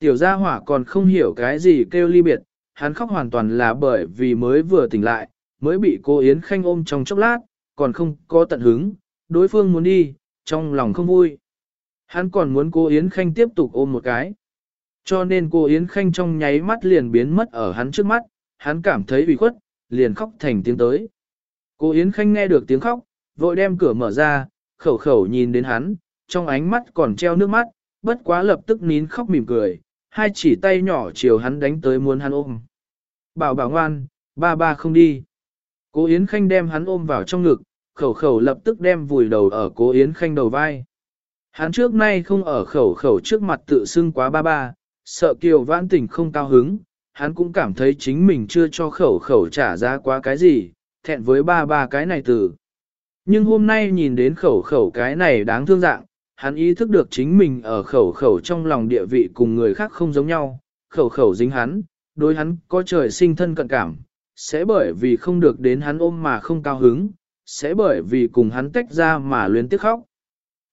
Tiểu gia hỏa còn không hiểu cái gì kêu ly biệt, hắn khóc hoàn toàn là bởi vì mới vừa tỉnh lại, mới bị cô Yến Khanh ôm trong chốc lát, còn không có tận hứng, đối phương muốn đi, trong lòng không vui. Hắn còn muốn cô Yến Khanh tiếp tục ôm một cái. Cho nên cô Yến Khanh trong nháy mắt liền biến mất ở hắn trước mắt, hắn cảm thấy bị khuất, liền khóc thành tiếng tới. Cô Yến Khanh nghe được tiếng khóc, vội đem cửa mở ra, khẩu khẩu nhìn đến hắn, trong ánh mắt còn treo nước mắt, bất quá lập tức nín khóc mỉm cười, hai chỉ tay nhỏ chiều hắn đánh tới muốn hắn ôm. Bảo bảo ngoan, ba ba không đi. Cố Yến Khanh đem hắn ôm vào trong ngực, khẩu khẩu lập tức đem vùi đầu ở cố Yến Khanh đầu vai. Hắn trước nay không ở khẩu khẩu trước mặt tự xưng quá ba ba, sợ kiều vãn tình không cao hứng, hắn cũng cảm thấy chính mình chưa cho khẩu khẩu trả giá quá cái gì, thẹn với ba ba cái này từ. Nhưng hôm nay nhìn đến khẩu khẩu cái này đáng thương dạng, hắn ý thức được chính mình ở khẩu khẩu trong lòng địa vị cùng người khác không giống nhau, khẩu khẩu dính hắn, đối hắn có trời sinh thân cận cảm, sẽ bởi vì không được đến hắn ôm mà không cao hứng, sẽ bởi vì cùng hắn tách ra mà luyến tiếc khóc.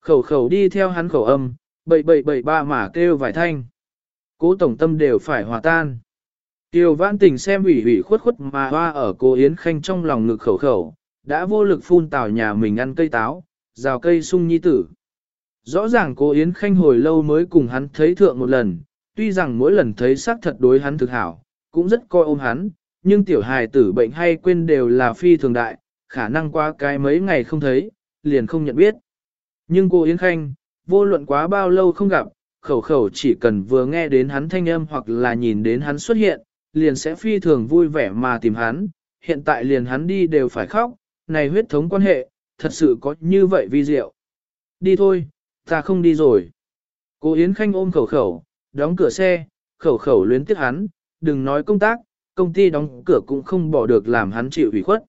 Khẩu khẩu đi theo hắn khẩu âm, bậy bậy bậy ba mà kêu vài thanh. Cố tổng tâm đều phải hòa tan. Tiêu vãn tình xem ủy ủy khuất khuất mà hoa ở cô Yến Khanh trong lòng ngực khẩu khẩu, đã vô lực phun tào nhà mình ăn cây táo, rào cây sung nhi tử. Rõ ràng cô Yến Khanh hồi lâu mới cùng hắn thấy thượng một lần, tuy rằng mỗi lần thấy xác thật đối hắn thực hảo, cũng rất coi ôm hắn, nhưng tiểu hài tử bệnh hay quên đều là phi thường đại, khả năng qua cái mấy ngày không thấy, liền không nhận biết. Nhưng cô Yến Khanh, vô luận quá bao lâu không gặp, khẩu khẩu chỉ cần vừa nghe đến hắn thanh âm hoặc là nhìn đến hắn xuất hiện, liền sẽ phi thường vui vẻ mà tìm hắn, hiện tại liền hắn đi đều phải khóc, này huyết thống quan hệ, thật sự có như vậy vi diệu. Đi thôi, ta không đi rồi. Cô Yến Khanh ôm khẩu khẩu, đóng cửa xe, khẩu khẩu luyến tiếc hắn, đừng nói công tác, công ty đóng cửa cũng không bỏ được làm hắn chịu ủy khuất.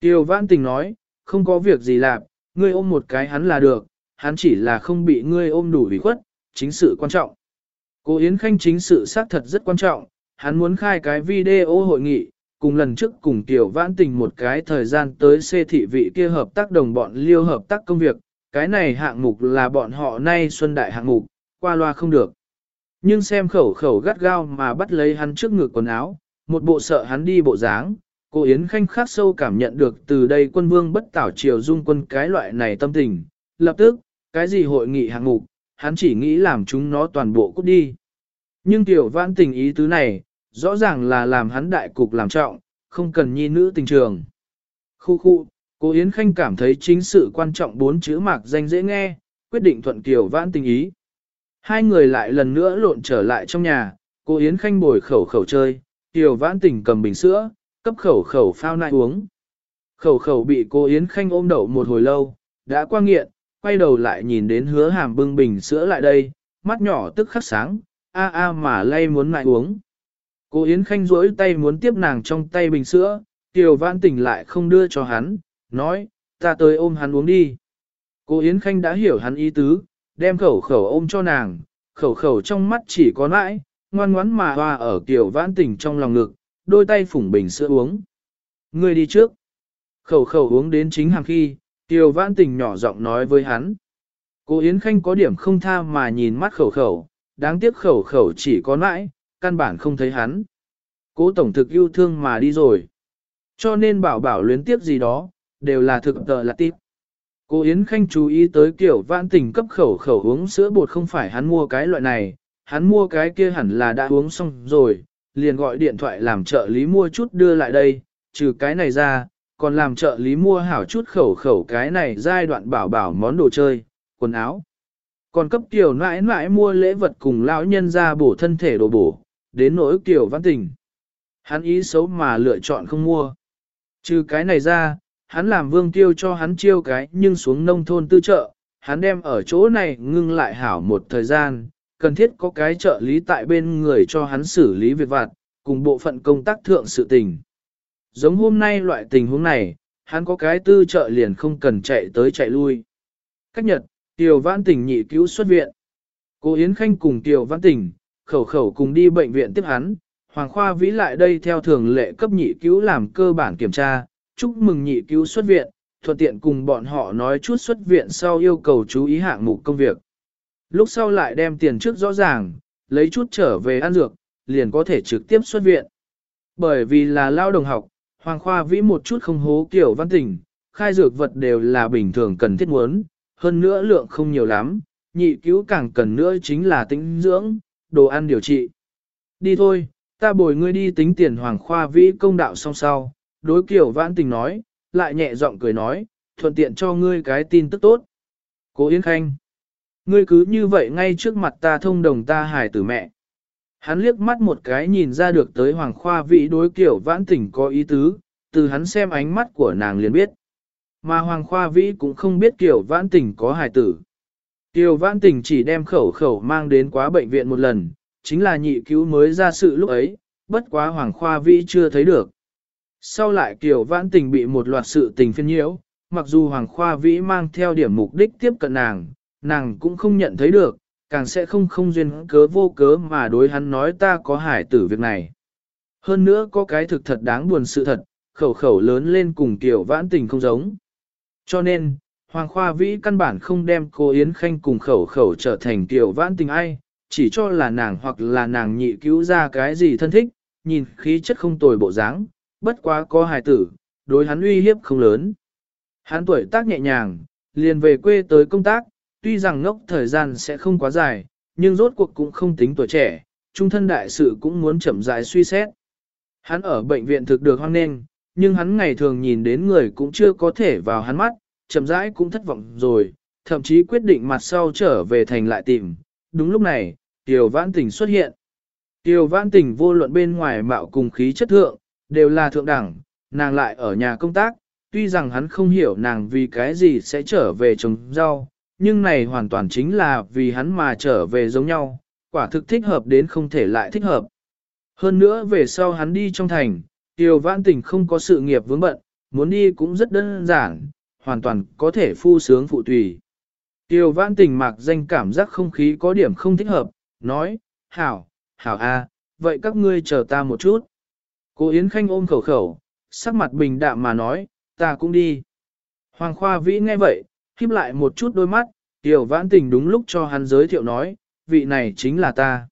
Tiêu Vãn Tình nói, không có việc gì làm, ngươi ôm một cái hắn là được, hắn chỉ là không bị ngươi ôm đủ ủy khuất, chính sự quan trọng. Cô Yến Khanh chính sự xác thật rất quan trọng, hắn muốn khai cái video hội nghị, cùng lần trước cùng Tiểu Vãn Tình một cái thời gian tới xê thị vị kia hợp tác đồng bọn liêu hợp tác công việc, cái này hạng mục là bọn họ nay xuân đại hạng mục, qua loa không được. Nhưng xem khẩu khẩu gắt gao mà bắt lấy hắn trước ngực quần áo, một bộ sợ hắn đi bộ dáng, cô Yến Khanh khắc sâu cảm nhận được từ đây quân vương bất tảo triều dung quân cái loại này tâm tình, lập tức, cái gì hội nghị hạng mục, hắn chỉ nghĩ làm chúng nó toàn bộ cút đi. Nhưng tiểu vãn tình ý tứ này, rõ ràng là làm hắn đại cục làm trọng, không cần nhi nữ tình trường. Khu khu, cô Yến Khanh cảm thấy chính sự quan trọng bốn chữ mạc danh dễ nghe, quyết định thuận tiểu vãn tình ý. Hai người lại lần nữa lộn trở lại trong nhà, cô Yến Khanh bồi khẩu khẩu chơi, tiểu vãn tình cầm bình sữa, cấp khẩu khẩu phao nại uống. Khẩu khẩu bị cô Yến Khanh ôm đậu một hồi lâu, đã qua nghiện, quay đầu lại nhìn đến hứa hàm bưng bình sữa lại đây, mắt nhỏ tức khắc sáng, a a mà lay muốn lại uống. Cô Yến Khanh duỗi tay muốn tiếp nàng trong tay bình sữa, Tiểu Vãn Tình lại không đưa cho hắn, nói, ta tới ôm hắn uống đi. Cô Yến Khanh đã hiểu hắn ý tứ, đem khẩu khẩu ôm cho nàng, khẩu khẩu trong mắt chỉ có nãi, ngoan ngoắn mà hoa ở kiểu Vãn Tình trong lòng ngực, đôi tay phủng bình sữa uống. Người đi trước. Khẩu khẩu uống đến chính hàng khi, Tiểu Vãn Tình nhỏ giọng nói với hắn. Cô Yến Khanh có điểm không tha mà nhìn mắt khẩu khẩu, đáng tiếc khẩu khẩu chỉ có nãi, căn bản không thấy hắn. Cố tổng thực yêu thương mà đi rồi. Cho nên bảo bảo luyến tiếp gì đó, đều là thực tờ là tiếp. Cô Yến Khanh chú ý tới kiểu vãn tình cấp khẩu khẩu uống sữa bột không phải hắn mua cái loại này, hắn mua cái kia hẳn là đã uống xong rồi, liền gọi điện thoại làm trợ lý mua chút đưa lại đây, trừ cái này ra, còn làm trợ lý mua hảo chút khẩu khẩu cái này giai đoạn bảo bảo món đồ chơi, quần áo. Còn cấp tiểu nãi nãi mua lễ vật cùng lão nhân ra bổ thân thể đồ bổ, đến nỗi kiểu văn tình. Hắn ý xấu mà lựa chọn không mua. Trừ cái này ra, hắn làm vương tiêu cho hắn chiêu cái nhưng xuống nông thôn tư trợ, hắn đem ở chỗ này ngưng lại hảo một thời gian, cần thiết có cái trợ lý tại bên người cho hắn xử lý việc vặt, cùng bộ phận công tác thượng sự tình. Giống hôm nay loại tình huống này, hắn có cái tư trợ liền không cần chạy tới chạy lui. Cách nhật, Tiểu Văn Tình nhị cứu xuất viện. Cô Yến Khanh cùng Tiểu Văn Tình, khẩu khẩu cùng đi bệnh viện tiếp hắn, Hoàng Khoa Vĩ lại đây theo thường lệ cấp nhị cứu làm cơ bản kiểm tra, chúc mừng nhị cứu xuất viện, thuận tiện cùng bọn họ nói chút xuất viện sau yêu cầu chú ý hạng mục công việc. Lúc sau lại đem tiền trước rõ ràng, lấy chút trở về ăn dược, liền có thể trực tiếp xuất viện. Bởi vì là lao đồng học, Hoàng Khoa Vĩ một chút không hố kiểu văn tình, khai dược vật đều là bình thường cần thiết muốn, hơn nữa lượng không nhiều lắm, nhị cứu càng cần nữa chính là tính dưỡng, đồ ăn điều trị. Đi thôi, ta bồi ngươi đi tính tiền Hoàng Khoa Vĩ công đạo xong sau, đối kiểu vãn tình nói, lại nhẹ giọng cười nói, thuận tiện cho ngươi cái tin tức tốt. Cố Yến Khanh, ngươi cứ như vậy ngay trước mặt ta thông đồng ta hài tử mẹ. Hắn liếc mắt một cái nhìn ra được tới Hoàng Khoa Vĩ đối kiểu vãn tình có ý tứ, từ hắn xem ánh mắt của nàng liền biết. Mà Hoàng Khoa Vĩ cũng không biết kiểu vãn tình có hài tử. Kiều vãn tình chỉ đem khẩu khẩu mang đến quá bệnh viện một lần, chính là nhị cứu mới ra sự lúc ấy, bất quá Hoàng Khoa Vĩ chưa thấy được. Sau lại Kiều vãn tình bị một loạt sự tình phiên nhiễu, mặc dù Hoàng Khoa Vĩ mang theo điểm mục đích tiếp cận nàng, nàng cũng không nhận thấy được, càng sẽ không không duyên cớ vô cớ mà đối hắn nói ta có hải tử việc này. Hơn nữa có cái thực thật đáng buồn sự thật, khẩu khẩu lớn lên cùng Kiều vãn tình không giống. Cho nên, Hoàng Khoa Vĩ căn bản không đem cô Yến Khanh cùng khẩu khẩu trở thành Kiều vãn tình ai, chỉ cho là nàng hoặc là nàng nhị cứu ra cái gì thân thích, nhìn khí chất không tồi bộ dáng, bất quá có hài tử, đối hắn uy hiếp không lớn. Hắn tuổi tác nhẹ nhàng, liền về quê tới công tác, tuy rằng ngốc thời gian sẽ không quá dài, nhưng rốt cuộc cũng không tính tuổi trẻ, trung thân đại sự cũng muốn chậm rãi suy xét. Hắn ở bệnh viện thực được hoan nghênh, nhưng hắn ngày thường nhìn đến người cũng chưa có thể vào hắn mắt, chậm rãi cũng thất vọng rồi, thậm chí quyết định mặt sau trở về thành lại tìm. Đúng lúc này, Tiểu Vãn Tình xuất hiện. Tiểu Vãn Tình vô luận bên ngoài mạo cùng khí chất thượng, đều là thượng đẳng, nàng lại ở nhà công tác, tuy rằng hắn không hiểu nàng vì cái gì sẽ trở về trồng rau, nhưng này hoàn toàn chính là vì hắn mà trở về giống nhau, quả thực thích hợp đến không thể lại thích hợp. Hơn nữa về sau hắn đi trong thành, Tiêu Vãn Tình không có sự nghiệp vướng bận, muốn đi cũng rất đơn giản, hoàn toàn có thể phu sướng phụ tùy. Tiêu Vãn Tình mặc danh cảm giác không khí có điểm không thích hợp, nói, hảo, hảo a, vậy các ngươi chờ ta một chút. Cô Yến Khanh ôm khẩu khẩu, sắc mặt bình đạm mà nói, ta cũng đi. Hoàng Khoa Vĩ nghe vậy, khiếp lại một chút đôi mắt, Tiểu Vãn Tình đúng lúc cho hắn giới thiệu nói, vị này chính là ta.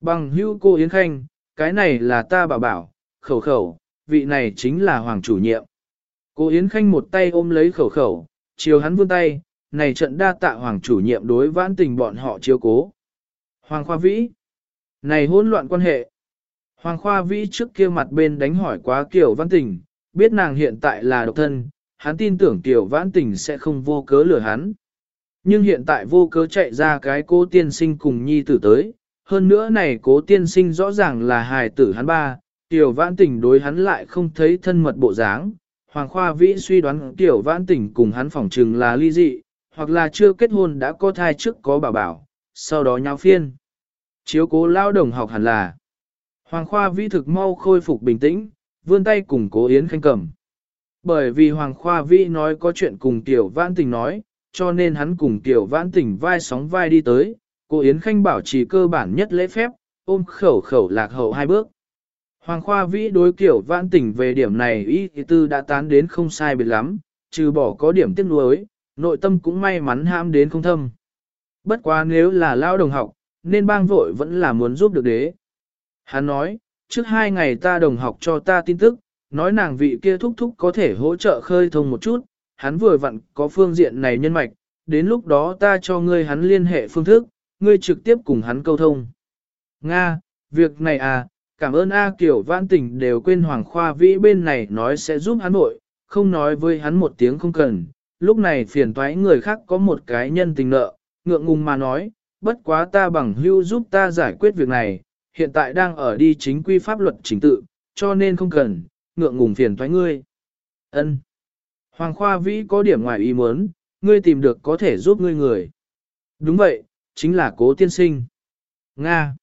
Bằng hữu cô Yến Khanh, cái này là ta bảo bảo, khẩu khẩu, vị này chính là Hoàng chủ nhiệm. Cô Yến Khanh một tay ôm lấy khẩu khẩu, chiều hắn vươn tay, này trận đa tạ Hoàng chủ nhiệm đối vãn tình bọn họ chiếu cố. Hoàng Khoa Vĩ, này hỗn loạn quan hệ. Hoàng Khoa Vĩ trước kia mặt bên đánh hỏi quá Kiều Văn Tình, biết nàng hiện tại là độc thân, hắn tin tưởng Kiều Văn Tình sẽ không vô cớ lừa hắn. Nhưng hiện tại vô cớ chạy ra cái cố tiên sinh cùng nhi tử tới, hơn nữa này cố tiên sinh rõ ràng là hài tử hắn ba, Tiểu Vãn Tình đối hắn lại không thấy thân mật bộ dáng. Hoàng Khoa Vĩ suy đoán Tiểu Vãn Tình cùng hắn phỏng trừng là ly dị, hoặc là chưa kết hôn đã có thai trước có bảo bảo, sau đó nháo phiên. Chiếu cố lao đồng học hẳn là. Hoàng Khoa Vĩ thực mau khôi phục bình tĩnh, vươn tay cùng cố Yến Khanh cầm. Bởi vì Hoàng Khoa Vĩ nói có chuyện cùng Tiểu Vãn Tình nói, cho nên hắn cùng Tiểu Vãn Tình vai sóng vai đi tới, cô Yến Khanh bảo trì cơ bản nhất lễ phép, ôm khẩu khẩu lạc hậu hai bước. Hoàng Khoa Vĩ đối Tiểu vãn tỉnh về điểm này ý tư đã tán đến không sai biệt lắm, trừ bỏ có điểm tiếc nuối, nội tâm cũng may mắn ham đến không thâm. Bất quá nếu là lao đồng học, nên bang vội vẫn là muốn giúp được đế. Hắn nói, trước hai ngày ta đồng học cho ta tin tức, nói nàng vị kia thúc thúc có thể hỗ trợ khơi thông một chút, hắn vừa vặn có phương diện này nhân mạch, đến lúc đó ta cho ngươi hắn liên hệ phương thức, ngươi trực tiếp cùng hắn câu thông. Nga, việc này à, cảm ơn A Kiều Vãn Tình đều quên Hoàng Khoa Vĩ bên này nói sẽ giúp hắn nội, không nói với hắn một tiếng không cần, lúc này phiền toái người khác có một cái nhân tình nợ, ngượng ngùng mà nói, bất quá ta bằng hưu giúp ta giải quyết việc này, hiện tại đang ở đi chính quy pháp luật chính tự, cho nên không cần, ngượng ngùng phiền thoái ngươi. Ân. Hoàng Khoa Vĩ có điểm ngoài ý muốn, ngươi tìm được có thể giúp ngươi người. Đúng vậy, chính là cố tiên sinh. Nga.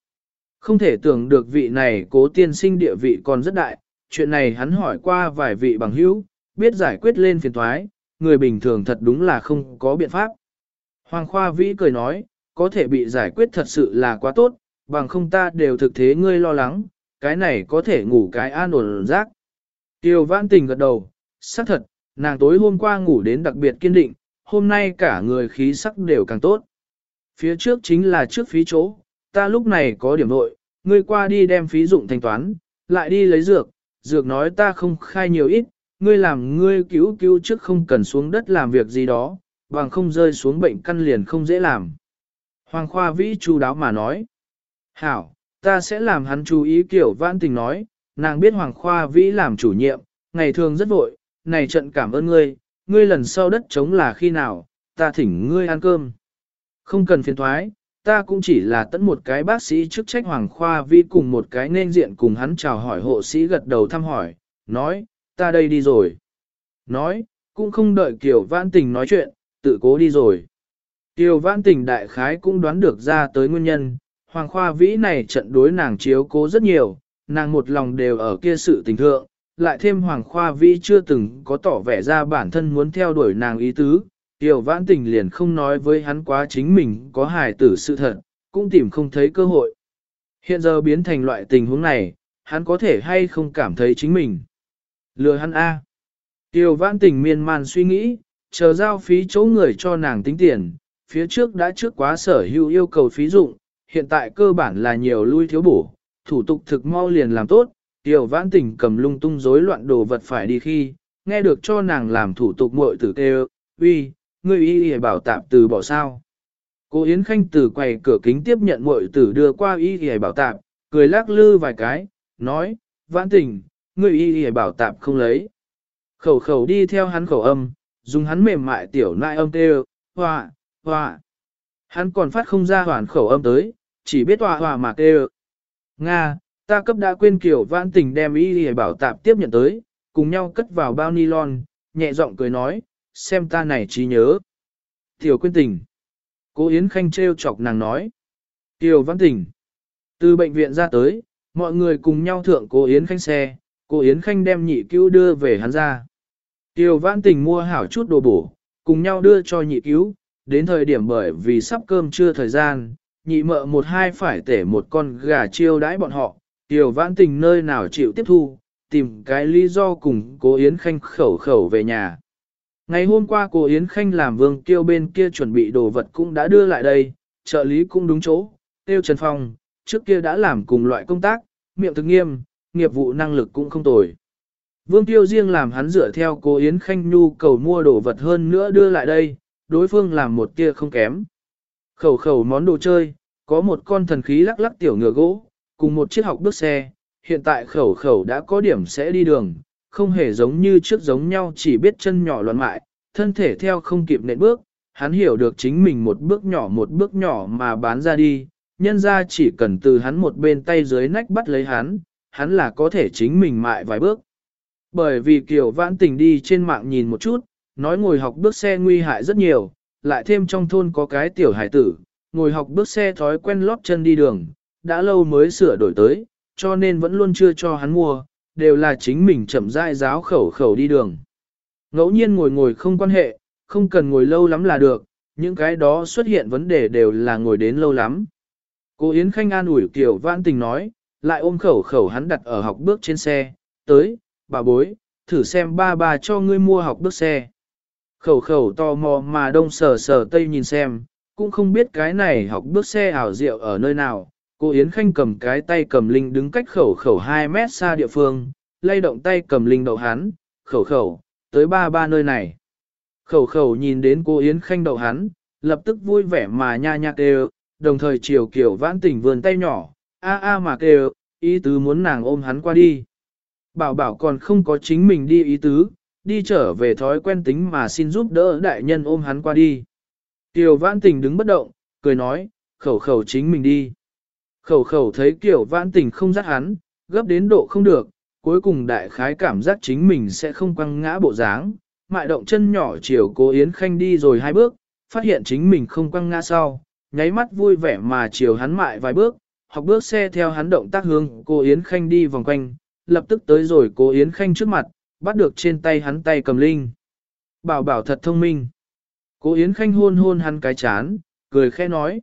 Không thể tưởng được vị này cố tiên sinh địa vị còn rất đại, chuyện này hắn hỏi qua vài vị bằng hữu, biết giải quyết lên phiền thoái, người bình thường thật đúng là không có biện pháp. Hoàng Khoa Vĩ cười nói, có thể bị giải quyết thật sự là quá tốt, bằng không ta đều thực thế ngươi lo lắng, cái này có thể ngủ cái an ổn rác. Tiêu vãn tình gật đầu, xác thật, nàng tối hôm qua ngủ đến đặc biệt kiên định, hôm nay cả người khí sắc đều càng tốt. Phía trước chính là trước phí chỗ, ta lúc này có điểm nội, ngươi qua đi đem phí dụng thanh toán, lại đi lấy dược, dược nói ta không khai nhiều ít, ngươi làm ngươi cứu cứu trước không cần xuống đất làm việc gì đó, bằng không rơi xuống bệnh căn liền không dễ làm. Hoàng Khoa Vĩ chú đáo mà nói, hảo, ta sẽ làm hắn chú ý kiểu vãn tình nói, nàng biết Hoàng Khoa Vĩ làm chủ nhiệm, ngày thường rất vội, này trận cảm ơn ngươi, ngươi lần sau đất chống là khi nào, ta thỉnh ngươi ăn cơm. Không cần phiền thoái, ta cũng chỉ là tận một cái bác sĩ chức trách Hoàng Khoa Vĩ cùng một cái nên diện cùng hắn chào hỏi hộ sĩ gật đầu thăm hỏi, nói, ta đây đi rồi. Nói, cũng không đợi Kiều Vãn Tình nói chuyện, tự cố đi rồi. Kiều Vãn Tình đại khái cũng đoán được ra tới nguyên nhân, Hoàng Khoa Vĩ này trận đối nàng chiếu cố rất nhiều, nàng một lòng đều ở kia sự tình thượng, lại thêm Hoàng Khoa Vĩ chưa từng có tỏ vẻ ra bản thân muốn theo đuổi nàng ý tứ, Tiểu vãn tình liền không nói với hắn quá chính mình có hài tử sự thật, cũng tìm không thấy cơ hội. Hiện giờ biến thành loại tình huống này, hắn có thể hay không cảm thấy chính mình. Lừa hắn A. Tiểu vãn tình miên man suy nghĩ, chờ giao phí chỗ người cho nàng tính tiền, phía trước đã trước quá sở hữu yêu cầu phí dụng, hiện tại cơ bản là nhiều lui thiếu bổ, thủ tục thực mau liền làm tốt, tiểu vãn tình cầm lung tung rối loạn đồ vật phải đi khi, nghe được cho nàng làm thủ tục muội tử kêu, uy, ngươi y y bảo tạm từ bỏ sao. Cô Yến Khanh từ quầy cửa kính tiếp nhận muội tử đưa qua y y bảo tạm cười lắc lư vài cái, nói, vãn tình, ngươi y y bảo tạm không lấy. Khẩu khẩu đi theo hắn khẩu âm, dùng hắn mềm mại tiểu nại âm kêu, hoa, hoa. Hắn còn phát không ra hoàn khẩu âm tới, chỉ biết hòa hòa mà kêu. Nga, ta cấp đã quên kiểu vãn tình đem y hề bảo tạp tiếp nhận tới, cùng nhau cất vào bao nylon, nhẹ giọng cười nói, xem ta này trí nhớ. Tiểu quyên tình. Cố Yến Khanh treo chọc nàng nói. Tiểu văn tình. Từ bệnh viện ra tới, mọi người cùng nhau thượng cố Yến Khanh xe, cố Yến Khanh đem nhị cứu đưa về hắn ra. Tiểu văn tình mua hảo chút đồ bổ, cùng nhau đưa cho nhị cứu, đến thời điểm bởi vì sắp cơm chưa thời gian, nhị mợ một hai phải tể một con gà chiêu đãi bọn họ, tiểu vãn tình nơi nào chịu tiếp thu, tìm cái lý do cùng cố Yến Khanh khẩu khẩu về nhà. Ngày hôm qua cô Yến Khanh làm vương tiêu bên kia chuẩn bị đồ vật cũng đã đưa lại đây, trợ lý cũng đúng chỗ, tiêu Trần Phong, trước kia đã làm cùng loại công tác, miệng thực nghiêm, nghiệp vụ năng lực cũng không tồi. Vương tiêu riêng làm hắn dựa theo cô Yến Khanh nhu cầu mua đồ vật hơn nữa đưa lại đây, đối phương làm một kia không kém. Khẩu khẩu món đồ chơi, có một con thần khí lắc lắc tiểu ngựa gỗ, cùng một chiếc học bước xe, hiện tại khẩu khẩu đã có điểm sẽ đi đường, không hề giống như trước giống nhau chỉ biết chân nhỏ loạn mại, thân thể theo không kịp nện bước, hắn hiểu được chính mình một bước nhỏ một bước nhỏ mà bán ra đi, nhân ra chỉ cần từ hắn một bên tay dưới nách bắt lấy hắn, hắn là có thể chính mình mại vài bước. Bởi vì kiểu vãn tình đi trên mạng nhìn một chút, nói ngồi học bước xe nguy hại rất nhiều, lại thêm trong thôn có cái tiểu hải tử, ngồi học bước xe thói quen lót chân đi đường, đã lâu mới sửa đổi tới, cho nên vẫn luôn chưa cho hắn mua, đều là chính mình chậm rãi giáo khẩu khẩu đi đường. Ngẫu nhiên ngồi ngồi không quan hệ, không cần ngồi lâu lắm là được, những cái đó xuất hiện vấn đề đều là ngồi đến lâu lắm. Cô Yến Khanh an ủi kiểu vãn tình nói, lại ôm khẩu khẩu hắn đặt ở học bước trên xe, tới, bà bối, thử xem ba bà cho ngươi mua học bước xe. Khẩu khẩu tò mò mà đông sờ sờ tây nhìn xem, cũng không biết cái này học bước xe ảo diệu ở nơi nào, Cô Yến Khanh cầm cái tay cầm linh đứng cách khẩu khẩu 2 mét xa địa phương, lay động tay cầm linh đậu hắn, khẩu khẩu, tới ba ba nơi này. Khẩu khẩu nhìn đến cô Yến Khanh đậu hắn, lập tức vui vẻ mà nha nha kêu, đồng thời chiều kiểu vãn tỉnh vườn tay nhỏ, a a mà kêu, ý tứ muốn nàng ôm hắn qua đi. Bảo bảo còn không có chính mình đi ý tứ, đi trở về thói quen tính mà xin giúp đỡ đại nhân ôm hắn qua đi. Kiều vãn tình đứng bất động, cười nói, khẩu khẩu chính mình đi. Khẩu khẩu thấy Kiều vãn tình không dắt hắn, gấp đến độ không được, cuối cùng đại khái cảm giác chính mình sẽ không quăng ngã bộ dáng, mại động chân nhỏ chiều cố Yến Khanh đi rồi hai bước, phát hiện chính mình không quăng ngã sau, nháy mắt vui vẻ mà chiều hắn mại vài bước, học bước xe theo hắn động tác hướng cô Yến Khanh đi vòng quanh, lập tức tới rồi cô Yến Khanh trước mặt, bắt được trên tay hắn tay cầm linh. Bảo bảo thật thông minh. Cô Yến Khanh hôn hôn hắn cái chán, cười khẽ nói.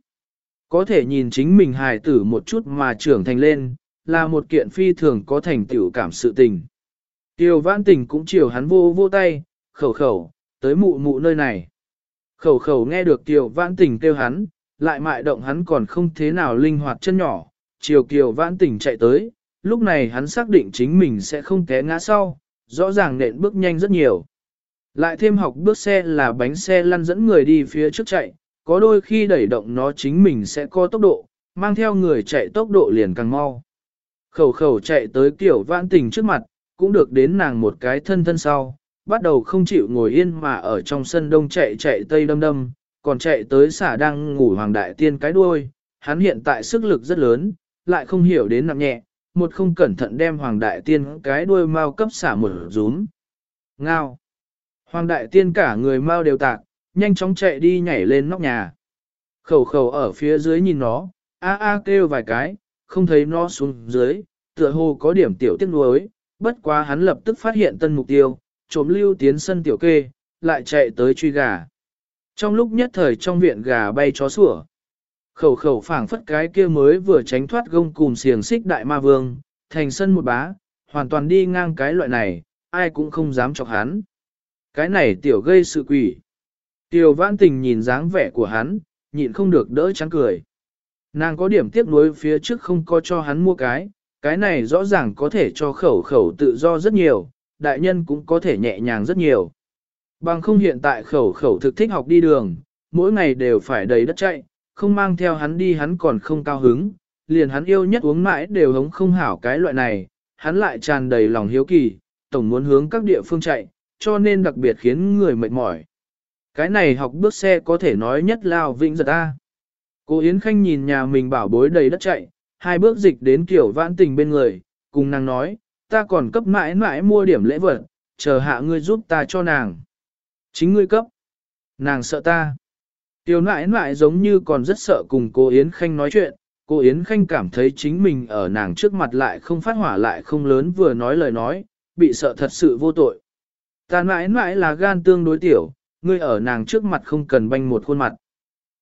Có thể nhìn chính mình hài tử một chút mà trưởng thành lên, là một kiện phi thường có thành tựu cảm sự tình. Tiêu vãn tình cũng chiều hắn vô vô tay, khẩu khẩu, tới mụ mụ nơi này. Khẩu khẩu nghe được tiêu vãn tình kêu hắn, lại mại động hắn còn không thế nào linh hoạt chân nhỏ, chiều kiều vãn tình chạy tới, lúc này hắn xác định chính mình sẽ không té ngã sau, rõ ràng nện bước nhanh rất nhiều. Lại thêm học bước xe là bánh xe lăn dẫn người đi phía trước chạy, có đôi khi đẩy động nó chính mình sẽ có tốc độ, mang theo người chạy tốc độ liền càng mau. Khẩu khẩu chạy tới kiểu vãn tình trước mặt, cũng được đến nàng một cái thân thân sau, bắt đầu không chịu ngồi yên mà ở trong sân đông chạy chạy tây đâm đâm, còn chạy tới xả đang ngủ hoàng đại tiên cái đuôi, hắn hiện tại sức lực rất lớn, lại không hiểu đến nặng nhẹ, một không cẩn thận đem hoàng đại tiên cái đuôi mau cấp xả một rúm. Ngao! Hoàng đại tiên cả người mau đều tạc, nhanh chóng chạy đi nhảy lên nóc nhà. Khẩu khẩu ở phía dưới nhìn nó, a a kêu vài cái, không thấy nó xuống dưới, tựa hồ có điểm tiểu tiếc nuối, bất quá hắn lập tức phát hiện tân mục tiêu, trộm lưu tiến sân tiểu kê, lại chạy tới truy gà. Trong lúc nhất thời trong viện gà bay chó sủa, khẩu khẩu phảng phất cái kia mới vừa tránh thoát gông cùng xiềng xích đại ma vương, thành sân một bá, hoàn toàn đi ngang cái loại này, ai cũng không dám chọc hắn. Cái này tiểu gây sự quỷ. Tiểu vãn tình nhìn dáng vẻ của hắn, nhịn không được đỡ chán cười. Nàng có điểm tiếc nuối phía trước không có cho hắn mua cái, cái này rõ ràng có thể cho khẩu khẩu tự do rất nhiều, đại nhân cũng có thể nhẹ nhàng rất nhiều. Bằng không hiện tại khẩu khẩu thực thích học đi đường, mỗi ngày đều phải đầy đất chạy, không mang theo hắn đi hắn còn không cao hứng, liền hắn yêu nhất uống mãi đều hống không hảo cái loại này, hắn lại tràn đầy lòng hiếu kỳ, tổng muốn hướng các địa phương chạy, cho nên đặc biệt khiến người mệt mỏi. Cái này học bước xe có thể nói nhất lao vĩnh giật ta. Cô Yến Khanh nhìn nhà mình bảo bối đầy đất chạy, hai bước dịch đến kiểu vãn tình bên người, cùng nàng nói, ta còn cấp mãi mãi mua điểm lễ vật, chờ hạ ngươi giúp ta cho nàng. Chính ngươi cấp. Nàng sợ ta. Tiểu nãi nãi giống như còn rất sợ cùng cô Yến Khanh nói chuyện, cô Yến Khanh cảm thấy chính mình ở nàng trước mặt lại không phát hỏa lại không lớn vừa nói lời nói, bị sợ thật sự vô tội. Ta nãi nãi là gan tương đối tiểu, ngươi ở nàng trước mặt không cần banh một khuôn mặt.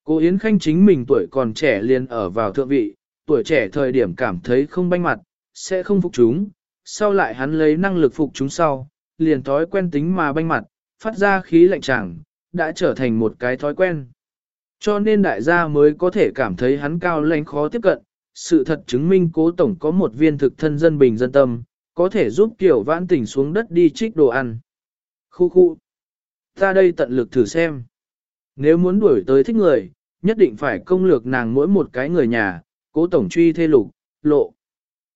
Cô Yến Khanh chính mình tuổi còn trẻ liền ở vào thượng vị, tuổi trẻ thời điểm cảm thấy không banh mặt, sẽ không phục chúng, sau lại hắn lấy năng lực phục chúng sau, liền thói quen tính mà banh mặt, phát ra khí lạnh chẳng, đã trở thành một cái thói quen. Cho nên đại gia mới có thể cảm thấy hắn cao lãnh khó tiếp cận, sự thật chứng minh cố tổng có một viên thực thân dân bình dân tâm, có thể giúp kiểu vãn tỉnh xuống đất đi trích đồ ăn. Khu khu. Ta đây tận lực thử xem. Nếu muốn đuổi tới thích người, nhất định phải công lược nàng mỗi một cái người nhà, cố tổng truy thê lục, lộ.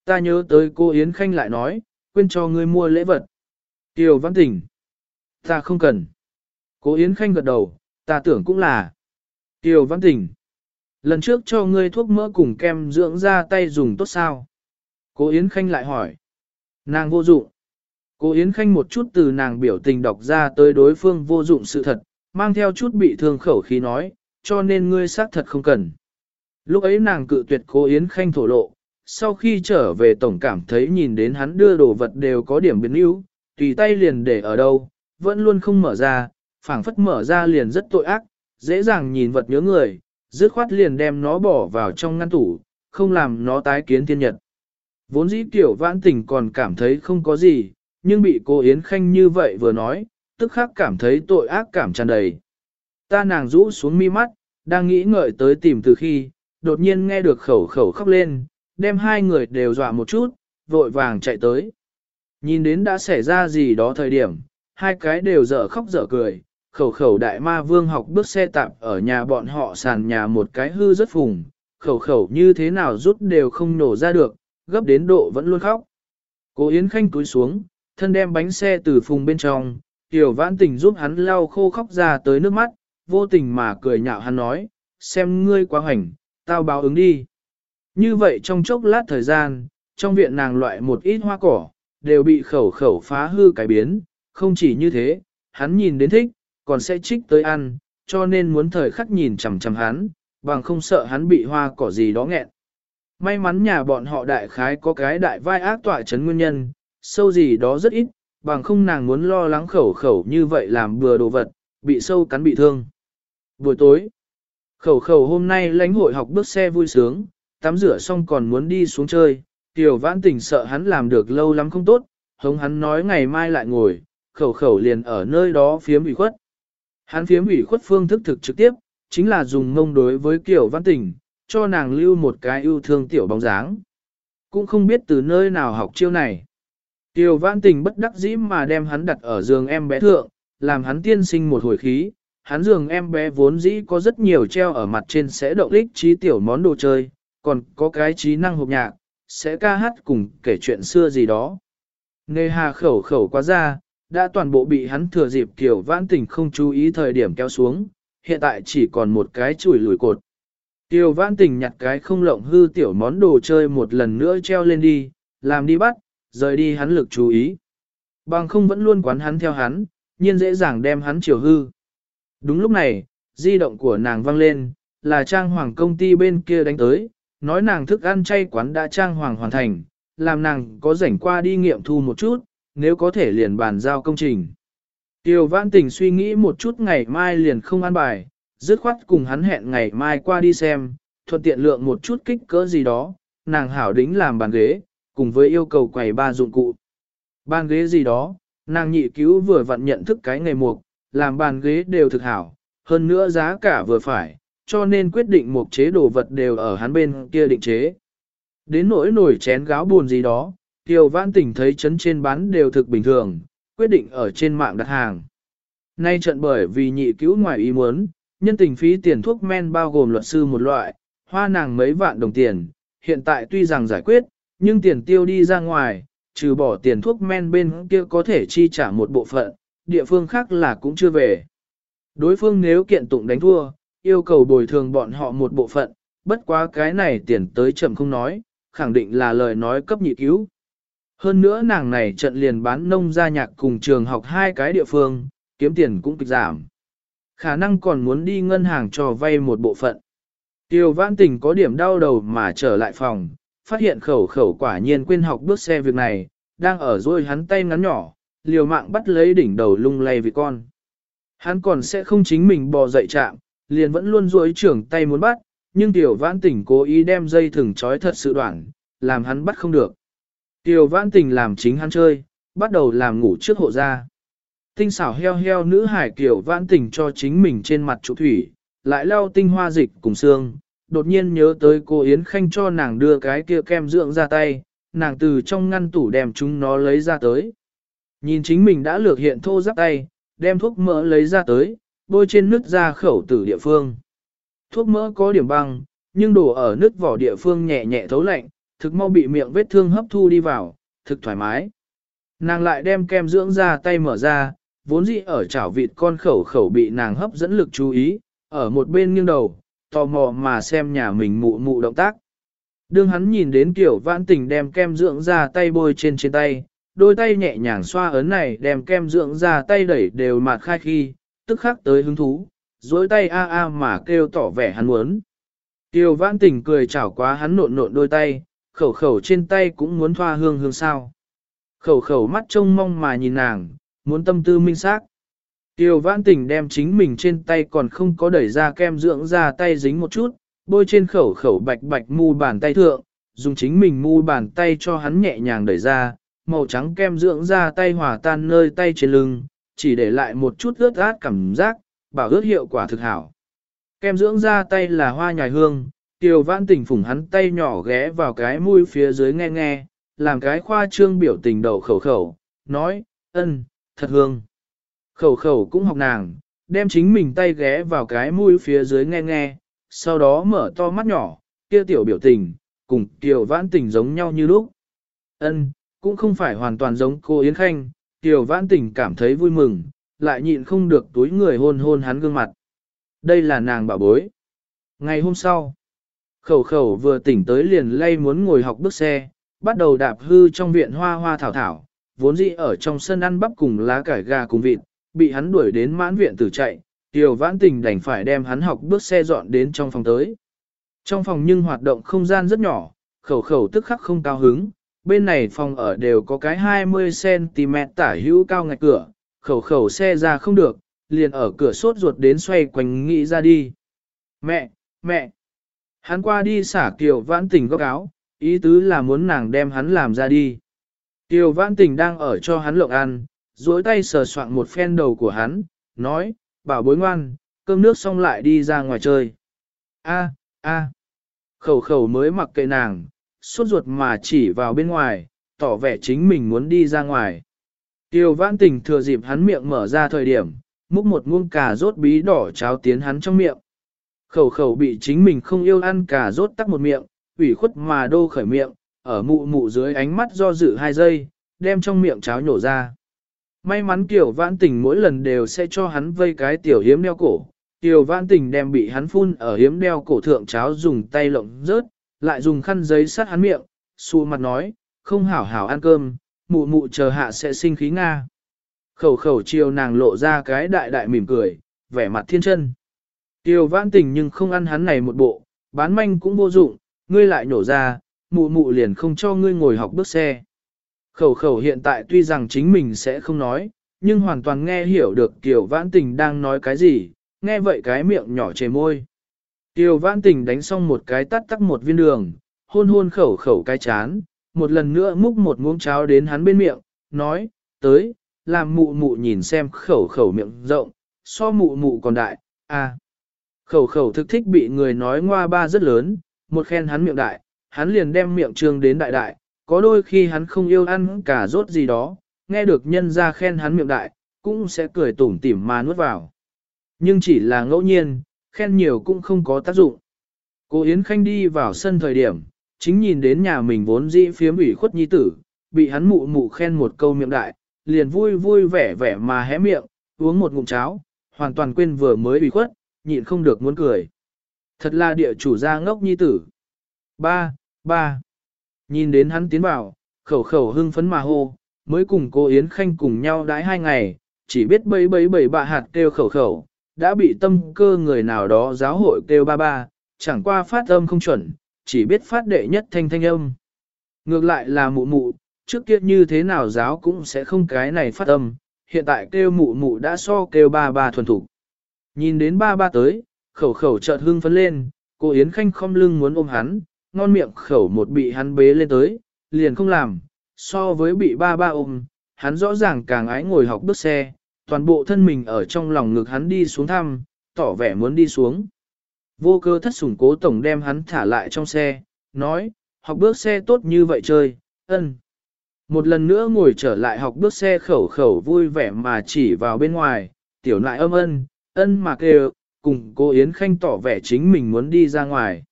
Ta nhớ tới cô Yến Khanh lại nói, quên cho ngươi mua lễ vật. Kiều Văn Tỉnh. Ta không cần. Cố Yến Khanh gật đầu, ta tưởng cũng là. Kiều Văn Tình, Lần trước cho ngươi thuốc mỡ cùng kem dưỡng da tay dùng tốt sao? Cố Yến Khanh lại hỏi. Nàng vô dụng. Cố Yến Khanh một chút từ nàng biểu tình đọc ra tới đối phương vô dụng sự thật, mang theo chút bị thương khẩu khí nói, cho nên ngươi xác thật không cần. Lúc ấy nàng cự tuyệt Cố Yến Khanh thổ lộ, sau khi trở về tổng cảm thấy nhìn đến hắn đưa đồ vật đều có điểm biến yếu, tùy tay liền để ở đâu, vẫn luôn không mở ra, phảng phất mở ra liền rất tội ác, dễ dàng nhìn vật nhớ người, dứt khoát liền đem nó bỏ vào trong ngăn tủ, không làm nó tái kiến thiên nhật. Vốn dĩ tiểu vãn tình còn cảm thấy không có gì, nhưng bị cô Yến Khanh như vậy vừa nói, tức khắc cảm thấy tội ác cảm tràn đầy. Ta nàng rũ xuống mi mắt, đang nghĩ ngợi tới tìm từ khi, đột nhiên nghe được khẩu khẩu khóc lên, đem hai người đều dọa một chút, vội vàng chạy tới. Nhìn đến đã xảy ra gì đó thời điểm, hai cái đều dở khóc dở cười, khẩu khẩu đại ma vương học bước xe tạp ở nhà bọn họ sàn nhà một cái hư rất phùng, khẩu khẩu như thế nào rút đều không nổ ra được, gấp đến độ vẫn luôn khóc. Cố Yến Khanh cúi xuống, thân đem bánh xe từ phùng bên trong, Tiểu Vãn Tình giúp hắn lau khô khóc ra tới nước mắt, vô tình mà cười nhạo hắn nói, xem ngươi quá hoành, tao báo ứng đi. Như vậy trong chốc lát thời gian, trong viện nàng loại một ít hoa cỏ, đều bị khẩu khẩu phá hư cải biến, không chỉ như thế, hắn nhìn đến thích, còn sẽ trích tới ăn, cho nên muốn thời khắc nhìn chằm chằm hắn, bằng không sợ hắn bị hoa cỏ gì đó nghẹn. May mắn nhà bọn họ đại khái có cái đại vai ác tỏa chấn nguyên nhân, sâu gì đó rất ít, bằng không nàng muốn lo lắng khẩu khẩu như vậy làm bừa đồ vật, bị sâu cắn bị thương. Buổi tối, khẩu khẩu hôm nay lãnh hội học bước xe vui sướng, tắm rửa xong còn muốn đi xuống chơi, tiểu vãn tình sợ hắn làm được lâu lắm không tốt, hống hắn nói ngày mai lại ngồi, khẩu khẩu liền ở nơi đó phía bị khuất. Hắn phiếm ủy khuất phương thức thực trực tiếp, chính là dùng mông đối với Kiều Văn Tình, cho nàng lưu một cái yêu thương tiểu bóng dáng. Cũng không biết từ nơi nào học chiêu này. Kiều Văn Tình bất đắc dĩ mà đem hắn đặt ở giường em bé thượng, làm hắn tiên sinh một hồi khí. Hắn giường em bé vốn dĩ có rất nhiều treo ở mặt trên sẽ động lích trí tiểu món đồ chơi, còn có cái trí năng hộp nhạc, sẽ ca hát cùng kể chuyện xưa gì đó. Nề hà khẩu khẩu quá ra, đã toàn bộ bị hắn thừa dịp kiểu vãn tình không chú ý thời điểm kéo xuống, hiện tại chỉ còn một cái chùi lùi cột. Kiều vãn tình nhặt cái không lộng hư tiểu món đồ chơi một lần nữa treo lên đi, làm đi bắt, rời đi hắn lực chú ý. Bằng không vẫn luôn quán hắn theo hắn, nhiên dễ dàng đem hắn chiều hư. Đúng lúc này, di động của nàng vang lên, là trang hoàng công ty bên kia đánh tới, nói nàng thức ăn chay quán đã trang hoàng hoàn thành, làm nàng có rảnh qua đi nghiệm thu một chút, nếu có thể liền bàn giao công trình. Tiêu vãn tình suy nghĩ một chút ngày mai liền không ăn bài, dứt khoát cùng hắn hẹn ngày mai qua đi xem, thuận tiện lượng một chút kích cỡ gì đó, nàng hảo đính làm bàn ghế, cùng với yêu cầu quầy ba dụng cụ. Bàn ghế gì đó, nàng nhị cứu vừa vặn nhận thức cái ngày mục, làm bàn ghế đều thực hảo, hơn nữa giá cả vừa phải, cho nên quyết định một chế đồ vật đều ở hắn bên kia định chế. Đến nỗi nổi chén gáo buồn gì đó, Kiều Vãn Tỉnh thấy chấn trên bán đều thực bình thường, quyết định ở trên mạng đặt hàng. Nay trận bởi vì nhị cứu ngoài ý muốn, nhân tình phí tiền thuốc men bao gồm luật sư một loại, hoa nàng mấy vạn đồng tiền, hiện tại tuy rằng giải quyết, nhưng tiền tiêu đi ra ngoài, trừ bỏ tiền thuốc men bên kia có thể chi trả một bộ phận, địa phương khác là cũng chưa về. Đối phương nếu kiện tụng đánh thua, yêu cầu bồi thường bọn họ một bộ phận, bất quá cái này tiền tới chậm không nói, khẳng định là lời nói cấp nhị cứu. Hơn nữa nàng này trận liền bán nông gia nhạc cùng trường học hai cái địa phương, kiếm tiền cũng kịch giảm. Khả năng còn muốn đi ngân hàng cho vay một bộ phận. Tiêu Văn Tình có điểm đau đầu mà trở lại phòng, phát hiện khẩu khẩu quả nhiên quên học bước xe việc này, đang ở rồi hắn tay ngắn nhỏ, liều mạng bắt lấy đỉnh đầu lung lay vì con. Hắn còn sẽ không chính mình bò dậy chạm, liền vẫn luôn duỗi trưởng tay muốn bắt, nhưng Tiểu Vãn Tình cố ý đem dây thừng trói thật sự đoạn, làm hắn bắt không được. Tiểu Vãn Tình làm chính hắn chơi, bắt đầu làm ngủ trước hộ ra. Tinh xảo heo heo nữ hải Tiểu Vãn Tình cho chính mình trên mặt trụ thủy, lại lau tinh hoa dịch cùng xương, đột nhiên nhớ tới cô Yến Khanh cho nàng đưa cái kia kem dưỡng ra tay, nàng từ trong ngăn tủ đem chúng nó lấy ra tới. Nhìn chính mình đã lược hiện thô giáp tay, đem thuốc mỡ lấy ra tới, bôi trên nước ra khẩu tử địa phương. Thuốc mỡ có điểm băng, nhưng đổ ở nước vỏ địa phương nhẹ nhẹ thấu lạnh, thực mau bị miệng vết thương hấp thu đi vào, thực thoải mái. Nàng lại đem kem dưỡng ra tay mở ra, vốn dĩ ở chảo vịt con khẩu khẩu bị nàng hấp dẫn lực chú ý, ở một bên nghiêng đầu, tò mò mà xem nhà mình mụ mụ động tác. Đương hắn nhìn đến kiểu vãn tình đem kem dưỡng ra tay bôi trên trên tay, đôi tay nhẹ nhàng xoa ấn này đem kem dưỡng ra tay đẩy đều mạt khai khi, tức khắc tới hứng thú, dối tay a a mà kêu tỏ vẻ hắn muốn. kiều vãn tình cười chảo quá hắn nộn nộn đôi tay, khẩu khẩu trên tay cũng muốn thoa hương hương sao. Khẩu khẩu mắt trông mong mà nhìn nàng, muốn tâm tư minh xác. Tiêu vãn tình đem chính mình trên tay còn không có đẩy ra kem dưỡng ra tay dính một chút, bôi trên khẩu khẩu bạch bạch mu bàn tay thượng, dùng chính mình mu bàn tay cho hắn nhẹ nhàng đẩy ra, màu trắng kem dưỡng ra tay hòa tan nơi tay trên lưng, chỉ để lại một chút ướt át cảm giác, bảo ướt hiệu quả thực hảo. Kem dưỡng ra tay là hoa nhài hương, Tiêu Vãn Tình phủng hắn tay nhỏ ghé vào cái mũi phía dưới nghe nghe, làm cái khoa trương biểu tình đầu khẩu khẩu, nói, ân, thật hương. Khẩu khẩu cũng học nàng, đem chính mình tay ghé vào cái mũi phía dưới nghe nghe, sau đó mở to mắt nhỏ, kia tiểu biểu tình, cùng Tiêu Vãn Tình giống nhau như lúc. Ân, cũng không phải hoàn toàn giống cô Yến Khanh, Tiểu Vãn Tình cảm thấy vui mừng, lại nhịn không được túi người hôn hôn hắn gương mặt. Đây là nàng bảo bối. Ngày hôm sau, khẩu khẩu vừa tỉnh tới liền lay muốn ngồi học bước xe, bắt đầu đạp hư trong viện hoa hoa thảo thảo, vốn dĩ ở trong sân ăn bắp cùng lá cải gà cùng vịt, bị hắn đuổi đến mãn viện tử chạy, Tiểu Vãn Tình đành phải đem hắn học bước xe dọn đến trong phòng tới. Trong phòng nhưng hoạt động không gian rất nhỏ, khẩu khẩu tức khắc không cao hứng, bên này phòng ở đều có cái 20cm tả hữu cao ngạch cửa, khẩu khẩu xe ra không được, liền ở cửa sốt ruột đến xoay quanh nghĩ ra đi. Mẹ, mẹ! Hắn qua đi xả Kiều Vãn Tình góc áo, ý tứ là muốn nàng đem hắn làm ra đi. Kiều Vãn Tình đang ở cho hắn lộng ăn, duỗi tay sờ soạn một phen đầu của hắn, nói, bảo bối ngoan, cơm nước xong lại đi ra ngoài chơi. A, a, khẩu khẩu mới mặc kệ nàng, suốt ruột mà chỉ vào bên ngoài, tỏ vẻ chính mình muốn đi ra ngoài. Tiêu vãn tình thừa dịp hắn miệng mở ra thời điểm, múc một muông cà rốt bí đỏ cháo tiến hắn trong miệng. Khẩu khẩu bị chính mình không yêu ăn cà rốt tắc một miệng, ủy khuất mà đô khởi miệng, ở mụ mụ dưới ánh mắt do dự hai giây, đem trong miệng cháo nhổ ra. May mắn Tiểu Vãn Tình mỗi lần đều sẽ cho hắn vây cái tiểu hiếm đeo cổ. Tiểu Vãn Tình đem bị hắn phun ở hiếm đeo cổ thượng cháo dùng tay lộng rớt, lại dùng khăn giấy sát hắn miệng, xù mặt nói, không hảo hảo ăn cơm, mụ mụ chờ hạ sẽ sinh khí Nga. Khẩu khẩu chiều nàng lộ ra cái đại đại mỉm cười, vẻ mặt thiên chân. Tiểu Vãn Tình nhưng không ăn hắn này một bộ, bán manh cũng vô dụng, ngươi lại nổ ra, mụ mụ liền không cho ngươi ngồi học bước xe. Khẩu khẩu hiện tại tuy rằng chính mình sẽ không nói, nhưng hoàn toàn nghe hiểu được Tiêu Vãn Tình đang nói cái gì, nghe vậy cái miệng nhỏ chề môi. Tiêu Vãn Tình đánh xong một cái tắt tắc một viên đường, hôn hôn khẩu khẩu cái chán, một lần nữa múc một muỗng cháo đến hắn bên miệng, nói, tới, làm mụ mụ nhìn xem khẩu khẩu miệng rộng, so mụ mụ còn đại, à. Khẩu khẩu thực thích bị người nói ngoa ba rất lớn, một khen hắn miệng đại, hắn liền đem miệng trương đến đại đại, có đôi khi hắn không yêu ăn cả rốt gì đó, nghe được nhân ra khen hắn miệng đại, cũng sẽ cười tủm tỉm mà nuốt vào. Nhưng chỉ là ngẫu nhiên, khen nhiều cũng không có tác dụng. Cô Yến Khanh đi vào sân thời điểm, chính nhìn đến nhà mình vốn dĩ phiếm ủy khuất nhi tử, bị hắn mụ mụ khen một câu miệng đại, liền vui vui vẻ vẻ mà hé miệng, uống một ngụm cháo, hoàn toàn quên vừa mới ủy khuất, nhịn không được muốn cười. Thật là địa chủ gia ngốc nhi tử. Ba, ba. Nhìn đến hắn tiến vào, khẩu khẩu hưng phấn mà hô, mới cùng cô Yến Khanh cùng nhau đãi hai ngày, chỉ biết bấy bấy bấy bạ hạt kêu khẩu khẩu, đã bị tâm cơ người nào đó giáo hội kêu ba ba, chẳng qua phát âm không chuẩn, chỉ biết phát đệ nhất thanh thanh âm. Ngược lại là mụ mụ, trước kia như thế nào giáo cũng sẽ không cái này phát âm, hiện tại kêu mụ mụ đã so kêu ba ba thuần thủ. Nhìn đến ba ba tới, khẩu khẩu chợt hưng phấn lên, cô Yến Khanh không lưng muốn ôm hắn, ngon miệng khẩu một bị hắn bế lên tới, liền không làm, so với bị ba ba ôm, hắn rõ ràng càng ái ngồi học bước xe, toàn bộ thân mình ở trong lòng ngực hắn đi xuống thăm, tỏ vẻ muốn đi xuống. Vô cơ thất sủng cố tổng đem hắn thả lại trong xe, nói, học bước xe tốt như vậy chơi, ân. Một lần nữa ngồi trở lại học bước xe khẩu khẩu vui vẻ mà chỉ vào bên ngoài, tiểu nại âm ân, ân mà kêu, cùng cô Yến Khanh tỏ vẻ chính mình muốn đi ra ngoài.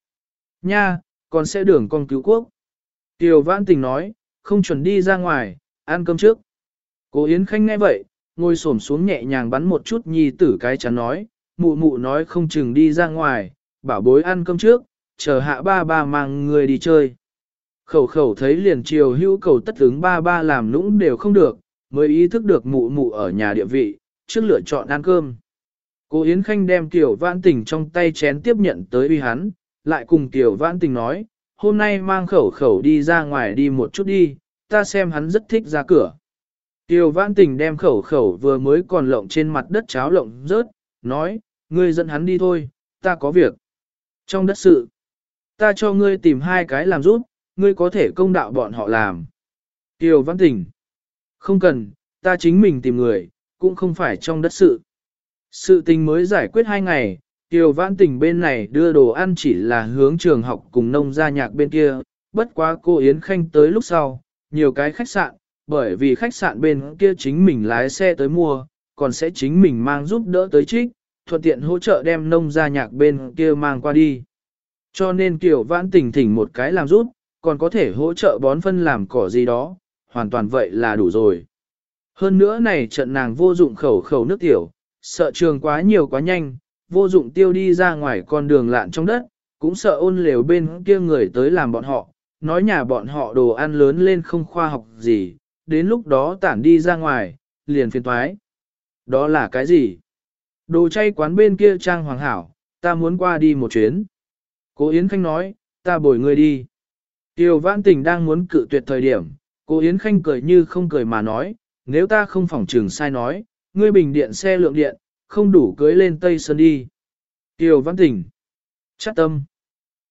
Nha, còn sẽ đường con cứu quốc. Tiểu vãn tình nói, không chuẩn đi ra ngoài, ăn cơm trước. Cô Yến Khanh nghe vậy, ngồi xổm xuống nhẹ nhàng bắn một chút nhi tử cái chắn nói, mụ mụ nói không chừng đi ra ngoài, bảo bối ăn cơm trước, chờ hạ ba ba mang người đi chơi. Khẩu khẩu thấy liền chiều hữu cầu tất ứng ba ba làm nũng đều không được, mới ý thức được mụ mụ ở nhà địa vị, trước lựa chọn ăn cơm. Cô Yến Khanh đem tiểu vãn tình trong tay chén tiếp nhận tới uy hắn, lại cùng tiểu vãn tình nói, hôm nay mang khẩu khẩu đi ra ngoài đi một chút đi, ta xem hắn rất thích ra cửa. Tiểu vãn tình đem khẩu khẩu vừa mới còn lộng trên mặt đất cháo lộng rớt, nói, ngươi dẫn hắn đi thôi, ta có việc. Trong đất sự, ta cho ngươi tìm hai cái làm giúp, ngươi có thể công đạo bọn họ làm. Tiểu vãn tình, không cần, ta chính mình tìm người, cũng không phải trong đất sự. Sự tình mới giải quyết hai ngày, Kiều Vãn Tình bên này đưa đồ ăn chỉ là hướng trường học cùng nông gia nhạc bên kia, bất quá cô Yến Khanh tới lúc sau, nhiều cái khách sạn, bởi vì khách sạn bên kia chính mình lái xe tới mua, còn sẽ chính mình mang giúp đỡ tới trích, thuận tiện hỗ trợ đem nông gia nhạc bên kia mang qua đi. Cho nên Kiều Vãn Tình thỉnh một cái làm giúp, còn có thể hỗ trợ bón phân làm cỏ gì đó, hoàn toàn vậy là đủ rồi. Hơn nữa này trận nàng vô dụng khẩu khẩu nước tiểu, sợ trường quá nhiều quá nhanh, vô dụng tiêu đi ra ngoài con đường lạn trong đất, cũng sợ ôn lều bên kia người tới làm bọn họ, nói nhà bọn họ đồ ăn lớn lên không khoa học gì, đến lúc đó tản đi ra ngoài, liền phiền toái. Đó là cái gì? Đồ chay quán bên kia trang hoàng hảo, ta muốn qua đi một chuyến. Cố Yến Khanh nói, ta bồi người đi. Tiêu Vãn Tình đang muốn cự tuyệt thời điểm, cố Yến Khanh cười như không cười mà nói, nếu ta không phỏng trường sai nói, ngươi bình điện xe lượng điện, không đủ cưới lên Tây Sơn đi. Tiêu Văn Tỉnh. Chắc tâm.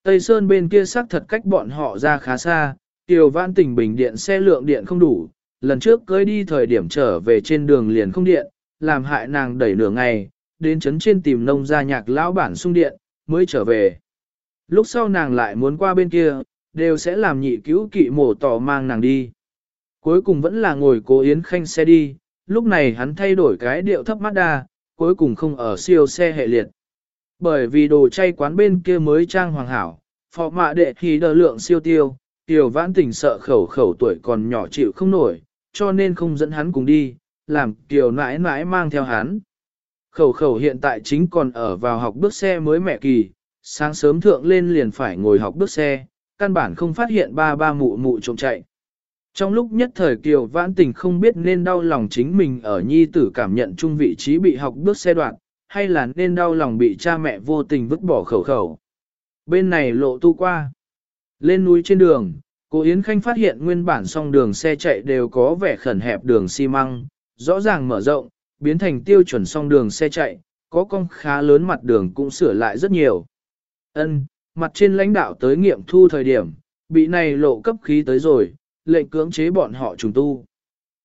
Tây Sơn bên kia xác thật cách bọn họ ra khá xa, Tiêu Văn Tỉnh bình điện xe lượng điện không đủ, lần trước cưới đi thời điểm trở về trên đường liền không điện, làm hại nàng đẩy nửa ngày, đến chấn trên tìm nông gia nhạc lão bản sung điện, mới trở về. Lúc sau nàng lại muốn qua bên kia, đều sẽ làm nhị cứu kỵ mổ tỏ mang nàng đi. Cuối cùng vẫn là ngồi cố Yến Khanh xe đi, lúc này hắn thay đổi cái điệu thấp mắt đa, cuối cùng không ở siêu xe hệ liệt. Bởi vì đồ chay quán bên kia mới trang hoàng hảo, phò mạ đệ thì đờ lượng siêu tiêu, tiểu vãn tình sợ khẩu khẩu tuổi còn nhỏ chịu không nổi, cho nên không dẫn hắn cùng đi, làm tiểu nãi nãi mang theo hắn. Khẩu khẩu hiện tại chính còn ở vào học bước xe mới mẹ kỳ, sáng sớm thượng lên liền phải ngồi học bước xe, căn bản không phát hiện ba ba mụ mụ trộm chạy. Trong lúc nhất thời Kiều Vãn Tình không biết nên đau lòng chính mình ở nhi tử cảm nhận chung vị trí bị học bước xe đoạn, hay là nên đau lòng bị cha mẹ vô tình vứt bỏ khẩu khẩu. Bên này lộ tu qua. Lên núi trên đường, cô Yến Khanh phát hiện nguyên bản song đường xe chạy đều có vẻ khẩn hẹp đường xi măng, rõ ràng mở rộng, biến thành tiêu chuẩn song đường xe chạy, có con khá lớn mặt đường cũng sửa lại rất nhiều. Ân, mặt trên lãnh đạo tới nghiệm thu thời điểm, bị này lộ cấp khí tới rồi, lệnh cưỡng chế bọn họ trùng tu.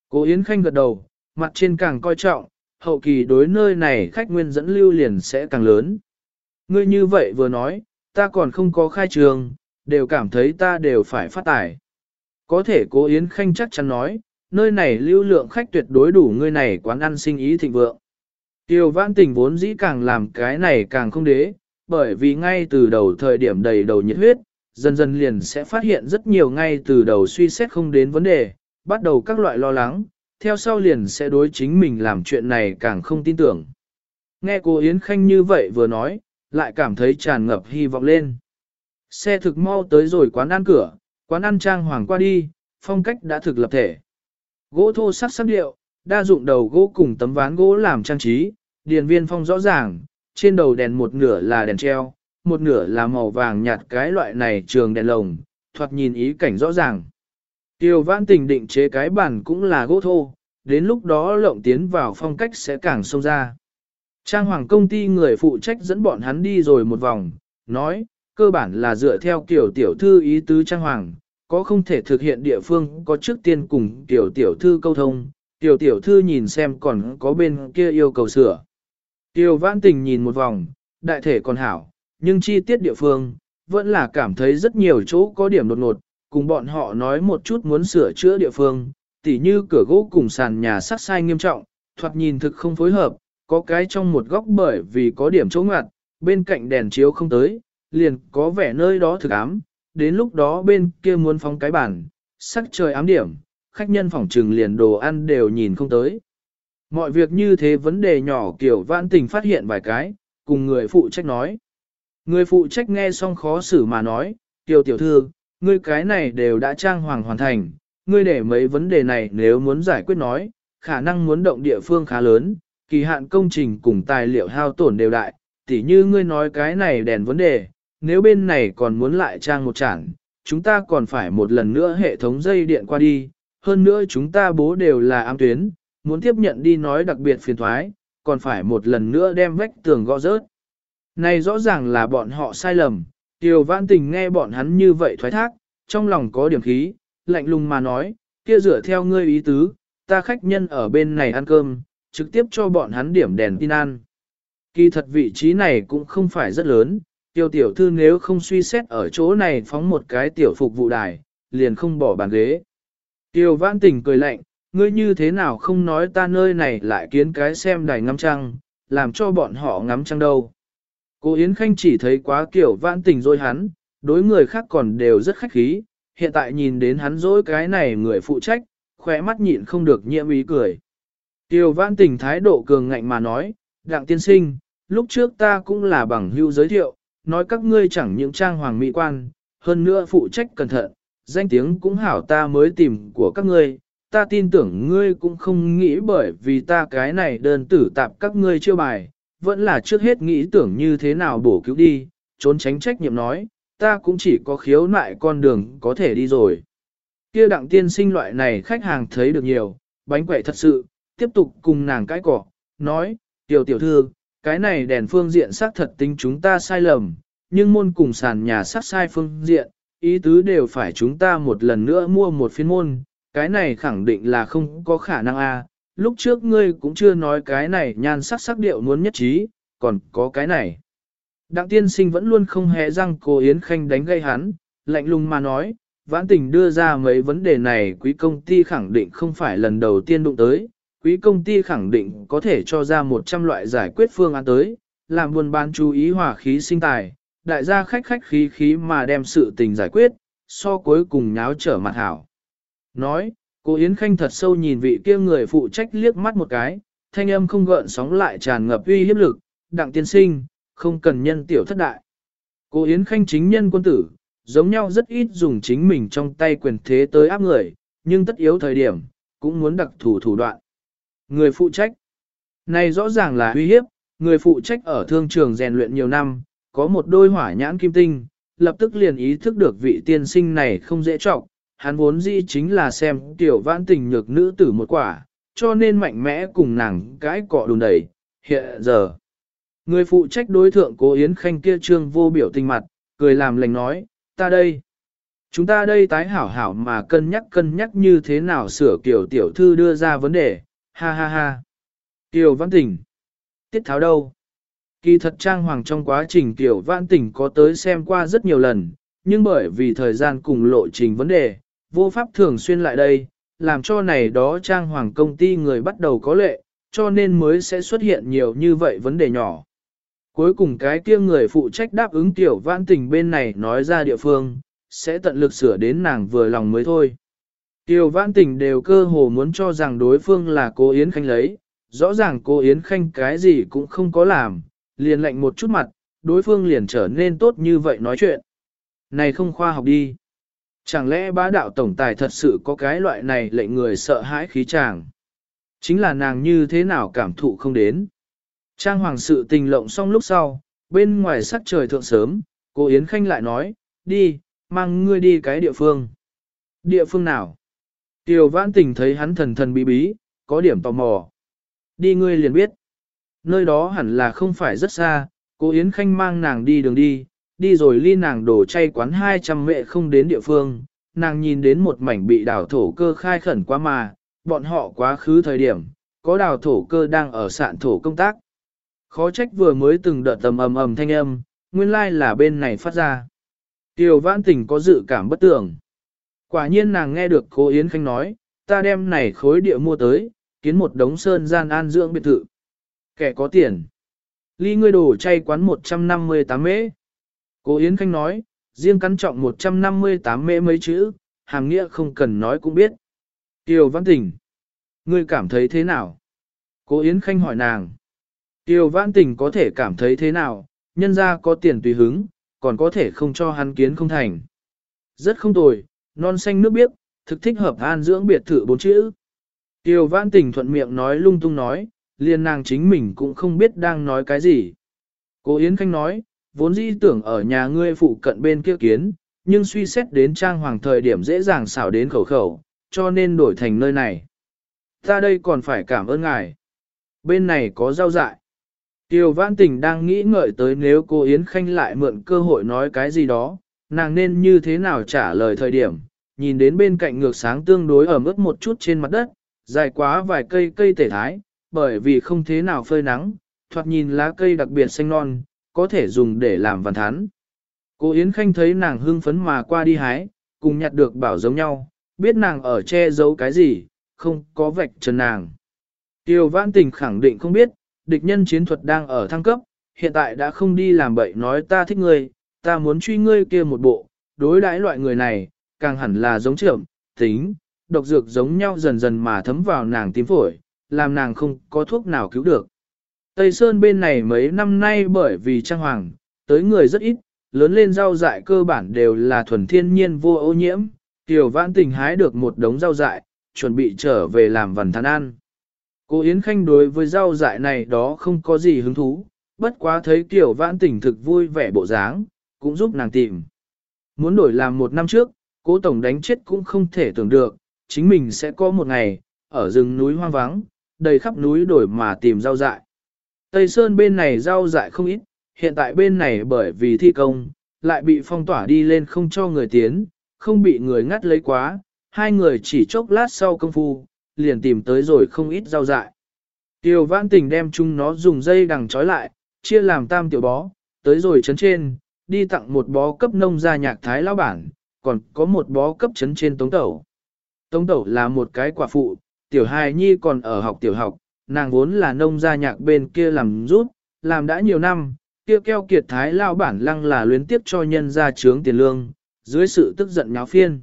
Cố Yến Khanh gật đầu, mặt trên càng coi trọng, hậu kỳ đối nơi này khách nguyên dẫn lưu liền sẽ càng lớn. Ngươi như vậy vừa nói, ta còn không có khai trường, đều cảm thấy ta đều phải phát tài. Có thể cố Yến Khanh chắc chắn nói, nơi này lưu lượng khách tuyệt đối đủ ngươi này quán ăn sinh ý thịnh vượng. Tiêu vãn tình vốn dĩ càng làm cái này càng không đế, bởi vì ngay từ đầu thời điểm đầy đầu nhiệt huyết, dần dần liền sẽ phát hiện rất nhiều ngay từ đầu suy xét không đến vấn đề, bắt đầu các loại lo lắng, theo sau liền sẽ đối chính mình làm chuyện này càng không tin tưởng. Nghe cô Yến Khanh như vậy vừa nói, lại cảm thấy tràn ngập hy vọng lên. Xe thực mau tới rồi quán ăn cửa, quán ăn trang hoàng qua đi, phong cách đã thực lập thể. Gỗ thô sắc sắc điệu, đa dụng đầu gỗ cùng tấm ván gỗ làm trang trí, điền viên phong rõ ràng, trên đầu đèn một nửa là đèn treo, một nửa là màu vàng nhạt cái loại này trường đèn lồng, thoạt nhìn ý cảnh rõ ràng. Tiêu vãn tình định chế cái bàn cũng là gỗ thô, đến lúc đó lộng tiến vào phong cách sẽ càng sâu ra. Trang hoàng công ty người phụ trách dẫn bọn hắn đi rồi một vòng, nói, cơ bản là dựa theo kiểu tiểu thư ý tứ trang hoàng, có không thể thực hiện địa phương có trước tiên cùng tiểu tiểu thư câu thông, tiểu tiểu thư nhìn xem còn có bên kia yêu cầu sửa. Tiêu vãn tình nhìn một vòng, đại thể còn hảo, nhưng chi tiết địa phương, vẫn là cảm thấy rất nhiều chỗ có điểm đột ngột, cùng bọn họ nói một chút muốn sửa chữa địa phương, tỉ như cửa gỗ cùng sàn nhà sắc sai nghiêm trọng, thoạt nhìn thực không phối hợp, có cái trong một góc bởi vì có điểm chỗ ngoặt, bên cạnh đèn chiếu không tới, liền có vẻ nơi đó thực ám, đến lúc đó bên kia muốn phóng cái bàn, sắc trời ám điểm, khách nhân phòng trừng liền đồ ăn đều nhìn không tới. Mọi việc như thế vấn đề nhỏ kiểu vãn tình phát hiện vài cái, cùng người phụ trách nói. Người phụ trách nghe xong khó xử mà nói, tiểu tiểu thư, ngươi cái này đều đã trang hoàng hoàn thành, ngươi để mấy vấn đề này nếu muốn giải quyết nói, khả năng muốn động địa phương khá lớn, kỳ hạn công trình cùng tài liệu hao tổn đều đại, tỉ như ngươi nói cái này đèn vấn đề, nếu bên này còn muốn lại trang một chản, chúng ta còn phải một lần nữa hệ thống dây điện qua đi, hơn nữa chúng ta bố đều là ám tuyến, muốn tiếp nhận đi nói đặc biệt phiền thoái, còn phải một lần nữa đem vách tường gõ rớt. Này rõ ràng là bọn họ sai lầm, Tiêu Vãn Tình nghe bọn hắn như vậy thoái thác, trong lòng có điểm khí, lạnh lùng mà nói, kia dựa theo ngươi ý tứ, ta khách nhân ở bên này ăn cơm, trực tiếp cho bọn hắn điểm đèn tin ăn. Kỳ thật vị trí này cũng không phải rất lớn, tiêu tiểu thư nếu không suy xét ở chỗ này phóng một cái tiểu phục vụ đài, liền không bỏ bàn ghế. Tiêu Vãn Tình cười lạnh, ngươi như thế nào không nói ta nơi này lại kiến cái xem đài ngắm trăng, làm cho bọn họ ngắm trăng đâu. Cô Yến Khanh chỉ thấy quá kiểu vãn tình rồi hắn, đối người khác còn đều rất khách khí, hiện tại nhìn đến hắn dối cái này người phụ trách, khỏe mắt nhịn không được nhiễm ý cười. Tiêu vãn tình thái độ cường ngạnh mà nói, đặng tiên sinh, lúc trước ta cũng là bằng hưu giới thiệu, nói các ngươi chẳng những trang hoàng mỹ quan, hơn nữa phụ trách cẩn thận, danh tiếng cũng hảo ta mới tìm của các ngươi, ta tin tưởng ngươi cũng không nghĩ bởi vì ta cái này đơn tử tạp các ngươi chưa bài, vẫn là trước hết nghĩ tưởng như thế nào bổ cứu đi, trốn tránh trách nhiệm nói, ta cũng chỉ có khiếu nại con đường có thể đi rồi. Kia đặng tiên sinh loại này khách hàng thấy được nhiều, bánh quậy thật sự, tiếp tục cùng nàng cãi cỏ, nói, tiểu tiểu thư, cái này đèn phương diện xác thật tính chúng ta sai lầm, nhưng môn cùng sàn nhà sát sai phương diện, ý tứ đều phải chúng ta một lần nữa mua một phiên môn, cái này khẳng định là không có khả năng a lúc trước ngươi cũng chưa nói cái này nhan sắc sắc điệu muốn nhất trí, còn có cái này. Đặng tiên sinh vẫn luôn không hề răng cô Yến Khanh đánh gây hắn, lạnh lùng mà nói, vãn tình đưa ra mấy vấn đề này quý công ty khẳng định không phải lần đầu tiên đụng tới, quý công ty khẳng định có thể cho ra 100 loại giải quyết phương án tới, làm buôn bán chú ý hòa khí sinh tài, đại gia khách khách khí khí mà đem sự tình giải quyết, so cuối cùng nháo trở mặt hảo. Nói, cô Yến Khanh thật sâu nhìn vị kia người phụ trách liếc mắt một cái, thanh âm không gợn sóng lại tràn ngập uy hiếp lực, đặng tiên sinh, không cần nhân tiểu thất đại. Cô Yến Khanh chính nhân quân tử, giống nhau rất ít dùng chính mình trong tay quyền thế tới áp người, nhưng tất yếu thời điểm, cũng muốn đặc thủ thủ đoạn. Người phụ trách. Này rõ ràng là uy hiếp, người phụ trách ở thương trường rèn luyện nhiều năm, có một đôi hỏa nhãn kim tinh, lập tức liền ý thức được vị tiên sinh này không dễ trọng, hắn vốn dĩ chính là xem tiểu vãn tình nhược nữ tử một quả, cho nên mạnh mẽ cùng nàng cái cọ đùn đẩy, hiện giờ. Người phụ trách đối thượng cố Yến Khanh kia trương vô biểu tình mặt, cười làm lành nói, ta đây. Chúng ta đây tái hảo hảo mà cân nhắc cân nhắc như thế nào sửa kiểu tiểu thư đưa ra vấn đề, ha ha ha. Tiểu văn tình. Tiết tháo đâu? Kỳ thật trang hoàng trong quá trình tiểu văn tình có tới xem qua rất nhiều lần, nhưng bởi vì thời gian cùng lộ trình vấn đề, vô pháp thường xuyên lại đây, làm cho này đó trang hoàng công ty người bắt đầu có lệ, cho nên mới sẽ xuất hiện nhiều như vậy vấn đề nhỏ. Cuối cùng cái kia người phụ trách đáp ứng tiểu vãn tình bên này nói ra địa phương, sẽ tận lực sửa đến nàng vừa lòng mới thôi. Tiểu vãn tình đều cơ hồ muốn cho rằng đối phương là cô Yến Khanh lấy, rõ ràng cô Yến Khanh cái gì cũng không có làm, liền lệnh một chút mặt, đối phương liền trở nên tốt như vậy nói chuyện. Này không khoa học đi. Chẳng lẽ bá đạo tổng tài thật sự có cái loại này lệnh người sợ hãi khí chàng? Chính là nàng như thế nào cảm thụ không đến. Trang hoàng sự tình lộng xong lúc sau, bên ngoài sắc trời thượng sớm, cô Yến Khanh lại nói, đi, mang ngươi đi cái địa phương. Địa phương nào? Tiểu vãn tình thấy hắn thần thần bí bí, có điểm tò mò. Đi ngươi liền biết. Nơi đó hẳn là không phải rất xa, cô Yến Khanh mang nàng đi đường đi, đi rồi ly nàng đổ chay quán 200 mệ không đến địa phương, nàng nhìn đến một mảnh bị đảo thổ cơ khai khẩn quá mà, bọn họ quá khứ thời điểm, có đào thổ cơ đang ở sạn thổ công tác. Khó trách vừa mới từng đợt tầm ầm ầm thanh âm, nguyên lai là bên này phát ra. Tiểu vãn tình có dự cảm bất tưởng. Quả nhiên nàng nghe được cô Yến Khanh nói, ta đem này khối địa mua tới, kiến một đống sơn gian an dưỡng biệt thự. Kẻ có tiền. Ly ngươi đổ chay quán 158 mễ. Cô Yến Khanh nói, riêng cắn trọng 158 mễ mấy chữ, hàng nghĩa không cần nói cũng biết. Tiêu Văn Tình. Ngươi cảm thấy thế nào? Cô Yến Khanh hỏi nàng. Tiêu Văn Tình có thể cảm thấy thế nào, nhân ra có tiền tùy hứng, còn có thể không cho hắn kiến không thành. Rất không tồi, non xanh nước biếc, thực thích hợp an dưỡng biệt thự bốn chữ. Tiêu Văn Tình thuận miệng nói lung tung nói, liền nàng chính mình cũng không biết đang nói cái gì. Cô Yến Khanh nói, vốn dĩ tưởng ở nhà ngươi phụ cận bên kia kiến, nhưng suy xét đến trang hoàng thời điểm dễ dàng xảo đến khẩu khẩu, cho nên đổi thành nơi này. Ta đây còn phải cảm ơn ngài. Bên này có rau dại. Tiêu Vãn Tình đang nghĩ ngợi tới nếu cô Yến Khanh lại mượn cơ hội nói cái gì đó, nàng nên như thế nào trả lời thời điểm, nhìn đến bên cạnh ngược sáng tương đối ở mức một chút trên mặt đất, dài quá vài cây cây tể thái, bởi vì không thế nào phơi nắng, thoạt nhìn lá cây đặc biệt xanh non, có thể dùng để làm văn thán. Cô Yến Khanh thấy nàng hưng phấn mà qua đi hái, cùng nhặt được bảo giống nhau, biết nàng ở che giấu cái gì, không có vạch trần nàng. Tiêu Vãn Tình khẳng định không biết, địch nhân chiến thuật đang ở thăng cấp, hiện tại đã không đi làm bậy nói ta thích ngươi, ta muốn truy ngươi kia một bộ, đối đãi loại người này, càng hẳn là giống trưởng, tính, độc dược giống nhau dần dần mà thấm vào nàng tím phổi, làm nàng không có thuốc nào cứu được. Tây Sơn bên này mấy năm nay bởi vì trang hoàng, tới người rất ít, lớn lên rau dại cơ bản đều là thuần thiên nhiên vô ô nhiễm, Tiểu vãn tình hái được một đống rau dại, chuẩn bị trở về làm vần thán ăn. Cô Yến Khanh đối với rau dại này đó không có gì hứng thú, bất quá thấy Tiểu vãn tình thực vui vẻ bộ dáng, cũng giúp nàng tìm. Muốn đổi làm một năm trước, cố tổng đánh chết cũng không thể tưởng được, chính mình sẽ có một ngày, ở rừng núi hoang vắng, đầy khắp núi đổi mà tìm rau dại. Tây Sơn bên này rau dại không ít, hiện tại bên này bởi vì thi công, lại bị phong tỏa đi lên không cho người tiến, không bị người ngắt lấy quá, hai người chỉ chốc lát sau công phu, liền tìm tới rồi không ít rau dại. Tiêu vãn tình đem chúng nó dùng dây đằng trói lại, chia làm tam tiểu bó, tới rồi chấn trên, đi tặng một bó cấp nông gia nhạc thái lão bản, còn có một bó cấp chấn trên tống tẩu. Tống tẩu là một cái quả phụ, tiểu hài nhi còn ở học tiểu học, nàng vốn là nông gia nhạc bên kia làm rút, làm đã nhiều năm, kia keo kiệt thái lao bản lăng là luyến tiếp cho nhân ra trướng tiền lương, dưới sự tức giận nháo phiên.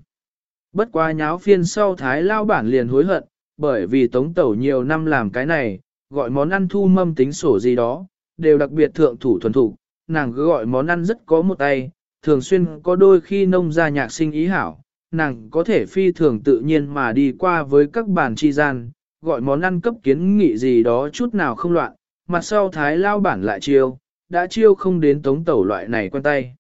Bất quá nháo phiên sau thái lao bản liền hối hận, bởi vì tống tẩu nhiều năm làm cái này, gọi món ăn thu mâm tính sổ gì đó, đều đặc biệt thượng thủ thuần thủ, nàng cứ gọi món ăn rất có một tay, thường xuyên có đôi khi nông gia nhạc sinh ý hảo, nàng có thể phi thường tự nhiên mà đi qua với các bàn chi gian, gọi món ăn cấp kiến nghị gì đó chút nào không loạn, mặt sau thái lao bản lại chiêu, đã chiêu không đến tống tẩu loại này quen tay.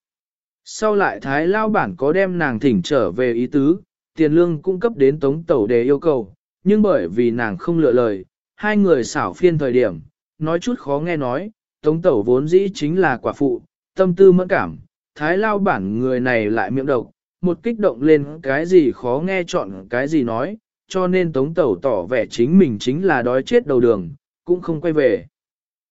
Sau lại thái lao bản có đem nàng thỉnh trở về ý tứ, tiền lương cung cấp đến tống tẩu để yêu cầu, nhưng bởi vì nàng không lựa lời, hai người xảo phiên thời điểm, nói chút khó nghe nói, tống tẩu vốn dĩ chính là quả phụ, tâm tư mẫn cảm, thái lao bản người này lại miệng độc, một kích động lên cái gì khó nghe chọn cái gì nói, cho nên tống tẩu tỏ vẻ chính mình chính là đói chết đầu đường, cũng không quay về.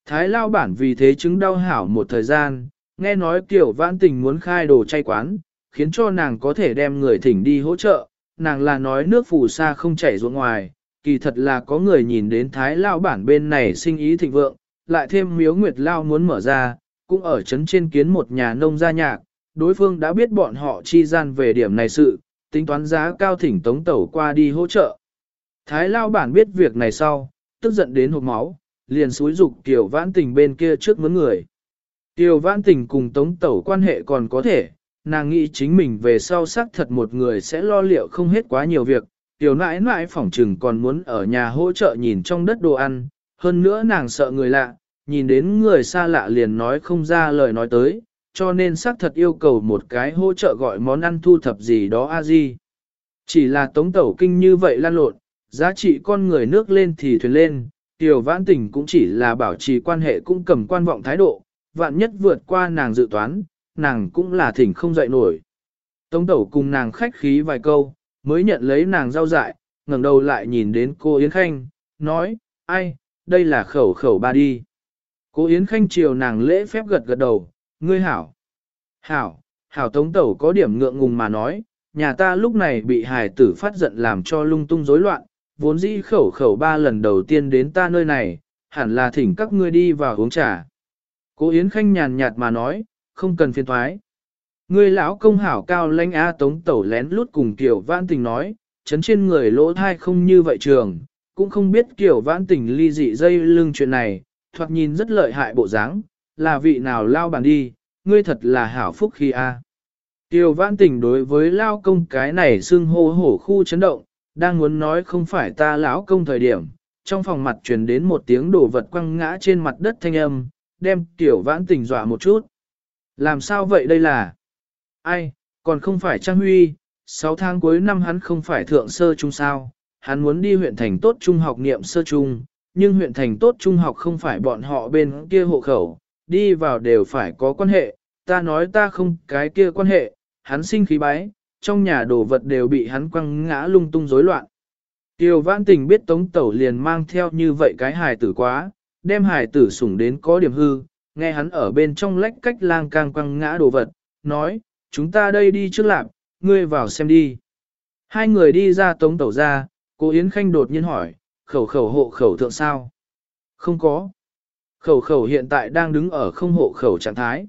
Thái lao bản vì thế chứng đau hảo một thời gian, nghe nói kiểu vãn tình muốn khai đồ chay quán, khiến cho nàng có thể đem người thỉnh đi hỗ trợ, nàng là nói nước phù sa không chảy ruộng ngoài, kỳ thật là có người nhìn đến thái lao bản bên này sinh ý thịnh vượng, lại thêm miếu nguyệt lao muốn mở ra, cũng ở chấn trên kiến một nhà nông gia nhạc, đối phương đã biết bọn họ chi gian về điểm này sự, tính toán giá cao thỉnh tống tẩu qua đi hỗ trợ. Thái lao bản biết việc này sau, tức giận đến hộp máu, liền xúi dục Tiểu Vãn Tình bên kia trước mướn người. Tiểu Vãn Tình cùng Tống Tẩu quan hệ còn có thể, nàng nghĩ chính mình về sau xác thật một người sẽ lo liệu không hết quá nhiều việc. Tiểu nãi nãi phỏng trừng còn muốn ở nhà hỗ trợ nhìn trong đất đồ ăn, hơn nữa nàng sợ người lạ, nhìn đến người xa lạ liền nói không ra lời nói tới, cho nên xác thật yêu cầu một cái hỗ trợ gọi món ăn thu thập gì đó a di. Chỉ là tống tẩu kinh như vậy lan lộn, giá trị con người nước lên thì thuyền lên, Tiểu vãn tình cũng chỉ là bảo trì quan hệ cũng cầm quan vọng thái độ, vạn nhất vượt qua nàng dự toán, nàng cũng là thỉnh không dậy nổi. Tống tẩu cùng nàng khách khí vài câu, mới nhận lấy nàng rau dại, ngẩng đầu lại nhìn đến cô Yến Khanh, nói, ai, đây là khẩu khẩu ba đi. Cô Yến Khanh chiều nàng lễ phép gật gật đầu, ngươi hảo. Hảo, hảo tống tẩu có điểm ngượng ngùng mà nói, nhà ta lúc này bị hài tử phát giận làm cho lung tung rối loạn, vốn dĩ khẩu khẩu ba lần đầu tiên đến ta nơi này, hẳn là thỉnh các ngươi đi vào uống trà. Cố Yến Khanh nhàn nhạt mà nói, không cần phiền thoái. Ngươi lão công hảo cao lãnh a tống tẩu lén lút cùng Kiều Vãn Tình nói, chấn trên người lỗ thai không như vậy trường, cũng không biết Kiều Vãn Tình ly dị dây lưng chuyện này, thoạt nhìn rất lợi hại bộ dáng, là vị nào lao bàn đi, ngươi thật là hảo phúc khi a. Tiêu Vãn Tình đối với lao công cái này xưng hô hổ khu chấn động, đang muốn nói không phải ta lão công thời điểm, trong phòng mặt truyền đến một tiếng đổ vật quăng ngã trên mặt đất thanh âm, đem tiểu vãn tình dọa một chút. Làm sao vậy đây là? Ai, còn không phải Trang Huy, 6 tháng cuối năm hắn không phải thượng sơ trung sao, hắn muốn đi huyện thành tốt trung học niệm sơ trung, nhưng huyện thành tốt trung học không phải bọn họ bên kia hộ khẩu, đi vào đều phải có quan hệ, ta nói ta không cái kia quan hệ, hắn sinh khí bái, trong nhà đồ vật đều bị hắn quăng ngã lung tung rối loạn. Tiêu vãn tình biết tống tẩu liền mang theo như vậy cái hài tử quá, đem hài tử sủng đến có điểm hư, nghe hắn ở bên trong lách cách lang cang quăng ngã đồ vật, nói, chúng ta đây đi trước lạp, ngươi vào xem đi. Hai người đi ra tống tẩu ra, cô Yến Khanh đột nhiên hỏi, khẩu khẩu hộ khẩu thượng sao? Không có. Khẩu khẩu hiện tại đang đứng ở không hộ khẩu trạng thái.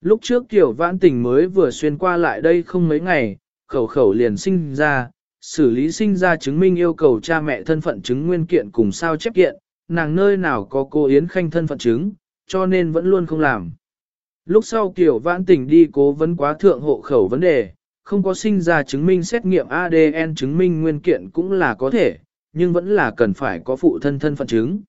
Lúc trước Tiểu Vãn Tình mới vừa xuyên qua lại đây không mấy ngày, khẩu khẩu liền sinh ra, xử lý sinh ra chứng minh yêu cầu cha mẹ thân phận chứng nguyên kiện cùng sao chép kiện, nàng nơi nào có cô Yến Khanh thân phận chứng, cho nên vẫn luôn không làm. Lúc sau Tiểu Vãn Tình đi cố vấn quá thượng hộ khẩu vấn đề, không có sinh ra chứng minh xét nghiệm ADN chứng minh nguyên kiện cũng là có thể, nhưng vẫn là cần phải có phụ thân thân phận chứng.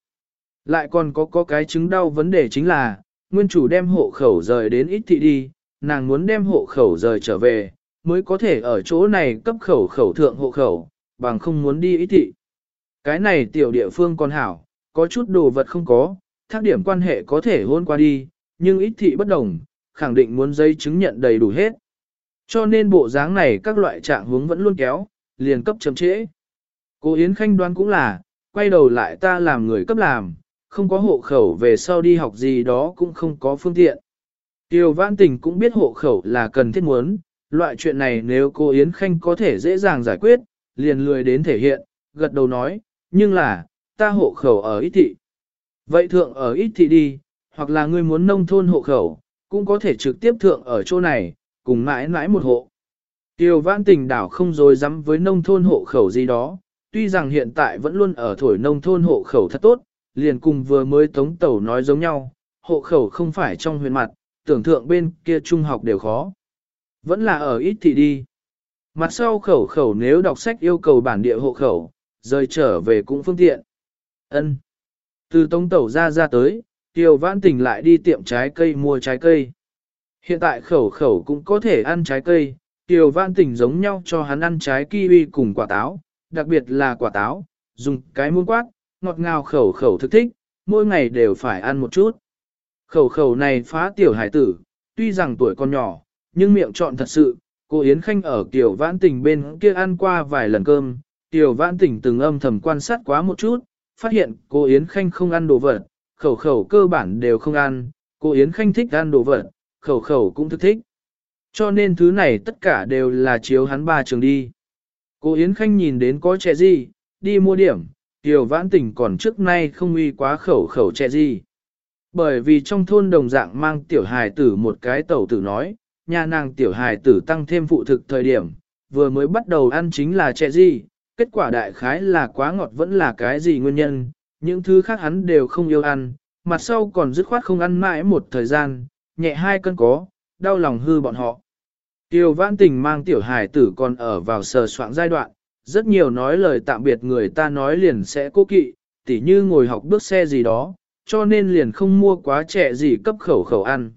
Lại còn có có cái chứng đau vấn đề chính là, nguyên chủ đem hộ khẩu rời đến ít thị đi, nàng muốn đem hộ khẩu rời trở về, mới có thể ở chỗ này cấp khẩu khẩu thượng hộ khẩu, bằng không muốn đi ít thị. Cái này tiểu địa phương còn hảo, có chút đồ vật không có, thác điểm quan hệ có thể hôn qua đi, nhưng ít thị bất đồng, khẳng định muốn giấy chứng nhận đầy đủ hết. Cho nên bộ dáng này các loại trạng hướng vẫn luôn kéo, liền cấp chậm trễ. Cô Yến Khanh đoán cũng là, quay đầu lại ta làm người cấp làm, không có hộ khẩu về sau đi học gì đó cũng không có phương tiện. Tiêu Vãn Tình cũng biết hộ khẩu là cần thiết muốn, loại chuyện này nếu cô Yến Khanh có thể dễ dàng giải quyết, liền lười đến thể hiện, gật đầu nói, nhưng là, ta hộ khẩu ở ít thị. Vậy thượng ở ít thị đi, hoặc là ngươi muốn nông thôn hộ khẩu, cũng có thể trực tiếp thượng ở chỗ này, cùng mãi mãi một hộ. Tiêu vãn tình đảo không dối dám với nông thôn hộ khẩu gì đó, tuy rằng hiện tại vẫn luôn ở thổi nông thôn hộ khẩu thật tốt, liền cùng vừa mới tống tẩu nói giống nhau, hộ khẩu không phải trong huyện mặt, tưởng thượng bên kia trung học đều khó. Vẫn là ở ít thì đi. Mặt sau khẩu khẩu nếu đọc sách yêu cầu bản địa hộ khẩu, rời trở về cũng phương tiện. ân Từ tống tẩu ra ra tới, Tiêu Vãn Tình lại đi tiệm trái cây mua trái cây. Hiện tại khẩu khẩu cũng có thể ăn trái cây, Tiêu Vãn Tình giống nhau cho hắn ăn trái kiwi cùng quả táo, đặc biệt là quả táo, dùng cái muôn quát, ngọt ngào khẩu khẩu thực thích, mỗi ngày đều phải ăn một chút. Khẩu khẩu này phá tiểu hải tử, tuy rằng tuổi còn nhỏ, nhưng miệng chọn thật sự, cô Yến Khanh ở tiểu Vãn Tình bên kia ăn qua vài lần cơm, tiểu Vãn Tình từng âm thầm quan sát quá một chút, phát hiện cô Yến Khanh không ăn đồ vật, khẩu khẩu cơ bản đều không ăn, cô Yến Khanh thích ăn đồ vật, khẩu khẩu cũng thức thích. Cho nên thứ này tất cả đều là chiếu hắn ba trường đi. Cô Yến Khanh nhìn đến có trẻ gì, đi mua điểm, Tiểu Vãn Tình còn trước nay không uy quá khẩu khẩu trẻ gì. Bởi vì trong thôn đồng dạng mang tiểu hài tử một cái tẩu tử nói, nhà nàng tiểu hài tử tăng thêm phụ thực thời điểm, vừa mới bắt đầu ăn chính là trẻ gì, kết quả đại khái là quá ngọt vẫn là cái gì nguyên nhân, những thứ khác hắn đều không yêu ăn, mặt sau còn dứt khoát không ăn mãi một thời gian, nhẹ hai cân có, đau lòng hư bọn họ. Tiêu vãn tình mang tiểu hài tử còn ở vào sờ soạn giai đoạn, rất nhiều nói lời tạm biệt người ta nói liền sẽ cố kỵ, tỉ như ngồi học bước xe gì đó, cho nên liền không mua quá trẻ gì cấp khẩu khẩu ăn.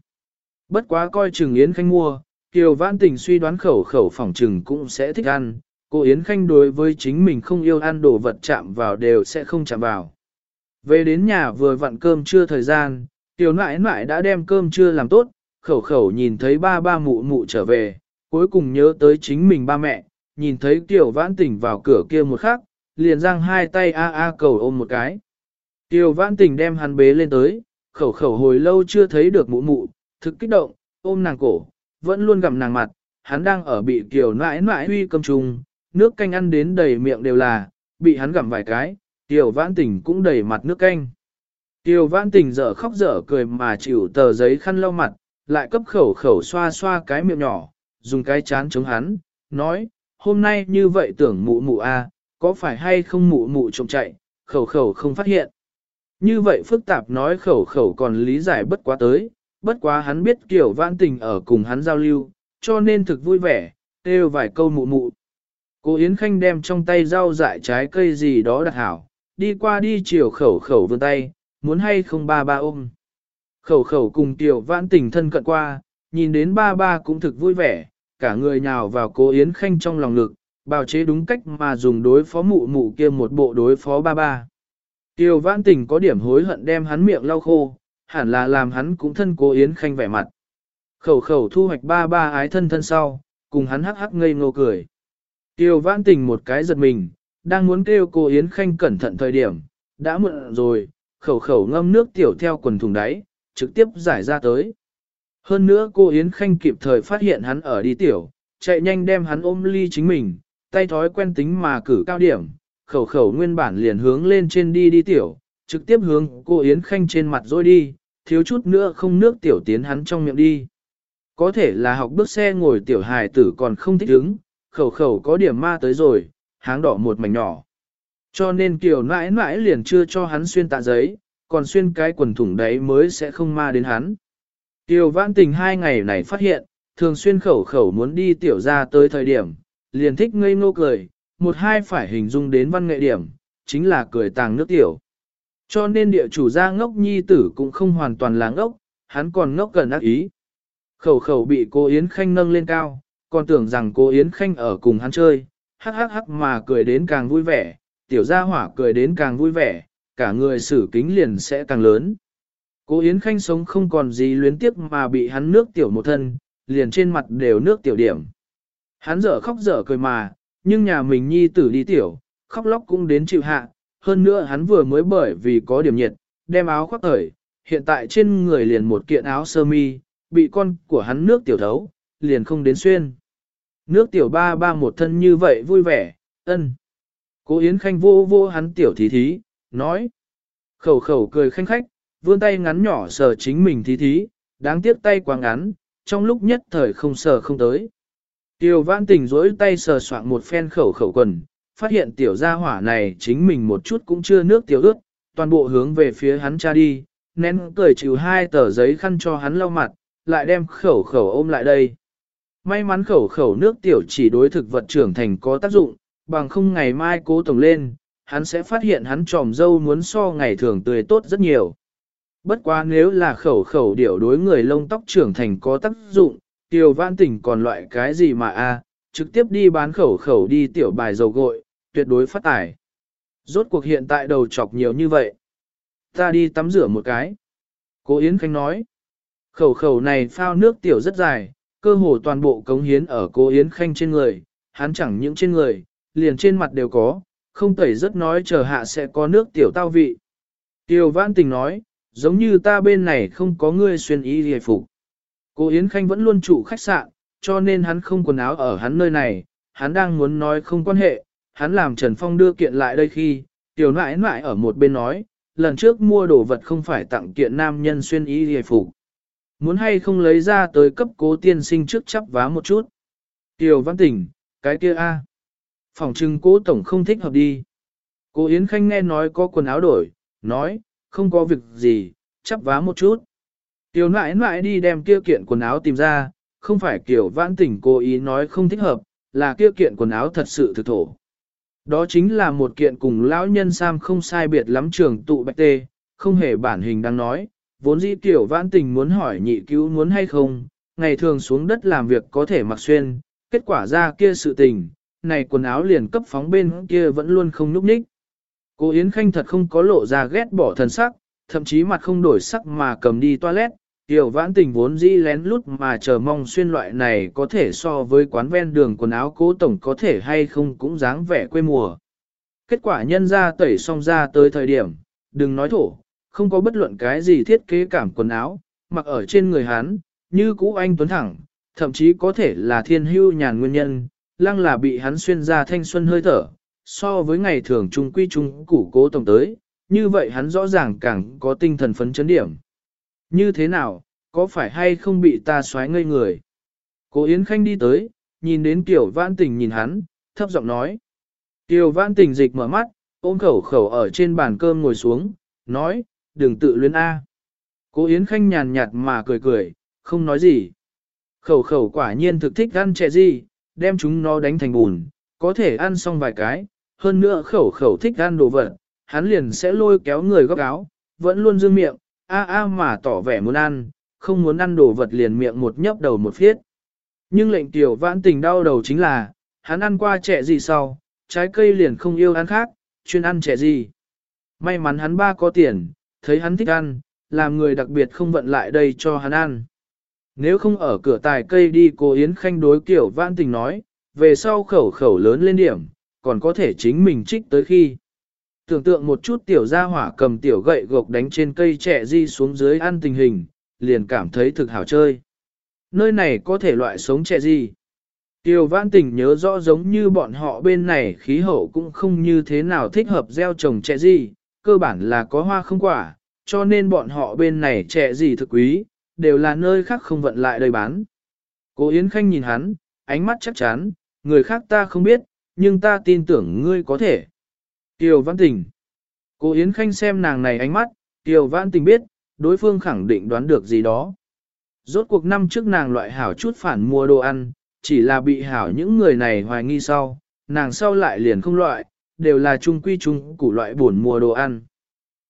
Bất quá coi chừng Yến Khanh mua, Kiều Vãn Tình suy đoán khẩu khẩu phỏng chừng cũng sẽ thích ăn, cô Yến Khanh đối với chính mình không yêu ăn đồ vật chạm vào đều sẽ không chạm vào. Về đến nhà vừa vặn cơm trưa thời gian, Kiều nãi nãi đã đem cơm trưa làm tốt, khẩu khẩu nhìn thấy ba ba mụ mụ trở về, cuối cùng nhớ tới chính mình ba mẹ, nhìn thấy tiểu vãn tỉnh vào cửa kia một khắc, liền giang hai tay a a cầu ôm một cái. Tiểu vãn tỉnh đem hắn bế lên tới, khẩu khẩu hồi lâu chưa thấy được mụ mụ, thực kích động, ôm nàng cổ, vẫn luôn gặm nàng mặt, hắn đang ở bị tiểu nãi nãi huy cầm trùng, nước canh ăn đến đầy miệng đều là, bị hắn gặm vài cái, Tiểu vãn tình cũng đầy mặt nước canh. Tiểu vãn tình dở khóc dở cười mà chịu tờ giấy khăn lau mặt, lại cấp khẩu khẩu xoa xoa cái miệng nhỏ, dùng cái chán chống hắn, nói, hôm nay như vậy tưởng mụ mụ a, à, có phải hay không mụ mụ trộm chạy, khẩu khẩu không phát hiện. Như vậy phức tạp nói khẩu khẩu còn lý giải bất quá tới, bất quá hắn biết kiểu vãn tình ở cùng hắn giao lưu, cho nên thực vui vẻ, kêu vài câu mụ mụ. Cô Yến Khanh đem trong tay rau dại trái cây gì đó đặt hảo, đi qua đi chiều khẩu khẩu vươn tay, muốn hay không ba ba ôm. Khẩu khẩu cùng tiểu vãn tình thân cận qua, nhìn đến ba ba cũng thực vui vẻ, cả người nhào vào cố Yến Khanh trong lòng lực, bào chế đúng cách mà dùng đối phó mụ mụ kia một bộ đối phó ba ba. tiêu vãn tình có điểm hối hận đem hắn miệng lau khô, hẳn là làm hắn cũng thân cố Yến Khanh vẻ mặt. Khẩu khẩu thu hoạch ba ba ái thân thân sau, cùng hắn hắc hắc ngây ngô cười. tiêu vãn tình một cái giật mình, đang muốn kêu cô Yến Khanh cẩn thận thời điểm, đã muộn rồi, khẩu khẩu ngâm nước tiểu theo quần thùng đáy, trực tiếp giải ra tới. Hơn nữa cô Yến Khanh kịp thời phát hiện hắn ở đi tiểu, chạy nhanh đem hắn ôm ly chính mình, tay thói quen tính mà cử cao điểm, khẩu khẩu nguyên bản liền hướng lên trên đi đi tiểu, trực tiếp hướng cô Yến Khanh trên mặt rồi đi, thiếu chút nữa không nước tiểu tiến hắn trong miệng đi. Có thể là học bước xe ngồi tiểu hài tử còn không thích ứng, khẩu khẩu có điểm ma tới rồi, háng đỏ một mảnh nhỏ. Cho nên kiểu mãi mãi liền chưa cho hắn xuyên tạ giấy, còn xuyên cái quần thủng đấy mới sẽ không ma đến hắn. Tiêu vãn tình hai ngày này phát hiện, thường xuyên khẩu khẩu muốn đi tiểu ra tới thời điểm, liền thích ngây ngô cười, một hai phải hình dung đến văn nghệ điểm, chính là cười tàng nước tiểu. Cho nên địa chủ gia ngốc nhi tử cũng không hoàn toàn là ngốc, hắn còn ngốc gần ác ý. Khẩu khẩu bị cô Yến Khanh nâng lên cao, còn tưởng rằng cô Yến Khanh ở cùng hắn chơi, hắc hắc hắc mà cười đến càng vui vẻ, tiểu gia hỏa cười đến càng vui vẻ, cả người sử kính liền sẽ càng lớn. Cố Yến Khanh sống không còn gì luyến tiếc mà bị hắn nước tiểu một thân, liền trên mặt đều nước tiểu điểm. Hắn dở khóc dở cười mà, nhưng nhà mình nhi tử đi tiểu, khóc lóc cũng đến chịu hạ, hơn nữa hắn vừa mới bởi vì có điểm nhiệt, đem áo khoác thởi, hiện tại trên người liền một kiện áo sơ mi, bị con của hắn nước tiểu thấu, liền không đến xuyên. Nước tiểu ba ba một thân như vậy vui vẻ, ân. Cố Yến Khanh vô vô hắn tiểu thí thí, nói. Khẩu khẩu cười khanh khách, vươn tay ngắn nhỏ sờ chính mình thí thí, đáng tiếc tay quá ngắn, trong lúc nhất thời không sờ không tới. Tiêu vãn tình rỗi tay sờ soạn một phen khẩu khẩu quần, phát hiện tiểu gia hỏa này chính mình một chút cũng chưa nước tiểu ướt, toàn bộ hướng về phía hắn cha đi, nén cười chịu hai tờ giấy khăn cho hắn lau mặt, lại đem khẩu khẩu ôm lại đây. May mắn khẩu khẩu nước tiểu chỉ đối thực vật trưởng thành có tác dụng, bằng không ngày mai cố tổng lên, hắn sẽ phát hiện hắn tròm dâu muốn so ngày thường tươi tốt rất nhiều. Bất quá nếu là khẩu khẩu điệu đối người lông tóc trưởng thành có tác dụng, tiểu vãn tỉnh còn loại cái gì mà a trực tiếp đi bán khẩu khẩu đi tiểu bài dầu gội, tuyệt đối phát tải. Rốt cuộc hiện tại đầu chọc nhiều như vậy. Ta đi tắm rửa một cái. Cố Yến Khanh nói. Khẩu khẩu này phao nước tiểu rất dài, cơ hồ toàn bộ cống hiến ở cố Yến Khanh trên người, hắn chẳng những trên người, liền trên mặt đều có, không tẩy rất nói chờ hạ sẽ có nước tiểu tao vị. Tiêu Văn Tình nói, giống như ta bên này không có ngươi xuyên y hề phục. cô Yến Khanh vẫn luôn trụ khách sạn, cho nên hắn không quần áo ở hắn nơi này, hắn đang muốn nói không quan hệ, hắn làm Trần Phong đưa kiện lại đây khi, tiểu nãi nãi ở một bên nói, lần trước mua đồ vật không phải tặng kiện nam nhân xuyên y hề phục. Muốn hay không lấy ra tới cấp cố tiên sinh trước chắp vá một chút. Tiểu văn tỉnh, cái kia a Phòng trưng cố tổng không thích hợp đi. Cố Yến Khanh nghe nói có quần áo đổi, nói, không có việc gì, chắp vá một chút. Tiểu nãi nãi đi đem kia kiện quần áo tìm ra, không phải kiểu vãn tỉnh cố ý nói không thích hợp, là kia kiện quần áo thật sự thực thổ. Đó chính là một kiện cùng lão nhân Sam không sai biệt lắm trường tụ bạch tê, không hề bản hình đang nói, vốn dĩ tiểu vãn tình muốn hỏi nhị cứu muốn hay không, ngày thường xuống đất làm việc có thể mặc xuyên, kết quả ra kia sự tình, này quần áo liền cấp phóng bên kia vẫn luôn không núp ních. Cô Yến Khanh thật không có lộ ra ghét bỏ thần sắc, thậm chí mặt không đổi sắc mà cầm đi toilet, tiểu vãn tình vốn dĩ lén lút mà chờ mong xuyên loại này có thể so với quán ven đường quần áo cố tổng có thể hay không cũng dáng vẻ quê mùa. Kết quả nhân ra tẩy xong ra tới thời điểm, đừng nói thổ, không có bất luận cái gì thiết kế cảm quần áo, mặc ở trên người hắn, như cũ anh tuấn thẳng, thậm chí có thể là thiên hưu nhàn nguyên nhân, lăng là bị hắn xuyên ra thanh xuân hơi thở, so với ngày thường trung quy trung củ cố tổng tới, như vậy hắn rõ ràng càng có tinh thần phấn chấn điểm. Như thế nào, có phải hay không bị ta xoáy ngây người? Cố Yến Khanh đi tới, nhìn đến Tiểu Vãn Tình nhìn hắn, thấp giọng nói. Tiểu Vãn Tình dịch mở mắt, ôm khẩu khẩu ở trên bàn cơm ngồi xuống, nói, đừng tự luyến A. Cố Yến Khanh nhàn nhạt mà cười cười, không nói gì. Khẩu khẩu quả nhiên thực thích ăn trẻ gì, đem chúng nó đánh thành bùn, có thể ăn xong vài cái, hơn nữa khẩu khẩu thích ăn đồ vật, hắn liền sẽ lôi kéo người góc áo, vẫn luôn dương miệng, a a mà tỏ vẻ muốn ăn, không muốn ăn đồ vật liền miệng một nhấp đầu một phiết. Nhưng lệnh tiểu vãn tình đau đầu chính là, hắn ăn qua trẻ gì sau, trái cây liền không yêu ăn khác, chuyên ăn trẻ gì. May mắn hắn ba có tiền, thấy hắn thích ăn, làm người đặc biệt không vận lại đây cho hắn ăn. Nếu không ở cửa tài cây đi cô Yến Khanh đối kiểu vãn tình nói, về sau khẩu khẩu lớn lên điểm, còn có thể chính mình trích tới khi. Tưởng tượng một chút tiểu gia hỏa cầm tiểu gậy gộc đánh trên cây trẻ di xuống dưới ăn tình hình, liền cảm thấy thực hảo chơi. Nơi này có thể loại sống trẻ gì? Tiểu vãn tình nhớ rõ giống như bọn họ bên này khí hậu cũng không như thế nào thích hợp gieo trồng trẻ gì, cơ bản là có hoa không quả, cho nên bọn họ bên này trẻ gì thực quý, đều là nơi khác không vận lại đầy bán. Cố Yến Khanh nhìn hắn, ánh mắt chắc chắn, người khác ta không biết, nhưng ta tin tưởng ngươi có thể. Tiêu Văn Tình Cố Yến Khanh xem nàng này ánh mắt, Tiêu Văn Tình biết, đối phương khẳng định đoán được gì đó. Rốt cuộc năm trước nàng loại hảo chút phản mua đồ ăn, chỉ là bị hảo những người này hoài nghi sau, nàng sau lại liền không loại, đều là trung quy trung củ loại buồn mua đồ ăn.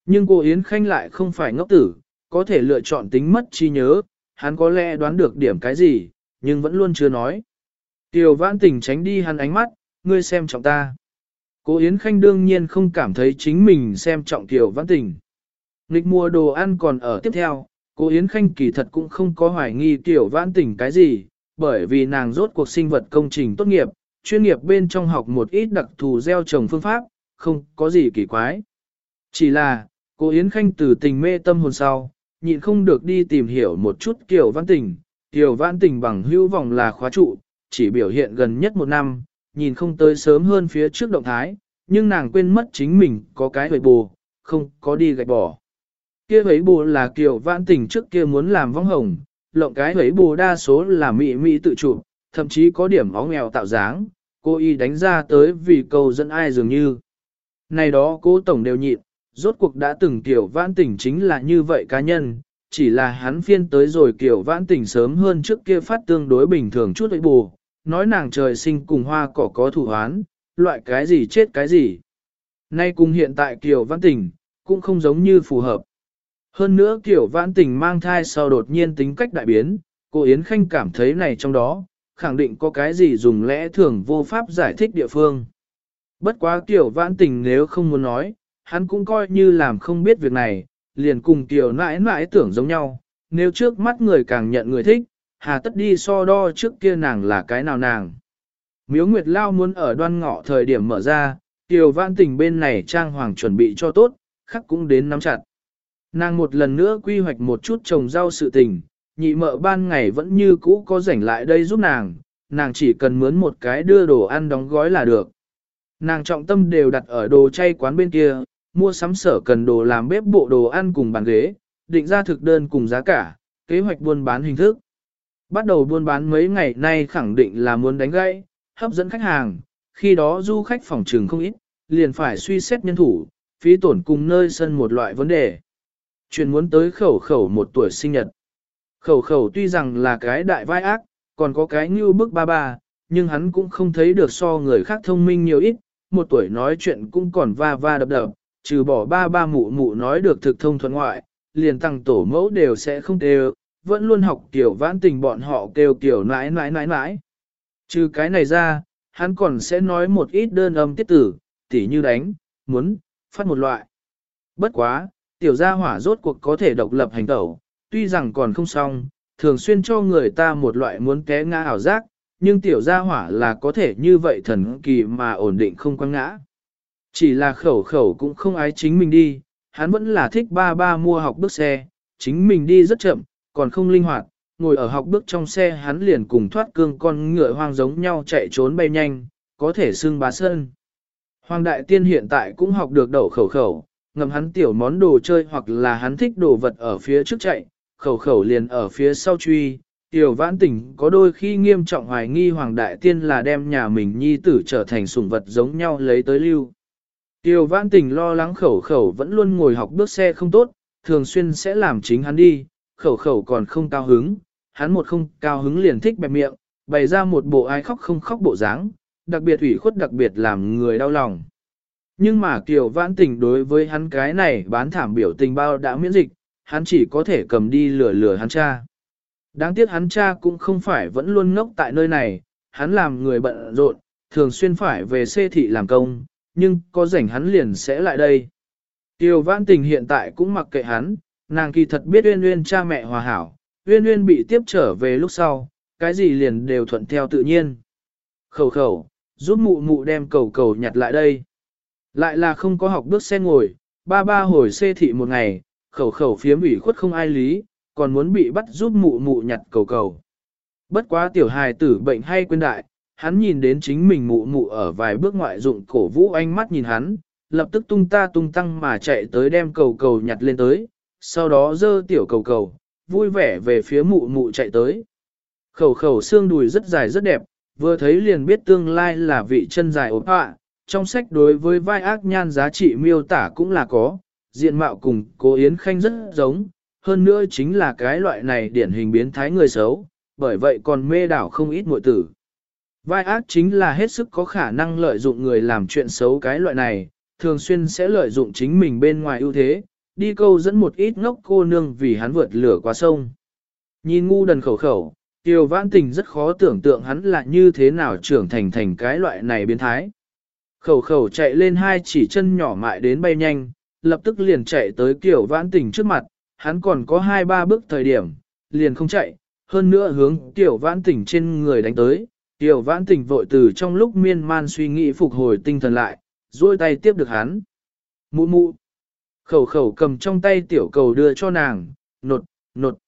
Nhưng cô Yến Khanh lại không phải ngốc tử, có thể lựa chọn tính mất chi nhớ, hắn có lẽ đoán được điểm cái gì, nhưng vẫn luôn chưa nói. Tiêu vãn tình tránh đi hắn ánh mắt, ngươi xem trọng ta. Cô Yến Khanh đương nhiên không cảm thấy chính mình xem trọng Tiểu vãn tình. Nịch mua đồ ăn còn ở tiếp theo, cô Yến Khanh kỳ thật cũng không có hoài nghi Tiểu vãn tình cái gì, bởi vì nàng rốt cuộc sinh vật công trình tốt nghiệp, chuyên nghiệp bên trong học một ít đặc thù gieo trồng phương pháp, không có gì kỳ quái. Chỉ là, cô Yến Khanh từ tình mê tâm hồn sau, nhịn không được đi tìm hiểu một chút Tiểu văn tình. Tiểu văn tình bằng hữu vòng là khóa trụ, chỉ biểu hiện gần nhất một năm, nhìn không tới sớm hơn phía trước động thái, nhưng nàng quên mất chính mình có cái huệ bù, không có đi gạch bỏ. Kia huệ bù là kiểu vãn tình trước kia muốn làm vong hồng, lộng cái huệ bù đa số là mỹ mỹ tự chủ thậm chí có điểm óng nghèo tạo dáng, cô y đánh ra tới vì cầu dẫn ai dường như. Này đó cô tổng đều nhịn, rốt cuộc đã từng kiểu vãn tình chính là như vậy cá nhân, chỉ là hắn phiên tới rồi kiểu vãn tình sớm hơn trước kia phát tương đối bình thường chút ấy bù, nói nàng trời sinh cùng hoa cỏ có thủ hoán, loại cái gì chết cái gì. Nay cùng hiện tại Kiều Văn Tình, cũng không giống như phù hợp. Hơn nữa Kiều Văn Tình mang thai sau đột nhiên tính cách đại biến, cô Yến Khanh cảm thấy này trong đó, khẳng định có cái gì dùng lẽ thường vô pháp giải thích địa phương. Bất quá Kiều Văn tình nếu không muốn nói, hắn cũng coi như làm không biết việc này, liền cùng Kiều nãi nãi tưởng giống nhau, nếu trước mắt người càng nhận người thích, hà tất đi so đo trước kia nàng là cái nào nàng. Miếu Nguyệt Lao muốn ở đoan ngọ thời điểm mở ra, Tiểu Vãn Tình bên này trang hoàng chuẩn bị cho tốt, khắc cũng đến nắm chặt. Nàng một lần nữa quy hoạch một chút trồng rau sự tình, nhị mợ ban ngày vẫn như cũ có rảnh lại đây giúp nàng, nàng chỉ cần mướn một cái đưa đồ ăn đóng gói là được. Nàng trọng tâm đều đặt ở đồ chay quán bên kia, mua sắm sở cần đồ làm bếp bộ đồ ăn cùng bàn ghế, định ra thực đơn cùng giá cả, kế hoạch buôn bán hình thức. Bắt đầu buôn bán mấy ngày nay khẳng định là muốn đánh gãy, hấp dẫn khách hàng, khi đó du khách phòng trường không ít, liền phải suy xét nhân thủ, phí tổn cùng nơi sân một loại vấn đề. Chuyện muốn tới khẩu khẩu một tuổi sinh nhật. Khẩu khẩu tuy rằng là cái đại vai ác, còn có cái như bức ba ba, nhưng hắn cũng không thấy được so người khác thông minh nhiều ít, một tuổi nói chuyện cũng còn va va đập đập, trừ bỏ ba ba mụ mụ nói được thực thông thuận ngoại, liền tăng tổ mẫu đều sẽ không đều, vẫn luôn học kiểu vãn tình bọn họ kêu kiểu nãi nãi nãi nãi. Trừ cái này ra, hắn còn sẽ nói một ít đơn âm tiết tử, tỉ như đánh, muốn, phát một loại. Bất quá, tiểu gia hỏa rốt cuộc có thể độc lập hành tẩu, tuy rằng còn không xong, thường xuyên cho người ta một loại muốn té ngã ảo giác, nhưng tiểu gia hỏa là có thể như vậy thần kỳ mà ổn định không quăng ngã. Chỉ là khẩu khẩu cũng không ái chính mình đi, hắn vẫn là thích ba ba mua học bước xe, chính mình đi rất chậm, còn không linh hoạt, ngồi ở học bước trong xe hắn liền cùng thoát cương con ngựa hoang giống nhau chạy trốn bay nhanh, có thể xưng bá sơn. Hoàng đại tiên hiện tại cũng học được đậu khẩu khẩu, ngầm hắn tiểu món đồ chơi hoặc là hắn thích đồ vật ở phía trước chạy, khẩu khẩu liền ở phía sau truy. Tiểu vãn tỉnh có đôi khi nghiêm trọng hoài nghi Hoàng Đại Tiên là đem nhà mình nhi tử trở thành sủng vật giống nhau lấy tới lưu. Tiểu vãn tỉnh lo lắng khẩu khẩu vẫn luôn ngồi học bước xe không tốt, thường xuyên sẽ làm chính hắn đi, khẩu khẩu còn không cao hứng, hắn một không cao hứng liền thích bẹp miệng, bày ra một bộ ai khóc không khóc bộ dáng, đặc biệt ủy khuất đặc biệt làm người đau lòng. Nhưng mà Kiều Vãn Tình đối với hắn cái này bán thảm biểu tình bao đã miễn dịch, hắn chỉ có thể cầm đi lừa lừa hắn cha. Đáng tiếc hắn cha cũng không phải vẫn luôn ngốc tại nơi này, hắn làm người bận rộn, thường xuyên phải về xê thị làm công, nhưng có rảnh hắn liền sẽ lại đây. Tiêu Vãn Tình hiện tại cũng mặc kệ hắn, nàng kỳ thật biết Uyên Uyên cha mẹ hòa hảo, Uyên Uyên bị tiếp trở về lúc sau, cái gì liền đều thuận theo tự nhiên. Khẩu khẩu, giúp mụ mụ đem cầu cầu nhặt lại đây. Lại là không có học bước xe ngồi, ba ba hồi xê thị một ngày, khẩu khẩu phiếm ủy khuất không ai lý, còn muốn bị bắt giúp mụ mụ nhặt cầu cầu. Bất quá tiểu hài tử bệnh hay quên đại, hắn nhìn đến chính mình mụ mụ ở vài bước ngoại dụng cổ vũ ánh mắt nhìn hắn, lập tức tung ta tung tăng mà chạy tới đem cầu cầu nhặt lên tới, sau đó dơ tiểu cầu cầu, vui vẻ về phía mụ mụ chạy tới. Khẩu khẩu xương đùi rất dài rất đẹp, vừa thấy liền biết tương lai là vị chân dài ốp họa, trong sách đối với vai ác nhan giá trị miêu tả cũng là có, diện mạo cùng cô Yến Khanh rất giống, hơn nữa chính là cái loại này điển hình biến thái người xấu, bởi vậy còn mê đảo không ít muội tử. Vai ác chính là hết sức có khả năng lợi dụng người làm chuyện xấu cái loại này, thường xuyên sẽ lợi dụng chính mình bên ngoài ưu thế, đi câu dẫn một ít ngốc cô nương vì hắn vượt lửa qua sông. Nhìn ngu đần khẩu khẩu, Tiêu Vãn Tình rất khó tưởng tượng hắn là như thế nào trưởng thành thành cái loại này biến thái. Khẩu khẩu chạy lên hai chỉ chân nhỏ mại đến bay nhanh, lập tức liền chạy tới kiểu vãn tình trước mặt, hắn còn có hai ba bước thời điểm, liền không chạy, hơn nữa hướng tiểu vãn tình trên người đánh tới, Tiểu vãn tỉnh vội từ trong lúc miên man suy nghĩ phục hồi tinh thần lại, duỗi tay tiếp được hắn. Mụ mụ. Khẩu khẩu cầm trong tay tiểu cầu đưa cho nàng, nột, nột.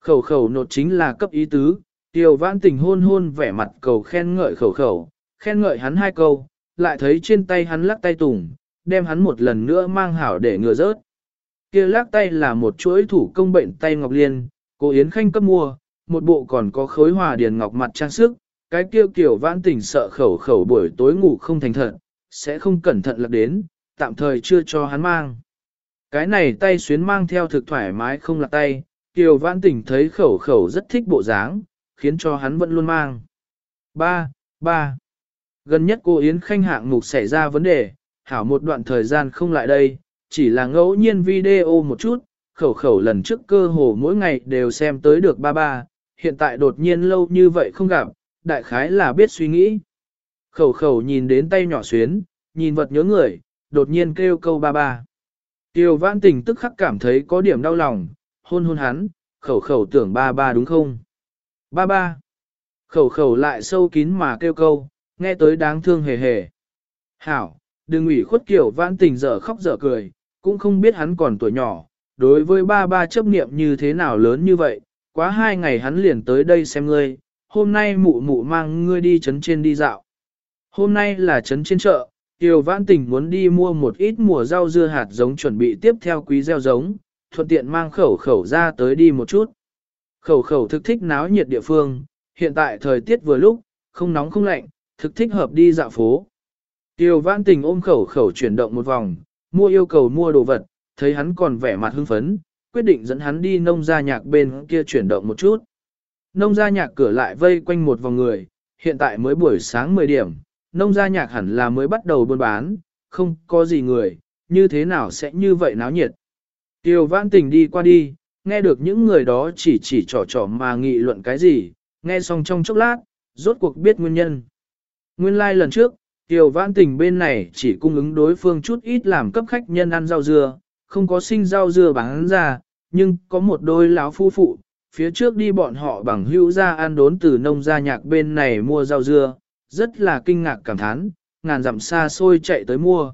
Khẩu khẩu nột chính là cấp ý tứ, tiểu vãn tình hôn hôn vẻ mặt cầu khen ngợi khẩu khẩu, khen ngợi hắn hai câu, lại thấy trên tay hắn lắc tay tùng, đem hắn một lần nữa mang hảo để ngừa rớt. Kia lắc tay là một chuỗi thủ công bệnh tay ngọc liên, cô Yến Khanh cấp mua, một bộ còn có khối hòa điền ngọc mặt trang sức, cái kia kiểu vãn tình sợ khẩu khẩu buổi tối ngủ không thành thật, sẽ không cẩn thận lạc đến, tạm thời chưa cho hắn mang. Cái này tay xuyến mang theo thực thoải mái không lạc tay, Kiều Vãn Tỉnh thấy khẩu khẩu rất thích bộ dáng, khiến cho hắn vẫn luôn mang. 3. 3. Gần nhất cô Yến Khanh hạng mục xảy ra vấn đề, hảo một đoạn thời gian không lại đây, chỉ là ngẫu nhiên video một chút, khẩu khẩu lần trước cơ hồ mỗi ngày đều xem tới được ba ba, hiện tại đột nhiên lâu như vậy không gặp, đại khái là biết suy nghĩ. Khẩu khẩu nhìn đến tay nhỏ xuyến, nhìn vật nhớ người, đột nhiên kêu câu ba ba. Tiêu vãn tình tức khắc cảm thấy có điểm đau lòng, hôn hôn hắn, khẩu khẩu tưởng ba ba đúng không? Ba ba. Khẩu khẩu lại sâu kín mà kêu câu, nghe tới đáng thương hề hề. Hảo, đừng ủy khuất kiểu vãn tình dở khóc dở cười, cũng không biết hắn còn tuổi nhỏ, đối với ba ba chấp niệm như thế nào lớn như vậy, quá hai ngày hắn liền tới đây xem ngươi, hôm nay mụ mụ mang ngươi đi chấn trên đi dạo. Hôm nay là chấn trên chợ, Tiêu Vãn Tình muốn đi mua một ít mùa rau dưa hạt giống chuẩn bị tiếp theo quý gieo giống, thuận tiện mang khẩu khẩu ra tới đi một chút. Khẩu khẩu thực thích náo nhiệt địa phương, hiện tại thời tiết vừa lúc, không nóng không lạnh, thực thích hợp đi dạo phố. Tiêu Vãn Tình ôm khẩu khẩu chuyển động một vòng, mua yêu cầu mua đồ vật, thấy hắn còn vẻ mặt hưng phấn, quyết định dẫn hắn đi nông gia nhạc bên kia chuyển động một chút. Nông gia nhạc cửa lại vây quanh một vòng người, hiện tại mới buổi sáng 10 điểm, nông gia nhạc hẳn là mới bắt đầu buôn bán, không có gì người, như thế nào sẽ như vậy náo nhiệt. Tiêu vãn tình đi qua đi, nghe được những người đó chỉ chỉ trò trò mà nghị luận cái gì, nghe xong trong chốc lát, rốt cuộc biết nguyên nhân. Nguyên lai like lần trước, Tiêu vãn tình bên này chỉ cung ứng đối phương chút ít làm cấp khách nhân ăn rau dưa, không có sinh rau dưa bán ra, nhưng có một đôi lão phu phụ, phía trước đi bọn họ bằng hữu ra ăn đốn từ nông gia nhạc bên này mua rau dưa, rất là kinh ngạc cảm thán, ngàn dặm xa xôi chạy tới mua.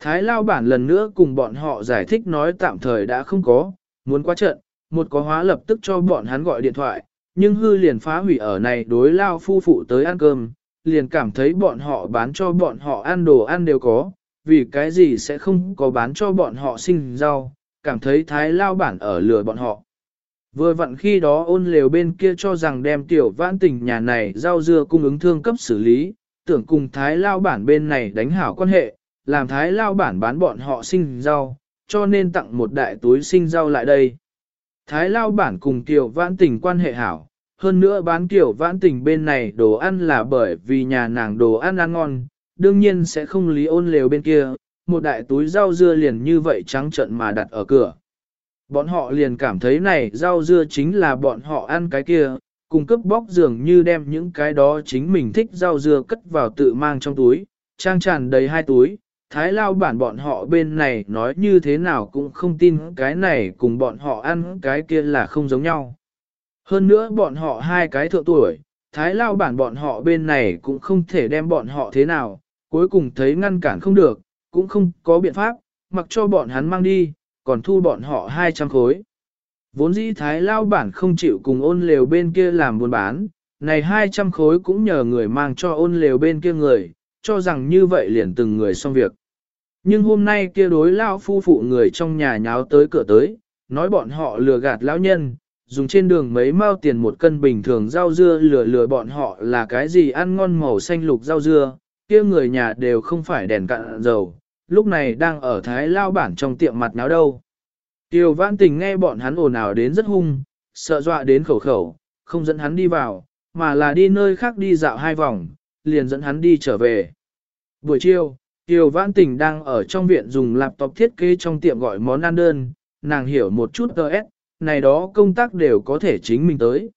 Thái lao bản lần nữa cùng bọn họ giải thích nói tạm thời đã không có, muốn qua trận, một có hóa lập tức cho bọn hắn gọi điện thoại, nhưng hư liền phá hủy ở này đối lao phu phụ tới ăn cơm, liền cảm thấy bọn họ bán cho bọn họ ăn đồ ăn đều có, vì cái gì sẽ không có bán cho bọn họ sinh rau, cảm thấy thái lao bản ở lừa bọn họ. Vừa vặn khi đó ôn lều bên kia cho rằng đem tiểu vãn tình nhà này rau dưa cung ứng thương cấp xử lý, tưởng cùng thái lao bản bên này đánh hảo quan hệ, làm thái lao bản bán bọn họ sinh rau, cho nên tặng một đại túi sinh rau lại đây. Thái lao bản cùng tiểu vãn tình quan hệ hảo, hơn nữa bán tiểu vãn tình bên này đồ ăn là bởi vì nhà nàng đồ ăn ăn ngon, đương nhiên sẽ không lý ôn lều bên kia, một đại túi rau dưa liền như vậy trắng trận mà đặt ở cửa. Bọn họ liền cảm thấy này rau dưa chính là bọn họ ăn cái kia, cùng cấp bóc dường như đem những cái đó chính mình thích rau dưa cất vào tự mang trong túi, trang tràn đầy hai túi. Thái lao bản bọn họ bên này nói như thế nào cũng không tin cái này cùng bọn họ ăn cái kia là không giống nhau. Hơn nữa bọn họ hai cái thượng tuổi, thái lao bản bọn họ bên này cũng không thể đem bọn họ thế nào, cuối cùng thấy ngăn cản không được, cũng không có biện pháp, mặc cho bọn hắn mang đi, còn thu bọn họ 200 khối. Vốn dĩ thái lao bản không chịu cùng ôn lều bên kia làm buôn bán, này 200 khối cũng nhờ người mang cho ôn lều bên kia người, cho rằng như vậy liền từng người xong việc. Nhưng hôm nay kia đối lao phu phụ người trong nhà nháo tới cửa tới, nói bọn họ lừa gạt lão nhân, dùng trên đường mấy mao tiền một cân bình thường rau dưa lừa lừa bọn họ là cái gì ăn ngon màu xanh lục rau dưa, kia người nhà đều không phải đèn cạn dầu, lúc này đang ở Thái Lao bản trong tiệm mặt náo đâu. Tiêu vãn tình nghe bọn hắn ồn ào đến rất hung, sợ dọa đến khẩu khẩu, không dẫn hắn đi vào, mà là đi nơi khác đi dạo hai vòng, liền dẫn hắn đi trở về. Buổi chiều, Tiêu vãn tình đang ở trong viện dùng laptop thiết kế trong tiệm gọi món ăn đơn, nàng hiểu một chút TS, này đó công tác đều có thể chính mình tới.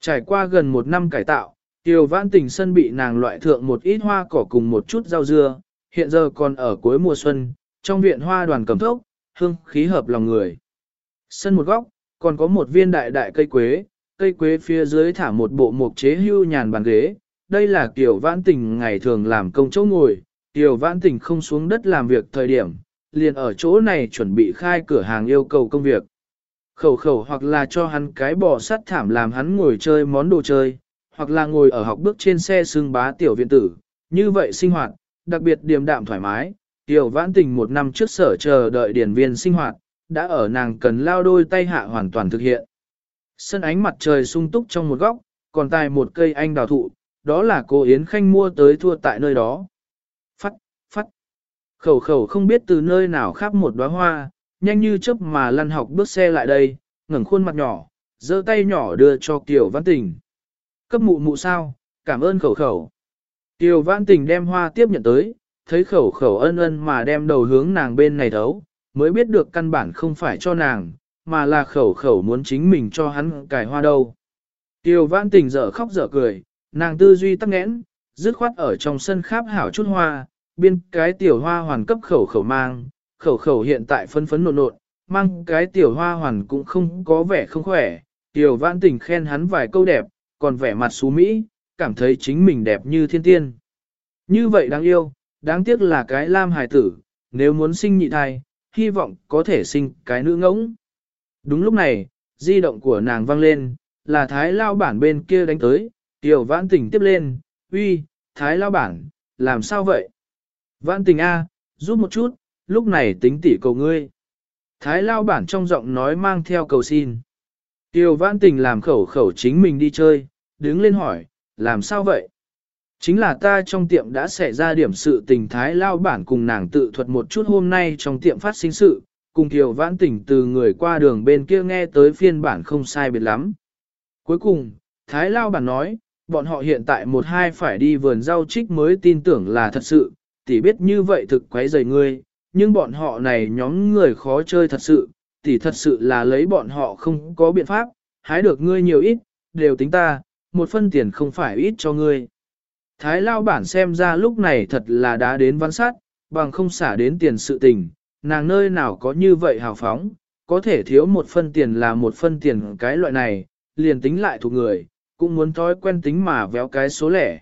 Trải qua gần một năm cải tạo, Tiêu vãn tình sân bị nàng loại thượng một ít hoa cỏ cùng một chút rau dưa, hiện giờ còn ở cuối mùa xuân, trong viện hoa đoàn cầm thốc, hương khí hợp lòng người. Sân một góc, còn có một viên đại đại cây quế, cây quế phía dưới thả một bộ mục chế hưu nhàn bàn ghế, đây là tiểu Vãn Tình ngày thường làm công chỗ ngồi, Tiểu Vãn Tình không xuống đất làm việc thời điểm, liền ở chỗ này chuẩn bị khai cửa hàng yêu cầu công việc. Khẩu khẩu hoặc là cho hắn cái bò sắt thảm làm hắn ngồi chơi món đồ chơi, hoặc là ngồi ở học bước trên xe xương bá tiểu viện tử, như vậy sinh hoạt, đặc biệt điềm đạm thoải mái, Tiểu vãn tình một năm trước sở chờ đợi điển viên sinh hoạt, đã ở nàng cần lao đôi tay hạ hoàn toàn thực hiện. Sân ánh mặt trời sung túc trong một góc, còn tài một cây anh đào thụ, đó là cô Yến Khanh mua tới thua tại nơi đó. Phát, phát. Khẩu khẩu không biết từ nơi nào khắp một đóa hoa, nhanh như chớp mà lăn học bước xe lại đây, ngẩng khuôn mặt nhỏ, giơ tay nhỏ đưa cho Kiều Văn Tình. Cấp mụ mụ sao, cảm ơn khẩu khẩu. Tiêu Văn Tình đem hoa tiếp nhận tới, thấy khẩu khẩu ân ân mà đem đầu hướng nàng bên này thấu, mới biết được căn bản không phải cho nàng, mà là khẩu khẩu muốn chính mình cho hắn cài hoa đâu. Tiêu vãn tình dở khóc dở cười, nàng tư duy tắc nghẽn, dứt khoát ở trong sân kháp hảo chút hoa, biên cái tiểu hoa hoàn cấp khẩu khẩu mang, khẩu khẩu hiện tại phấn phấn nộn nộn, mang cái tiểu hoa hoàn cũng không có vẻ không khỏe, tiểu vãn tình khen hắn vài câu đẹp, còn vẻ mặt xú mỹ, cảm thấy chính mình đẹp như thiên tiên. Như vậy đáng yêu, đáng tiếc là cái lam hài tử, nếu muốn sinh nhị thai, hy vọng có thể sinh cái nữ ngỗng. Đúng lúc này, di động của nàng vang lên, là thái lao bản bên kia đánh tới, tiểu vãn tình tiếp lên, uy, thái lao bản, làm sao vậy? Vãn tình A, giúp một chút, lúc này tính tỉ cầu ngươi. Thái lao bản trong giọng nói mang theo cầu xin. Tiểu vãn tình làm khẩu khẩu chính mình đi chơi, đứng lên hỏi, làm sao vậy? Chính là ta trong tiệm đã xảy ra điểm sự tình thái lao bản cùng nàng tự thuật một chút hôm nay trong tiệm phát sinh sự, cùng Kiều Vãn Tỉnh từ người qua đường bên kia nghe tới phiên bản không sai biệt lắm. Cuối cùng, Thái Lao bản nói, bọn họ hiện tại một hai phải đi vườn rau trích mới tin tưởng là thật sự, tỷ biết như vậy thực quấy rầy ngươi, nhưng bọn họ này nhóm người khó chơi thật sự, tỷ thật sự là lấy bọn họ không có biện pháp, hái được ngươi nhiều ít, đều tính ta, một phân tiền không phải ít cho ngươi. Thái lao bản xem ra lúc này thật là đã đến văn sát, bằng không xả đến tiền sự tình, nàng nơi nào có như vậy hào phóng, có thể thiếu một phân tiền là một phân tiền cái loại này, liền tính lại thuộc người, cũng muốn thói quen tính mà véo cái số lẻ.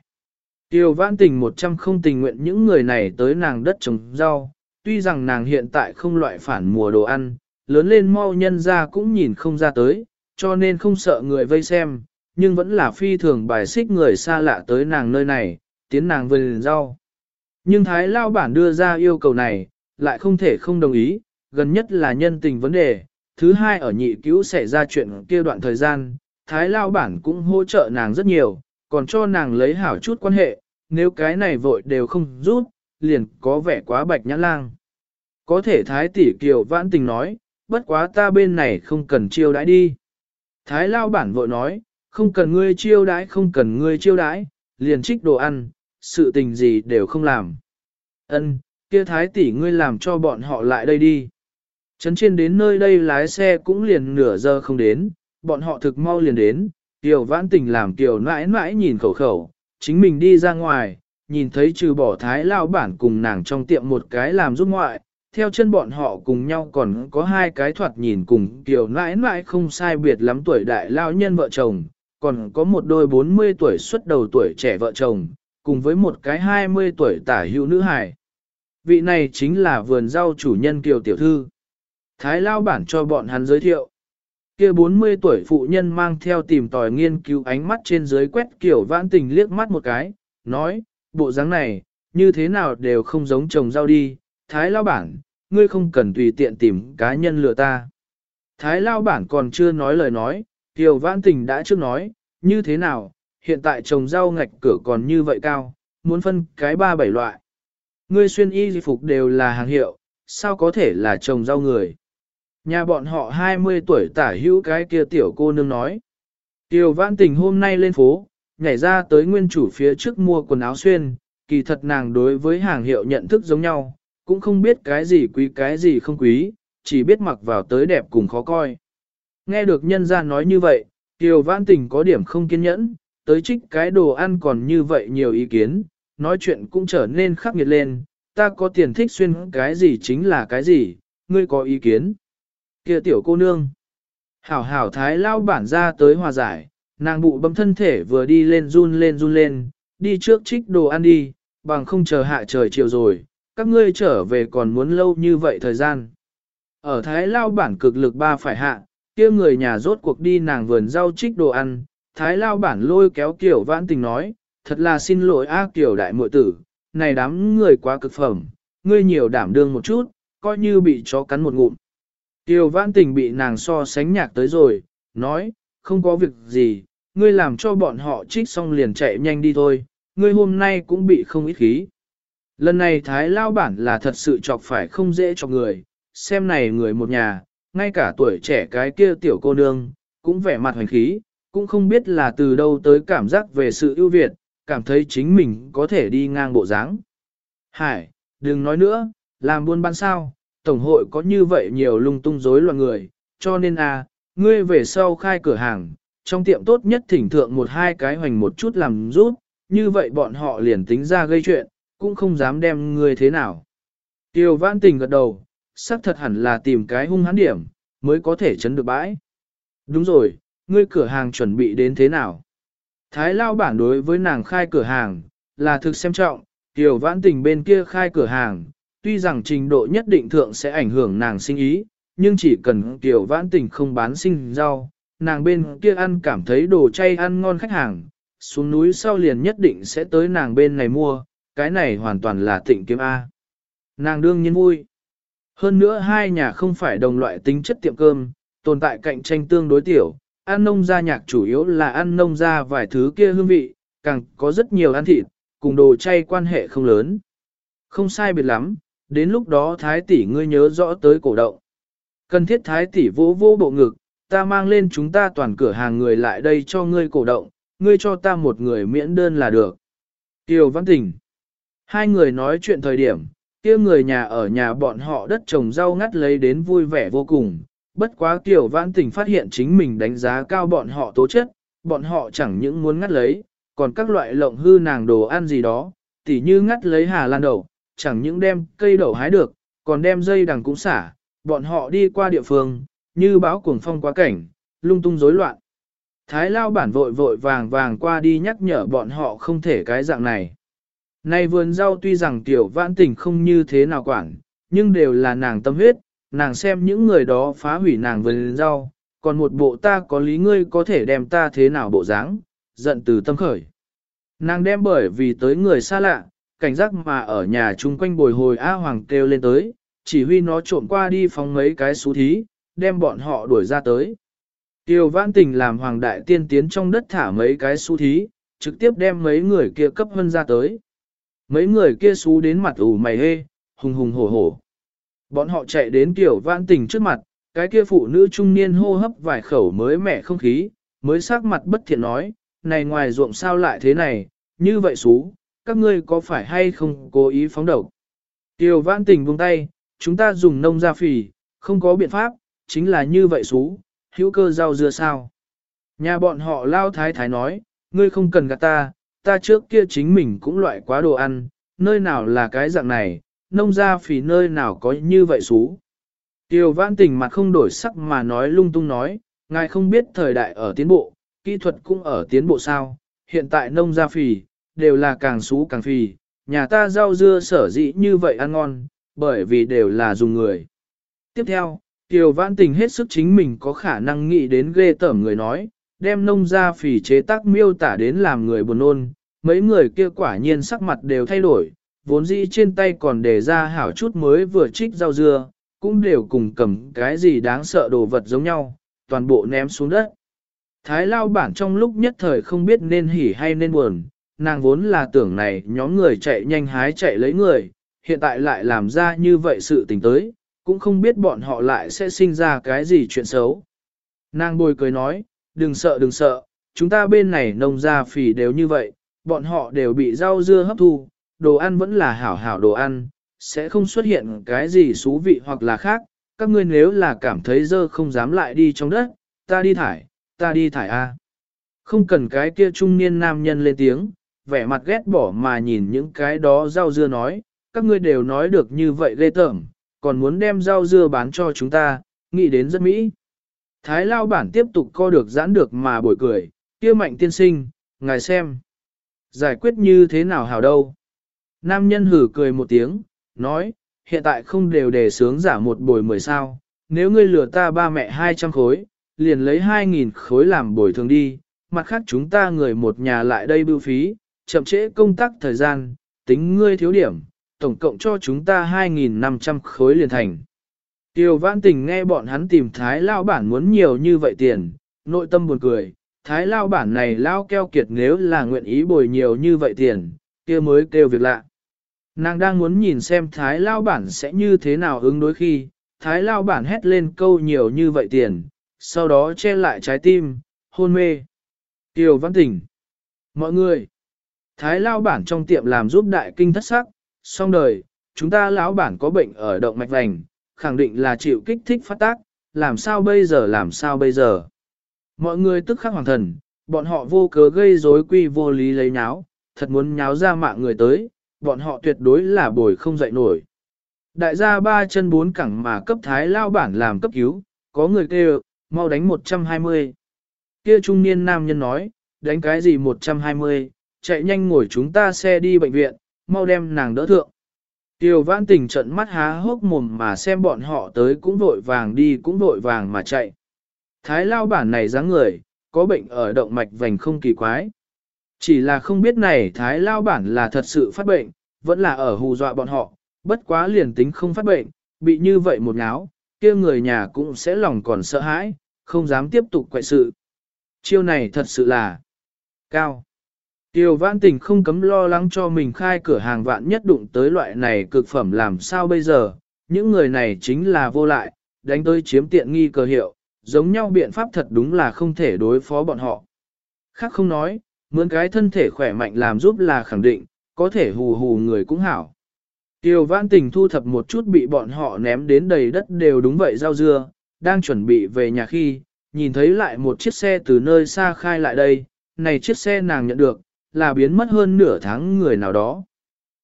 Tiêu vãn tình một trăm không tình nguyện những người này tới nàng đất trồng rau, tuy rằng nàng hiện tại không loại phản mùa đồ ăn, lớn lên mau nhân ra cũng nhìn không ra tới, cho nên không sợ người vây xem, nhưng vẫn là phi thường bài xích người xa lạ tới nàng nơi này, tiến nàng vườn rau. Nhưng Thái Lao bản đưa ra yêu cầu này, lại không thể không đồng ý, gần nhất là nhân tình vấn đề. Thứ hai ở nhị cứu xảy ra chuyện kia đoạn thời gian, Thái Lao bản cũng hỗ trợ nàng rất nhiều, còn cho nàng lấy hảo chút quan hệ, nếu cái này vội đều không rút, liền có vẻ quá bạch nhã lang. Có thể Thái tỷ kiều vãn tình nói, bất quá ta bên này không cần chiêu đãi đi. Thái Lao bản vội nói, không cần ngươi chiêu đãi không cần ngươi chiêu đãi, liền trích đồ ăn, sự tình gì đều không làm. Ân, kia thái tỷ ngươi làm cho bọn họ lại đây đi. Trấn trên đến nơi đây lái xe cũng liền nửa giờ không đến, bọn họ thực mau liền đến, Kiều vãn tình làm Kiều mãi mãi nhìn khẩu khẩu, chính mình đi ra ngoài, nhìn thấy trừ bỏ thái lao bản cùng nàng trong tiệm một cái làm giúp ngoại, theo chân bọn họ cùng nhau còn có hai cái thoạt nhìn cùng Kiều mãi mãi không sai biệt lắm tuổi đại lao nhân vợ chồng, còn có một đôi 40 tuổi xuất đầu tuổi trẻ vợ chồng, cùng với một cái 20 tuổi tả hữu nữ hài. Vị này chính là vườn rau chủ nhân Kiều Tiểu Thư. Thái Lao bản cho bọn hắn giới thiệu. Kia 40 tuổi phụ nhân mang theo tìm tòi nghiên cứu ánh mắt trên dưới quét Kiều Vãn Tình liếc mắt một cái, nói, bộ dáng này, như thế nào đều không giống trồng rau đi. Thái Lao bản, ngươi không cần tùy tiện tìm cá nhân lừa ta. Thái Lao bản còn chưa nói lời nói, Kiều Vãn Tình đã trước nói, như thế nào, hiện tại trồng rau ngạch cửa còn như vậy cao, muốn phân cái ba bảy loại. Ngươi xuyên y phục đều là hàng hiệu, sao có thể là trồng rau người. Nhà bọn họ 20 tuổi tả hữu cái kia tiểu cô nương nói. Tiểu Vãn Tình hôm nay lên phố, nhảy ra tới nguyên chủ phía trước mua quần áo xuyên, kỳ thật nàng đối với hàng hiệu nhận thức giống nhau, cũng không biết cái gì quý cái gì không quý, chỉ biết mặc vào tới đẹp cùng khó coi. Nghe được nhân gia nói như vậy, Kiều Vãn Tình có điểm không kiên nhẫn, tới trích cái đồ ăn còn như vậy nhiều ý kiến, nói chuyện cũng trở nên khắc nghiệt lên, ta có tiền thích xuyên cái gì chính là cái gì, ngươi có ý kiến. kia tiểu cô nương, hảo hảo thái lao bản ra tới hòa giải, nàng bụ bấm thân thể vừa đi lên run lên run lên, đi trước trích đồ ăn đi, bằng không chờ hạ trời chiều rồi, các ngươi trở về còn muốn lâu như vậy thời gian. Ở Thái Lao bản cực lực ba phải hạ, kia người nhà rốt cuộc đi nàng vườn rau trích đồ ăn, Thái Lao bản lôi kéo Kiều Vãn Tình nói, thật là xin lỗi A Kiều đại muội tử, này đám người quá cực phẩm, ngươi nhiều đảm đương một chút, coi như bị chó cắn một ngụm. Kiều Vãn Tình bị nàng so sánh nhạc tới rồi, nói, không có việc gì, ngươi làm cho bọn họ trích xong liền chạy nhanh đi thôi, ngươi hôm nay cũng bị không ít khí. Lần này Thái Lao bản là thật sự chọc phải không dễ cho người, xem này người một nhà, ngay cả tuổi trẻ cái kia tiểu cô nương, cũng vẻ mặt hoành khí, cũng không biết là từ đâu tới cảm giác về sự ưu việt, cảm thấy chính mình có thể đi ngang bộ dáng. Hải, đừng nói nữa, làm buôn bán sao, tổng hội có như vậy nhiều lung tung rối loạn người, cho nên à, ngươi về sau khai cửa hàng, trong tiệm tốt nhất thỉnh thượng một hai cái hoành một chút làm rút, như vậy bọn họ liền tính ra gây chuyện, cũng không dám đem ngươi thế nào. Tiêu vãn tình gật đầu, xác thật hẳn là tìm cái hung hãn điểm, mới có thể chấn được bãi. Đúng rồi, ngươi cửa hàng chuẩn bị đến thế nào? Thái lao bản đối với nàng khai cửa hàng, là thực xem trọng, tiểu vãn tình bên kia khai cửa hàng, tuy rằng trình độ nhất định thượng sẽ ảnh hưởng nàng sinh ý, nhưng chỉ cần tiểu vãn tình không bán sinh rau, nàng bên kia ăn cảm thấy đồ chay ăn ngon khách hàng, xuống núi sau liền nhất định sẽ tới nàng bên này mua, cái này hoàn toàn là tịnh kiếm A. Nàng đương nhiên vui. Hơn nữa hai nhà không phải đồng loại tính chất tiệm cơm, tồn tại cạnh tranh tương đối tiểu, ăn nông gia nhạc chủ yếu là ăn nông gia vài thứ kia hương vị, càng có rất nhiều ăn thịt, cùng đồ chay quan hệ không lớn. Không sai biệt lắm, đến lúc đó thái tỷ ngươi nhớ rõ tới cổ động. Cần thiết thái tỷ vỗ vỗ bộ ngực, ta mang lên chúng ta toàn cửa hàng người lại đây cho ngươi cổ động, ngươi cho ta một người miễn đơn là được. Tiêu Văn Tình Hai người nói chuyện thời điểm, kia người nhà ở nhà bọn họ đất trồng rau ngắt lấy đến vui vẻ vô cùng. Bất quá tiểu Vãn Tình phát hiện chính mình đánh giá cao bọn họ tố chất, bọn họ chẳng những muốn ngắt lấy, còn các loại lộng hư nàng đồ ăn gì đó, tỉ như ngắt lấy hà lan đậu, chẳng những đem cây đậu hái được, còn đem dây đằng cũng xả, bọn họ đi qua địa phương, như báo cuồng phong quá cảnh, lung tung rối loạn. Thái lao bản vội vội vàng vàng qua đi nhắc nhở bọn họ không thể cái dạng này. Nay vườn rau tuy rằng tiểu vãn tình không như thế nào quản, nhưng đều là nàng tâm huyết, nàng xem những người đó phá hủy nàng vườn rau, còn một bộ ta có lý ngươi có thể đem ta thế nào bộ dáng, giận từ tâm khởi. Nàng đem bởi vì tới người xa lạ, cảnh giác mà ở nhà chung quanh bồi hồi A Hoàng kêu lên tới, chỉ huy nó trộm qua đi phóng mấy cái xú thí, đem bọn họ đuổi ra tới. Tiêu vãn tình làm Hoàng đại tiên tiến trong đất thả mấy cái xú thí, trực tiếp đem mấy người kia cấp hơn ra tới. Mấy người kia xú đến mặt ủ mày hê, hùng hùng hổ hổ. Bọn họ chạy đến tiểu vãn tình trước mặt, cái kia phụ nữ trung niên hô hấp vài khẩu mới mẻ không khí, mới sắc mặt bất thiện nói, này ngoài ruộng sao lại thế này, như vậy xú, các ngươi có phải hay không cố ý phóng độc. Tiểu vãn tình buông tay, chúng ta dùng nông gia phì, không có biện pháp, chính là như vậy xú, hữu cơ rau dưa sao. Nhà bọn họ lao thái thái nói, ngươi không cần gạt ta, ta trước kia chính mình cũng loại quá đồ ăn, nơi nào là cái dạng này, nông gia phì nơi nào có như vậy xú. Tiêu vãn tình mặt không đổi sắc mà nói lung tung nói, ngài không biết thời đại ở tiến bộ, kỹ thuật cũng ở tiến bộ sao, hiện tại nông gia phì, đều là càng xú càng phì, nhà ta rau dưa sở dĩ như vậy ăn ngon, bởi vì đều là dùng người. Tiếp theo, Tiêu vãn tình hết sức chính mình có khả năng nghĩ đến ghê tởm người nói, đem nông gia phì chế tác miêu tả đến làm người buồn nôn, mấy người kia quả nhiên sắc mặt đều thay đổi, vốn dĩ trên tay còn để ra hảo chút mới vừa trích rau dưa, cũng đều cùng cầm cái gì đáng sợ đồ vật giống nhau, toàn bộ ném xuống đất. Thái lao bản trong lúc nhất thời không biết nên hỉ hay nên buồn, nàng vốn là tưởng này nhóm người chạy nhanh hái chạy lấy người, hiện tại lại làm ra như vậy sự tình tới, cũng không biết bọn họ lại sẽ sinh ra cái gì chuyện xấu. Nàng bồi cười nói, đừng sợ đừng sợ, chúng ta bên này nông gia phỉ đều như vậy, bọn họ đều bị rau dưa hấp thu, đồ ăn vẫn là hảo hảo đồ ăn, sẽ không xuất hiện cái gì xú vị hoặc là khác, các ngươi nếu là cảm thấy dơ không dám lại đi trong đất, ta đi thải, ta đi thải A. Không cần cái kia trung niên nam nhân lên tiếng, vẻ mặt ghét bỏ mà nhìn những cái đó rau dưa nói, các ngươi đều nói được như vậy ghê tởm, còn muốn đem rau dưa bán cho chúng ta, nghĩ đến rất mỹ. Thái lao bản tiếp tục co được giãn được mà bồi cười, kia mạnh tiên sinh, ngài xem. Giải quyết như thế nào hảo đâu? Nam nhân hử cười một tiếng, nói, hiện tại không đều đề sướng giả một bồi mười sao, nếu ngươi lừa ta ba mẹ hai trăm khối, liền lấy hai nghìn khối làm bồi thường đi, mặt khác chúng ta người một nhà lại đây bưu phí, chậm trễ công tác thời gian, tính ngươi thiếu điểm, tổng cộng cho chúng ta 2.500 khối liền thành. Tiêu Văn Tình nghe bọn hắn tìm Thái Lao Bản muốn nhiều như vậy tiền, nội tâm buồn cười, Thái Lao Bản này Lao keo kiệt nếu là nguyện ý bồi nhiều như vậy tiền, kia mới kêu việc lạ. Nàng đang muốn nhìn xem Thái Lao Bản sẽ như thế nào ứng đối khi, Thái Lao Bản hét lên câu nhiều như vậy tiền, sau đó che lại trái tim, hôn mê. Kiều Văn Tình Mọi người Thái Lao Bản trong tiệm làm giúp đại kinh thất sắc, xong đời, chúng ta lão bản có bệnh ở động mạch vành, khẳng định là chịu kích thích phát tác, làm sao bây giờ làm sao bây giờ. Mọi người tức khắc hoàng thần, bọn họ vô cớ gây rối quy vô lý lấy nháo, thật muốn nháo ra mạng người tới, bọn họ tuyệt đối là bồi không dậy nổi. Đại gia ba chân bốn cẳng mà cấp thái lao bản làm cấp cứu, có người kêu, mau đánh 120. Kia trung niên nam nhân nói, đánh cái gì 120, chạy nhanh ngồi chúng ta xe đi bệnh viện, mau đem nàng đỡ thượng. Tiêu vãn tình trận mắt há hốc mồm mà xem bọn họ tới cũng vội vàng đi cũng vội vàng mà chạy. Thái lao bản này dáng người, có bệnh ở động mạch vành không kỳ quái. Chỉ là không biết này thái lao bản là thật sự phát bệnh, vẫn là ở hù dọa bọn họ, bất quá liền tính không phát bệnh, bị như vậy một ngáo, kia người nhà cũng sẽ lòng còn sợ hãi, không dám tiếp tục quậy sự. Chiêu này thật sự là cao. Tiêu vãn tình không cấm lo lắng cho mình khai cửa hàng vạn nhất đụng tới loại này cực phẩm làm sao bây giờ, những người này chính là vô lại, đánh tới chiếm tiện nghi cơ hiệu, giống nhau biện pháp thật đúng là không thể đối phó bọn họ. Khác không nói, mướn cái thân thể khỏe mạnh làm giúp là khẳng định, có thể hù hù người cũng hảo. Tiêu vãn tình thu thập một chút bị bọn họ ném đến đầy đất đều đúng vậy rau dưa, đang chuẩn bị về nhà khi, nhìn thấy lại một chiếc xe từ nơi xa khai lại đây, này chiếc xe nàng nhận được, là biến mất hơn nửa tháng người nào đó.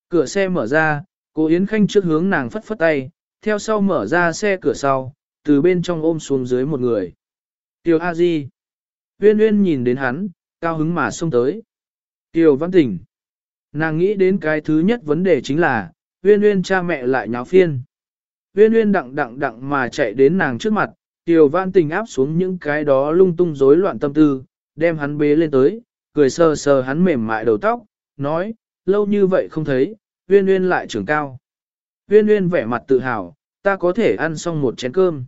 Cửa xe mở ra, cô Yến Khanh trước hướng nàng phất phất tay, theo sau mở ra xe cửa sau, từ bên trong ôm xuống dưới một người. Tiểu A Di. Uyên Uyên nhìn đến hắn, cao hứng mà xông tới. Tiểu Văn Tỉnh. Nàng nghĩ đến cái thứ nhất vấn đề chính là, Uyên Uyên cha mẹ lại nháo phiên. Uyên Uyên đặng đặng đặng mà chạy đến nàng trước mặt, Tiểu Văn Tình áp xuống những cái đó lung tung rối loạn tâm tư, đem hắn bế lên tới, cười sờ sờ hắn mềm mại đầu tóc, nói, lâu như vậy không thấy, Uyên Uyên lại trưởng cao. Uyên Uyên vẻ mặt tự hào, ta có thể ăn xong một chén cơm.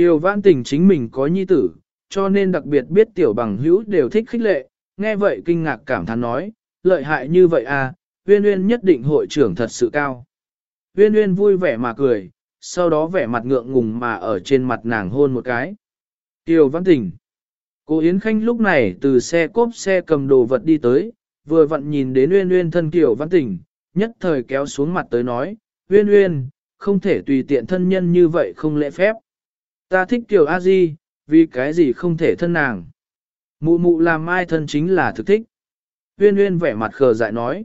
Tiêu vãn tình chính mình có nhi tử, cho nên đặc biệt biết tiểu bằng hữu đều thích khích lệ, nghe vậy kinh ngạc cảm thán nói, lợi hại như vậy à, Uyên Uyên nhất định hội trưởng thật sự cao. Uyên Uyên vui vẻ mà cười, sau đó vẻ mặt ngượng ngùng mà ở trên mặt nàng hôn một cái. Tiêu Văn Tình. Cô Yến Khanh lúc này từ xe cốp xe cầm đồ vật đi tới, vừa vặn nhìn đến Uyên Uyên thân Kiều Văn Tình, nhất thời kéo xuống mặt tới nói, Uyên Uyên, không thể tùy tiện thân nhân như vậy không lễ phép. Ta thích Kiều A Di, vì cái gì không thể thân nàng. Mụ mụ làm mai thân chính là thực thích. Uyên Uyên vẻ mặt khờ dại nói.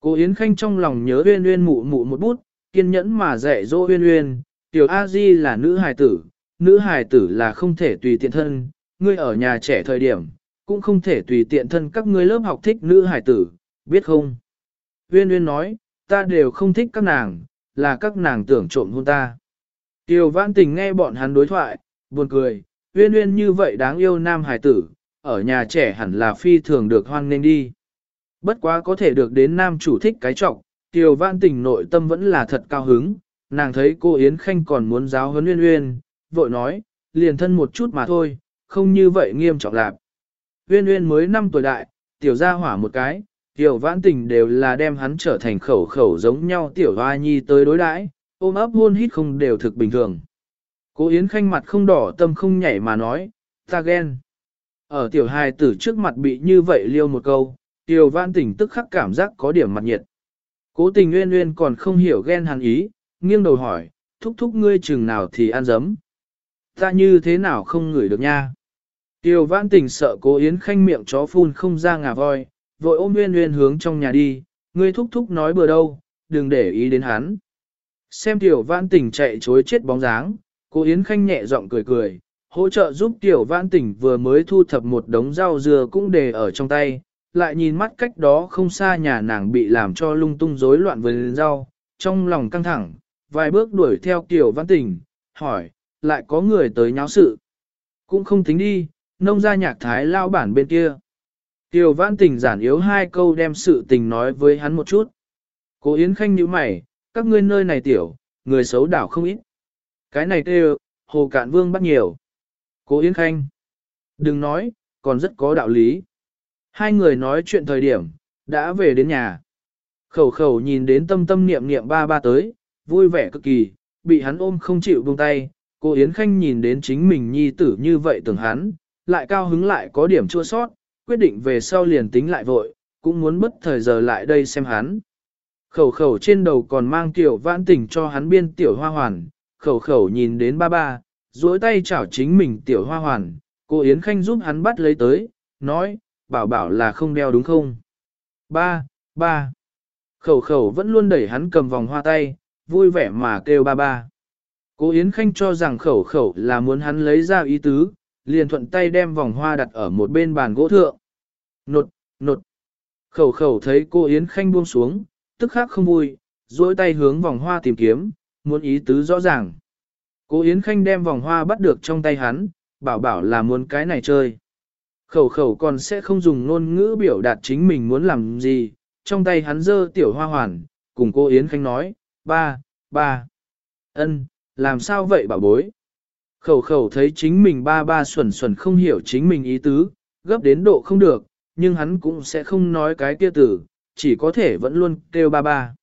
Cô Yến Khanh trong lòng nhớ Uyên Uyên mụ mụ một bút, kiên nhẫn mà dạy dỗ Uyên Uyên, Tiểu A Di là nữ hài tử, nữ hài tử là không thể tùy tiện thân, ngươi ở nhà trẻ thời điểm, cũng không thể tùy tiện thân các ngươi lớp học thích nữ hài tử, biết không? Uyên Uyên nói, ta đều không thích các nàng, là các nàng tưởng trộm hôn ta. Tiêu Vãn Tình nghe bọn hắn đối thoại, buồn cười, Uyên Uyên như vậy đáng yêu nam hải tử, ở nhà trẻ hẳn là phi thường được hoan nên đi. Bất quá có thể được đến nam chủ thích cái trọng, Tiêu Vãn Tình nội tâm vẫn là thật cao hứng, nàng thấy cô Yến Khanh còn muốn giáo huấn Uyên Uyên, vội nói, liền thân một chút mà thôi, không như vậy nghiêm trọng lạc. Uyên Uyên mới 5 tuổi đại, tiểu gia hỏa một cái, tiểu vãn tình đều là đem hắn trở thành khẩu khẩu giống nhau tiểu hoa nhi tới đối đãi, ôm ấp hôn hít không đều thực bình thường. Cố Yến Khanh mặt không đỏ tâm không nhảy mà nói, ta ghen. Ở tiểu hài tử trước mặt bị như vậy liêu một câu, tiểu Văn Tỉnh tức khắc cảm giác có điểm mặt nhiệt. Cố tình Nguyên Nguyên còn không hiểu ghen hàn ý, nghiêng đầu hỏi, thúc thúc ngươi chừng nào thì ăn dấm. Ta như thế nào không ngửi được nha. Tiêu Văn Tỉnh sợ cố Yến Khanh miệng chó phun không ra ngà voi, vội ôm nguyên nguyên hướng trong nhà đi, ngươi thúc thúc nói bừa đâu, đừng để ý đến hắn. Xem tiểu vãn tình chạy chối chết bóng dáng, cô Yến Khanh nhẹ giọng cười cười, hỗ trợ giúp tiểu vãn tình vừa mới thu thập một đống rau dừa cũng để ở trong tay, lại nhìn mắt cách đó không xa nhà nàng bị làm cho lung tung rối loạn với rau, trong lòng căng thẳng, vài bước đuổi theo tiểu Văn Tình, hỏi, lại có người tới nháo sự. Cũng không tính đi, nông gia nhạc thái lao bản bên kia. tiểu Văn Tình giản yếu hai câu đem sự tình nói với hắn một chút. cô Yến Khanh như mày, các ngươi nơi này tiểu, người xấu đảo không ít. Cái này kêu, hồ cạn vương bắt nhiều. Cố Yến Khanh. Đừng nói, còn rất có đạo lý. Hai người nói chuyện thời điểm, đã về đến nhà. Khẩu khẩu nhìn đến tâm tâm niệm niệm ba ba tới, vui vẻ cực kỳ, bị hắn ôm không chịu buông tay. Cô Yến Khanh nhìn đến chính mình nhi tử như vậy tưởng hắn, lại cao hứng lại có điểm chua sót, quyết định về sau liền tính lại vội, cũng muốn bất thời giờ lại đây xem hắn. Khẩu khẩu trên đầu còn mang tiểu vãn tình cho hắn biên tiểu hoa hoàn, khẩu khẩu nhìn đến ba ba, duỗi tay chảo chính mình tiểu hoa hoàn, cô Yến Khanh giúp hắn bắt lấy tới, nói, bảo bảo là không đeo đúng không? Ba, ba. Khẩu khẩu vẫn luôn đẩy hắn cầm vòng hoa tay, vui vẻ mà kêu ba ba. Cô Yến Khanh cho rằng khẩu khẩu là muốn hắn lấy ra ý tứ, liền thuận tay đem vòng hoa đặt ở một bên bàn gỗ thượng. Nột, nột. Khẩu khẩu thấy cô Yến Khanh buông xuống, tức khắc không vui, duỗi tay hướng vòng hoa tìm kiếm, muốn ý tứ rõ ràng. Cô Yến Khanh đem vòng hoa bắt được trong tay hắn, bảo bảo là muốn cái này chơi. Khẩu khẩu còn sẽ không dùng ngôn ngữ biểu đạt chính mình muốn làm gì, trong tay hắn giơ tiểu hoa hoàn, cùng cô Yến Khanh nói, ba, ba, ân, làm sao vậy bảo bối? Khẩu khẩu thấy chính mình ba ba xuẩn xuẩn không hiểu chính mình ý tứ, gấp đến độ không được, nhưng hắn cũng sẽ không nói cái kia tử, chỉ có thể vẫn luôn kêu ba ba.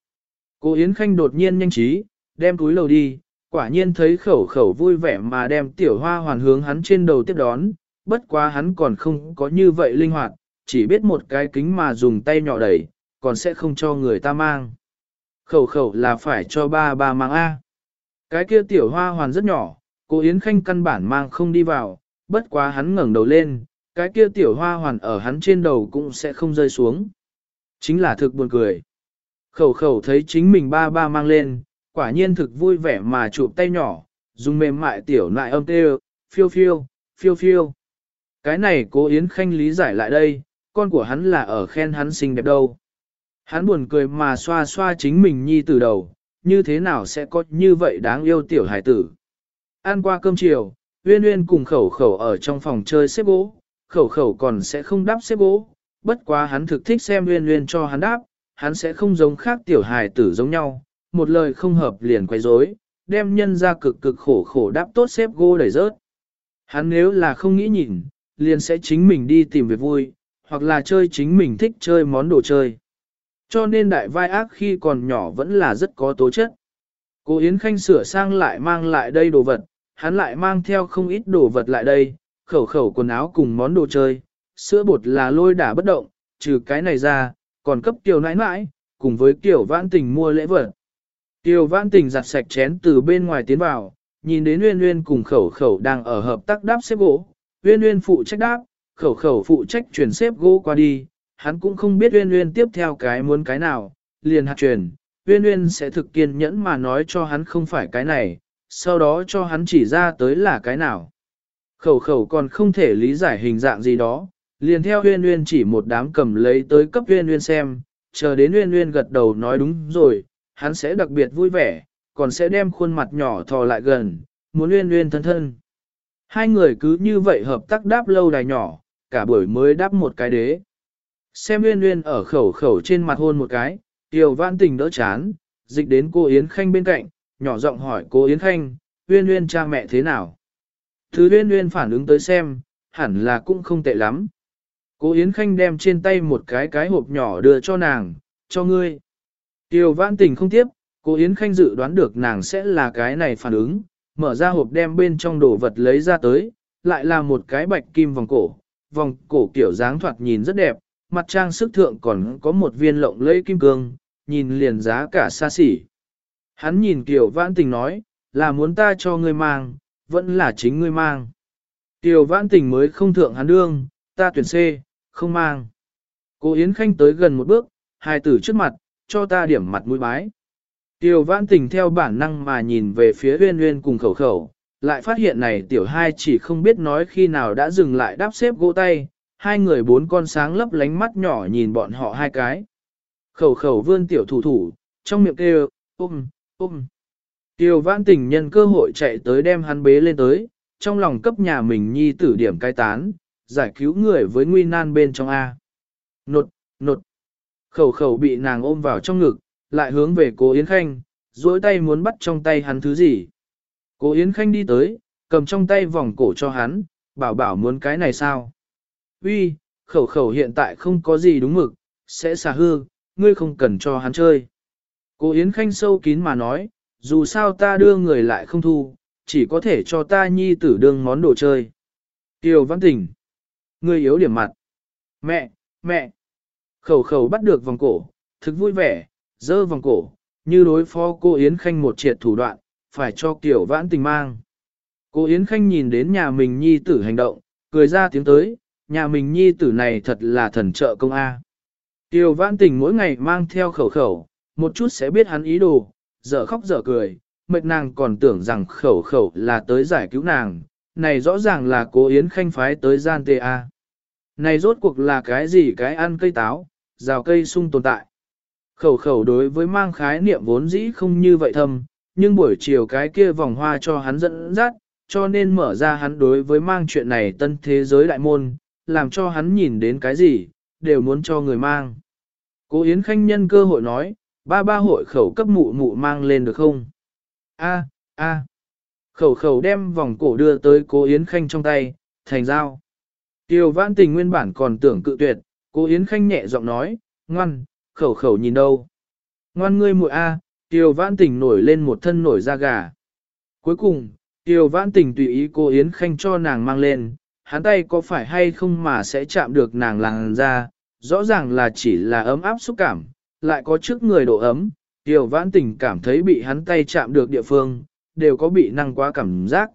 Cô Yến Khanh đột nhiên nhanh trí, đem túi lầu đi, quả nhiên thấy khẩu khẩu vui vẻ mà đem tiểu hoa hoàn hướng hắn trên đầu tiếp đón, bất quá hắn còn không có như vậy linh hoạt, chỉ biết một cái kính mà dùng tay nhỏ đẩy, còn sẽ không cho người ta mang. Khẩu khẩu là phải cho ba ba mang A. Cái kia tiểu hoa hoàn rất nhỏ, cô Yến Khanh căn bản mang không đi vào, bất quá hắn ngẩng đầu lên, cái kia tiểu hoa hoàn ở hắn trên đầu cũng sẽ không rơi xuống. Chính là thực buồn cười. Khẩu khẩu thấy chính mình ba ba mang lên, quả nhiên thực vui vẻ mà chụp tay nhỏ, dùng mềm mại tiểu lại âm tê phiêu phiêu, phiêu phiêu. Cái này cố Yến Khanh lý giải lại đây, con của hắn là ở khen hắn xinh đẹp đâu. Hắn buồn cười mà xoa xoa chính mình nhi từ đầu, như thế nào sẽ có như vậy đáng yêu tiểu hải tử. Ăn qua cơm chiều, Uyên Uyên cùng khẩu khẩu ở trong phòng chơi xếp gỗ, khẩu khẩu còn sẽ không đáp xếp gỗ, bất quá hắn thực thích xem Uyên Uyên cho hắn đáp, hắn sẽ không giống khác tiểu hài tử giống nhau, một lời không hợp liền quay rối, đem nhân ra cực cực khổ khổ đáp tốt xếp gô đẩy rớt. Hắn nếu là không nghĩ nhìn, liền sẽ chính mình đi tìm việc vui, hoặc là chơi chính mình thích chơi món đồ chơi. Cho nên đại vai ác khi còn nhỏ vẫn là rất có tố chất. Cô Yến Khanh sửa sang lại mang lại đây đồ vật, hắn lại mang theo không ít đồ vật lại đây, khẩu khẩu quần áo cùng món đồ chơi, sữa bột là lôi đả bất động, trừ cái này ra, còn cấp tiểu nãi nãi, cùng với tiểu vãn tình mua lễ vật. Tiểu vãn tình giặt sạch chén từ bên ngoài tiến vào, nhìn đến Nguyên Nguyên cùng khẩu khẩu đang ở hợp tác đáp xếp gỗ, Uyên Uyên phụ trách đáp, khẩu khẩu phụ trách chuyển xếp gỗ qua đi, hắn cũng không biết Uyên Uyên tiếp theo cái muốn cái nào, liền hạt truyền, Uyên Uyên sẽ thực kiên nhẫn mà nói cho hắn không phải cái này, sau đó cho hắn chỉ ra tới là cái nào. Khẩu khẩu còn không thể lý giải hình dạng gì đó, liền theo Uyên Uyên chỉ một đám cầm lấy tới cấp Uyên Uyên xem, chờ đến Uyên Uyên gật đầu nói đúng rồi, hắn sẽ đặc biệt vui vẻ, còn sẽ đem khuôn mặt nhỏ thò lại gần, muốn Uyên Uyên thân thân. Hai người cứ như vậy hợp tác đáp lâu đài nhỏ, cả buổi mới đáp một cái đế. Xem Nguyên Nguyên ở khẩu khẩu trên mặt hôn một cái, Tiểu vãn Tình đỡ chán, dịch đến cô Yến Khanh bên cạnh, nhỏ giọng hỏi cô Yến Khanh, Nguyên Nguyên cha mẹ thế nào? Thứ Nguyên Nguyên phản ứng tới xem, hẳn là cũng không tệ lắm. Cố Yến Khanh đem trên tay một cái cái hộp nhỏ đưa cho nàng, cho ngươi. Tiêu Vãn Tình không tiếp, Cố Yến Khanh dự đoán được nàng sẽ là cái này phản ứng, mở ra hộp đem bên trong đồ vật lấy ra tới, lại là một cái bạch kim vòng cổ, vòng cổ kiểu dáng thoạt nhìn rất đẹp, mặt trang sức thượng còn có một viên lộng lẫy kim cương, nhìn liền giá cả xa xỉ. Hắn nhìn Kiều Vãn Tình nói, là muốn ta cho ngươi mang, vẫn là chính ngươi mang. Kiều Vãn Tình mới không thượng hắn đương, ta tuyển C, không mang. Cô Yến Khanh tới gần một bước, hai tử trước mặt, cho ta điểm mặt mũi bái. Tiểu vãn tình theo bản năng mà nhìn về phía uyên uyên cùng khẩu khẩu, lại phát hiện này tiểu hai chỉ không biết nói khi nào đã dừng lại đáp xếp gỗ tay, hai người bốn con sáng lấp lánh mắt nhỏ nhìn bọn họ hai cái. Khẩu khẩu vươn tiểu thủ thủ, trong miệng kêu, ôm, ôm. Tiêu vãn tình nhân cơ hội chạy tới đem hắn bế lên tới, trong lòng cấp nhà mình nhi tử điểm cai tán, giải cứu người với nguy nan bên trong A. Nột, nột. Khẩu khẩu bị nàng ôm vào trong ngực, lại hướng về cố Yến Khanh, duỗi tay muốn bắt trong tay hắn thứ gì. Cố Yến Khanh đi tới, cầm trong tay vòng cổ cho hắn, bảo bảo muốn cái này sao. Uy, khẩu khẩu hiện tại không có gì đúng mực, sẽ xả hư, ngươi không cần cho hắn chơi. Cố Yến Khanh sâu kín mà nói, dù sao ta đưa người lại không thu, chỉ có thể cho ta nhi tử đương món đồ chơi. Tiêu văn tình. Ngươi yếu điểm mặt. Mẹ, mẹ. Khẩu khẩu bắt được vòng cổ, thực vui vẻ, dơ vòng cổ, như đối phó cô Yến Khanh một triệt thủ đoạn, phải cho kiểu Vãn Tình mang. Cô Yến Khanh nhìn đến nhà mình nhi tử hành động, cười ra tiếng tới, nhà mình nhi tử này thật là thần trợ công A. Kiều Vãn Tình mỗi ngày mang theo khẩu khẩu, một chút sẽ biết hắn ý đồ, dở khóc dở cười, mệt nàng còn tưởng rằng khẩu khẩu là tới giải cứu nàng, này rõ ràng là cố Yến Khanh phái tới gian tê A. Này rốt cuộc là cái gì cái ăn cây táo, rào cây sung tồn tại. Khẩu khẩu đối với mang khái niệm vốn dĩ không như vậy thâm, nhưng buổi chiều cái kia vòng hoa cho hắn dẫn dắt, cho nên mở ra hắn đối với mang chuyện này tân thế giới đại môn, làm cho hắn nhìn đến cái gì, đều muốn cho người mang. Cố Yến Khanh nhân cơ hội nói, ba ba hội khẩu cấp mụ mụ mang lên được không? A, a. Khẩu khẩu đem vòng cổ đưa tới cố Yến Khanh trong tay, thành dao. Tiêu vãn tình nguyên bản còn tưởng cự tuyệt, cố Yến Khanh nhẹ giọng nói, ngoan, khẩu khẩu nhìn đâu. Ngoan ngươi muội A, Tiêu vãn tình nổi lên một thân nổi da gà. Cuối cùng, Tiêu vãn tình tùy ý cô Yến Khanh cho nàng mang lên, hắn tay có phải hay không mà sẽ chạm được nàng làng ra, rõ ràng là chỉ là ấm áp xúc cảm, lại có trước người độ ấm, Tiêu vãn tình cảm thấy bị hắn tay chạm được địa phương, đều có bị năng quá cảm giác.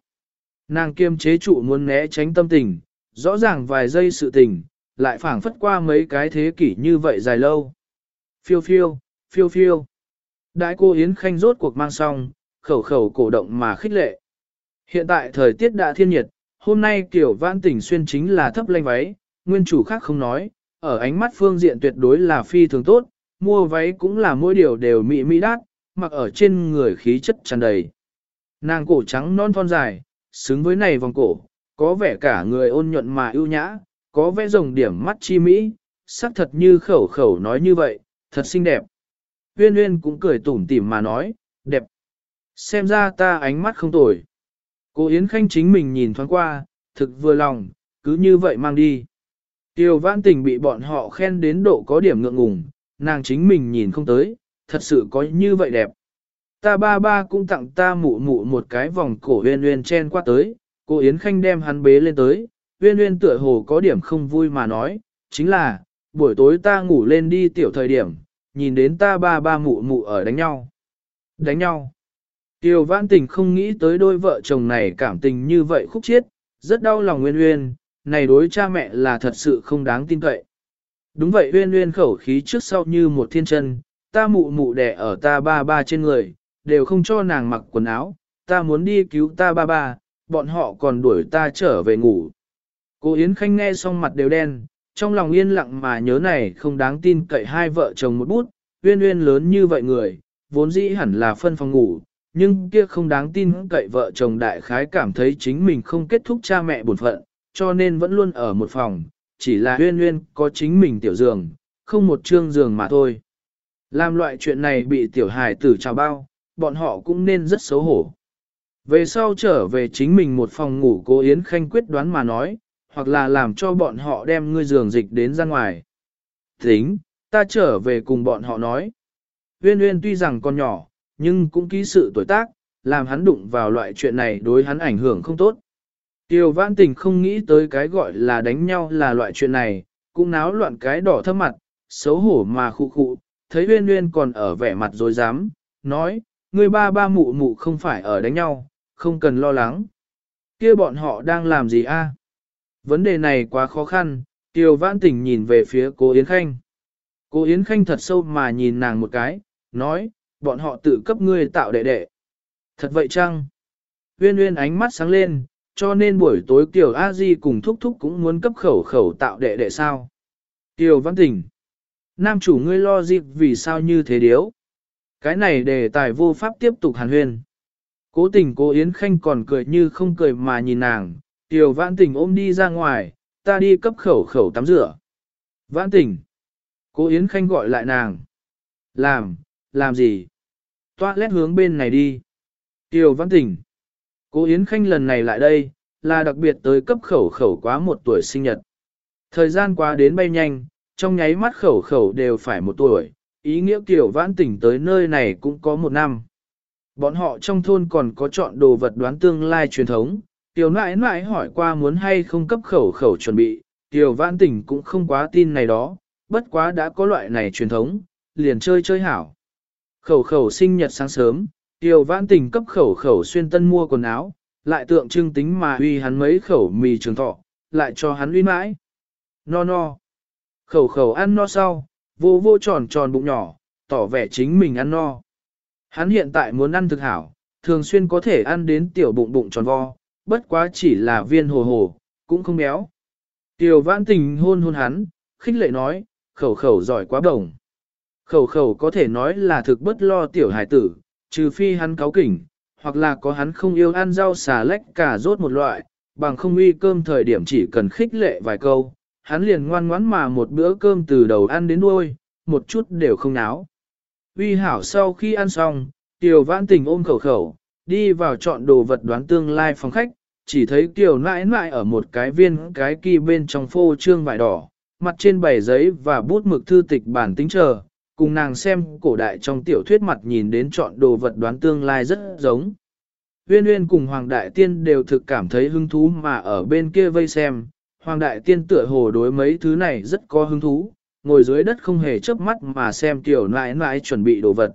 Nàng kiêm chế trụ muốn né tránh tâm tình, rõ ràng vài giây sự tình, lại phảng phất qua mấy cái thế kỷ như vậy dài lâu. Phiêu phiêu, phiêu phiêu. Đại cô Yến Khanh rốt cuộc mang xong, khẩu khẩu cổ động mà khích lệ. Hiện tại thời tiết đã thiên nhiệt, hôm nay kiểu vãn tỉnh xuyên chính là thấp lanh váy, nguyên chủ khác không nói, ở ánh mắt phương diện tuyệt đối là phi thường tốt, mua váy cũng là mỗi điều đều mỹ mỹ đát, mặc ở trên người khí chất tràn đầy. Nàng cổ trắng non thon dài, xứng với này vòng cổ, có vẻ cả người ôn nhuận mà ưu nhã, có vẻ rồng điểm mắt chi mỹ, sắc thật như khẩu khẩu nói như vậy, thật xinh đẹp. Huyên Huyên cũng cười tủm tỉm mà nói, đẹp. Xem ra ta ánh mắt không tồi. Cô Yến Khanh chính mình nhìn thoáng qua, thực vừa lòng, cứ như vậy mang đi. Tiêu vãn tình bị bọn họ khen đến độ có điểm ngượng ngùng, nàng chính mình nhìn không tới, thật sự có như vậy đẹp. Ta ba ba cũng tặng ta mụ mụ một cái vòng cổ huyên huyên chen qua tới, cô Yến Khanh đem hắn bế lên tới, huyên huyên tựa hồ có điểm không vui mà nói, chính là, buổi tối ta ngủ lên đi tiểu thời điểm, nhìn đến ta ba ba mụ mụ ở đánh nhau. Đánh nhau. Tiêu vãn tình không nghĩ tới đôi vợ chồng này cảm tình như vậy khúc chiết, rất đau lòng Nguyên Nguyên, này đối cha mẹ là thật sự không đáng tin cậy. Đúng vậy Nguyên Nguyên khẩu khí trước sau như một thiên chân, ta mụ mụ đẻ ở ta ba ba trên người, đều không cho nàng mặc quần áo, ta muốn đi cứu ta ba ba, bọn họ còn đuổi ta trở về ngủ. Cô Yến Khanh nghe xong mặt đều đen, trong lòng yên lặng mà nhớ này không đáng tin cậy hai vợ chồng một bút, uyên uyên lớn như vậy người, vốn dĩ hẳn là phân phòng ngủ, nhưng kia không đáng tin cậy vợ chồng đại khái cảm thấy chính mình không kết thúc cha mẹ buồn phận, cho nên vẫn luôn ở một phòng, chỉ là uyên uyên có chính mình tiểu giường, không một trương giường mà thôi. Làm loại chuyện này bị tiểu hài tử trào bao, bọn họ cũng nên rất xấu hổ. Về sau trở về chính mình một phòng ngủ cô Yến Khanh quyết đoán mà nói, hoặc là làm cho bọn họ đem ngươi giường dịch đến ra ngoài. Tính, ta trở về cùng bọn họ nói. Uyên Uyên tuy rằng còn nhỏ, nhưng cũng ký sự tuổi tác, làm hắn đụng vào loại chuyện này đối hắn ảnh hưởng không tốt. Tiêu vãn tình không nghĩ tới cái gọi là đánh nhau là loại chuyện này, cũng náo loạn cái đỏ thâm mặt, xấu hổ mà khụ khụ, thấy Uyên Uyên còn ở vẻ mặt dối dám, nói, người ba ba mụ mụ không phải ở đánh nhau, không cần lo lắng. kia bọn họ đang làm gì a? Vấn đề này quá khó khăn, Tiêu Vãn Tình nhìn về phía cô Yến Khanh. Cô Yến Khanh thật sâu mà nhìn nàng một cái, nói, bọn họ tự cấp ngươi tạo đệ đệ. Thật vậy chăng? Uyên Uyên ánh mắt sáng lên, cho nên buổi tối Kiều A Di cùng thúc thúc cũng muốn cấp khẩu khẩu tạo đệ đệ sao. Kiều Văn Tình. Nam chủ ngươi lo dịp vì sao như thế điếu. Cái này đề tài vô pháp tiếp tục hàn huyên. Cố tình cố Yến Khanh còn cười như không cười mà nhìn nàng, Tiểu Vãn Tình ôm đi ra ngoài, ta đi cấp khẩu khẩu tắm rửa. Vãn Tình. Cố Yến Khanh gọi lại nàng. Làm, làm gì? Toa lét hướng bên này đi. Tiểu Vãn Tình. Cố Yến Khanh lần này lại đây, là đặc biệt tới cấp khẩu khẩu quá một tuổi sinh nhật. Thời gian qua đến bay nhanh, trong nháy mắt khẩu khẩu đều phải một tuổi, ý nghĩa tiểu vãn tình tới nơi này cũng có một năm. Bọn họ trong thôn còn có chọn đồ vật đoán tương lai truyền thống, tiểu nãi nãi hỏi qua muốn hay không cấp khẩu khẩu chuẩn bị, tiểu vãn tỉnh cũng không quá tin này đó, bất quá đã có loại này truyền thống, liền chơi chơi hảo. Khẩu khẩu sinh nhật sáng sớm, tiểu vãn tỉnh cấp khẩu khẩu xuyên tân mua quần áo, lại tượng trưng tính mà uy hắn mấy khẩu mì trường thọ, lại cho hắn uy mãi. No no. Khẩu khẩu ăn no sau, vô vô tròn tròn bụng nhỏ, tỏ vẻ chính mình ăn no. Hắn hiện tại muốn ăn thực hảo, thường xuyên có thể ăn đến tiểu bụng bụng tròn vo, bất quá chỉ là viên hồ hồ, cũng không béo. Tiểu vãn tình hôn hôn hắn, khích lệ nói, khẩu khẩu giỏi quá đồng. Khẩu khẩu có thể nói là thực bất lo tiểu hải tử, trừ phi hắn cáo kỉnh, hoặc là có hắn không yêu ăn rau xà lách cả rốt một loại, bằng không uy cơm thời điểm chỉ cần khích lệ vài câu, hắn liền ngoan ngoãn mà một bữa cơm từ đầu ăn đến đuôi, một chút đều không náo. Uy hảo sau khi ăn xong, Tiểu Vãn Tình ôm khẩu khẩu, đi vào chọn đồ vật đoán tương lai phòng khách, chỉ thấy Tiểu nãi nãi ở một cái viên cái kỳ bên trong phô trương vải đỏ, mặt trên bảy giấy và bút mực thư tịch bản tính chờ, cùng nàng xem cổ đại trong tiểu thuyết mặt nhìn đến chọn đồ vật đoán tương lai rất giống. Uyên Uyên cùng Hoàng Đại Tiên đều thực cảm thấy hứng thú mà ở bên kia vây xem, Hoàng Đại Tiên tựa hồ đối mấy thứ này rất có hứng thú, ngồi dưới đất không hề chớp mắt mà xem tiểu nãi nãi chuẩn bị đồ vật.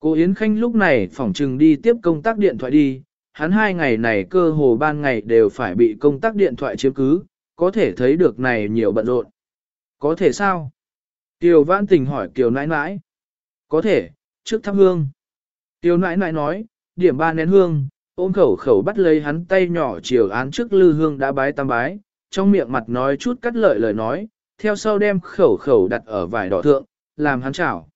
Cô Yến Khanh lúc này phỏng trừng đi tiếp công tác điện thoại đi, hắn hai ngày này cơ hồ ban ngày đều phải bị công tác điện thoại chiếm cứ, có thể thấy được này nhiều bận rộn. Có thể sao? Tiểu vãn tình hỏi Kiều nãi nãi. Có thể, trước thắp hương. Tiểu nãi nãi nói, điểm ba nén hương, ôm khẩu khẩu bắt lấy hắn tay nhỏ chiều án trước lư hương đã bái tam bái, trong miệng mặt nói chút cắt lợi lời nói, theo sau đem khẩu khẩu đặt ở vải đỏ thượng, làm hắn chảo.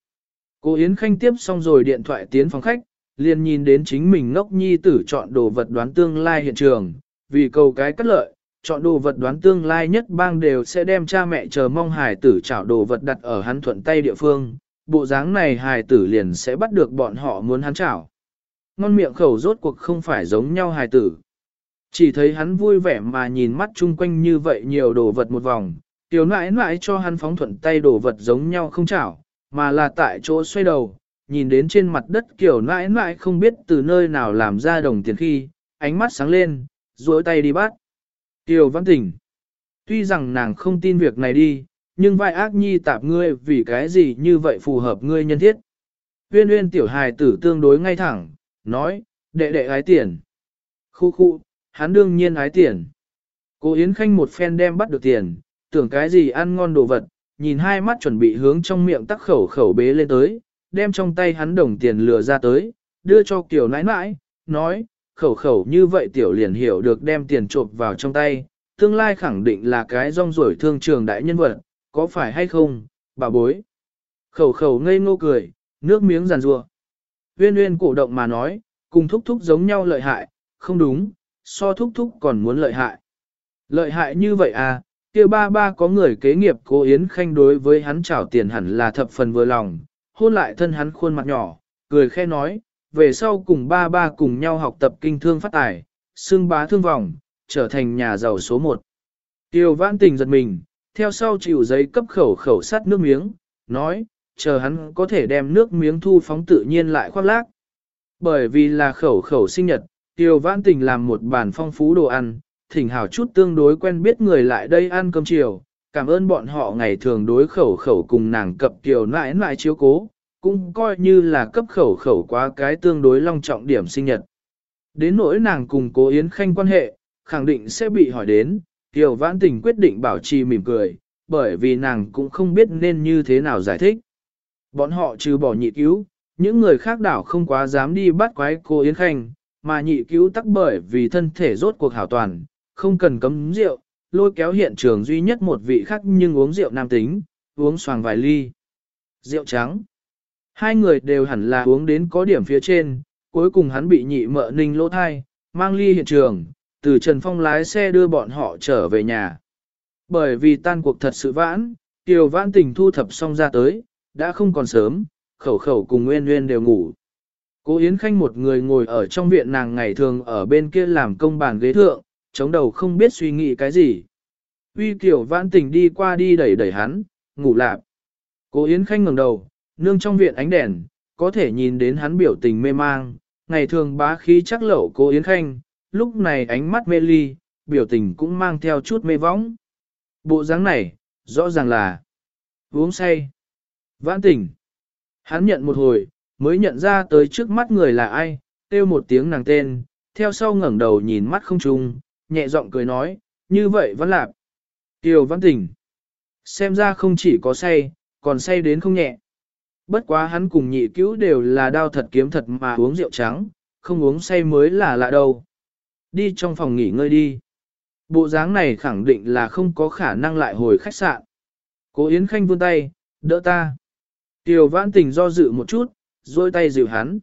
Cô Yến Khanh tiếp xong rồi điện thoại tiến phòng khách, liền nhìn đến chính mình ngốc nhi tử chọn đồ vật đoán tương lai hiện trường, vì cầu cái cắt lợi, chọn đồ vật đoán tương lai nhất bang đều sẽ đem cha mẹ chờ mong hài tử chảo đồ vật đặt ở hắn thuận tay địa phương, bộ dáng này hài tử liền sẽ bắt được bọn họ muốn hắn chảo. Ngon miệng khẩu rốt cuộc không phải giống nhau hài tử. Chỉ thấy hắn vui vẻ mà nhìn mắt chung quanh như vậy nhiều đồ vật một vòng, tiểu nãi nãi cho hắn phóng thuận tay đổ vật giống nhau không chảo, mà là tại chỗ xoay đầu, nhìn đến trên mặt đất kiểu nãi nãi không biết từ nơi nào làm ra đồng tiền khi, ánh mắt sáng lên, duỗi tay đi bắt. Tiểu văn tỉnh. Tuy rằng nàng không tin việc này đi, nhưng vai ác nhi tạp ngươi vì cái gì như vậy phù hợp ngươi nhân thiết. Uyên uyên tiểu hài tử tương đối ngay thẳng, nói, đệ đệ ái tiền. Khu khu, hắn đương nhiên ái tiền. Cô Yến Khanh một phen đem bắt được tiền, tưởng cái gì ăn ngon đồ vật, nhìn hai mắt chuẩn bị hướng trong miệng tắc khẩu khẩu bế lên tới, đem trong tay hắn đồng tiền lừa ra tới, đưa cho kiểu nãi nãi, nói, khẩu khẩu như vậy tiểu liền hiểu được đem tiền trộm vào trong tay, tương lai khẳng định là cái rong ruổi thương trường đại nhân vật, có phải hay không, bà bối. Khẩu khẩu ngây ngô cười, nước miếng giàn rua. Uyên uyên cổ động mà nói, cùng thúc thúc giống nhau lợi hại, không đúng, so thúc thúc còn muốn lợi hại. Lợi hại như vậy à, kia ba ba có người kế nghiệp cô Yến Khanh đối với hắn trảo tiền hẳn là thập phần vừa lòng, hôn lại thân hắn khuôn mặt nhỏ, cười khe nói, về sau cùng ba ba cùng nhau học tập kinh thương phát tài, xương bá thương vòng, trở thành nhà giàu số một. Tiêu vãn tình giật mình, theo sau chịu giấy cấp khẩu khẩu sắt nước miếng, nói, chờ hắn có thể đem nước miếng thu phóng tự nhiên lại khoác lác. Bởi vì là khẩu khẩu sinh nhật, Tiêu vãn tình làm một bàn phong phú đồ ăn, thỉnh hảo chút tương đối quen biết người lại đây ăn cơm chiều, cảm ơn bọn họ ngày thường đối khẩu khẩu cùng nàng cập kiều nãi nãi chiếu cố, cũng coi như là cấp khẩu khẩu quá cái tương đối long trọng điểm sinh nhật. Đến nỗi nàng cùng cố Yến Khanh quan hệ, khẳng định sẽ bị hỏi đến, Kiều Vãn Tình quyết định bảo trì mỉm cười, bởi vì nàng cũng không biết nên như thế nào giải thích. Bọn họ trừ bỏ nhị cứu, những người khác đảo không quá dám đi bắt quái cô Yến Khanh, mà nhị cứu tắc bởi vì thân thể rốt cuộc hảo toàn, không cần cấm rượu, lôi kéo hiện trường duy nhất một vị khác nhưng uống rượu nam tính, uống xoàng vài ly. Rượu trắng. Hai người đều hẳn là uống đến có điểm phía trên, cuối cùng hắn bị nhị mợ ninh lỗ thai, mang ly hiện trường, từ Trần Phong lái xe đưa bọn họ trở về nhà. Bởi vì tan cuộc thật sự vãn, Kiều Vãn Tình thu thập xong ra tới, đã không còn sớm, khẩu khẩu cùng Nguyên Nguyên đều ngủ. Cố Yến Khanh một người ngồi ở trong viện nàng ngày thường ở bên kia làm công bàn ghế thượng, chống đầu không biết suy nghĩ cái gì. Uy Kiều Vãn Tình đi qua đi đẩy đẩy hắn, ngủ lạp. Cố Yến Khanh ngẩng đầu, nương trong viện ánh đèn, có thể nhìn đến hắn biểu tình mê mang, ngày thường bá khí chắc lẩu Cố Yến Khanh, lúc này ánh mắt mê ly, biểu tình cũng mang theo chút mê võng. Bộ dáng này, rõ ràng là uống say. Vãn tỉnh. Hắn nhận một hồi, mới nhận ra tới trước mắt người là ai, kêu một tiếng nàng tên, theo sau ngẩng đầu nhìn mắt không trung, nhẹ giọng cười nói, như vậy vẫn lạp. Tiêu văn tỉnh. Xem ra không chỉ có say, còn say đến không nhẹ. Bất quá hắn cùng nhị cứu đều là đao thật kiếm thật mà uống rượu trắng, không uống say mới là lạ đâu. Đi trong phòng nghỉ ngơi đi. Bộ dáng này khẳng định là không có khả năng lại hồi khách sạn. Cố Yến Khanh vươn tay, đỡ ta. Tiểu vãn tình do dự một chút, dôi tay dịu hắn.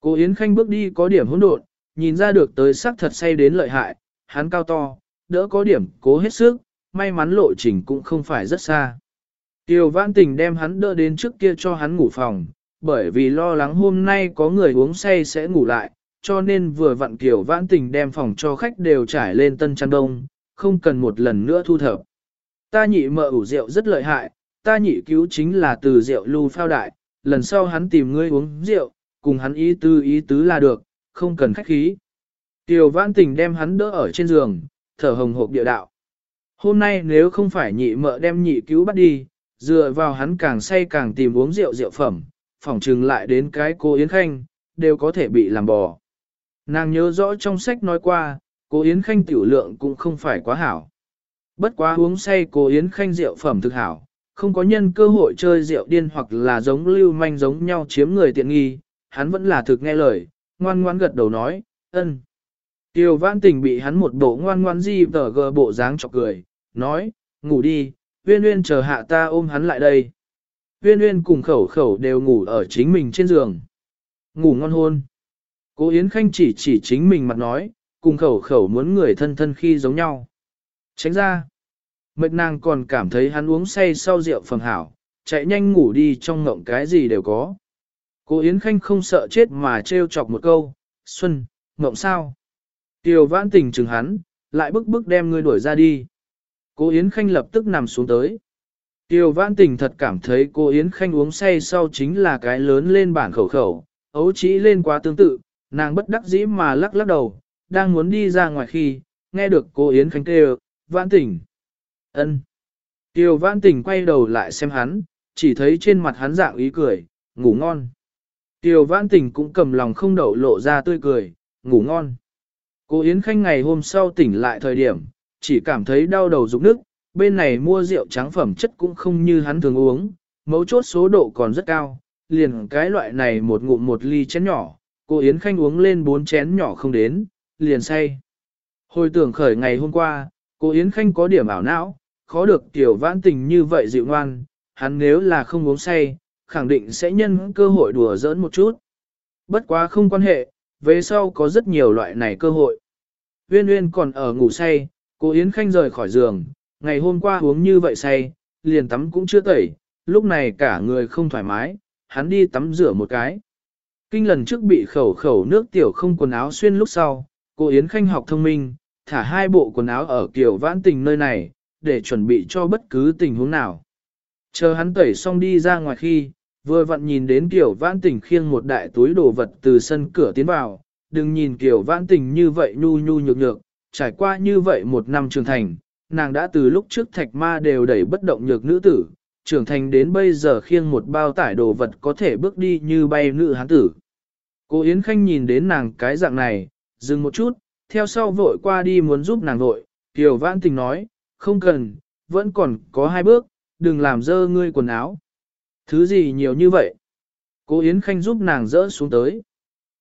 Cố Yến Khanh bước đi có điểm hỗn độn, nhìn ra được tới sắc thật say đến lợi hại, hắn cao to, đỡ có điểm cố hết sức, may mắn lộ trình cũng không phải rất xa. Tiêu vãn tình đem hắn đỡ đến trước kia cho hắn ngủ phòng, bởi vì lo lắng hôm nay có người uống say sẽ ngủ lại, cho nên vừa vặn Tiêu vãn tình đem phòng cho khách đều trải lên tân chăn đông, không cần một lần nữa thu thập. Ta nhị mợ ủ rượu rất lợi hại, ta nhị cứu chính là từ rượu lưu phao đại, lần sau hắn tìm ngươi uống rượu, cùng hắn ý tứ ý tứ là được, không cần khách khí. Tiểu vãn tình đem hắn đỡ ở trên giường, thở hồng hộp địa đạo. Hôm nay nếu không phải nhị mợ đem nhị cứu bắt đi, dựa vào hắn càng say càng tìm uống rượu rượu phẩm, phỏng trừng lại đến cái cô Yến Khanh, đều có thể bị làm bò. Nàng nhớ rõ trong sách nói qua, cô Yến Khanh tiểu lượng cũng không phải quá hảo. Bất quá uống say cô Yến Khanh rượu phẩm thực hảo, không có nhân cơ hội chơi rượu điên hoặc là giống lưu manh giống nhau chiếm người tiện nghi, hắn vẫn là thực nghe lời, ngoan ngoan gật đầu nói, ân. Tiêu vãn tình bị hắn một bộ ngoan ngoan di tờ gờ bộ dáng chọc cười, nói, ngủ đi, uyên uyên chờ hạ ta ôm hắn lại đây. Uyên uyên cùng khẩu khẩu đều ngủ ở chính mình trên giường. Ngủ ngon hôn. Cố Yến Khanh chỉ chỉ chính mình mặt nói, cùng khẩu khẩu muốn người thân thân khi giống nhau. Tránh ra. Mệt nàng còn cảm thấy hắn uống say sau rượu phẩm hảo, chạy nhanh ngủ đi trong ngộng cái gì đều có. Cố Yến Khanh không sợ chết mà trêu chọc một câu, Xuân, ngộng sao? Tiêu vãn tình chừng hắn, lại bức bức đem ngươi đuổi ra đi. Cố Yến Khanh lập tức nằm xuống tới. Tiêu vãn tình thật cảm thấy cô Yến Khanh uống say sau chính là cái lớn lên bản khẩu khẩu, ấu trĩ lên quá tương tự, nàng bất đắc dĩ mà lắc lắc đầu, đang muốn đi ra ngoài khi, nghe được cô Yến Khanh kêu, vãn tỉnh. ân. Tiêu vãn tỉnh quay đầu lại xem hắn, chỉ thấy trên mặt hắn dạng ý cười, ngủ ngon. Tiêu vãn tỉnh cũng cầm lòng không đậu lộ ra tươi cười, ngủ ngon. Cô Yến Khanh ngày hôm sau tỉnh lại thời điểm, chỉ cảm thấy đau đầu rụng nước, bên này mua rượu trắng phẩm chất cũng không như hắn thường uống, mấu chốt số độ còn rất cao, liền cái loại này một ngụm một ly chén nhỏ, cô Yến Khanh uống lên bốn chén nhỏ không đến, liền say. Hồi tưởng khởi ngày hôm qua, cô Yến Khanh có điểm ảo não, khó được tiểu vãn tình như vậy dịu ngoan, hắn nếu là không uống say, khẳng định sẽ nhân cơ hội đùa giỡn một chút. Bất quá không quan hệ, về sau có rất nhiều loại này cơ hội. Uyên Uyên còn ở ngủ say, cô Yến Khanh rời khỏi giường, ngày hôm qua uống như vậy say, liền tắm cũng chưa tẩy, lúc này cả người không thoải mái, hắn đi tắm rửa một cái. Kinh lần trước bị khẩu khẩu nước tiểu không quần áo xuyên lúc sau, cô Yến Khanh học thông minh, thả hai bộ quần áo ở kiểu vãn tình nơi này, để chuẩn bị cho bất cứ tình huống nào. Chờ hắn tẩy xong đi ra ngoài khi, vừa vặn nhìn đến kiểu vãn tình khiêng một đại túi đồ vật từ sân cửa tiến vào, đừng nhìn kiểu vãn tình như vậy nhu nhu nhược nhược, trải qua như vậy một năm trưởng thành, nàng đã từ lúc trước thạch ma đều đẩy bất động nhược nữ tử, trưởng thành đến bây giờ khiêng một bao tải đồ vật có thể bước đi như bay nữ hán tử. Cô Yến Khanh nhìn đến nàng cái dạng này, dừng một chút, theo sau vội qua đi muốn giúp nàng vội, Kiều Vãn Tình nói, không cần, vẫn còn có hai bước, đừng làm dơ ngươi quần áo. Thứ gì nhiều như vậy? Cô Yến Khanh giúp nàng dỡ xuống tới.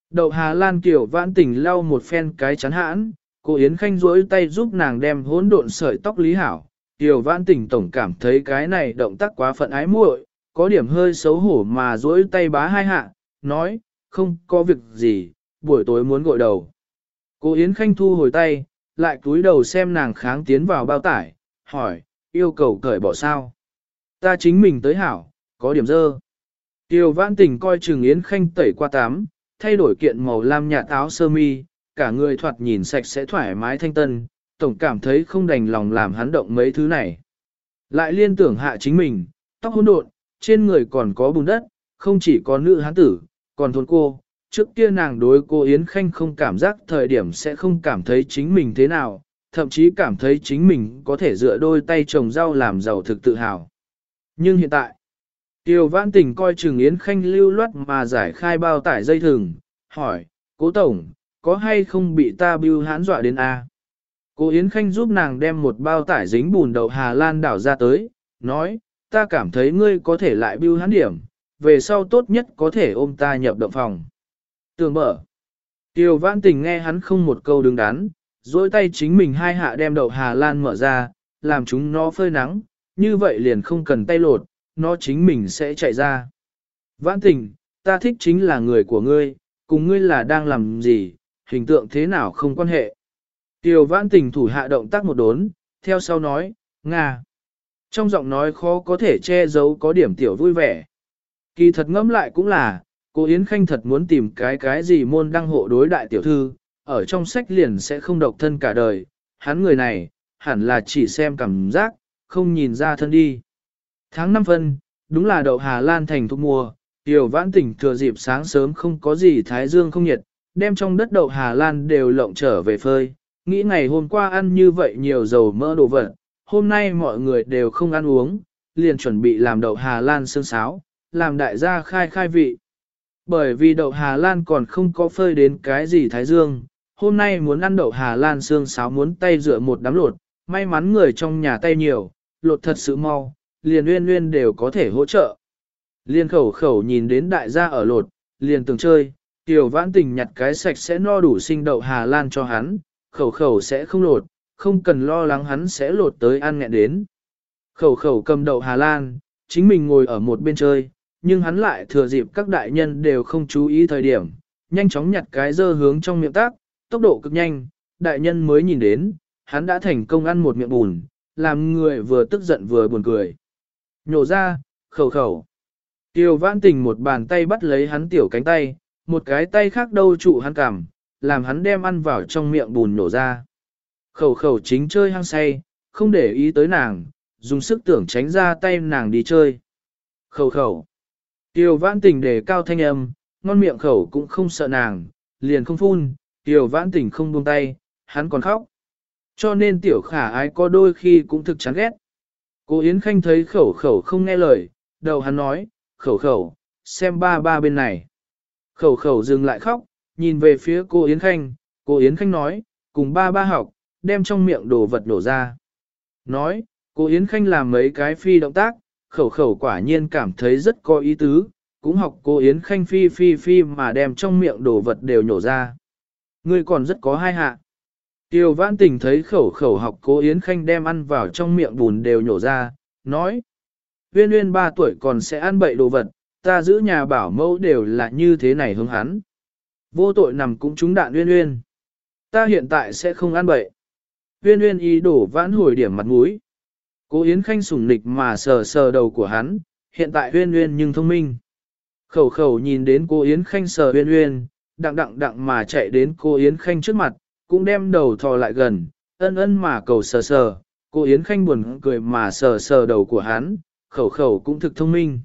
Đậu Hà Lan Kiều vãn tỉnh lau một phen cái chắn hãn, cô Yến Khanh duỗi tay giúp nàng đem hỗn độn sợi tóc lý hảo. Kiều vãn tỉnh tổng cảm thấy cái này động tác quá phận ái muội, có điểm hơi xấu hổ mà duỗi tay bá hai hạ, nói, không có việc gì, buổi tối muốn gội đầu. Cô Yến Khanh thu hồi tay, lại cúi đầu xem nàng kháng tiến vào bao tải, hỏi, yêu cầu cởi bỏ sao? Ta chính mình tới hảo, có điểm dơ. Tiêu vãn tình coi Trừng Yến Khanh tẩy qua tắm, thay đổi kiện màu lam nhạt áo sơ mi, cả người thoạt nhìn sạch sẽ thoải mái thanh tân, tổng cảm thấy không đành lòng làm hắn động mấy thứ này. Lại liên tưởng hạ chính mình, tóc hỗn độn, trên người còn có bùn đất, không chỉ có nữ hán tử, còn thôn cô. Trước kia nàng đối cô Yến Khanh không cảm giác thời điểm sẽ không cảm thấy chính mình thế nào, thậm chí cảm thấy chính mình có thể dựa đôi tay trồng rau làm giàu thực tự hào. Nhưng hiện tại, Tiêu Vãn Tình coi trường Yến Khanh lưu loát mà giải khai bao tải dây thừng, hỏi, cố tổng, có hay không bị ta bưu hãn dọa đến A? Cố Yến Khanh giúp nàng đem một bao tải dính bùn đậu Hà Lan đảo ra tới, nói, ta cảm thấy ngươi có thể lại bưu hãn điểm, về sau tốt nhất có thể ôm ta nhập động phòng. Tường mở. Tiêu Vãn Tình nghe hắn không một câu đứng đắn, dối tay chính mình hai hạ đem đậu Hà Lan mở ra, làm chúng nó phơi nắng, như vậy liền không cần tay lột, nó chính mình sẽ chạy ra. Vãn tình, ta thích chính là người của ngươi, cùng ngươi là đang làm gì, hình tượng thế nào không quan hệ. Tiểu vãn tình thủ hạ động tác một đốn, theo sau nói, Nga. Trong giọng nói khó có thể che giấu có điểm tiểu vui vẻ. Kỳ thật ngẫm lại cũng là, cô Yến Khanh thật muốn tìm cái cái gì môn đăng hộ đối đại tiểu thư, ở trong sách liền sẽ không độc thân cả đời, hắn người này, hẳn là chỉ xem cảm giác, không nhìn ra thân đi. Tháng 5 phân, đúng là đậu Hà Lan thành thuốc mùa, tiểu vãn tỉnh thừa dịp sáng sớm không có gì thái dương không nhiệt, đem trong đất đậu Hà Lan đều lộng trở về phơi, nghĩ ngày hôm qua ăn như vậy nhiều dầu mỡ đồ vật, hôm nay mọi người đều không ăn uống, liền chuẩn bị làm đậu Hà Lan sương sáo, làm đại gia khai khai vị. Bởi vì đậu Hà Lan còn không có phơi đến cái gì thái dương, hôm nay muốn ăn đậu Hà Lan sương sáo muốn tay rửa một đám lột, may mắn người trong nhà tay nhiều, lột thật sự mau, liền uyên uyên đều có thể hỗ trợ. Liên khẩu khẩu nhìn đến đại gia ở lột, liền từng chơi, tiểu vãn tình nhặt cái sạch sẽ no đủ sinh đậu Hà Lan cho hắn, khẩu khẩu sẽ không lột, không cần lo lắng hắn sẽ lột tới ăn nghẹn đến. Khẩu khẩu cầm đậu Hà Lan, chính mình ngồi ở một bên chơi, nhưng hắn lại thừa dịp các đại nhân đều không chú ý thời điểm, nhanh chóng nhặt cái dơ hướng trong miệng tác, tốc độ cực nhanh, đại nhân mới nhìn đến, hắn đã thành công ăn một miệng bùn, làm người vừa tức giận vừa buồn cười. Nhổ ra, khẩu khẩu. Tiêu vãn tình một bàn tay bắt lấy hắn tiểu cánh tay, một cái tay khác đâu trụ hắn cằm, làm hắn đem ăn vào trong miệng bùn nổ ra. Khẩu khẩu chính chơi hăng say, không để ý tới nàng, dùng sức tưởng tránh ra tay nàng đi chơi. Khẩu khẩu. Tiêu vãn tình để cao thanh âm, ngon miệng khẩu cũng không sợ nàng, liền không phun, tiêu vãn tình không buông tay, hắn còn khóc. Cho nên tiểu khả ái có đôi khi cũng thực chán ghét. Cô Yến Khanh thấy khẩu khẩu không nghe lời, đầu hắn nói, khẩu khẩu, xem ba ba bên này. Khẩu khẩu dừng lại khóc, nhìn về phía cô Yến Khanh, cô Yến Khanh nói, cùng ba ba học, đem trong miệng đồ vật đổ ra. Nói, cô Yến Khanh làm mấy cái phi động tác, khẩu khẩu quả nhiên cảm thấy rất có ý tứ, cũng học cô Yến Khanh phi phi phi mà đem trong miệng đồ vật đều nhổ ra. Ngươi còn rất có hai hạ. Tiêu vãn tình thấy khẩu khẩu học cố Yến Khanh đem ăn vào trong miệng bùn đều nhổ ra, nói. Uyên Uyên ba tuổi còn sẽ ăn bậy đồ vật, ta giữ nhà bảo mẫu đều là như thế này hướng hắn. Vô tội nằm cũng trúng đạn Uyên Uyên. Ta hiện tại sẽ không ăn bậy. Uyên Uyên ý đổ vãn hồi điểm mặt mũi. Cố Yến Khanh sủng nịch mà sờ sờ đầu của hắn, hiện tại Uyên Uyên nhưng thông minh. Khẩu khẩu nhìn đến cô Yến Khanh sờ Uyên Uyên, đặng đặng đặng mà chạy đến cô Yến Khanh trước mặt, cũng đem đầu thò lại gần, ân ân mà cầu sờ sờ, cô Yến Khanh buồn cười mà sờ sờ đầu của hắn, khẩu khẩu cũng thực thông minh.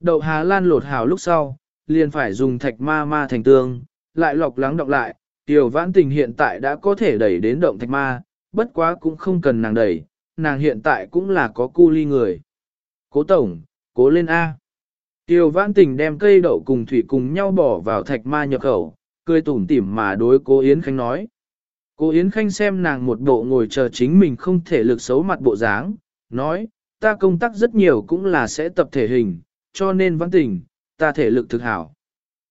Đậu Hà Lan lột hào lúc sau, liền phải dùng thạch ma ma thành tương, lại lọc lắng đọc lại, tiểu vãn tình hiện tại đã có thể đẩy đến động thạch ma, bất quá cũng không cần nàng đẩy, nàng hiện tại cũng là có cu ly người. Cố tổng, cố lên A. Tiêu vãn tình đem cây đậu cùng thủy cùng nhau bỏ vào thạch ma nhập khẩu, cười tủm tỉm mà đối cố Yến Khanh nói. Cô Yến Khanh xem nàng một bộ ngồi chờ chính mình không thể lực xấu mặt bộ dáng, nói, ta công tác rất nhiều cũng là sẽ tập thể hình, cho nên văn tình, ta thể lực thực hảo.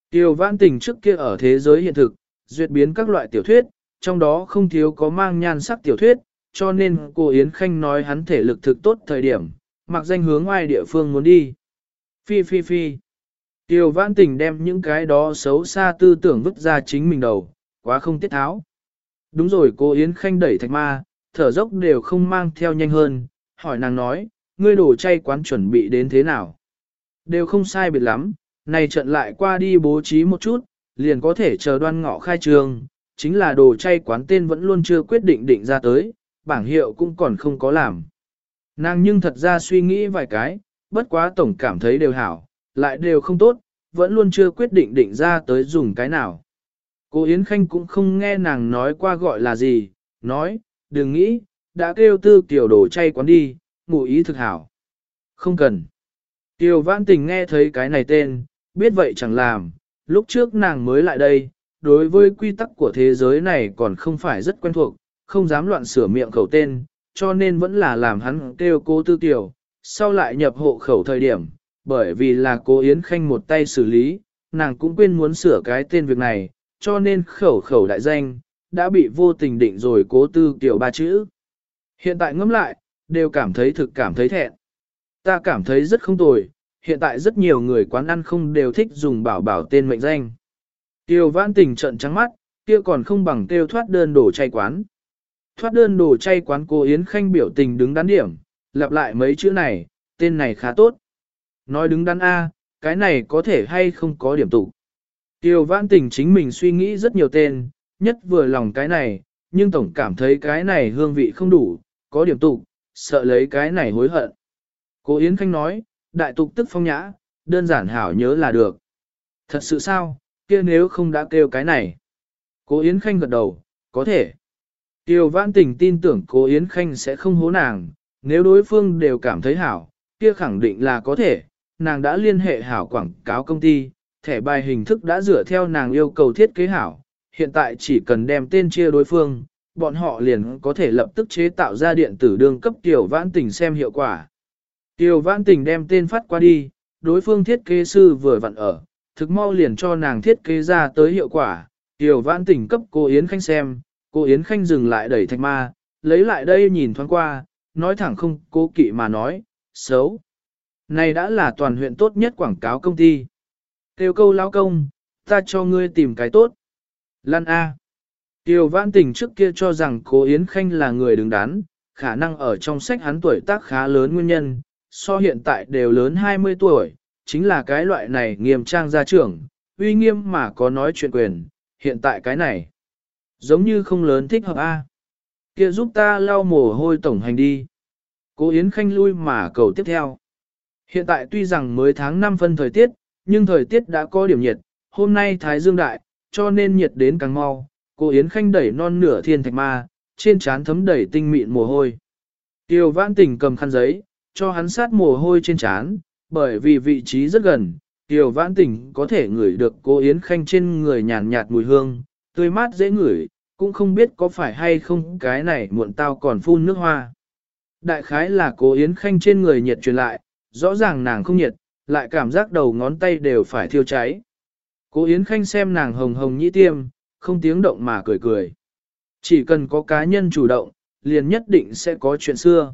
Tiêu Văn Tình trước kia ở thế giới hiện thực, duyệt biến các loại tiểu thuyết, trong đó không thiếu có mang nhan sắc tiểu thuyết, cho nên cô Yến Khanh nói hắn thể lực thực tốt thời điểm, mặc danh hướng ngoài địa phương muốn đi. Phi phi phi. Tiêu Văn Tình đem những cái đó xấu xa tư tưởng vứt ra chính mình đầu, quá không tiết tháo. Đúng rồi cô Yến Khanh đẩy thạch ma, thở dốc đều không mang theo nhanh hơn, hỏi nàng nói, ngươi đồ chay quán chuẩn bị đến thế nào? Đều không sai biệt lắm, này trận lại qua đi bố trí một chút, liền có thể chờ đoan ngọ khai trường, chính là đồ chay quán tên vẫn luôn chưa quyết định định ra tới, bảng hiệu cũng còn không có làm. Nàng nhưng thật ra suy nghĩ vài cái, bất quá tổng cảm thấy đều hảo, lại đều không tốt, vẫn luôn chưa quyết định định ra tới dùng cái nào. Cô Yến Khanh cũng không nghe nàng nói qua gọi là gì, nói, đừng nghĩ, đã kêu tư Tiểu đồ chay quán đi, ngụ ý thực hảo. Không cần. Tiêu vãn tình nghe thấy cái này tên, biết vậy chẳng làm, lúc trước nàng mới lại đây, đối với quy tắc của thế giới này còn không phải rất quen thuộc, không dám loạn sửa miệng khẩu tên, cho nên vẫn là làm hắn kêu cô tư tiểu, sau lại nhập hộ khẩu thời điểm, bởi vì là cô Yến Khanh một tay xử lý, nàng cũng quên muốn sửa cái tên việc này, cho nên khẩu khẩu đại danh, đã bị vô tình định rồi cố tư tiểu ba chữ. Hiện tại ngẫm lại, đều cảm thấy thực cảm thấy thẹn. Ta cảm thấy rất không tồi, hiện tại rất nhiều người quán ăn không đều thích dùng bảo bảo tên mệnh danh. Tiêu vãn tình trận trắng mắt, kia còn không bằng tiêu thoát đơn đồ chay quán. Thoát đơn đồ chay quán cô Yến Khanh biểu tình đứng đắn điểm, lặp lại mấy chữ này, tên này khá tốt. Nói đứng đắn A, cái này có thể hay không có điểm tụ. Tiêu vãn tình chính mình suy nghĩ rất nhiều tên, nhất vừa lòng cái này, nhưng tổng cảm thấy cái này hương vị không đủ, có điểm tụ, sợ lấy cái này hối hận. Cô Yến Khanh nói, đại tục tức phong nhã, đơn giản hảo nhớ là được. Thật sự sao, kia nếu không đã kêu cái này. Cô Yến Khanh gật đầu, có thể. Tiêu vãn tình tin tưởng cô Yến Khanh sẽ không hố nàng, nếu đối phương đều cảm thấy hảo, kia khẳng định là có thể, nàng đã liên hệ hảo quảng cáo công ty, thẻ bài hình thức đã dựa theo nàng yêu cầu thiết kế hảo, hiện tại chỉ cần đem tên chia đối phương, bọn họ liền có thể lập tức chế tạo ra điện tử đương cấp tiểu vãn tình xem hiệu quả. Tiểu vãn tình đem tên phát qua đi, đối phương thiết kế sư vừa vặn ở, thực mau liền cho nàng thiết kế ra tới hiệu quả. Tiểu vãn tình cấp cô Yến Khanh xem, cô Yến Khanh dừng lại đẩy thạch ma, lấy lại đây nhìn thoáng qua, nói thẳng không cố kỵ mà nói, xấu. Này đã là toàn huyện tốt nhất quảng cáo công ty. Kêu câu lao công, ta cho ngươi tìm cái tốt. Lan A. Tiêu vãn tình trước kia cho rằng cố Yến Khanh là người đứng đắn, khả năng ở trong sách hắn tuổi tác khá lớn nguyên nhân, so hiện tại đều lớn 20 tuổi, chính là cái loại này nghiêm trang gia trưởng, uy nghiêm mà có nói chuyện quyền, hiện tại cái này, giống như không lớn thích hợp A. kia giúp ta lau mồ hôi tổng hành đi. Cố Yến Khanh lui mà cầu tiếp theo. Hiện tại tuy rằng mới tháng 5 phân thời tiết, nhưng thời tiết đã có điểm nhiệt, hôm nay Thái Dương Đại, cho nên nhiệt đến càng mau. Cô Yến Khanh đẩy non nửa thiên thạch ma, trên trán thấm đẩy tinh mịn mồ hôi. Tiêu vãn tình cầm khăn giấy, cho hắn sát mồ hôi trên trán, bởi vì vị trí rất gần, Tiêu vãn tình có thể ngửi được cô Yến Khanh trên người nhàn nhạt mùi hương, tươi mát dễ ngửi, cũng không biết có phải hay không cái này muộn tao còn phun nước hoa. Đại khái là cô Yến Khanh trên người nhiệt truyền lại, rõ ràng nàng không nhiệt, lại cảm giác đầu ngón tay đều phải thiêu cháy. Cô Yến Khanh xem nàng hồng hồng nhĩ tiêm, không tiếng động mà cười cười. Chỉ cần có cá nhân chủ động, liền nhất định sẽ có chuyện xưa.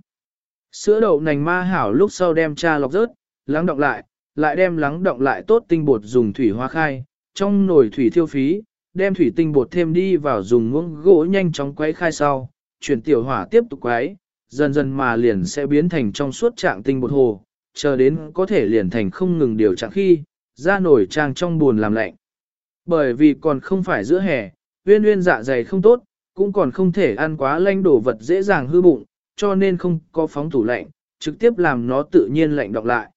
Sữa đậu nành ma hảo lúc sau đem cha lọc rớt, lắng động lại, lại đem lắng động lại tốt tinh bột dùng thủy hoa khai, trong nồi thủy thiêu phí, đem thủy tinh bột thêm đi vào dùng muỗng gỗ nhanh chóng quấy khai sau, chuyển tiểu hỏa tiếp tục quấy, dần dần mà liền sẽ biến thành trong suốt trạng tinh bột hồ, chờ đến có thể liền thành không ngừng điều trạng khi, ra nổi trang trong buồn làm lạnh. Bởi vì còn không phải giữa hè, uyên uyên dạ dày không tốt, cũng còn không thể ăn quá lanh đổ vật dễ dàng hư bụng, cho nên không có phóng tủ lạnh, trực tiếp làm nó tự nhiên lạnh đọc lại.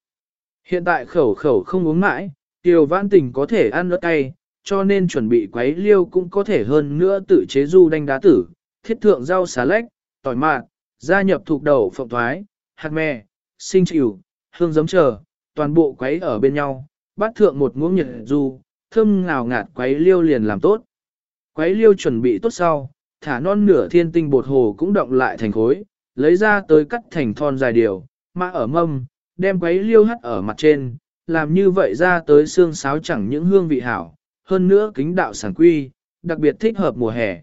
Hiện tại khẩu khẩu không uống mãi, tiểu vãn tình có thể ăn ớt cay, cho nên chuẩn bị quấy liêu cũng có thể hơn nữa tự chế du đanh đá tử, thiết thượng rau xà lách, tỏi mạt, gia nhập thuộc đầu phộng thoái, hạt mè, sinh chịu, hương giấm chờ, toàn bộ quấy ở bên nhau, bắt thượng một muỗng nhiệt du, thơm ngào ngạt quấy liêu liền làm tốt. Quấy liêu chuẩn bị tốt sau, thả non nửa thiên tinh bột hồ cũng động lại thành khối, lấy ra tới cắt thành thon dài điều, mà ở mâm, đem quấy liêu hắt ở mặt trên, làm như vậy ra tới xương sáo chẳng những hương vị hảo, hơn nữa kính đạo sản quy, đặc biệt thích hợp mùa hè.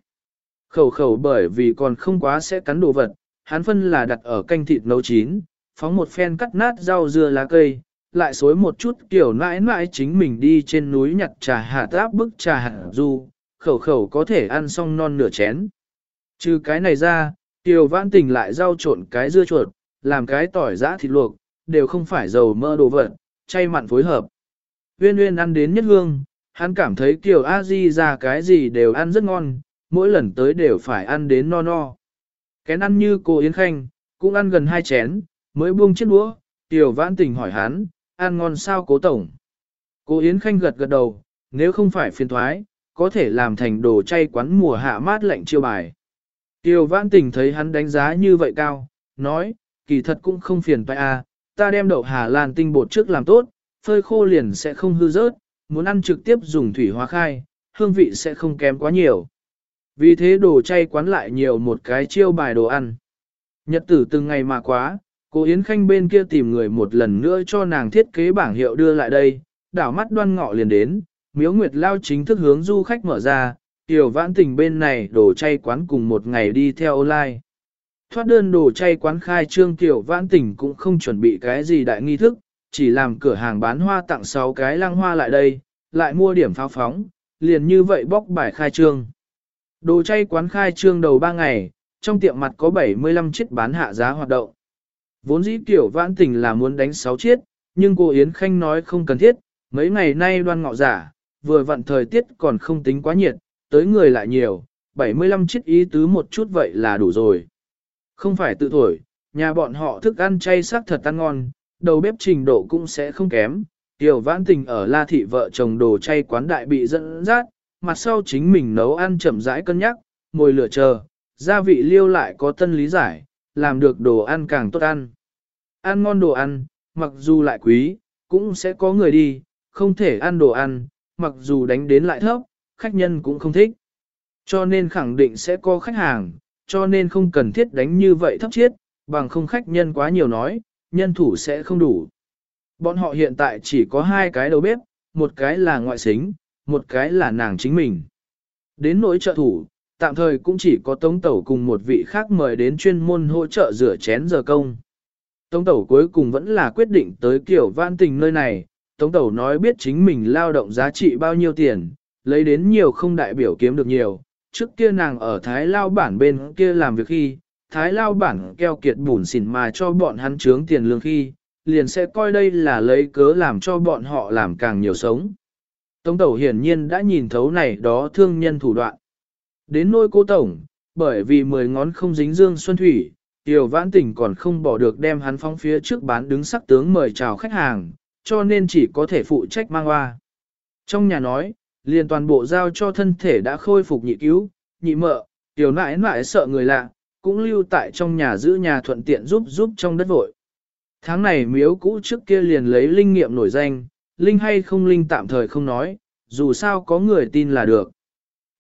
Khẩu khẩu bởi vì còn không quá sẽ cắn đồ vật, hắn phân là đặt ở canh thịt nấu chín, phóng một phen cắt nát rau dưa lá cây, lại xối một chút kiểu nãi nãi chính mình đi trên núi nhặt trà hạt áp bức trà hạt du, khẩu khẩu có thể ăn xong non nửa chén. Trừ cái này ra, Tiểu vãn tình lại rau trộn cái dưa chuột, làm cái tỏi giã thịt luộc, đều không phải dầu mỡ đồ vật, chay mặn phối hợp. Uyên Uyên ăn đến nhất hương, hắn cảm thấy Kiều A Di ra cái gì đều ăn rất ngon, mỗi lần tới đều phải ăn đến no no. Kén ăn như cô Yến Khanh, cũng ăn gần hai chén, mới buông chiếc đũa, Tiểu Vãn Tình hỏi hắn, ăn ngon sao cố tổng. Cô Yến Khanh gật gật đầu, nếu không phải phiền thoái, có thể làm thành đồ chay quán mùa hạ mát lạnh chiêu bài. Tiểu Vãn Tình thấy hắn đánh giá như vậy cao, nói, kỳ thật cũng không phiền toái a, à, ta đem đậu Hà Lan tinh bột trước làm tốt, phơi khô liền sẽ không hư rớt, muốn ăn trực tiếp dùng thủy hóa khai, hương vị sẽ không kém quá nhiều. Vì thế đồ chay quán lại nhiều một cái chiêu bài đồ ăn. Nhật tử từng ngày mà quá, cô Yến Khanh bên kia tìm người một lần nữa cho nàng thiết kế bảng hiệu đưa lại đây, đảo mắt đoan ngọ liền đến, miếu nguyệt lao chính thức hướng du khách mở ra, tiểu vãn tình bên này đổ chay quán cùng một ngày đi theo online. Thoát đơn đồ chay quán khai trương tiểu vãn tình cũng không chuẩn bị cái gì đại nghi thức, chỉ làm cửa hàng bán hoa tặng 6 cái lăng hoa lại đây, lại mua điểm pháo phóng, liền như vậy bóc bài khai trương. Đồ chay quán khai trương đầu 3 ngày, trong tiệm mặt có 75 chiếc bán hạ giá hoạt động. Vốn dĩ tiểu vãn tình là muốn đánh sáu chiết, nhưng cô Yến Khanh nói không cần thiết, mấy ngày nay đoan ngọ giả, vừa vặn thời tiết còn không tính quá nhiệt, tới người lại nhiều, 75 chiếc ý tứ một chút vậy là đủ rồi. Không phải tự thổi, nhà bọn họ thức ăn chay sắc thật ăn ngon, đầu bếp trình độ cũng sẽ không kém. Tiểu vãn tình ở La Thị vợ chồng đồ chay quán đại bị dẫn dắt, mặt sau chính mình nấu ăn chậm rãi cân nhắc, ngồi lửa chờ, gia vị liêu lại có tân lý giải, làm được đồ ăn càng tốt ăn. Ăn ngon đồ ăn, mặc dù lại quý, cũng sẽ có người đi, không thể ăn đồ ăn, mặc dù đánh đến lại thấp, khách nhân cũng không thích. Cho nên khẳng định sẽ có khách hàng, cho nên không cần thiết đánh như vậy thấp chiết, bằng không khách nhân quá nhiều nói, nhân thủ sẽ không đủ. Bọn họ hiện tại chỉ có hai cái đầu bếp, một cái là ngoại xính, một cái là nàng chính mình. Đến nỗi trợ thủ, tạm thời cũng chỉ có Tống Tẩu cùng một vị khác mời đến chuyên môn hỗ trợ rửa chén giờ công. Tống Tẩu cuối cùng vẫn là quyết định tới kiểu văn tình nơi này, Tống Tẩu nói biết chính mình lao động giá trị bao nhiêu tiền, lấy đến nhiều không đại biểu kiếm được nhiều. Trước kia nàng ở Thái Lao bản bên kia làm việc khi, Thái Lao bản keo kiệt bùn xỉn mà cho bọn hắn trướng tiền lương khi, liền sẽ coi đây là lấy cớ làm cho bọn họ làm càng nhiều sống. Tống Tẩu hiển nhiên đã nhìn thấu này đó thương nhân thủ đoạn. Đến nôi cô Tổng, bởi vì mười ngón không dính dương xuân thủy, Tiểu Vãn Tỉnh còn không bỏ được đem hắn phóng phía trước bán đứng sắc tướng mời chào khách hàng, cho nên chỉ có thể phụ trách mang hoa. Trong nhà nói, liền toàn bộ giao cho thân thể đã khôi phục nhị cứu, nhị mợ, tiểu nãi nãi sợ người lạ, cũng lưu tại trong nhà giữ nhà thuận tiện giúp giúp trong đất vội. Tháng này miếu cũ trước kia liền lấy linh nghiệm nổi danh, linh hay không linh tạm thời không nói, dù sao có người tin là được.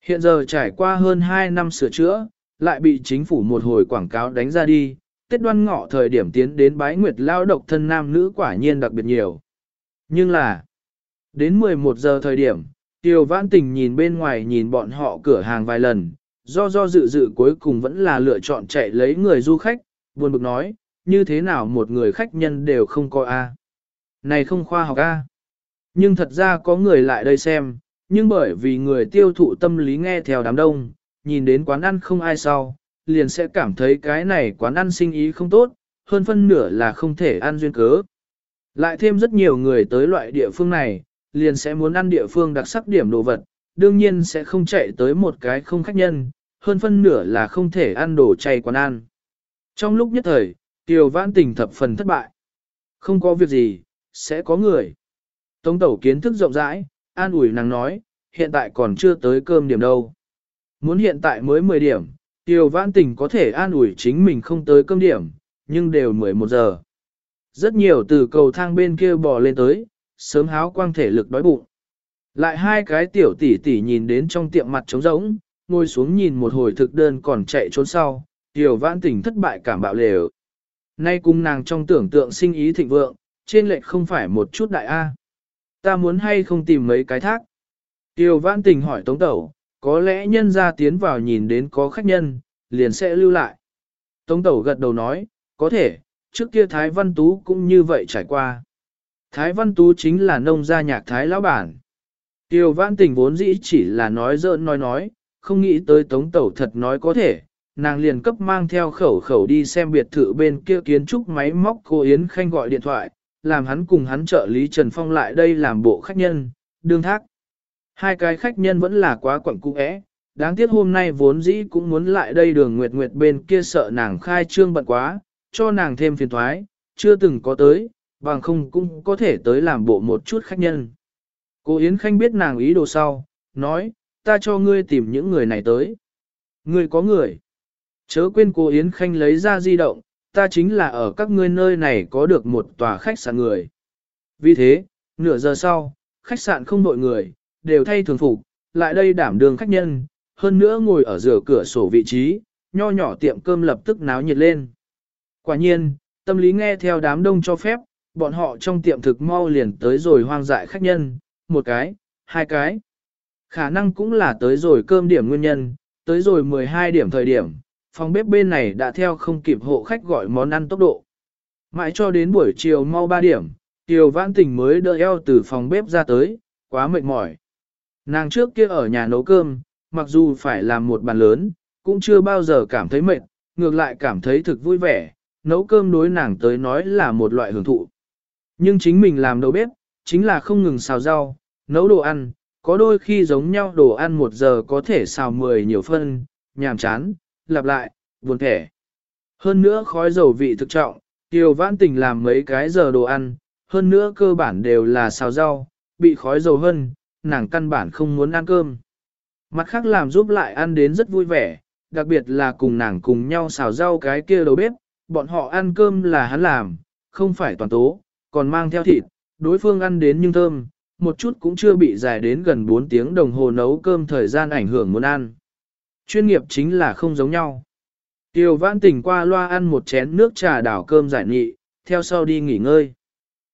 Hiện giờ trải qua hơn 2 năm sửa chữa, lại bị chính phủ một hồi quảng cáo đánh ra đi, Tết đoan ngọ thời điểm tiến đến bái nguyệt lao độc thân nam nữ quả nhiên đặc biệt nhiều. Nhưng là, đến 11 giờ thời điểm, Tiêu Vãn Tình nhìn bên ngoài nhìn bọn họ cửa hàng vài lần, do do dự dự cuối cùng vẫn là lựa chọn chạy lấy người du khách, buồn bực nói, như thế nào một người khách nhân đều không coi A. Này không khoa học A. Nhưng thật ra có người lại đây xem, nhưng bởi vì người tiêu thụ tâm lý nghe theo đám đông, nhìn đến quán ăn không ai sau, liền sẽ cảm thấy cái này quán ăn sinh ý không tốt, hơn phân nửa là không thể ăn duyên cớ. Lại thêm rất nhiều người tới loại địa phương này, liền sẽ muốn ăn địa phương đặc sắc điểm đồ vật, đương nhiên sẽ không chạy tới một cái không khách nhân, hơn phân nửa là không thể ăn đồ chay quán ăn. Trong lúc nhất thời, Kiều Vãn Tình thập phần thất bại. Không có việc gì, sẽ có người. Tống tẩu kiến thức rộng rãi, an ủi nàng nói, hiện tại còn chưa tới cơm điểm đâu. Muốn hiện tại mới 10 điểm, Tiêu Vãn Tình có thể an ủi chính mình không tới cơm điểm, nhưng đều 11 giờ. Rất nhiều từ cầu thang bên kia bò lên tới, sớm háo quang thể lực đói bụng. Lại hai cái tiểu tỷ tỷ nhìn đến trong tiệm mặt trống rỗng, ngồi xuống nhìn một hồi thực đơn còn chạy trốn sau, Tiêu vãn tỉnh thất bại cảm bạo lều. Nay cùng nàng trong tưởng tượng sinh ý thịnh vượng, trên lệch không phải một chút đại A. Ta muốn hay không tìm mấy cái thác. Tiêu Văn Tình hỏi Tống Tẩu, có lẽ nhân ra tiến vào nhìn đến có khách nhân, liền sẽ lưu lại. Tống Tẩu gật đầu nói, có thể, trước kia Thái Văn Tú cũng như vậy trải qua. Thái Văn Tú chính là nông gia nhạc Thái Lão Bản. Tiêu Văn Tình vốn dĩ chỉ là nói dỡn nói nói, không nghĩ tới Tống Tẩu thật nói có thể, nàng liền cấp mang theo khẩu khẩu đi xem biệt thự bên kia kiến trúc máy móc cô Yến Khanh gọi điện thoại, làm hắn cùng hắn trợ lý Trần Phong lại đây làm bộ khách nhân, đương thác. Hai cái khách nhân vẫn là quá quẩn cung ẽ, đáng tiếc hôm nay vốn dĩ cũng muốn lại đây đường Nguyệt Nguyệt bên kia sợ nàng khai trương bận quá, cho nàng thêm phiền thoái, chưa từng có tới, bằng không cũng có thể tới làm bộ một chút khách nhân. Cô Yến Khanh biết nàng ý đồ sau, nói, ta cho ngươi tìm những người này tới. Ngươi có người. Chớ quên cô Yến Khanh lấy ra di động, ta chính là ở các ngươi nơi này có được một tòa khách sạn người. Vì thế, nửa giờ sau, khách sạn không đội người, đều thay thường phục, lại đây đảm đường khách nhân, hơn nữa ngồi ở giữa cửa sổ vị trí, nho nhỏ tiệm cơm lập tức náo nhiệt lên. Quả nhiên, tâm lý nghe theo đám đông cho phép, bọn họ trong tiệm thực mau liền tới rồi hoang dại khách nhân, một cái, hai cái. Khả năng cũng là tới rồi cơm điểm nguyên nhân, tới rồi 12 điểm thời điểm, phòng bếp bên này đã theo không kịp hộ khách gọi món ăn tốc độ. Mãi cho đến buổi chiều mau 3 điểm, Tiểu Vãn Tình mới đỡ eo từ phòng bếp ra tới, quá mệt mỏi. Nàng trước kia ở nhà nấu cơm, mặc dù phải làm một bàn lớn, cũng chưa bao giờ cảm thấy mệt, ngược lại cảm thấy thực vui vẻ, nấu cơm đối nàng tới nói là một loại hưởng thụ. Nhưng chính mình làm đầu bếp, chính là không ngừng xào rau, nấu đồ ăn, có đôi khi giống nhau đồ ăn một giờ có thể xào 10 nhiều phân, nhàm chán, lặp lại, buồn thẻ. Hơn nữa khói dầu vị thực trọng, Tiêu Vãn Tình làm mấy cái giờ đồ ăn, hơn nữa cơ bản đều là xào rau, bị khói dầu hơn, nàng căn bản không muốn ăn cơm. Mặt khác làm giúp lại ăn đến rất vui vẻ, đặc biệt là cùng nàng cùng nhau xào rau cái kia đầu bếp, bọn họ ăn cơm là hắn làm, không phải toàn tố, còn mang theo thịt, đối phương ăn đến nhưng thơm, một chút cũng chưa bị dài đến gần 4 tiếng đồng hồ nấu cơm thời gian ảnh hưởng muốn ăn. Chuyên nghiệp chính là không giống nhau. Tiêu vãn tỉnh qua loa ăn một chén nước trà đảo cơm giải nghị, theo sau đi nghỉ ngơi.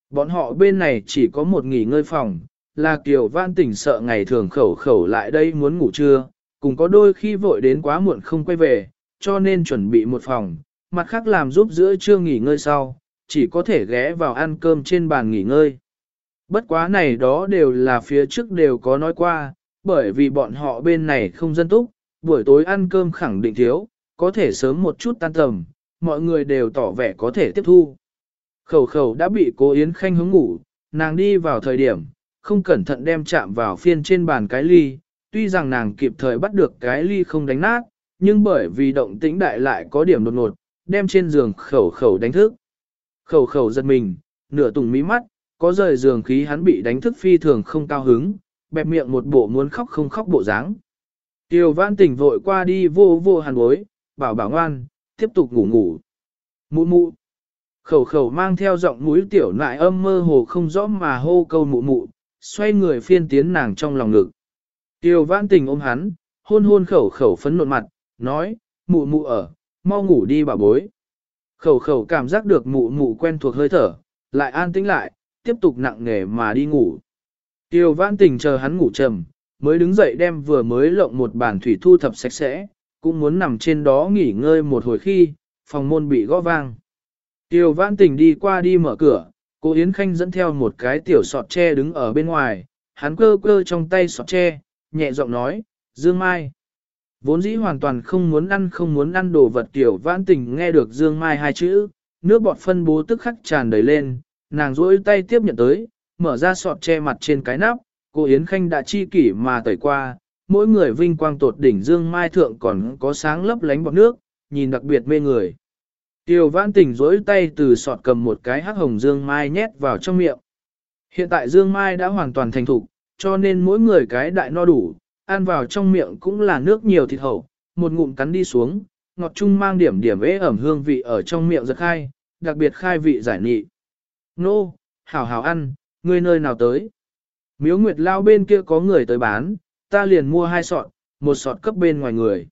Bọn họ bên này chỉ có một nghỉ ngơi phòng, là Kiều Vãn Tỉnh sợ ngày thường khẩu khẩu lại đây muốn ngủ trưa, cùng có đôi khi vội đến quá muộn không quay về, cho nên chuẩn bị một phòng, mặt khác làm giúp giữa trưa nghỉ ngơi sau, chỉ có thể ghé vào ăn cơm trên bàn nghỉ ngơi. Bất quá này đó đều là phía trước đều có nói qua, bởi vì bọn họ bên này không dân túc, buổi tối ăn cơm khẳng định thiếu, có thể sớm một chút tan tầm, mọi người đều tỏ vẻ có thể tiếp thu. Khẩu khẩu đã bị cô Yến Khanh hướng ngủ, nàng đi vào thời điểm, không cẩn thận đem chạm vào phiên trên bàn cái ly, tuy rằng nàng kịp thời bắt được cái ly không đánh nát, nhưng bởi vì động tĩnh đại lại có điểm đột ngột, đem trên giường khẩu khẩu đánh thức. Khẩu khẩu giật mình, nửa tùng mí mắt, có rời giường khí hắn bị đánh thức phi thường không cao hứng, bẹp miệng một bộ muốn khóc không khóc bộ dáng. Tiêu văn tỉnh vội qua đi vô vô hàn bối, bảo bảo ngoan, tiếp tục ngủ ngủ. Mụ mụ. Khẩu khẩu mang theo giọng mũi tiểu nại âm mơ hồ không rõ mà hô câu mụ mụ, xoay người phiên tiến nàng trong lòng ngực. Tiêu văn tình ôm hắn, hôn hôn khẩu khẩu phấn nộn mặt, nói, mụ mụ ở, mau ngủ đi bà bối. Khẩu khẩu cảm giác được mụ mụ quen thuộc hơi thở, lại an tĩnh lại, tiếp tục nặng nghề mà đi ngủ. Tiêu văn tình chờ hắn ngủ trầm, mới đứng dậy đem vừa mới lộng một bàn thủy thu thập sạch sẽ, cũng muốn nằm trên đó nghỉ ngơi một hồi khi, phòng môn bị gõ vang. Tiêu Vãn tình đi qua đi mở cửa, cô Yến Khanh dẫn theo một cái tiểu sọt tre đứng ở bên ngoài, hắn cơ cơ trong tay sọt tre, nhẹ giọng nói, Dương Mai. Vốn dĩ hoàn toàn không muốn ăn không muốn ăn đồ vật tiểu vãn tình nghe được Dương Mai hai chữ, nước bọt phân bố tức khắc tràn đầy lên, nàng rỗi tay tiếp nhận tới, mở ra sọt che mặt trên cái nắp, cô Yến Khanh đã chi kỷ mà tẩy qua, mỗi người vinh quang tột đỉnh Dương Mai thượng còn có sáng lấp lánh bọt nước, nhìn đặc biệt mê người. Tiêu vãn Tỉnh rỗi tay từ sọt cầm một cái hắc hồng Dương Mai nhét vào trong miệng. Hiện tại Dương Mai đã hoàn toàn thành thục, cho nên mỗi người cái đại no đủ, ăn vào trong miệng cũng là nước nhiều thịt hậu, một ngụm cắn đi xuống, ngọt chung mang điểm điểm ế ẩm hương vị ở trong miệng giật khai, đặc biệt khai vị giải nị. Nô, hảo hảo ăn, ngươi nơi nào tới? Miếu Nguyệt Lao bên kia có người tới bán, ta liền mua hai sọt, một sọt cấp bên ngoài người.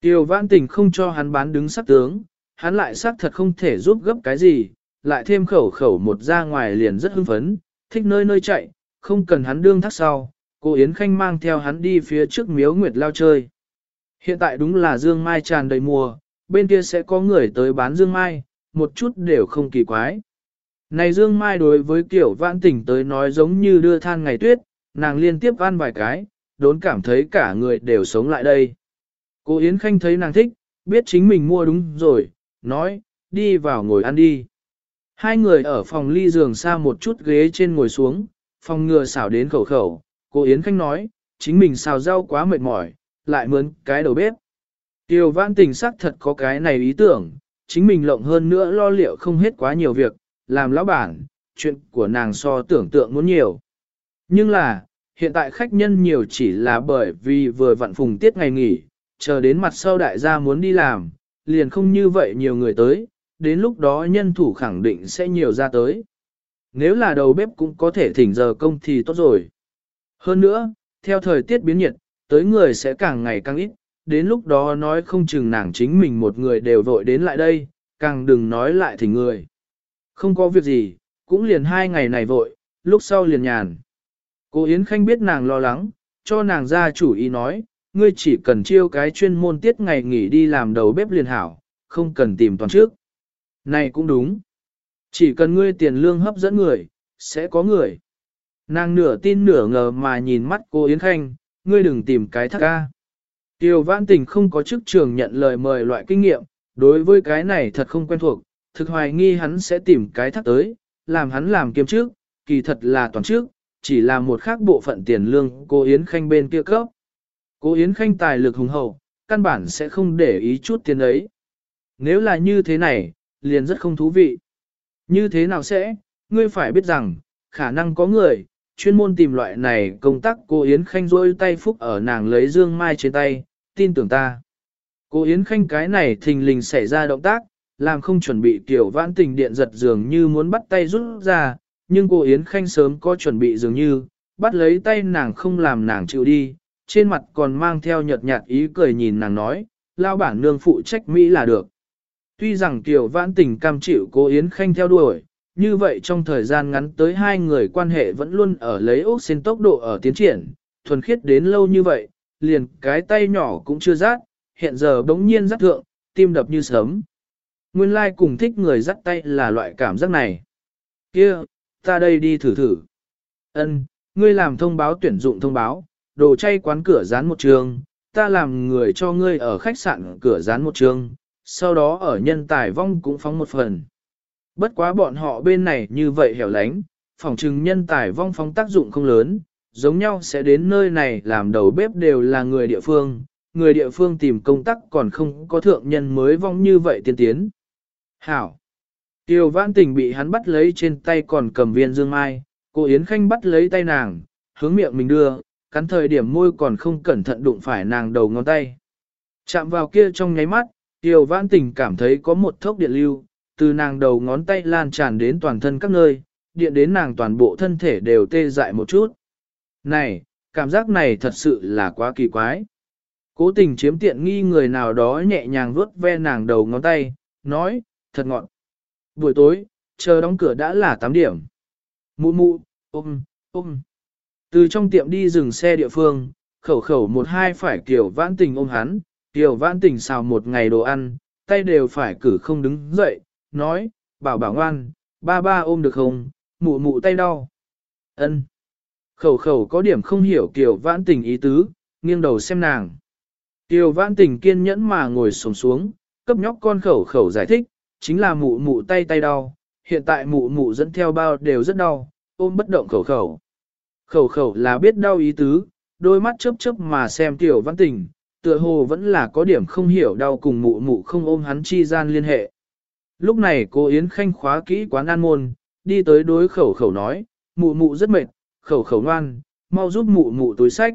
Tiêu vãn tình không cho hắn bán đứng sắc tướng, hắn lại xác thật không thể giúp gấp cái gì, lại thêm khẩu khẩu một ra ngoài liền rất hưng phấn, thích nơi nơi chạy, không cần hắn đương thắt sau, cô Yến Khanh mang theo hắn đi phía trước miếu nguyệt lao chơi. Hiện tại đúng là dương mai tràn đầy mùa, bên kia sẽ có người tới bán dương mai, một chút đều không kỳ quái. Này dương mai đối với kiểu vãn tỉnh tới nói giống như đưa than ngày tuyết, nàng liên tiếp ăn vài cái, đốn cảm thấy cả người đều sống lại đây. Cô Yến Khanh thấy nàng thích, biết chính mình mua đúng rồi, nói, đi vào ngồi ăn đi. Hai người ở phòng ly giường xa một chút ghế trên ngồi xuống, phòng ngừa xảo đến khẩu khẩu, cô Yến Khanh nói, chính mình xào rau quá mệt mỏi, lại mướn cái đầu bếp. Tiêu vãn tình sắc thật có cái này ý tưởng, chính mình lộng hơn nữa lo liệu không hết quá nhiều việc, làm lão bản, chuyện của nàng so tưởng tượng muốn nhiều. Nhưng là, hiện tại khách nhân nhiều chỉ là bởi vì vừa vặn phùng tiết ngày nghỉ, chờ đến mặt sau đại gia muốn đi làm, liền không như vậy nhiều người tới, đến lúc đó nhân thủ khẳng định sẽ nhiều ra tới. Nếu là đầu bếp cũng có thể thỉnh giờ công thì tốt rồi. Hơn nữa, theo thời tiết biến nhiệt, tới người sẽ càng ngày càng ít, đến lúc đó nói không chừng nàng chính mình một người đều vội đến lại đây, càng đừng nói lại thỉnh người. Không có việc gì, cũng liền hai ngày này vội, lúc sau liền nhàn. Cô Yến Khanh biết nàng lo lắng, cho nàng ra chủ ý nói, ngươi chỉ cần chiêu cái chuyên môn tiết ngày nghỉ đi làm đầu bếp liền hảo, không cần tìm toàn trước. Này cũng đúng. Chỉ cần ngươi tiền lương hấp dẫn người, sẽ có người. Nàng nửa tin nửa ngờ mà nhìn mắt cô Yến Khanh, ngươi đừng tìm cái thắc ca. Tiêu vãn tình không có chức trường nhận lời mời loại kinh nghiệm, đối với cái này thật không quen thuộc, thực hoài nghi hắn sẽ tìm cái thắc tới, làm hắn làm kiêm trước, kỳ thật là toàn trước, chỉ là một khác bộ phận tiền lương cô Yến Khanh bên kia cấp. Cô Yến Khanh tài lực hùng hậu, căn bản sẽ không để ý chút tiền ấy. Nếu là như thế này, liền rất không thú vị. Như thế nào sẽ, ngươi phải biết rằng, khả năng có người, chuyên môn tìm loại này công tác cô Yến Khanh rôi tay phúc ở nàng lấy dương mai trên tay, tin tưởng ta. Cô Yến Khanh cái này thình lình xảy ra động tác, làm không chuẩn bị kiểu vãn tình điện giật dường như muốn bắt tay rút ra, nhưng cô Yến Khanh sớm có chuẩn bị dường như, bắt lấy tay nàng không làm nàng chịu đi, trên mặt còn mang theo nhợt nhạt ý cười nhìn nàng nói, lao bản nương phụ trách Mỹ là được. Tuy rằng Kiều Vãn Tình cam chịu cô Yến Khanh theo đuổi, như vậy trong thời gian ngắn tới hai người quan hệ vẫn luôn ở lấy ốc xin tốc độ ở tiến triển, thuần khiết đến lâu như vậy, liền cái tay nhỏ cũng chưa rát, hiện giờ bỗng nhiên rát thượng, tim đập như sớm. Nguyên lai like cùng thích người dắt tay là loại cảm giác này. Kia, ta đây đi thử thử. Ân, ngươi làm thông báo tuyển dụng thông báo, đồ chay quán cửa dán một trường, ta làm người cho ngươi ở khách sạn cửa dán một trường, sau đó ở nhân tài vong cũng phóng một phần. Bất quá bọn họ bên này như vậy hẻo lánh, phòng trừng nhân tài vong phóng tác dụng không lớn, giống nhau sẽ đến nơi này làm đầu bếp đều là người địa phương, người địa phương tìm công tác còn không có thượng nhân mới vong như vậy tiên tiến. Hảo! Tiêu Vãn Tình bị hắn bắt lấy trên tay còn cầm viên dương mai, cô Yến Khanh bắt lấy tay nàng, hướng miệng mình đưa, cắn thời điểm môi còn không cẩn thận đụng phải nàng đầu ngón tay. Chạm vào kia trong nháy mắt, Tiêu Vãn Tình cảm thấy có một thốc điện lưu, từ nàng đầu ngón tay lan tràn đến toàn thân các nơi, điện đến nàng toàn bộ thân thể đều tê dại một chút. Này, cảm giác này thật sự là quá kỳ quái. Cố tình chiếm tiện nghi người nào đó nhẹ nhàng vuốt ve nàng đầu ngón tay, nói, thật ngọn. Buổi tối, chờ đóng cửa đã là 8 điểm. Mụ mụ, ôm, ôm. Từ trong tiệm đi dừng xe địa phương, khẩu khẩu một hai phải kiểu vãn tình ôm hắn, kiểu vãn tình xào một ngày đồ ăn, tay đều phải cử không đứng dậy, nói, bảo bảo ngoan, ba ba ôm được không, mụ mụ tay đau. ân Khẩu khẩu có điểm không hiểu kiểu vãn tình ý tứ, nghiêng đầu xem nàng. Kiều vãn tình kiên nhẫn mà ngồi sổng xuống, cấp nhóc con khẩu khẩu giải thích, chính là mụ mụ tay tay đau, hiện tại mụ mụ dẫn theo bao đều rất đau, ôm bất động khẩu khẩu. Khẩu khẩu là biết đau ý tứ, đôi mắt chớp chớp mà xem tiểu văn tình, tựa hồ vẫn là có điểm không hiểu đau cùng mụ mụ không ôm hắn chi gian liên hệ. Lúc này cô Yến Khanh khóa kỹ quán an môn, đi tới đối khẩu khẩu nói, mụ mụ rất mệt, khẩu khẩu ngoan, mau giúp mụ mụ túi sách.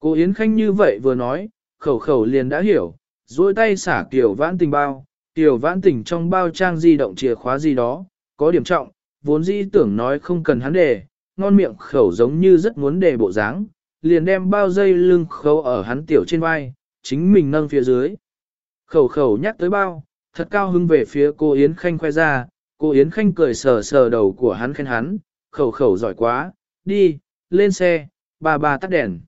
Cô Yến Khanh như vậy vừa nói, khẩu khẩu liền đã hiểu, duỗi tay xả tiểu vãn tình bao, tiểu vãn tỉnh trong bao trang di động chìa khóa gì đó, có điểm trọng, vốn dĩ tưởng nói không cần hắn để, ngon miệng khẩu giống như rất muốn để bộ dáng, liền đem bao dây lưng khâu ở hắn tiểu trên vai, chính mình nâng phía dưới. Khẩu khẩu nhắc tới bao, thật cao hưng về phía cô Yến Khanh khoe ra, cô Yến Khanh cười sờ sờ đầu của hắn khen hắn, khẩu khẩu giỏi quá, đi, lên xe, bà bà tắt đèn.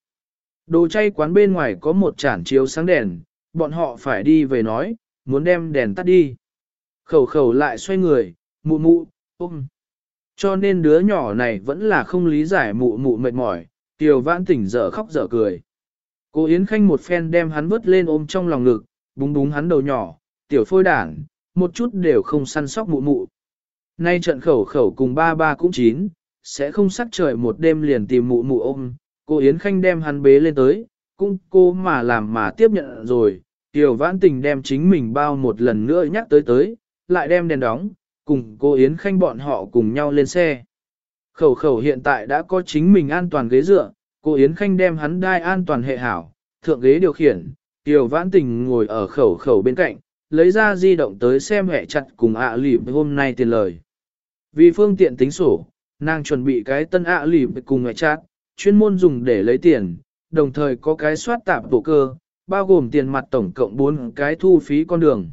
Đồ chay quán bên ngoài có một chản chiếu sáng đèn, bọn họ phải đi về nói, muốn đem đèn tắt đi. Khẩu khẩu lại xoay người, mụ mụ, ôm. Cho nên đứa nhỏ này vẫn là không lý giải mụ mụ mệt mỏi, tiểu vãn tỉnh dở khóc dở cười. Cô Yến Khanh một phen đem hắn vứt lên ôm trong lòng ngực, búng búng hắn đầu nhỏ, tiểu phôi đảng, một chút đều không săn sóc mụ mụ. Nay trận khẩu khẩu cùng ba ba cũng chín, sẽ không sắc trời một đêm liền tìm mụ mụ ôm, cô Yến Khanh đem hắn bế lên tới, cũng cô mà làm mà tiếp nhận rồi, tiểu vãn tình đem chính mình bao một lần nữa nhắc tới tới, lại đem đèn đóng, cùng cô Yến Khanh bọn họ cùng nhau lên xe. Khẩu khẩu hiện tại đã có chính mình an toàn ghế dựa, cô Yến Khanh đem hắn đai an toàn hệ hảo, thượng ghế điều khiển, Tiểu Vãn Tình ngồi ở khẩu khẩu bên cạnh, lấy ra di động tới xem hệ chặt cùng ạ à lịp hôm nay tiền lời. Vì phương tiện tính sổ, nàng chuẩn bị cái tân ạ à lịp cùng hệ chặt, chuyên môn dùng để lấy tiền, đồng thời có cái soát tạp bộ cơ, bao gồm tiền mặt tổng cộng 4 cái thu phí con đường.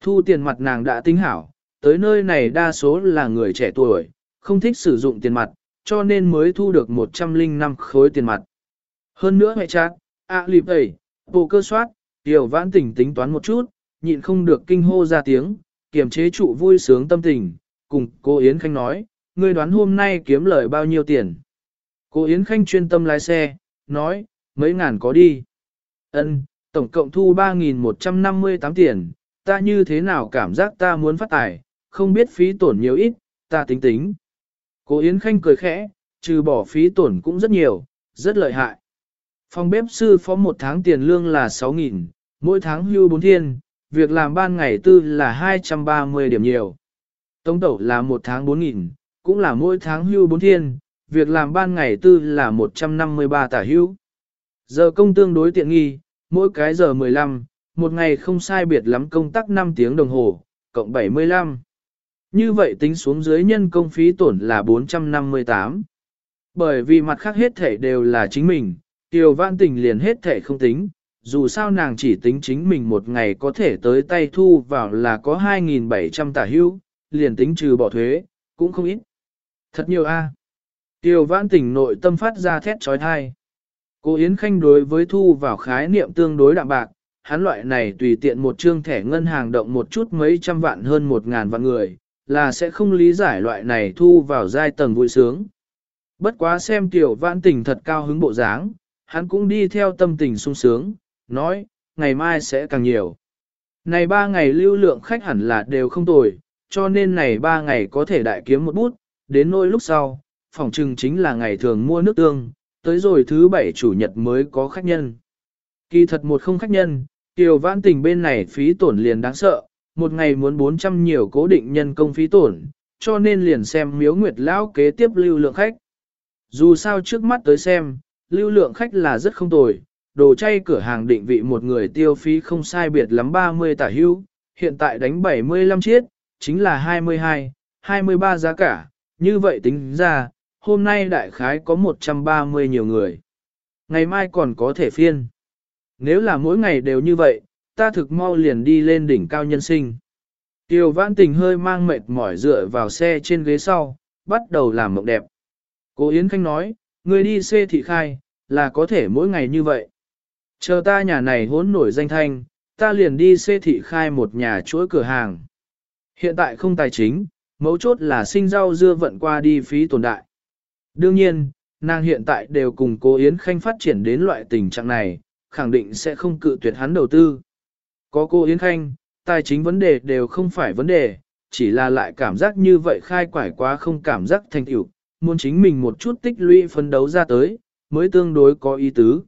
Thu tiền mặt nàng đã tính hảo, tới nơi này đa số là người trẻ tuổi, không thích sử dụng tiền mặt, cho nên mới thu được 105 khối tiền mặt. Hơn nữa mẹ chát, ạ à, lịp ấy, bộ cơ soát, tiểu vãn tỉnh tính toán một chút, nhịn không được kinh hô ra tiếng, kiềm chế trụ vui sướng tâm tình, cùng cô Yến Khanh nói, ngươi đoán hôm nay kiếm lời bao nhiêu tiền. Cô Yến Khanh chuyên tâm lái xe, nói, mấy ngàn có đi. Ân, tổng cộng thu 3.158 tiền, ta như thế nào cảm giác ta muốn phát tài, không biết phí tổn nhiều ít, ta tính tính. Cô Yến Khanh cười khẽ, trừ bỏ phí tổn cũng rất nhiều, rất lợi hại. Phòng bếp sư phó một tháng tiền lương là 6.000, mỗi tháng hưu 4 thiên, việc làm ban ngày tư là 230 điểm nhiều. Tống tẩu là một tháng 4.000, cũng là mỗi tháng hưu 4 thiên, việc làm ban ngày tư là 153 tả hưu. Giờ công tương đối tiện nghi, mỗi cái giờ 15, một ngày không sai biệt lắm công tác 5 tiếng đồng hồ, cộng 75. Như vậy tính xuống dưới nhân công phí tổn là 458. Bởi vì mặt khác hết thể đều là chính mình, Tiêu Văn Tình liền hết thể không tính, dù sao nàng chỉ tính chính mình một ngày có thể tới tay thu vào là có 2.700 tả hưu, liền tính trừ bỏ thuế, cũng không ít. Thật nhiều a. Tiêu Văn Tình nội tâm phát ra thét trói thai. Cô Yến Khanh đối với thu vào khái niệm tương đối đạm bạc, hắn loại này tùy tiện một trương thẻ ngân hàng động một chút mấy trăm vạn hơn một ngàn vạn người, là sẽ không lý giải loại này thu vào giai tầng vui sướng. Bất quá xem tiểu vãn tình thật cao hứng bộ dáng, hắn cũng đi theo tâm tình sung sướng, nói, ngày mai sẽ càng nhiều. Này ba ngày lưu lượng khách hẳn là đều không tồi, cho nên này ba ngày có thể đại kiếm một bút, đến nỗi lúc sau, phòng trừng chính là ngày thường mua nước tương, tới rồi thứ bảy chủ nhật mới có khách nhân. Kỳ thật một không khách nhân, tiểu vãn tình bên này phí tổn liền đáng sợ, một ngày muốn 400 nhiều cố định nhân công phí tổn, cho nên liền xem miếu nguyệt lão kế tiếp lưu lượng khách. Dù sao trước mắt tới xem, lưu lượng khách là rất không tồi, đồ chay cửa hàng định vị một người tiêu phí không sai biệt lắm 30 tả hưu, hiện tại đánh 75 chiết, chính là 22, 23 giá cả, như vậy tính ra, hôm nay đại khái có 130 nhiều người. Ngày mai còn có thể phiên. Nếu là mỗi ngày đều như vậy, ta thực mau liền đi lên đỉnh cao nhân sinh. Tiêu vãn tình hơi mang mệt mỏi dựa vào xe trên ghế sau, bắt đầu làm mộng đẹp. Cô Yến Khanh nói, người đi xê thị khai, là có thể mỗi ngày như vậy. Chờ ta nhà này hốn nổi danh thanh, ta liền đi xê thị khai một nhà chuỗi cửa hàng. Hiện tại không tài chính, mấu chốt là sinh rau dưa vận qua đi phí tồn đại. Đương nhiên, nàng hiện tại đều cùng cô Yến Khanh phát triển đến loại tình trạng này, khẳng định sẽ không cự tuyệt hắn đầu tư. Có cô Yến Khanh, tài chính vấn đề đều không phải vấn đề, chỉ là lại cảm giác như vậy khai quải quá không cảm giác thành tựu, muốn chính mình một chút tích lũy phấn đấu ra tới, mới tương đối có ý tứ.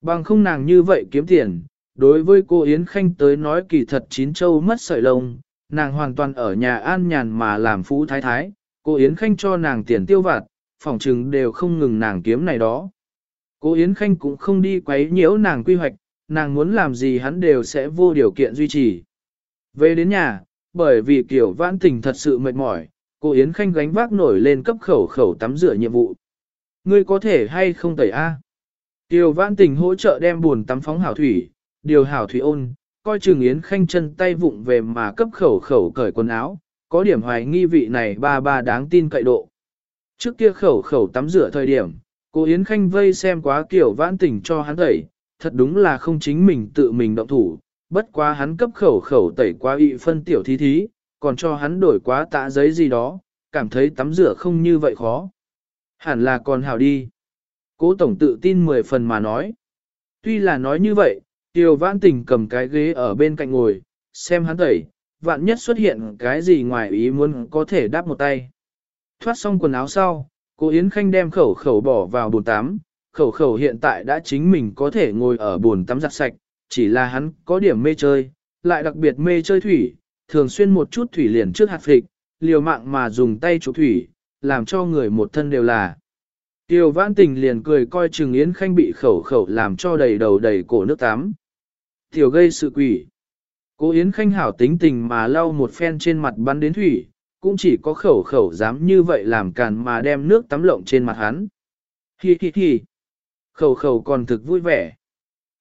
Bằng không nàng như vậy kiếm tiền, đối với cô Yến Khanh tới nói kỳ thật chín châu mất sợi lông, nàng hoàn toàn ở nhà an nhàn mà làm phú thái thái, cô Yến Khanh cho nàng tiền tiêu vặt, phỏng chừng đều không ngừng nàng kiếm này đó. Cô Yến Khanh cũng không đi quấy nhiễu nàng quy hoạch, nàng muốn làm gì hắn đều sẽ vô điều kiện duy trì. Về đến nhà, bởi vì kiểu vãn tình thật sự mệt mỏi, cô Yến Khanh gánh vác nổi lên cấp khẩu khẩu tắm rửa nhiệm vụ. Ngươi có thể hay không tẩy A? Tiểu vãn tình hỗ trợ đem buồn tắm phóng hảo thủy, điều hảo thủy ôn, coi chừng Yến Khanh chân tay vụng về mà cấp khẩu khẩu cởi quần áo, có điểm hoài nghi vị này ba ba đáng tin cậy độ. Trước kia khẩu khẩu tắm rửa thời điểm, cô Yến Khanh vây xem quá kiểu vãn tình cho hắn tẩy, thật đúng là không chính mình tự mình động thủ, bất quá hắn cấp khẩu khẩu tẩy quá ị phân tiểu thí thí, còn cho hắn đổi quá tạ giấy gì đó, cảm thấy tắm rửa không như vậy khó. Hẳn là còn hảo đi. Cố tổng tự tin mười phần mà nói. Tuy là nói như vậy, Tiêu Vãn Tình cầm cái ghế ở bên cạnh ngồi, xem hắn tẩy, vạn nhất xuất hiện cái gì ngoài ý muốn có thể đáp một tay. Thoát xong quần áo sau, cô Yến Khanh đem khẩu khẩu bỏ vào bồn tắm, khẩu khẩu hiện tại đã chính mình có thể ngồi ở bồn tắm giặt sạch, chỉ là hắn có điểm mê chơi, lại đặc biệt mê chơi thủy, thường xuyên một chút thủy liền trước hạt phịch, liều mạng mà dùng tay chụp thủy, làm cho người một thân đều là. Tiêu vãn tình liền cười coi chừng Yến Khanh bị khẩu khẩu làm cho đầy đầu đầy cổ nước tắm. Tiểu gây sự quỷ. Cố Yến Khanh hảo tính tình mà lau một phen trên mặt bắn đến thủy, cũng chỉ có khẩu khẩu dám như vậy làm càn mà đem nước tắm lộng trên mặt hắn. Hi hi hi. Khẩu khẩu còn thực vui vẻ.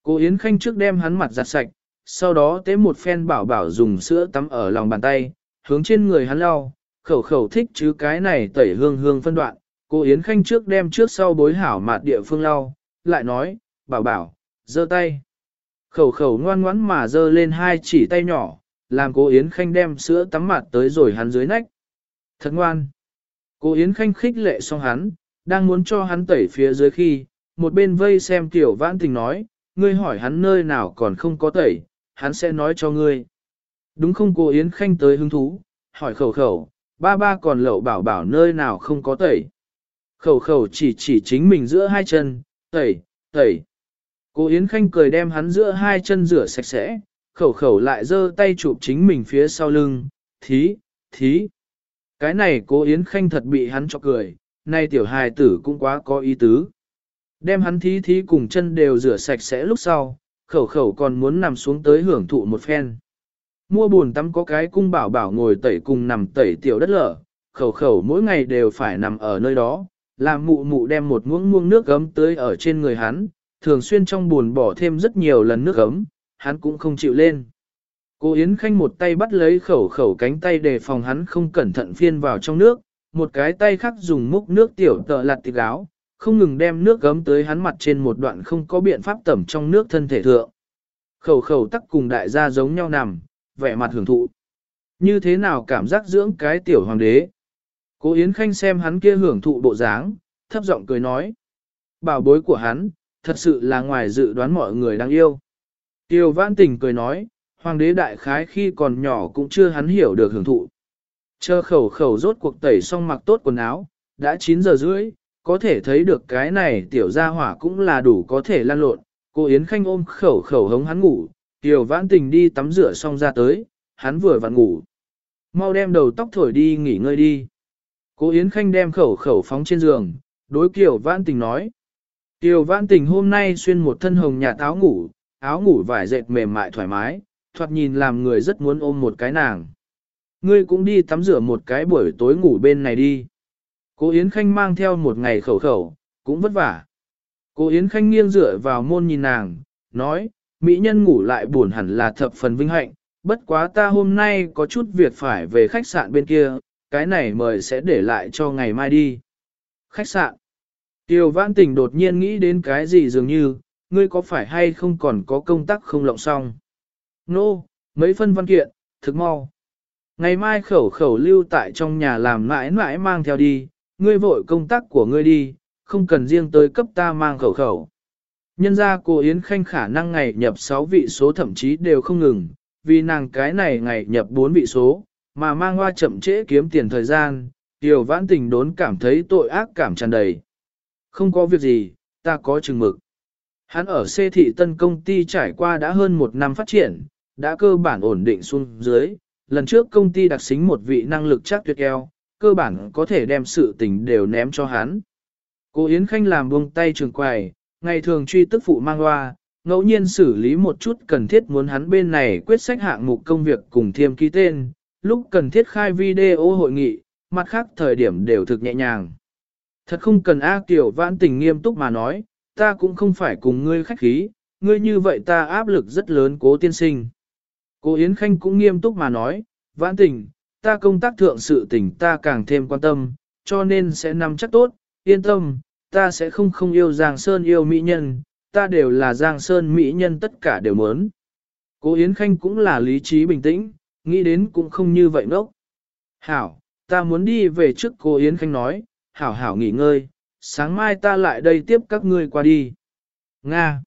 Cố Yến Khanh trước đem hắn mặt giặt sạch, sau đó tế một phen bảo bảo dùng sữa tắm ở lòng bàn tay, hướng trên người hắn lau, khẩu khẩu thích chứ cái này tẩy hương hương phân đoạn. Cô Yến Khanh trước đem trước sau bối hảo mặt địa phương lau, lại nói, bảo bảo, giơ tay. Khẩu khẩu ngoan ngoãn mà giơ lên hai chỉ tay nhỏ, làm cô Yến Khanh đem sữa tắm mặt tới rồi hắn dưới nách. Thật ngoan. Cô Yến Khanh khích lệ xong hắn, đang muốn cho hắn tẩy phía dưới khi, một bên vây xem tiểu vãn tình nói, ngươi hỏi hắn nơi nào còn không có tẩy, hắn sẽ nói cho ngươi. Đúng không cô Yến Khanh tới hứng thú, hỏi khẩu khẩu, ba ba còn lậu bảo bảo nơi nào không có tẩy. Khẩu khẩu chỉ chỉ chính mình giữa hai chân, tẩy, tẩy. Cô Yến Khanh cười đem hắn giữa hai chân rửa sạch sẽ, khẩu khẩu lại giơ tay chụp chính mình phía sau lưng, thí, thí. Cái này cô Yến Khanh thật bị hắn cho cười, nay tiểu hài tử cũng quá có ý tứ. Đem hắn thí thí cùng chân đều rửa sạch sẽ lúc sau, khẩu khẩu còn muốn nằm xuống tới hưởng thụ một phen. Mua buồn tắm có cái cung bảo bảo ngồi tẩy cùng nằm tẩy tiểu đất lở, khẩu khẩu mỗi ngày đều phải nằm ở nơi đó, làm mụ mụ đem một muỗng muông nước gấm tưới ở trên người hắn, thường xuyên trong buồn bỏ thêm rất nhiều lần nước gấm, hắn cũng không chịu lên. Cô Yến Khanh một tay bắt lấy khẩu khẩu cánh tay để phòng hắn không cẩn thận phiên vào trong nước, một cái tay khác dùng múc nước tiểu tợ lặt tịt áo, không ngừng đem nước gấm tới hắn mặt trên một đoạn không có biện pháp tẩm trong nước thân thể thượng. Khẩu khẩu tắc cùng đại gia giống nhau nằm, vẻ mặt hưởng thụ. Như thế nào cảm giác dưỡng cái tiểu hoàng đế? Cố Yến Khanh xem hắn kia hưởng thụ bộ dáng, thấp giọng cười nói. Bảo bối của hắn, thật sự là ngoài dự đoán mọi người đang yêu. Tiêu Vãn Tình cười nói, hoàng đế đại khái khi còn nhỏ cũng chưa hắn hiểu được hưởng thụ. Chờ khẩu khẩu rốt cuộc tẩy xong mặc tốt quần áo, đã 9 giờ rưỡi, có thể thấy được cái này tiểu gia hỏa cũng là đủ có thể lan lộn. Cô Yến Khanh ôm khẩu khẩu hống hắn ngủ, Tiểu Vãn Tình đi tắm rửa xong ra tới, hắn vừa vặn ngủ. Mau đem đầu tóc thổi đi nghỉ ngơi đi. Cố Yến Khanh đem khẩu khẩu phóng trên giường, đối Kiều Vãn Tình nói. Kiều Vãn Tình hôm nay xuyên một thân hồng nhà táo ngủ, áo ngủ vải dệt mềm mại thoải mái, thoạt nhìn làm người rất muốn ôm một cái nàng. Ngươi cũng đi tắm rửa một cái buổi tối ngủ bên này đi. Cố Yến Khanh mang theo một ngày khẩu khẩu, cũng vất vả. Cố Yến Khanh nghiêng dựa vào môn nhìn nàng, nói, mỹ nhân ngủ lại buồn hẳn là thập phần vinh hạnh, bất quá ta hôm nay có chút việc phải về khách sạn bên kia, cái này mời sẽ để lại cho ngày mai đi. Khách sạn. Tiêu vãn tình đột nhiên nghĩ đến cái gì dường như, ngươi có phải hay không còn có công tác không lộng xong. Nô, no, mấy phân văn kiện, thực mau. Ngày mai khẩu khẩu lưu tại trong nhà làm mãi mãi mang theo đi, ngươi vội công tác của ngươi đi, không cần riêng tới cấp ta mang khẩu khẩu. Nhân ra cô Yến Khanh khả năng ngày nhập 6 vị số thậm chí đều không ngừng, vì nàng cái này ngày nhập 4 vị số, mà mang hoa chậm trễ kiếm tiền thời gian, Tiểu Vãn Tình đốn cảm thấy tội ác cảm tràn đầy. Không có việc gì, ta có chừng mực. Hắn ở xê thị tân công ty trải qua đã hơn một năm phát triển, đã cơ bản ổn định xuống dưới. Lần trước công ty đặc xính một vị năng lực chắc tuyệt eo, cơ bản có thể đem sự tình đều ném cho hắn. Cô Yến Khanh làm buông tay trường quài, ngày thường truy tức phụ mang hoa, ngẫu nhiên xử lý một chút cần thiết muốn hắn bên này quyết sách hạng mục công việc cùng thiêm ký tên, lúc cần thiết khai video hội nghị, mặt khác thời điểm đều thực nhẹ nhàng. Thật không cần A Kiều vãn tình nghiêm túc mà nói, ta cũng không phải cùng ngươi khách khí, ngươi như vậy ta áp lực rất lớn cố tiên sinh. Cô Yến Khanh cũng nghiêm túc mà nói, vãn tình, ta công tác thượng sự tình ta càng thêm quan tâm, cho nên sẽ nắm chắc tốt, yên tâm, ta sẽ không không yêu Giang Sơn yêu mỹ nhân, ta đều là Giang Sơn mỹ nhân tất cả đều muốn. Cố Yến Khanh cũng là lý trí bình tĩnh, nghĩ đến cũng không như vậy ngốc. Hảo, ta muốn đi về trước cô Yến Khanh nói, hảo hảo nghỉ ngơi, sáng mai ta lại đây tiếp các ngươi qua đi. Nga!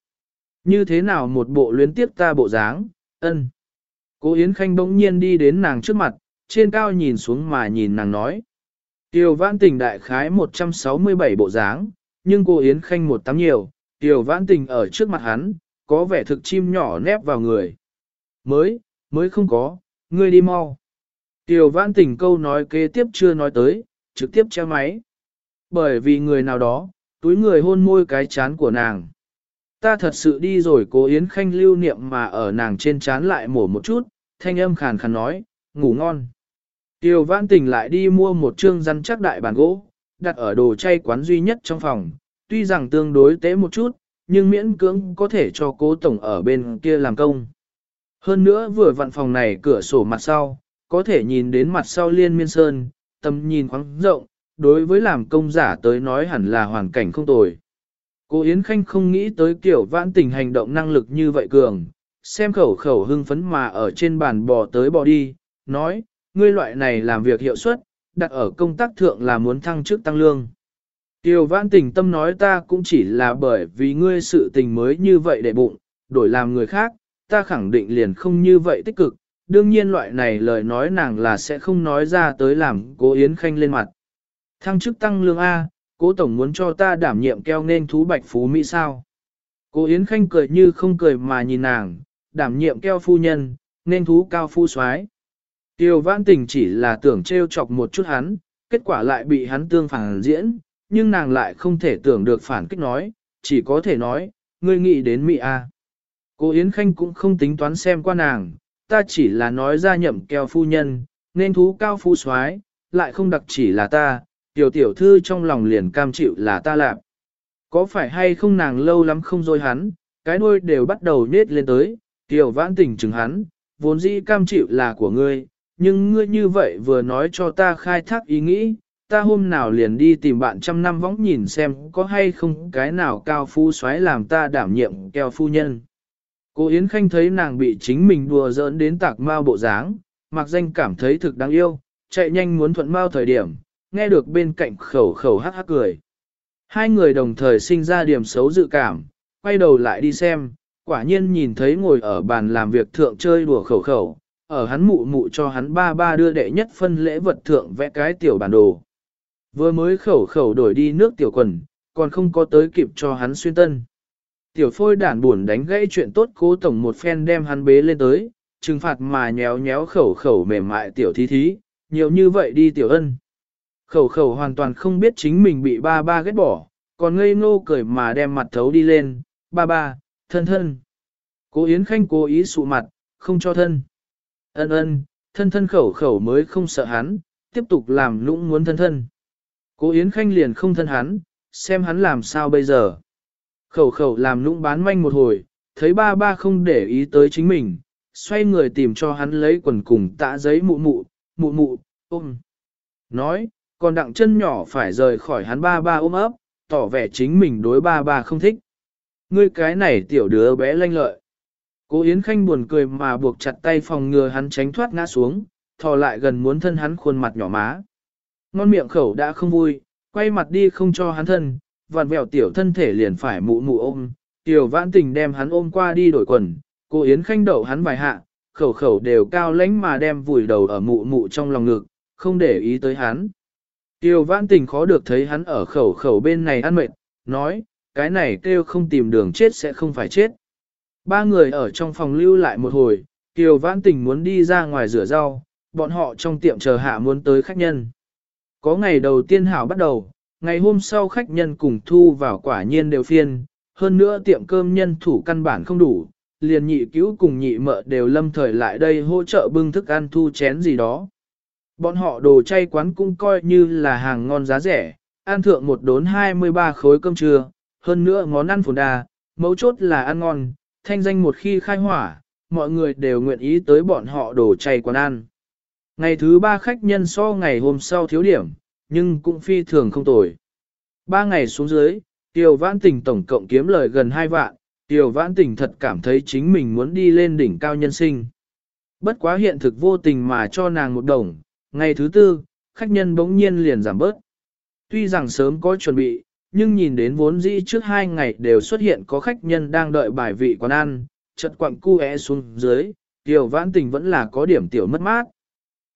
Như thế nào một bộ luyến tiếp ta bộ dáng, ân. Cố Yến Khanh bỗng nhiên đi đến nàng trước mặt, trên cao nhìn xuống mà nhìn nàng nói. Tiểu vãn tình đại khái 167 bộ dáng, nhưng cô Yến Khanh một tắm nhiều, tiểu vãn tình ở trước mặt hắn, có vẻ thực chim nhỏ nép vào người. Mới, mới không có, ngươi đi mau. Tiểu vãn tình câu nói kế tiếp chưa nói tới, trực tiếp che máy. Bởi vì người nào đó, túi người hôn môi cái chán của nàng. Ta thật sự đi rồi cố Yến Khanh lưu niệm mà ở nàng trên chán lại mổ một chút, thanh âm khàn khàn nói, ngủ ngon. tiêu vãn tình lại đi mua một chương rắn chắc đại bàn gỗ, đặt ở đồ chay quán duy nhất trong phòng, tuy rằng tương đối tế một chút, nhưng miễn cưỡng có thể cho cố tổng ở bên kia làm công. Hơn nữa vừa vặn phòng này cửa sổ mặt sau, có thể nhìn đến mặt sau liên miên sơn, tầm nhìn khoáng rộng, đối với làm công giả tới nói hẳn là hoàn cảnh không tồi. Cô Yến Khanh không nghĩ tới kiểu vãn tình hành động năng lực như vậy cường, xem khẩu khẩu hưng phấn mà ở trên bàn bò tới bò đi, nói, ngươi loại này làm việc hiệu suất, đặt ở công tác thượng là muốn thăng chức tăng lương. Kiều vãn tình tâm nói ta cũng chỉ là bởi vì ngươi sự tình mới như vậy để bụng, đổi làm người khác, ta khẳng định liền không như vậy tích cực, đương nhiên loại này lời nói nàng là sẽ không nói ra tới làm cố Yến Khanh lên mặt. Thăng chức tăng lương A, cố tổng muốn cho ta đảm nhiệm keo nên thú bạch phú Mỹ sao. Cố Yến Khanh cười như không cười mà nhìn nàng, đảm nhiệm keo phu nhân, nên thú cao phu soái. Tiêu vãn tình chỉ là tưởng trêu chọc một chút hắn, kết quả lại bị hắn tương phản diễn, nhưng nàng lại không thể tưởng được phản kích nói, chỉ có thể nói, ngươi nghĩ đến Mỹ A. Cô Yến Khanh cũng không tính toán xem qua nàng, ta chỉ là nói ra nhậm keo phu nhân, nên thú cao phu soái lại không đặc chỉ là ta, tiểu tiểu thư trong lòng liền cam chịu là ta làm. Có phải hay không nàng lâu lắm không dối hắn, cái đuôi đều bắt đầu nết lên tới, tiểu vãn tình chừng hắn, vốn dĩ cam chịu là của ngươi, nhưng ngươi như vậy vừa nói cho ta khai thác ý nghĩ, ta hôm nào liền đi tìm bạn trăm năm võng nhìn xem có hay không cái nào cao phu xoáy làm ta đảm nhiệm keo phu nhân. Cô Yến Khanh thấy nàng bị chính mình đùa giỡn đến tạc mau bộ dáng, mặc danh cảm thấy thực đáng yêu, chạy nhanh muốn thuận mau thời điểm, nghe được bên cạnh khẩu khẩu hát hắc cười. Hai người đồng thời sinh ra điểm xấu dự cảm, quay đầu lại đi xem, quả nhiên nhìn thấy ngồi ở bàn làm việc thượng chơi đùa khẩu khẩu, ở hắn mụ mụ cho hắn ba ba đưa đệ nhất phân lễ vật thượng vẽ cái tiểu bản đồ. Vừa mới khẩu khẩu đổi đi nước tiểu quần, còn không có tới kịp cho hắn xuyên tân. Tiểu phôi đản buồn đánh gãy chuyện tốt cố tổng một phen đem hắn bế lên tới, trừng phạt mà nhéo nhéo khẩu khẩu mềm mại tiểu thí thí, nhiều như vậy đi tiểu ân. Khẩu khẩu hoàn toàn không biết chính mình bị ba ba ghét bỏ, còn ngây ngô cười mà đem mặt thấu đi lên, ba ba, thân thân. Cố Yến Khanh cố ý sụ mặt, không cho thân. Ân ân, thân thân khẩu khẩu mới không sợ hắn, tiếp tục làm lũng muốn thân thân. Cố Yến Khanh liền không thân hắn, xem hắn làm sao bây giờ. Khẩu khẩu làm lũng bán manh một hồi, thấy ba ba không để ý tới chính mình, xoay người tìm cho hắn lấy quần cùng tạ giấy mụ mụ, mụ mụ, ôm. Nói, còn đặng chân nhỏ phải rời khỏi hắn ba ba ôm ấp, tỏ vẻ chính mình đối ba ba không thích. Ngươi cái này tiểu đứa bé lanh lợi. Cố Yến Khanh buồn cười mà buộc chặt tay phòng ngừa hắn tránh thoát ngã xuống, thò lại gần muốn thân hắn khuôn mặt nhỏ má. Ngon miệng khẩu đã không vui, quay mặt đi không cho hắn thân, vặn vẹo tiểu thân thể liền phải mụ mụ ôm, tiểu vãn tình đem hắn ôm qua đi đổi quần, cô Yến Khanh đậu hắn vài hạ, khẩu khẩu đều cao lãnh mà đem vùi đầu ở mụ mụ trong lòng ngực, không để ý tới hắn. Tiêu vãn tình khó được thấy hắn ở khẩu khẩu bên này ăn mệt, nói, cái này kêu không tìm đường chết sẽ không phải chết. Ba người ở trong phòng lưu lại một hồi, Kiều Vãn Tình muốn đi ra ngoài rửa rau, bọn họ trong tiệm chờ hạ muốn tới khách nhân. Có ngày đầu tiên hảo bắt đầu, ngày hôm sau khách nhân cùng thu vào quả nhiên đều phiên, hơn nữa tiệm cơm nhân thủ căn bản không đủ, liền nhị cứu cùng nhị mợ đều lâm thời lại đây hỗ trợ bưng thức ăn thu chén gì đó. Bọn họ đồ chay quán cũng coi như là hàng ngon giá rẻ, ăn thượng một đốn 23 khối cơm trưa, hơn nữa món ăn phồn đa, mấu chốt là ăn ngon, thanh danh một khi khai hỏa, mọi người đều nguyện ý tới bọn họ đồ chay quán ăn. Ngày thứ ba khách nhân so ngày hôm sau thiếu điểm, nhưng cũng phi thường không tồi. Ba ngày xuống dưới, Tiêu Vãn Tình tổng cộng kiếm lời gần 2 vạn, Tiêu Vãn Tình thật cảm thấy chính mình muốn đi lên đỉnh cao nhân sinh. Bất quá hiện thực vô tình mà cho nàng một đồng, ngày thứ tư, khách nhân bỗng nhiên liền giảm bớt. Tuy rằng sớm có chuẩn bị, nhưng nhìn đến vốn dĩ trước hai ngày đều xuất hiện có khách nhân đang đợi bài vị quán ăn, chật quặng cu é xuống dưới, tiểu Vãn Tình vẫn là có điểm tiểu mất mát.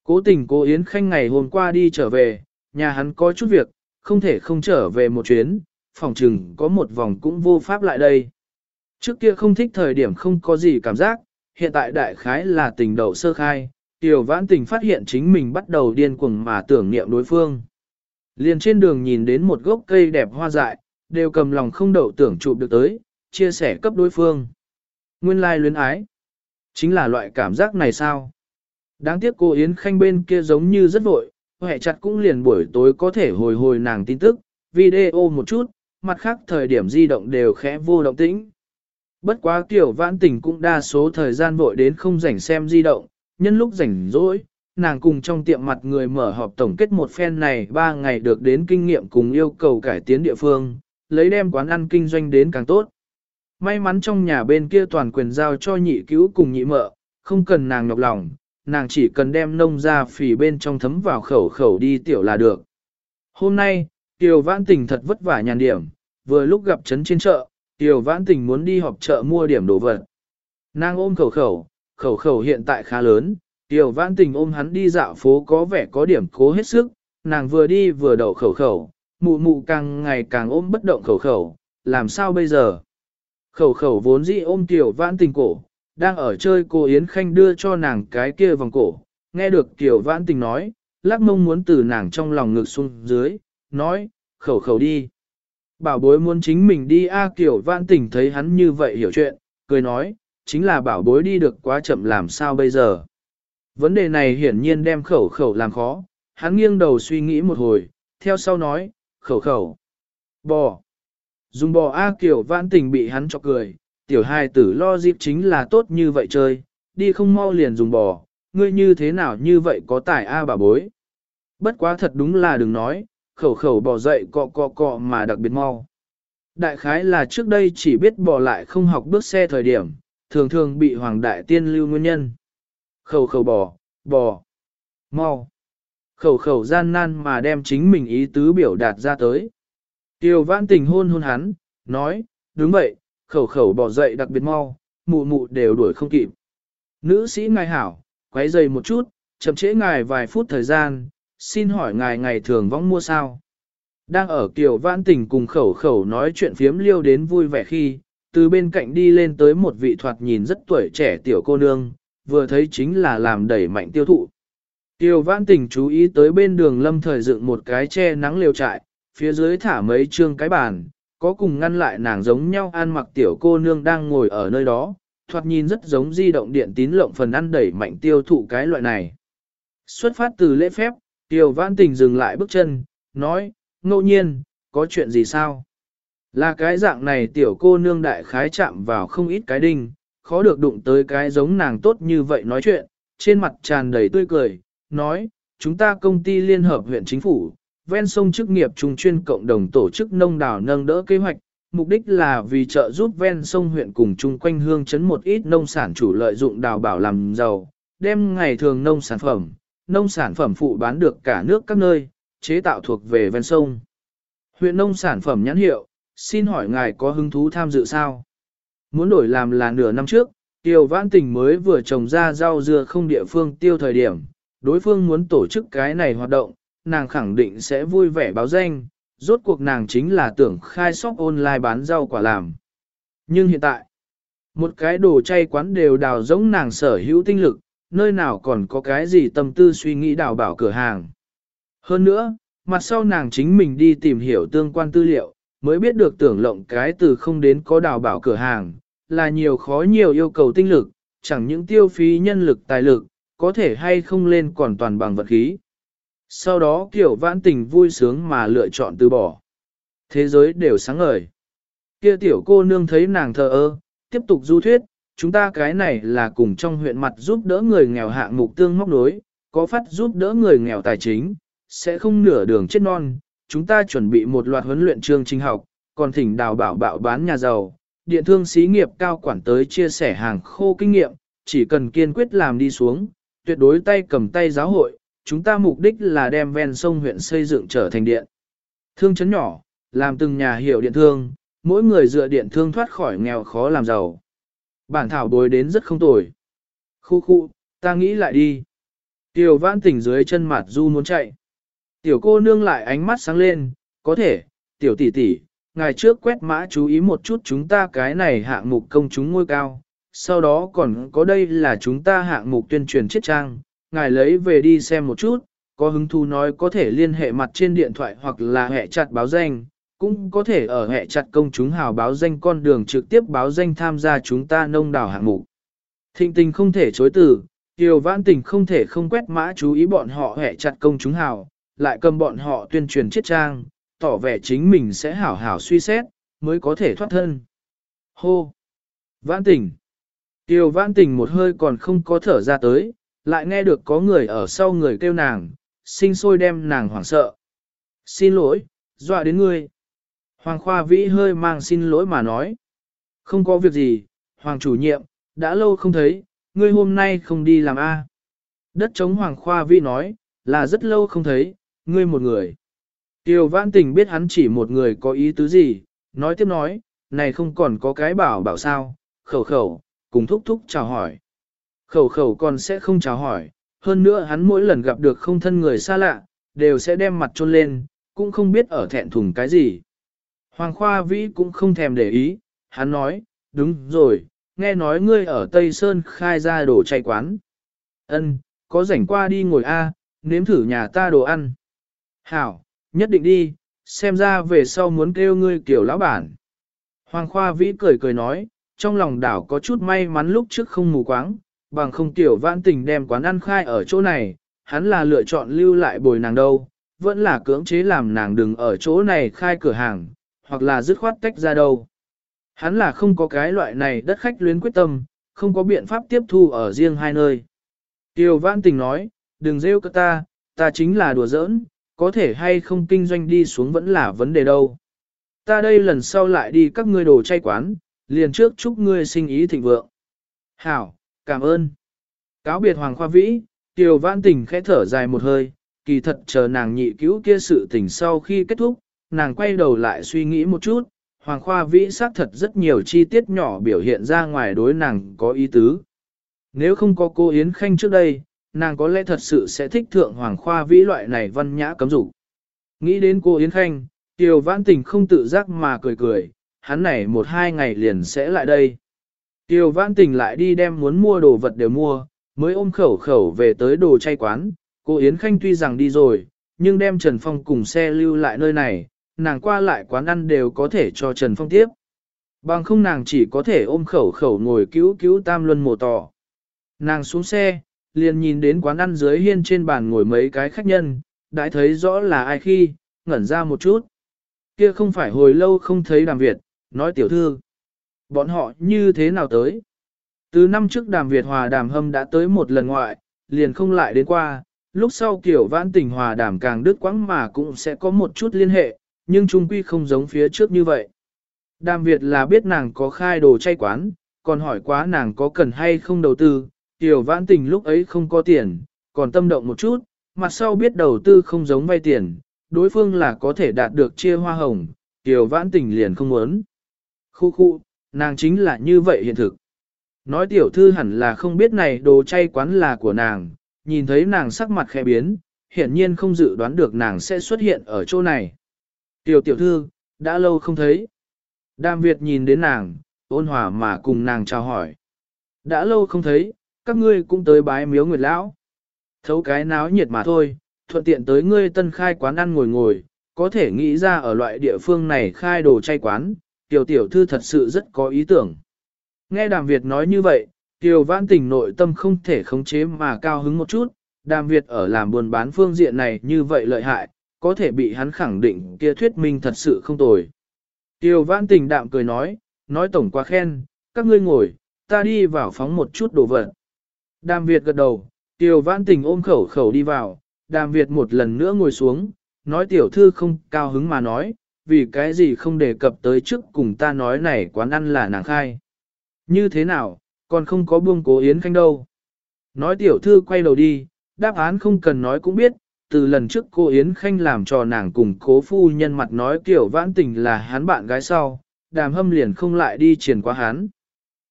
Cố tình cô Yến Khanh ngày hôm qua đi trở về, nhà hắn có chút việc, không thể không trở về một chuyến, phòng trừng có một vòng cũng vô pháp lại đây. Trước kia không thích thời điểm không có gì cảm giác, hiện tại đại khái là tình đầu sơ khai, tiểu vãn tình phát hiện chính mình bắt đầu điên cuồng mà tưởng niệm đối phương. Liền trên đường nhìn đến một gốc cây đẹp hoa dại, đều cầm lòng không đậu tưởng chụp được tới, chia sẻ cấp đối phương. Nguyên lai luyến ái. Chính là loại cảm giác này sao? Đáng tiếc cô Yến Khanh bên kia giống như rất vội, hệ chặt cũng liền buổi tối có thể hồi hồi nàng tin tức, video một chút, mặt khác thời điểm di động đều khẽ vô động tĩnh. Bất quá Tiểu vãn tình cũng đa số thời gian vội đến không rảnh xem di động, nhân lúc rảnh rỗi, nàng cùng trong tiệm mặt người mở họp tổng kết một phen này 3 ngày được đến kinh nghiệm cùng yêu cầu cải tiến địa phương, lấy đem quán ăn kinh doanh đến càng tốt. May mắn trong nhà bên kia toàn quyền giao cho nhị cứu cùng nhị mợ, không cần nàng nhọc lòng, nàng chỉ cần đem nông ra phì bên trong thấm vào khẩu khẩu đi tiểu là được. Hôm nay, Tiểu Vãn Tình thật vất vả nhàn điểm, vừa lúc gặp trấn trên chợ, Tiểu Vãn Tình muốn đi họp chợ mua điểm đồ vật. Nàng ôm khẩu khẩu, khẩu khẩu hiện tại khá lớn, Tiểu Vãn Tình ôm hắn đi dạo phố có vẻ có điểm cố hết sức, nàng vừa đi vừa đậu khẩu khẩu, mụ mụ càng ngày càng ôm bất động khẩu khẩu, làm sao bây giờ? Khẩu khẩu vốn dĩ ôm Tiểu Vãn Tình cổ, đang ở chơi cô Yến Khanh đưa cho nàng cái kia vòng cổ, nghe được Tiểu Vãn Tình nói, lắc mông muốn từ nàng trong lòng ngực xuống dưới, nói, khẩu khẩu đi. Bảo bối muốn chính mình đi A à, Tiểu Vãn Tình thấy hắn như vậy hiểu chuyện, cười nói, chính là bảo bối đi được quá chậm làm sao bây giờ. Vấn đề này hiển nhiên đem khẩu khẩu làm khó, hắn nghiêng đầu suy nghĩ một hồi, theo sau nói, khẩu khẩu, bò. Dùng bò A Kiều Vãn Tình bị hắn chọc cười, tiểu hài tử lo dịp chính là tốt như vậy chơi, đi không mau liền dùng bò, ngươi như thế nào như vậy có tài A bà bối. Bất quá thật đúng là đừng nói, khẩu khẩu bò dậy cọ cọ cọ mà đặc biệt mau. Đại khái là trước đây chỉ biết bò lại không học bước xe thời điểm, thường thường bị hoàng đại tiên lưu nguyên nhân. Khẩu khẩu bò, bò, mau. Khẩu khẩu gian nan mà đem chính mình ý tứ biểu đạt ra tới. Tiêu vãn tình hôn hôn hắn, nói, đúng vậy, khẩu khẩu bỏ dậy đặc biệt mau, mụ mụ đều đuổi không kịp. Nữ sĩ ngài hảo, quấy dày một chút, chậm trễ ngài vài phút thời gian, xin hỏi ngài ngày thường vong mua sao? Đang ở kiểu vãn tình cùng khẩu khẩu nói chuyện phiếm liêu đến vui vẻ khi, từ bên cạnh đi lên tới một vị thoạt nhìn rất tuổi trẻ tiểu cô nương, vừa thấy chính là làm đẩy mạnh tiêu thụ. tiêu vãn tình chú ý tới bên đường lâm thời dựng một cái che nắng liều trại, phía dưới thả mấy trương cái bàn, có cùng ngăn lại nàng giống nhau ăn mặc tiểu cô nương đang ngồi ở nơi đó, thoạt nhìn rất giống di động điện tín lộng phần ăn đẩy mạnh tiêu thụ cái loại này. Xuất phát từ lễ phép, Tiêu Vãn Tình dừng lại bước chân, nói, ngẫu nhiên, có chuyện gì sao? Là cái dạng này tiểu cô nương đại khái chạm vào không ít cái đinh, khó được đụng tới cái giống nàng tốt như vậy nói chuyện, trên mặt tràn đầy tươi cười, nói, chúng ta công ty liên hợp huyện chính phủ, ven sông chức nghiệp trung chuyên cộng đồng tổ chức nông đảo nâng đỡ kế hoạch, mục đích là vì trợ giúp ven sông huyện cùng chung quanh hương chấn một ít nông sản chủ lợi dụng đào bảo làm giàu, đem ngày thường nông sản phẩm, nông sản phẩm phụ bán được cả nước các nơi, chế tạo thuộc về ven sông. Huyện nông sản phẩm nhãn hiệu, xin hỏi ngài có hứng thú tham dự sao? Muốn đổi làm là nửa năm trước, Tiêu Vãn Tình mới vừa trồng ra rau dưa không địa phương tiêu thời điểm, đối phương muốn tổ chức cái này hoạt động, nàng khẳng định sẽ vui vẻ báo danh, rốt cuộc nàng chính là tưởng khai shop online bán rau quả làm. Nhưng hiện tại, một cái đồ chay quán đều đào giống nàng sở hữu tinh lực, nơi nào còn có cái gì tâm tư suy nghĩ đào bảo cửa hàng. Hơn nữa, mặt sau nàng chính mình đi tìm hiểu tương quan tư liệu, mới biết được tưởng lộng cái từ không đến có đào bảo cửa hàng, là nhiều khó nhiều yêu cầu tinh lực, chẳng những tiêu phí nhân lực tài lực, có thể hay không lên còn toàn bằng vật khí. Sau đó kiểu vãn tình vui sướng mà lựa chọn từ bỏ. Thế giới đều sáng ngời. Kia tiểu cô nương thấy nàng thờ ơ, tiếp tục du thuyết, chúng ta cái này là cùng trong huyện mặt giúp đỡ người nghèo hạng mục tương móc nối, có phát giúp đỡ người nghèo tài chính, sẽ không nửa đường chết non. Chúng ta chuẩn bị một loạt huấn luyện chương trình học, còn thỉnh đào bảo bạo bán nhà giàu, điện thương xí nghiệp cao quản tới chia sẻ hàng khô kinh nghiệm, chỉ cần kiên quyết làm đi xuống, tuyệt đối tay cầm tay giáo hội, chúng ta mục đích là đem ven sông huyện xây dựng trở thành điện. Thương chấn nhỏ, làm từng nhà hiểu điện thương, mỗi người dựa điện thương thoát khỏi nghèo khó làm giàu. Bản thảo bối đến rất không tồi. Khu khu, ta nghĩ lại đi. Tiểu vãn tỉnh dưới chân mặt du muốn chạy. Tiểu cô nương lại ánh mắt sáng lên, có thể, tiểu tỷ tỷ, ngày trước quét mã chú ý một chút chúng ta cái này hạng mục công chúng ngôi cao, sau đó còn có đây là chúng ta hạng mục tuyên truyền chiết trang, ngài lấy về đi xem một chút, có hứng thú nói có thể liên hệ mặt trên điện thoại hoặc là hệ chặt báo danh, cũng có thể ở hệ chặt công chúng hào báo danh con đường trực tiếp báo danh tham gia chúng ta nông đảo hạng mục. Thịnh tình không thể chối từ, Kiều Vãn Tình không thể không quét mã chú ý bọn họ hệ chặt công chúng hào, lại cầm bọn họ tuyên truyền chiết trang, tỏ vẻ chính mình sẽ hảo hảo suy xét, mới có thể thoát thân. Hô! Vãn Tình! tiêu Vãn Tình một hơi còn không có thở ra tới, lại nghe được có người ở sau người kêu nàng, sinh sôi đem nàng hoảng sợ. Xin lỗi, dọa đến ngươi. Hoàng Khoa Vĩ hơi mang xin lỗi mà nói. Không có việc gì, Hoàng chủ nhiệm, đã lâu không thấy, ngươi hôm nay không đi làm A. Đất chống Hoàng Khoa Vĩ nói, là rất lâu không thấy, ngươi một người. Tiêu Vãn Tình biết hắn chỉ một người có ý tứ gì, nói tiếp nói, này không còn có cái bảo bảo sao, khẩu khẩu, cùng thúc thúc chào hỏi. Khẩu khẩu còn sẽ không chào hỏi, hơn nữa hắn mỗi lần gặp được không thân người xa lạ, đều sẽ đem mặt trôn lên, cũng không biết ở thẹn thùng cái gì. Hoàng Khoa Vĩ cũng không thèm để ý, hắn nói, đúng rồi, nghe nói ngươi ở Tây Sơn khai ra đồ chay quán. Ân, có rảnh qua đi ngồi A, nếm thử nhà ta đồ ăn. Hảo, nhất định đi, xem ra về sau muốn kêu ngươi kiểu lão bản. Hoàng Khoa Vĩ cười cười nói, trong lòng đảo có chút may mắn lúc trước không mù quáng, bằng không tiểu vãn tình đem quán ăn khai ở chỗ này, hắn là lựa chọn lưu lại bồi nàng đâu, vẫn là cưỡng chế làm nàng đừng ở chỗ này khai cửa hàng, hoặc là dứt khoát tách ra đâu. Hắn là không có cái loại này đất khách luyến quyết tâm, không có biện pháp tiếp thu ở riêng hai nơi. Tiểu vãn tình nói, đừng rêu cơ ta, ta chính là đùa giỡn, có thể hay không kinh doanh đi xuống vẫn là vấn đề đâu. Ta đây lần sau lại đi các ngươi đồ chay quán, liền trước chúc ngươi sinh ý thịnh vượng. Hảo, cảm ơn. Cáo biệt Hoàng Khoa Vĩ, Tiểu Vãn Tình khẽ thở dài một hơi, kỳ thật chờ nàng nhị cứu kia sự tình sau khi kết thúc, nàng quay đầu lại suy nghĩ một chút, Hoàng Khoa Vĩ xác thật rất nhiều chi tiết nhỏ biểu hiện ra ngoài đối nàng có ý tứ. Nếu không có cô Yến Khanh trước đây, nàng có lẽ thật sự sẽ thích thượng Hoàng Khoa Vĩ loại này văn nhã cấm dục. Nghĩ đến cô Yến Khanh, Tiêu Vãn Tình không tự giác mà cười cười, hắn này một hai ngày liền sẽ lại đây. Tiêu Vãn Tình lại đi đem muốn mua đồ vật đều mua, mới ôm khẩu khẩu về tới đồ chay quán. Cô Yến Khanh tuy rằng đi rồi, nhưng đem Trần Phong cùng xe lưu lại nơi này, nàng qua lại quán ăn đều có thể cho Trần Phong tiếp. Bằng không nàng chỉ có thể ôm khẩu khẩu ngồi cứu cứu tam luân mồ tỏ. Nàng xuống xe, liền nhìn đến quán ăn dưới hiên trên bàn ngồi mấy cái khách nhân, đã thấy rõ là ai khi, ngẩn ra một chút. Kia không phải hồi lâu không thấy đàm Việt, nói tiểu thư. Bọn họ như thế nào tới? Từ năm trước đàm Việt hòa đàm hâm đã tới một lần ngoại, liền không lại đến qua, lúc sau kiểu vãn tình hòa đàm càng đứt quãng mà cũng sẽ có một chút liên hệ, nhưng trung quy không giống phía trước như vậy. Đàm Việt là biết nàng có khai đồ chay quán, còn hỏi quá nàng có cần hay không đầu tư, tiểu vãn tình lúc ấy không có tiền, còn tâm động một chút, mặt sau biết đầu tư không giống vay tiền, đối phương là có thể đạt được chia hoa hồng, tiểu vãn tình liền không muốn. Khu khu, nàng chính là như vậy hiện thực. Nói tiểu thư hẳn là không biết này đồ chay quán là của nàng, nhìn thấy nàng sắc mặt khẽ biến, hiển nhiên không dự đoán được nàng sẽ xuất hiện ở chỗ này. Tiểu tiểu thư, đã lâu không thấy. Đam Việt nhìn đến nàng, ôn hòa mà cùng nàng chào hỏi. Đã lâu không thấy, các ngươi cũng tới bái miếu nguyệt lão. Thấu cái náo nhiệt mà thôi, thuận tiện tới ngươi tân khai quán ăn ngồi ngồi, có thể nghĩ ra ở loại địa phương này khai đồ chay quán, tiểu tiểu thư thật sự rất có ý tưởng. Nghe đàm Việt nói như vậy, tiểu vãn tình nội tâm không thể khống chế mà cao hứng một chút, đàm Việt ở làm buôn bán phương diện này như vậy lợi hại, có thể bị hắn khẳng định kia thuyết minh thật sự không tồi. tiểu vãn tình đạm cười nói, nói tổng quá khen, các ngươi ngồi, ta đi vào phóng một chút đồ vật. Đàm Việt gật đầu, Tiểu vãn tình ôm khẩu khẩu đi vào, đàm Việt một lần nữa ngồi xuống, nói tiểu thư không cao hứng mà nói, vì cái gì không đề cập tới trước cùng ta nói này quán ăn là nàng khai. Như thế nào, còn không có buông cố yến khanh đâu. Nói tiểu thư quay đầu đi, đáp án không cần nói cũng biết, từ lần trước cô Yến Khanh làm cho nàng cùng cố phu nhân mặt nói kiểu vãn tình là hắn bạn gái sau, đàm hâm liền không lại đi triển qua hắn.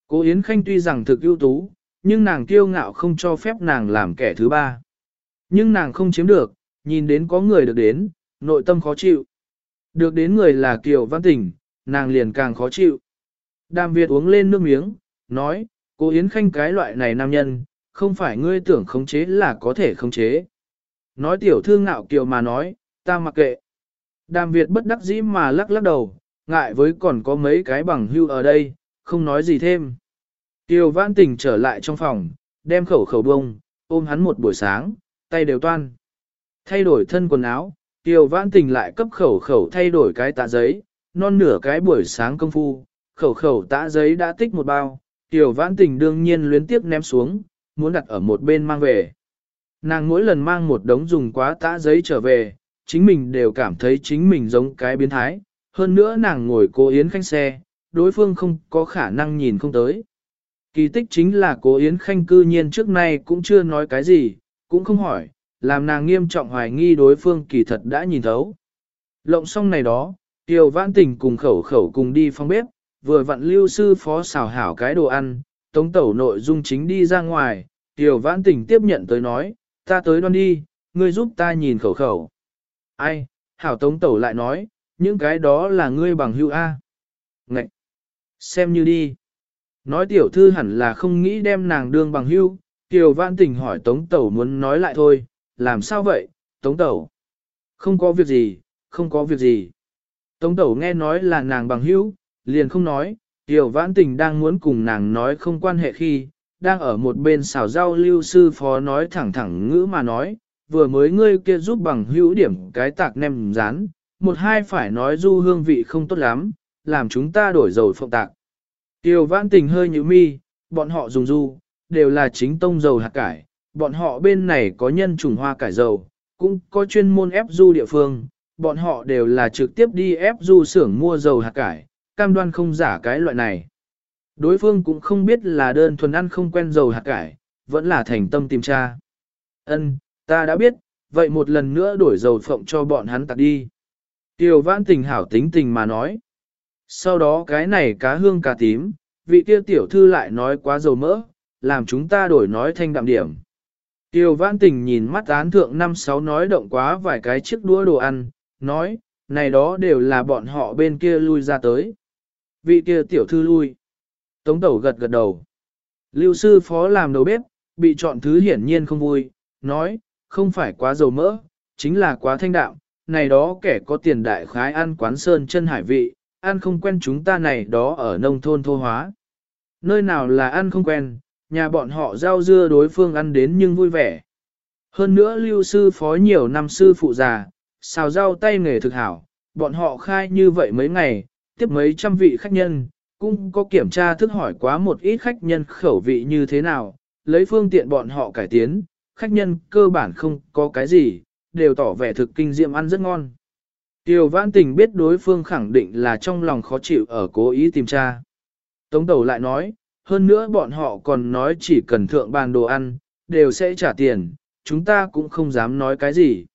Cô Yến Khanh tuy rằng thực ưu tú, nhưng nàng kiêu ngạo không cho phép nàng làm kẻ thứ ba. Nhưng nàng không chiếm được, nhìn đến có người được đến, nội tâm khó chịu. Được đến người là Kiều Văn Tình, nàng liền càng khó chịu. Đàm Việt uống lên nước miếng, nói, cô Yến Khanh cái loại này nam nhân, không phải ngươi tưởng khống chế là có thể khống chế. Nói tiểu thư ngạo kiều mà nói, ta mặc kệ. Đàm Việt bất đắc dĩ mà lắc lắc đầu, ngại với còn có mấy cái bằng hưu ở đây, không nói gì thêm. Tiêu Vãn Tình trở lại trong phòng, đem khẩu khẩu bông, ôm hắn một buổi sáng, tay đều toan. Thay đổi thân quần áo, Tiêu Vãn Tình lại cấp khẩu khẩu thay đổi cái tạ giấy, non nửa cái buổi sáng công phu, khẩu khẩu tạ giấy đã tích một bao, Tiêu Vãn Tình đương nhiên luyến tiếp ném xuống, muốn đặt ở một bên mang về. Nàng mỗi lần mang một đống dùng quá tạ giấy trở về, chính mình đều cảm thấy chính mình giống cái biến thái, hơn nữa nàng ngồi cố Yến Khanh xe, đối phương không có khả năng nhìn không tới. Kỳ tích chính là cố Yến Khanh cư nhiên trước nay cũng chưa nói cái gì, cũng không hỏi, làm nàng nghiêm trọng hoài nghi đối phương kỳ thật đã nhìn thấu. Lộng xong này đó, Tiêu Vãn Tình cùng khẩu khẩu cùng đi phong bếp, vừa vặn lưu sư phó xào hảo cái đồ ăn, tống tẩu nội dung chính đi ra ngoài, Tiêu Vãn Tình tiếp nhận tới nói, ta tới đoan đi, ngươi giúp ta nhìn khẩu khẩu. Ai, hảo tống tẩu lại nói, những cái đó là ngươi bằng hữu A. Ngậy! Xem như đi. Nói tiểu thư hẳn là không nghĩ đem nàng đương bằng hữu, tiểu Vãn Tình hỏi Tống Tẩu muốn nói lại thôi, làm sao vậy, Tống Tẩu? Không có việc gì, không có việc gì. Tống Tẩu nghe nói là nàng bằng hữu, liền không nói, tiểu Vãn Tình đang muốn cùng nàng nói không quan hệ khi, đang ở một bên xào rau lưu sư phó nói thẳng thẳng ngữ mà nói, vừa mới ngươi kia giúp bằng hữu điểm cái tạc nem rán, một hai phải nói du hương vị không tốt lắm, làm chúng ta đổi dầu phộng tạc. Tiêu vãn tình hơi như mi, bọn họ dùng du, đều là chính tông dầu hạt cải, bọn họ bên này có nhân trùng hoa cải dầu, cũng có chuyên môn ép du địa phương, bọn họ đều là trực tiếp đi ép du xưởng mua dầu hạt cải, cam đoan không giả cái loại này. Đối phương cũng không biết là đơn thuần ăn không quen dầu hạt cải, vẫn là thành tâm tìm tra. Ân, ta đã biết, vậy một lần nữa đổi dầu phộng cho bọn hắn tạc đi. Tiêu vãn tình hảo tính tình mà nói. Sau đó cái này cá hương cá tím, vị kia tiểu thư lại nói quá dầu mỡ, làm chúng ta đổi nói thanh đạm điểm. Tiêu vãn tình nhìn mắt án thượng năm sáu nói động quá vài cái chiếc đũa đồ ăn, nói, này đó đều là bọn họ bên kia lui ra tới. Vị kia tiểu thư lui. Tống tẩu gật gật đầu. Lưu sư phó làm đầu bếp, bị chọn thứ hiển nhiên không vui, nói, không phải quá dầu mỡ, chính là quá thanh đạm, này đó kẻ có tiền đại khái ăn quán sơn chân hải vị, ăn không quen chúng ta này đó ở nông thôn thô hóa. Nơi nào là ăn không quen, nhà bọn họ rau dưa đối phương ăn đến nhưng vui vẻ. Hơn nữa lưu sư phó nhiều năm sư phụ già, xào rau tay nghề thực hảo, bọn họ khai như vậy mấy ngày, tiếp mấy trăm vị khách nhân, cũng có kiểm tra thức hỏi quá một ít khách nhân khẩu vị như thế nào, lấy phương tiện bọn họ cải tiến, khách nhân cơ bản không có cái gì, đều tỏ vẻ thực kinh diệm ăn rất ngon. Tiêu Vãn Tình biết đối phương khẳng định là trong lòng khó chịu ở cố ý tìm tra. Tống Tẩu lại nói, hơn nữa bọn họ còn nói chỉ cần thượng bàn đồ ăn, đều sẽ trả tiền, chúng ta cũng không dám nói cái gì.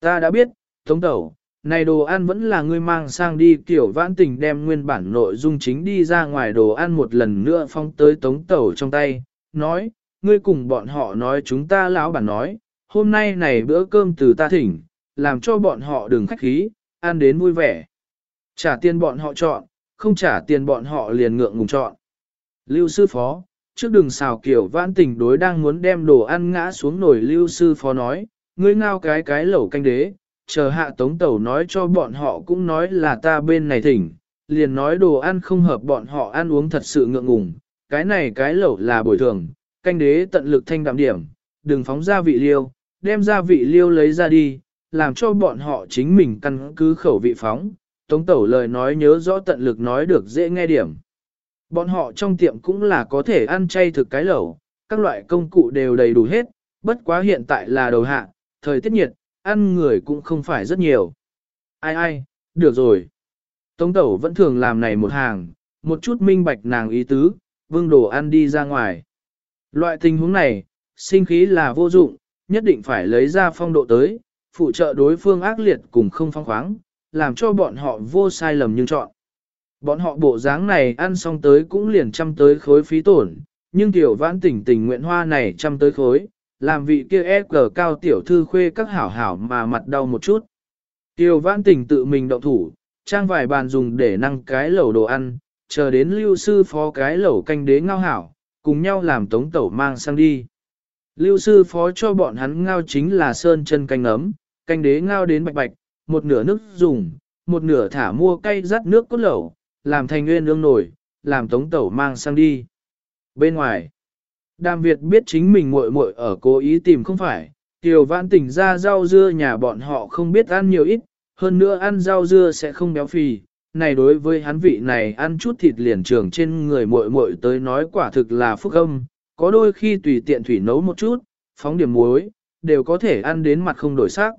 Ta đã biết, Tống Tẩu, này đồ ăn vẫn là ngươi mang sang đi Tiểu vãn tình đem nguyên bản nội dung chính đi ra ngoài đồ ăn một lần nữa phong tới tống tẩu trong tay, nói, ngươi cùng bọn họ nói chúng ta lão bản nói, hôm nay này bữa cơm từ ta thỉnh, làm cho bọn họ đừng khách khí, ăn đến vui vẻ. Trả tiền bọn họ chọn, không trả tiền bọn họ liền ngượng ngùng chọn. Lưu sư phó, trước đường xào kiểu vãn tình đối đang muốn đem đồ ăn ngã xuống nổi, lưu sư phó nói, ngươi ngao cái cái lẩu canh đế, chờ hạ tống tẩu nói cho bọn họ cũng nói là ta bên này thỉnh, liền nói đồ ăn không hợp bọn họ ăn uống thật sự ngượng ngùng, cái này cái lẩu là bồi thường, canh đế tận lực thanh đạm điểm, đừng phóng ra vị liêu, đem ra vị liêu lấy ra đi, làm cho bọn họ chính mình căn cứ khẩu vị phóng, tống tẩu lời nói nhớ rõ tận lực nói được dễ nghe điểm. Bọn họ trong tiệm cũng là có thể ăn chay thực cái lẩu, các loại công cụ đều đầy đủ hết, Bất quá hiện tại là đầu hạ, thời tiết nhiệt, ăn người cũng không phải rất nhiều. Ai ai, được rồi. Tống tẩu vẫn thường làm này một hàng, một chút minh bạch nàng ý tứ, vương đồ ăn đi ra ngoài. Loại tình huống này, sinh khí là vô dụng, nhất định phải lấy ra phong độ tới, phụ trợ đối phương ác liệt cùng không phong khoáng, làm cho bọn họ vô sai lầm nhưng chọn. Bọn họ bộ dáng này ăn xong tới cũng liền chăm tới khối phí tổn, nhưng tiểu vãn tỉnh tình nguyện hoa này chăm tới khối, làm vị kia e cờ cao tiểu thư khuê các hảo hảo mà mặt đau một chút. Tiểu vãn tỉnh tự mình động thủ, trang vài bàn dùng để năng cái lẩu đồ ăn, chờ đến lưu sư phó cái lẩu canh đế ngao hảo, cùng nhau làm tống tẩu mang sang đi. Lưu sư phó cho bọn hắn ngao chính là sơn chân canh ấm, canh đế ngao đến bạch bạch, một nửa nước dùng, một nửa thả mua cay rắt nước cốt lẩu, làm thành nguyên ương nổi, làm tống tẩu mang sang đi. Bên ngoài, Đàm Việt biết chính mình muội muội ở cố ý tìm không phải, Tiểu Vãn tỉnh ra rau dưa nhà bọn họ không biết ăn nhiều ít, hơn nữa ăn rau dưa sẽ không béo phì. Này đối với hắn vị này ăn chút thịt liền trường trên người muội muội tới nói quả thực là phúc âm, có đôi khi tùy tiện thủy nấu một chút, phóng điểm muối, đều có thể ăn đến mặt không đổi sắc.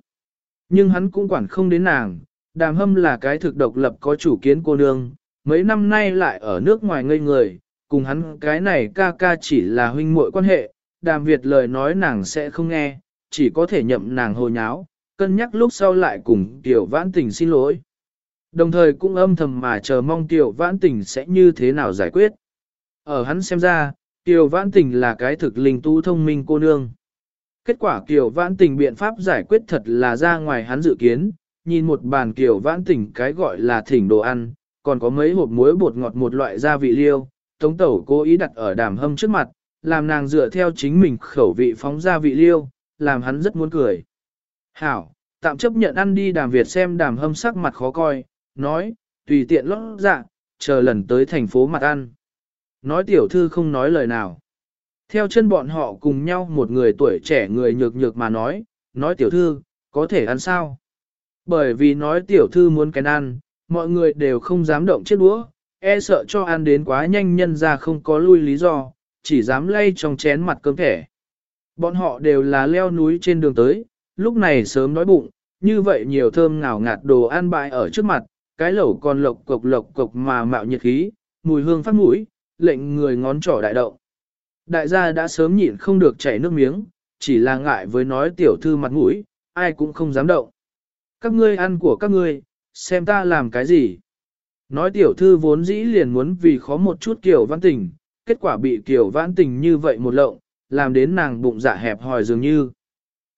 Nhưng hắn cũng quản không đến nàng, đàm hâm là cái thực độc lập có chủ kiến cô nương, mấy năm nay lại ở nước ngoài ngây người, cùng hắn cái này ca ca chỉ là huynh muội quan hệ, đàm Việt lời nói nàng sẽ không nghe, chỉ có thể nhậm nàng hồ nháo, cân nhắc lúc sau lại cùng tiểu vãn tình xin lỗi. Đồng thời cũng âm thầm mà chờ mong tiểu vãn tình sẽ như thế nào giải quyết. Ở hắn xem ra, tiểu vãn tình là cái thực linh tu thông minh cô nương. Kết quả kiều vãn tình biện pháp giải quyết thật là ra ngoài hắn dự kiến, nhìn một bàn kiều vãn tình cái gọi là thỉnh đồ ăn, còn có mấy hộp muối bột ngọt một loại gia vị liêu, Tống Tẩu cố ý đặt ở đàm hâm trước mặt, làm nàng dựa theo chính mình khẩu vị phóng gia vị liêu, làm hắn rất muốn cười. Hảo, tạm chấp nhận ăn đi đàm Việt xem đàm hâm sắc mặt khó coi, nói, tùy tiện lót dạ, chờ lần tới thành phố mặt ăn. Nói tiểu thư không nói lời nào. Theo chân bọn họ cùng nhau một người tuổi trẻ người nhược nhược mà nói, nói tiểu thư, có thể ăn sao? Bởi vì nói tiểu thư muốn cái ăn, mọi người đều không dám động chiếc đũa, e sợ cho ăn đến quá nhanh nhân ra không có lui lý do, chỉ dám lay trong chén mặt cơm thẻ. Bọn họ đều là leo núi trên đường tới, lúc này sớm đói bụng, như vậy nhiều thơm ngào ngạt đồ ăn bại ở trước mặt, cái lẩu còn lộc cộc lộc cộc mà mạo nhiệt khí, mùi hương phát mũi, lệnh người ngón trỏ đại động. Đại gia đã sớm nhịn không được chảy nước miếng, chỉ là ngại với nói tiểu thư mặt mũi, ai cũng không dám động. Các ngươi ăn của các ngươi, xem ta làm cái gì. Nói tiểu thư vốn dĩ liền muốn vì khó một chút kiểu văn tình, kết quả bị kiểu văn tình như vậy một lộng, làm đến nàng bụng dạ hẹp hòi dường như.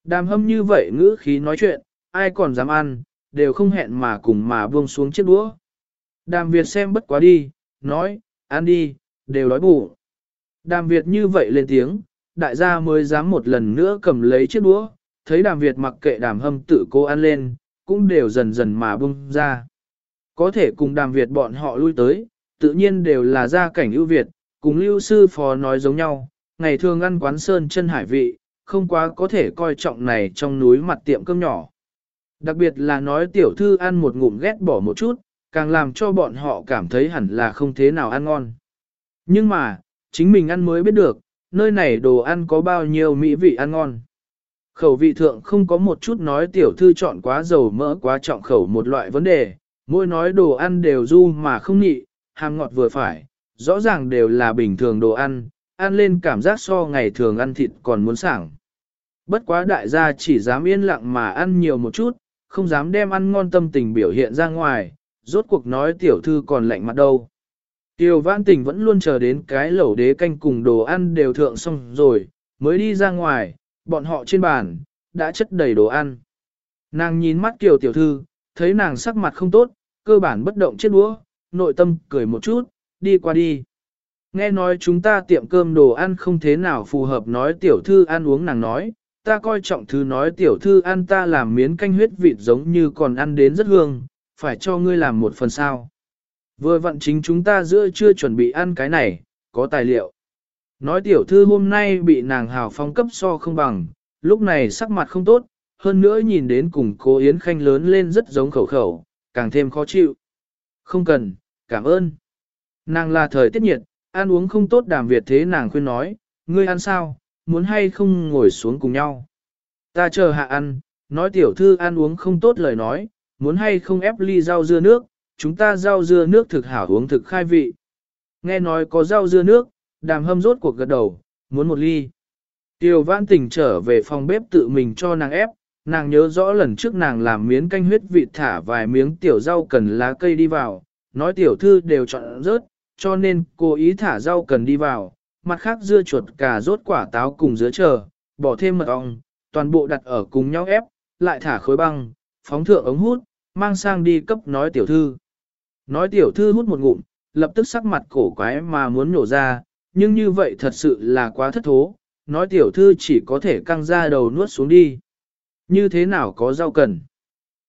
Đàm hâm như vậy ngữ khí nói chuyện, ai còn dám ăn, đều không hẹn mà cùng mà buông xuống chiếc đũa. Đàm Việt xem bất quá đi, nói, ăn đi, đều đói bụng. Đàm Việt như vậy lên tiếng, đại gia mới dám một lần nữa cầm lấy chiếc đũa, thấy đàm Việt mặc kệ đàm hâm tự cô ăn lên, cũng đều dần dần mà bung ra. Có thể cùng đàm Việt bọn họ lui tới, tự nhiên đều là gia cảnh ưu Việt, cùng lưu sư phó nói giống nhau, ngày thường ăn quán sơn chân hải vị, không quá có thể coi trọng này trong núi mặt tiệm cơm nhỏ. Đặc biệt là nói tiểu thư ăn một ngụm ghét bỏ một chút, càng làm cho bọn họ cảm thấy hẳn là không thế nào ăn ngon. Nhưng mà, chính mình ăn mới biết được, nơi này đồ ăn có bao nhiêu mỹ vị ăn ngon. Khẩu vị thượng không có một chút nói tiểu thư chọn quá dầu mỡ quá trọng khẩu một loại vấn đề, mỗi nói đồ ăn đều du mà không nhị, hàm ngọt vừa phải, rõ ràng đều là bình thường đồ ăn, ăn lên cảm giác so ngày thường ăn thịt còn muốn sảng. Bất quá đại gia chỉ dám yên lặng mà ăn nhiều một chút, không dám đem ăn ngon tâm tình biểu hiện ra ngoài, rốt cuộc nói tiểu thư còn lạnh mặt đâu. Tiêu vãn tình vẫn luôn chờ đến cái lẩu đế canh cùng đồ ăn đều thượng xong rồi, mới đi ra ngoài, bọn họ trên bàn, đã chất đầy đồ ăn. Nàng nhìn mắt kiều tiểu thư, thấy nàng sắc mặt không tốt, cơ bản bất động chết đũa, nội tâm cười một chút, đi qua đi. Nghe nói chúng ta tiệm cơm đồ ăn không thế nào phù hợp nói tiểu thư ăn uống nàng nói, ta coi trọng thứ nói tiểu thư ăn ta làm miến canh huyết vịt giống như còn ăn đến rất hương, phải cho ngươi làm một phần sao. Vừa vặn chính chúng ta giữa chưa chuẩn bị ăn cái này, có tài liệu. Nói tiểu thư hôm nay bị nàng hào phong cấp so không bằng, lúc này sắc mặt không tốt, hơn nữa nhìn đến cùng cô Yến Khanh lớn lên rất giống khẩu khẩu, càng thêm khó chịu. Không cần, cảm ơn. Nàng là thời tiết nhiệt, ăn uống không tốt đàm Việt thế nàng khuyên nói, ngươi ăn sao, muốn hay không ngồi xuống cùng nhau. Ta chờ hạ ăn, nói tiểu thư ăn uống không tốt lời nói, muốn hay không ép ly rau dưa nước, chúng ta rau dưa nước thực hảo uống thực khai vị. Nghe nói có rau dưa nước, đàm hâm rốt cuộc gật đầu, muốn một ly. Tiểu vãn tình trở về phòng bếp tự mình cho nàng ép, nàng nhớ rõ lần trước nàng làm miếng canh huyết vị thả vài miếng tiểu rau cần lá cây đi vào, nói tiểu thư đều chọn rớt, cho nên cô ý thả rau cần đi vào, mặt khác dưa chuột cà rốt quả táo cùng dứa chờ, bỏ thêm mật ong, toàn bộ đặt ở cùng nhau ép, lại thả khối băng, phóng thượng ống hút, mang sang đi cấp nói tiểu thư. Nói tiểu thư hút một ngụm, lập tức sắc mặt cổ quái mà muốn nổ ra, nhưng như vậy thật sự là quá thất thố, nói tiểu thư chỉ có thể căng ra đầu nuốt xuống đi. Như thế nào có rau cần?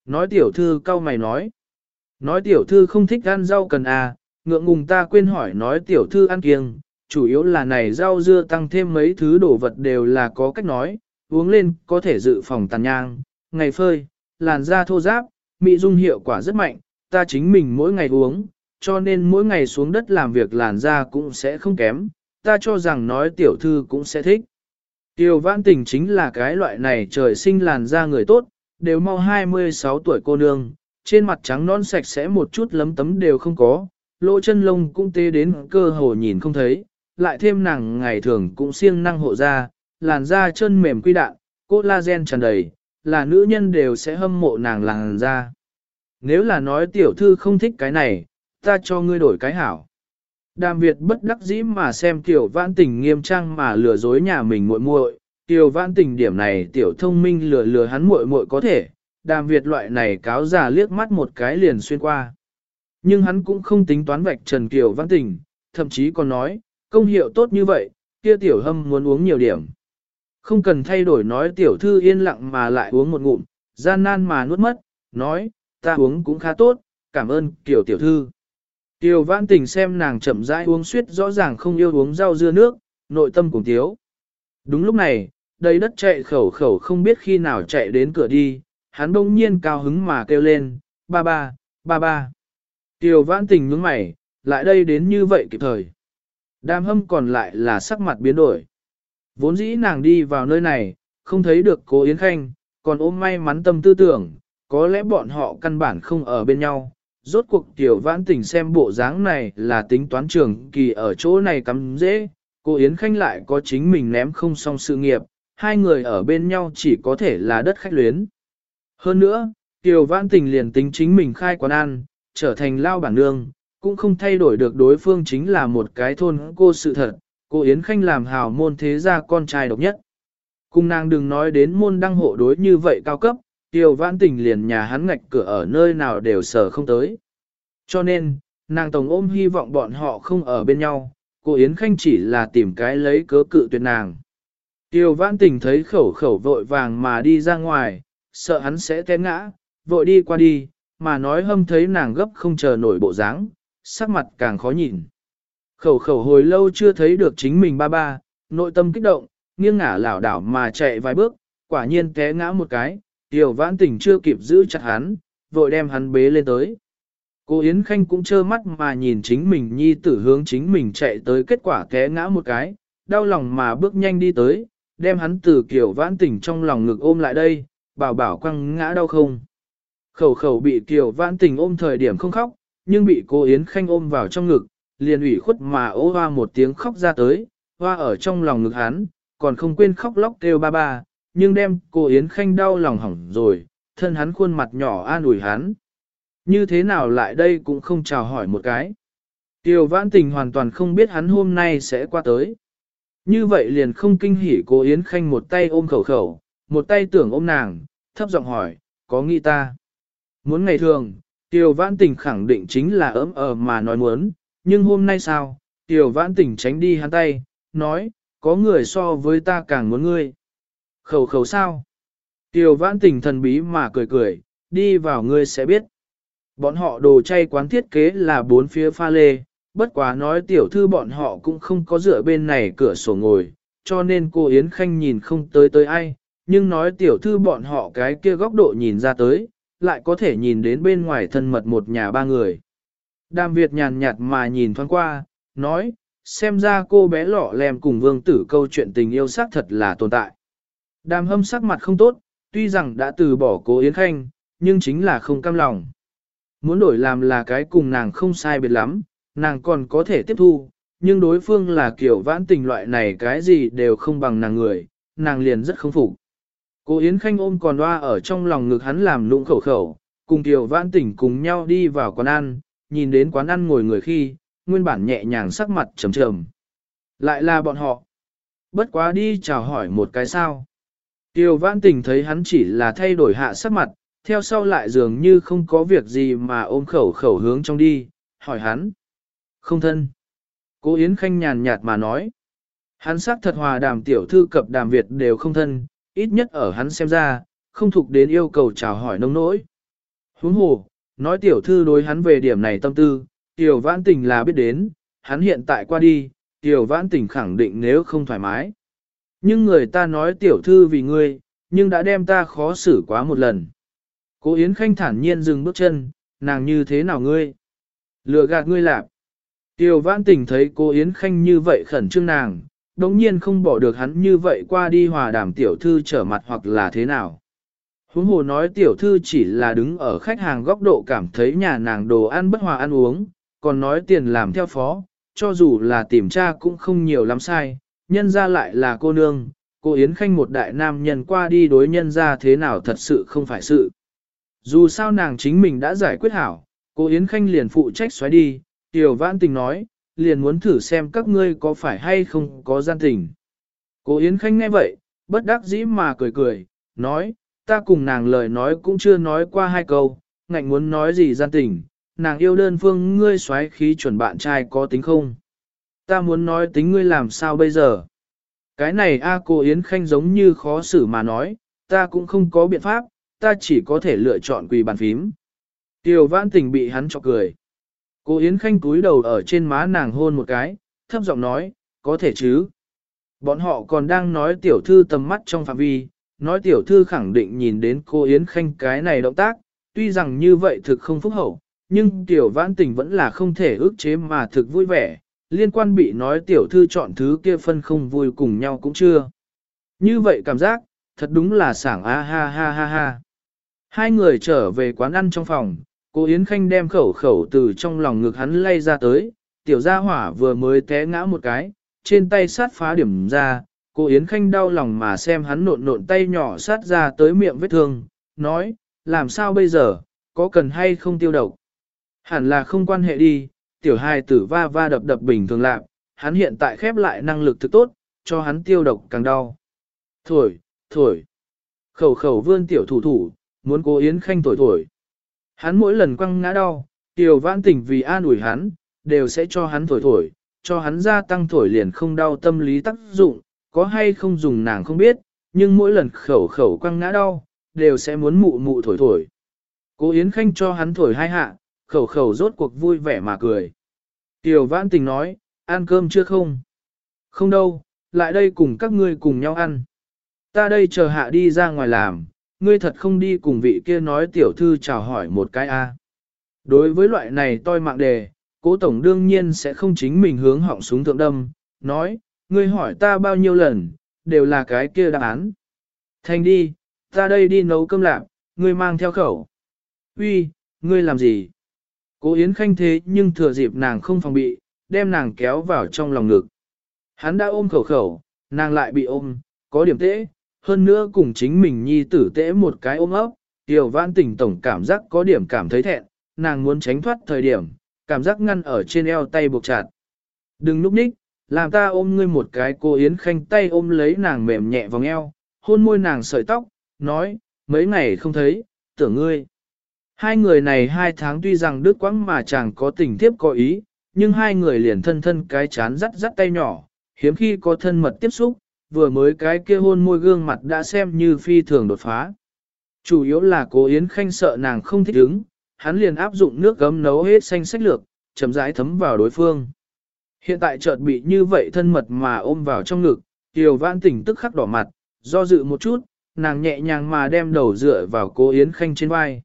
Nói tiểu thư cau mày nói. Nói tiểu thư không thích ăn rau cần à, ngượng ngùng ta quên hỏi nói tiểu thư ăn kiêng, chủ yếu là này rau dưa tăng thêm mấy thứ đồ vật đều là có cách nói, uống lên có thể dự phòng tàn nhang, ngày phơi, làn da thô ráp, mị dung hiệu quả rất mạnh, ta chính mình mỗi ngày uống, cho nên mỗi ngày xuống đất làm việc làn da cũng sẽ không kém, ta cho rằng nói tiểu thư cũng sẽ thích. Tiểu vãn tình chính là cái loại này trời sinh làn da người tốt, đều mau 26 tuổi cô nương, trên mặt trắng non sạch sẽ một chút lấm tấm đều không có, lỗ chân lông cũng tê đến cơ hồ nhìn không thấy, lại thêm nàng ngày thường cũng siêng năng hộ da, làn da chân mềm quy đạn, collagen tràn đầy, là nữ nhân đều sẽ hâm mộ nàng làn da. Nếu là nói tiểu thư không thích cái này, ta cho ngươi đổi cái hảo. Đàm Việt bất đắc dĩ mà xem tiểu vãn tình nghiêm trang mà lừa dối nhà mình muội muội, tiểu vãn tình điểm này tiểu thông minh lừa lừa hắn muội muội có thể, đàm Việt loại này cáo già liếc mắt một cái liền xuyên qua. Nhưng hắn cũng không tính toán vạch trần tiểu vãn tình, thậm chí còn nói, công hiệu tốt như vậy, kia tiểu hâm muốn uống nhiều điểm. Không cần thay đổi nói tiểu thư yên lặng mà lại uống một ngụm, gian nan mà nuốt mất, nói, ta uống cũng khá tốt, cảm ơn tiểu tiểu thư. Tiểu vãn tình xem nàng chậm rãi uống suyết rõ ràng không yêu uống rau dưa nước, nội tâm cùng thiếu. Đúng lúc này, đầy đất chạy khẩu khẩu không biết khi nào chạy đến cửa đi, hắn bỗng nhiên cao hứng mà kêu lên, ba ba, ba ba. Tiểu vãn tình nhướng mày, lại đây đến như vậy kịp thời. Đàm hâm còn lại là sắc mặt biến đổi. Vốn dĩ nàng đi vào nơi này, không thấy được cố Yến Khanh, còn ôm may mắn tâm tư tưởng, có lẽ bọn họ căn bản không ở bên nhau. Rốt cuộc tiểu vãn Tình xem bộ dáng này là tính toán trường kỳ ở chỗ này cắm dễ, cô Yến Khanh lại có chính mình ném không xong sự nghiệp, hai người ở bên nhau chỉ có thể là đất khách luyến. Hơn nữa, tiểu vãn tình liền tính chính mình khai quán ăn, trở thành lao bảng nương, cũng không thay đổi được đối phương chính là một cái thôn cô sự thật, cô Yến Khanh làm hào môn thế gia con trai độc nhất. Cùng nàng đừng nói đến môn đăng hộ đối như vậy cao cấp, tiêu vãn tình liền nhà hắn ngạch cửa ở nơi nào đều sở không tới. Cho nên, nàng tổng ôm hy vọng bọn họ không ở bên nhau, cô Yến Khanh chỉ là tìm cái lấy cớ cự tuyệt nàng. Tiêu vãn tình thấy khẩu khẩu vội vàng mà đi ra ngoài, sợ hắn sẽ té ngã, vội đi qua đi, mà nói hâm thấy nàng gấp không chờ nổi bộ dáng, sắc mặt càng khó nhìn. Khẩu khẩu hồi lâu chưa thấy được chính mình ba ba, nội tâm kích động, nghiêng ngả lảo đảo mà chạy vài bước, quả nhiên té ngã một cái, tiểu vãn tình chưa kịp giữ chặt hắn, vội đem hắn bế lên tới. Cô Yến Khanh cũng trơ mắt mà nhìn chính mình nhi tử hướng chính mình chạy tới kết quả té ngã một cái, đau lòng mà bước nhanh đi tới, đem hắn từ kiểu vãn tình trong lòng ngực ôm lại đây, bảo bảo quăng ngã đau không. Khẩu khẩu bị kiểu vãn tình ôm thời điểm không khóc, nhưng bị cô Yến Khanh ôm vào trong ngực, liền ủy khuất mà ô hoa một tiếng khóc ra tới, hoa ở trong lòng ngực hắn, còn không quên khóc lóc kêu ba ba, nhưng đem cô Yến Khanh đau lòng hỏng rồi, thân hắn khuôn mặt nhỏ an ủi hắn. Như thế nào lại đây cũng không chào hỏi một cái. Tiêu vãn tình hoàn toàn không biết hắn hôm nay sẽ qua tới. Như vậy liền không kinh hỉ cô Yến Khanh một tay ôm khẩu khẩu, một tay tưởng ôm nàng, thấp giọng hỏi, có nghĩ ta? Muốn ngày thường, Tiêu vãn tình khẳng định chính là ấm ờ mà nói muốn, nhưng hôm nay sao, Tiêu vãn tình tránh đi hắn tay, nói, có người so với ta càng muốn ngươi. Khẩu khẩu sao? Tiêu vãn tình thần bí mà cười cười, đi vào ngươi sẽ biết. Bọn họ đồ chay quán thiết kế là bốn phía pha lê, bất quá nói tiểu thư bọn họ cũng không có dựa bên này cửa sổ ngồi, cho nên cô Yến Khanh nhìn không tới tới ai, nhưng nói tiểu thư bọn họ cái kia góc độ nhìn ra tới, lại có thể nhìn đến bên ngoài thân mật một nhà ba người. Đàm Việt nhàn nhạt mà nhìn thoáng qua, nói, xem ra cô bé lọ lem cùng vương tử câu chuyện tình yêu xác thật là tồn tại. Đàm hâm sắc mặt không tốt, tuy rằng đã từ bỏ cố Yến Khanh, nhưng chính là không cam lòng. Muốn đổi làm là cái cùng nàng không sai biệt lắm, nàng còn có thể tiếp thu, nhưng đối phương là kiểu vãn tình loại này cái gì đều không bằng nàng người, nàng liền rất không phục. Cố Yến Khanh ôm còn loa ở trong lòng ngực hắn làm lụng khẩu khẩu, cùng Kiều Vãn Tỉnh cùng nhau đi vào quán ăn, nhìn đến quán ăn ngồi người khi, nguyên bản nhẹ nhàng sắc mặt trầm trầm. Lại là bọn họ. Bất quá đi chào hỏi một cái sao. Tiêu Vãn Tình thấy hắn chỉ là thay đổi hạ sắc mặt, theo sau lại dường như không có việc gì mà ôm khẩu khẩu hướng trong đi, hỏi hắn. Không thân. Cố Yến Khanh nhàn nhạt mà nói. Hắn sắc thật hòa đàm tiểu thư cập đàm Việt đều không thân, ít nhất ở hắn xem ra, không thuộc đến yêu cầu chào hỏi nông nỗi. Huống hồ, nói tiểu thư đối hắn về điểm này tâm tư, tiểu vãn tình là biết đến, hắn hiện tại qua đi, tiểu vãn tình khẳng định nếu không thoải mái. Nhưng người ta nói tiểu thư vì ngươi, nhưng đã đem ta khó xử quá một lần. Cố Yến Khanh thản nhiên dừng bước chân, nàng như thế nào ngươi? Lừa gạt ngươi lạp. Tiểu vãn tình thấy cô Yến Khanh như vậy khẩn trương nàng, đồng nhiên không bỏ được hắn như vậy qua đi hòa đàm tiểu thư trở mặt hoặc là thế nào. Huống hồ nói tiểu thư chỉ là đứng ở khách hàng góc độ cảm thấy nhà nàng đồ ăn bất hòa ăn uống, còn nói tiền làm theo phó, cho dù là tìm tra cũng không nhiều lắm sai, nhân ra lại là cô nương, cô Yến Khanh một đại nam nhân qua đi đối nhân ra thế nào thật sự không phải sự. Dù sao nàng chính mình đã giải quyết hảo, cô Yến Khanh liền phụ trách xoáy đi, tiểu vãn tình nói, liền muốn thử xem các ngươi có phải hay không có gian tình. Cô Yến Khanh nghe vậy, bất đắc dĩ mà cười cười, nói, ta cùng nàng lời nói cũng chưa nói qua hai câu, ngạnh muốn nói gì gian tình, nàng yêu đơn phương ngươi xoáy khí chuẩn bạn trai có tính không? Ta muốn nói tính ngươi làm sao bây giờ? Cái này a cô Yến Khanh giống như khó xử mà nói, ta cũng không có biện pháp, ta chỉ có thể lựa chọn quỳ bàn phím. Tiểu vãn tình bị hắn chọc cười. Cô Yến Khanh cúi đầu ở trên má nàng hôn một cái, thấp giọng nói, có thể chứ. Bọn họ còn đang nói tiểu thư tầm mắt trong phạm vi, nói tiểu thư khẳng định nhìn đến cô Yến Khanh cái này động tác, tuy rằng như vậy thực không phúc hậu, nhưng tiểu vãn tình vẫn là không thể ước chế mà thực vui vẻ, liên quan bị nói tiểu thư chọn thứ kia phân không vui cùng nhau cũng chưa. Như vậy cảm giác, thật đúng là sảng a ha ha ha ha. Hai người trở về quán ăn trong phòng, cô Yến Khanh đem khẩu khẩu từ trong lòng ngực hắn lay ra tới, tiểu gia hỏa vừa mới té ngã một cái, trên tay sát phá điểm ra, cô Yến Khanh đau lòng mà xem hắn nộn nộn tay nhỏ sát ra tới miệng vết thương, nói, làm sao bây giờ, có cần hay không tiêu độc? Hẳn là không quan hệ đi, tiểu hài tử va va đập đập bình thường lạc, hắn hiện tại khép lại năng lực thực tốt, cho hắn tiêu độc càng đau. Thổi, thổi. Khẩu khẩu vươn tiểu thủ thủ, muốn cố Yến Khanh thổi thổi. Hắn mỗi lần quăng ngã đau, tiểu vãn tỉnh vì an ủi hắn, đều sẽ cho hắn thổi thổi, cho hắn gia tăng thổi liền không đau tâm lý tác dụng, có hay không dùng nàng không biết, nhưng mỗi lần khẩu khẩu quăng ngã đau, đều sẽ muốn mụ mụ thổi thổi. Cố Yến Khanh cho hắn thổi hai hạ, khẩu khẩu rốt cuộc vui vẻ mà cười. Tiểu vãn tình nói, ăn cơm chưa không? Không đâu, lại đây cùng các ngươi cùng nhau ăn. Ta đây chờ hạ đi ra ngoài làm, ngươi thật không đi cùng vị kia nói tiểu thư chào hỏi một cái a. Đối với loại này toi mạng đề, cố tổng đương nhiên sẽ không chính mình hướng họng súng thượng đâm, nói, ngươi hỏi ta bao nhiêu lần, đều là cái kia đáp án. Thành đi, ta đây đi nấu cơm lạc, ngươi mang theo khẩu. Uy, ngươi làm gì? Cố Yến Khanh thế nhưng thừa dịp nàng không phòng bị, đem nàng kéo vào trong lòng ngực. Hắn đã ôm khẩu khẩu, nàng lại bị ôm, có điểm tễ, hơn nữa cùng chính mình nhi tử tễ một cái ôm ấp, tiểu vãn tỉnh tổng cảm giác có điểm cảm thấy thẹn, nàng muốn tránh thoát thời điểm, cảm giác ngăn ở trên eo tay buộc chặt. Đừng núp ních, làm ta ôm ngươi một cái cô Yến Khanh tay ôm lấy nàng mềm nhẹ vòng eo, hôn môi nàng sợi tóc, nói, mấy ngày không thấy, tưởng ngươi. Hai người này hai tháng tuy rằng đứt quãng mà chẳng có tình tiếp có ý, nhưng hai người liền thân thân cái chán rắt rắt tay nhỏ, hiếm khi có thân mật tiếp xúc, vừa mới cái kia hôn môi gương mặt đã xem như phi thường đột phá. Chủ yếu là cố Yến Khanh sợ nàng không thích ứng, hắn liền áp dụng nước gấm nấu hết xanh sách lược, chấm rãi thấm vào đối phương. Hiện tại chợt bị như vậy thân mật mà ôm vào trong ngực, Tiểu Vãn tỉnh tức khắc đỏ mặt, do dự một chút, nàng nhẹ nhàng mà đem đầu dựa vào cố Yến Khanh trên vai.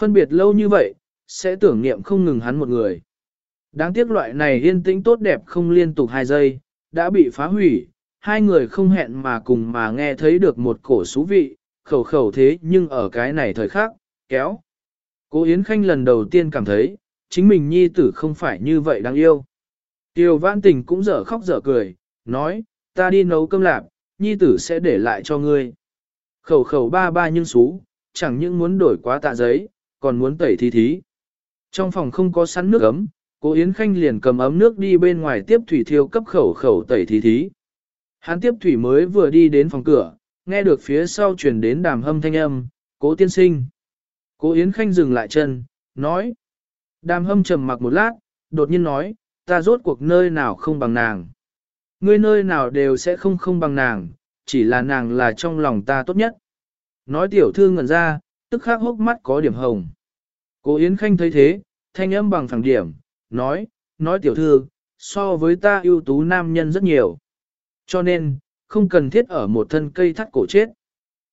Phân biệt lâu như vậy, sẽ tưởng niệm không ngừng hắn một người. Đáng tiếc loại này yên tĩnh tốt đẹp không liên tục hai giây, đã bị phá hủy, hai người không hẹn mà cùng mà nghe thấy được một cổ xú vị, khẩu khẩu thế nhưng ở cái này thời khắc, kéo. Cố Yến Khanh lần đầu tiên cảm thấy, chính mình nhi tử không phải như vậy đáng yêu. Tiêu Vãn Tình cũng dở khóc dở cười, nói, ta đi nấu cơm lạp, nhi tử sẽ để lại cho ngươi. Khẩu khẩu ba ba nhưng xú, chẳng những muốn đổi quá tạ giấy, còn muốn tẩy thí thí. Trong phòng không có sẵn nước ấm, cố Yến Khanh liền cầm ấm nước đi bên ngoài tiếp thủy thiêu cấp khẩu khẩu tẩy thí thí. Hắn tiếp thủy mới vừa đi đến phòng cửa, nghe được phía sau truyền đến đàm hâm thanh âm, cố tiên sinh. Cố Yến Khanh dừng lại chân, nói. Đàm hâm trầm mặc một lát, đột nhiên nói, ta rốt cuộc nơi nào không bằng nàng. Ngươi nơi nào đều sẽ không không bằng nàng, chỉ là nàng là trong lòng ta tốt nhất. Nói tiểu thư ngẩn ra, tức khắc hốc mắt có điểm hồng. Cố Yến Khanh thấy thế, thanh âm bằng phẳng điểm, nói, nói tiểu thư, so với ta ưu tú nam nhân rất nhiều. Cho nên, không cần thiết ở một thân cây thắt cổ chết.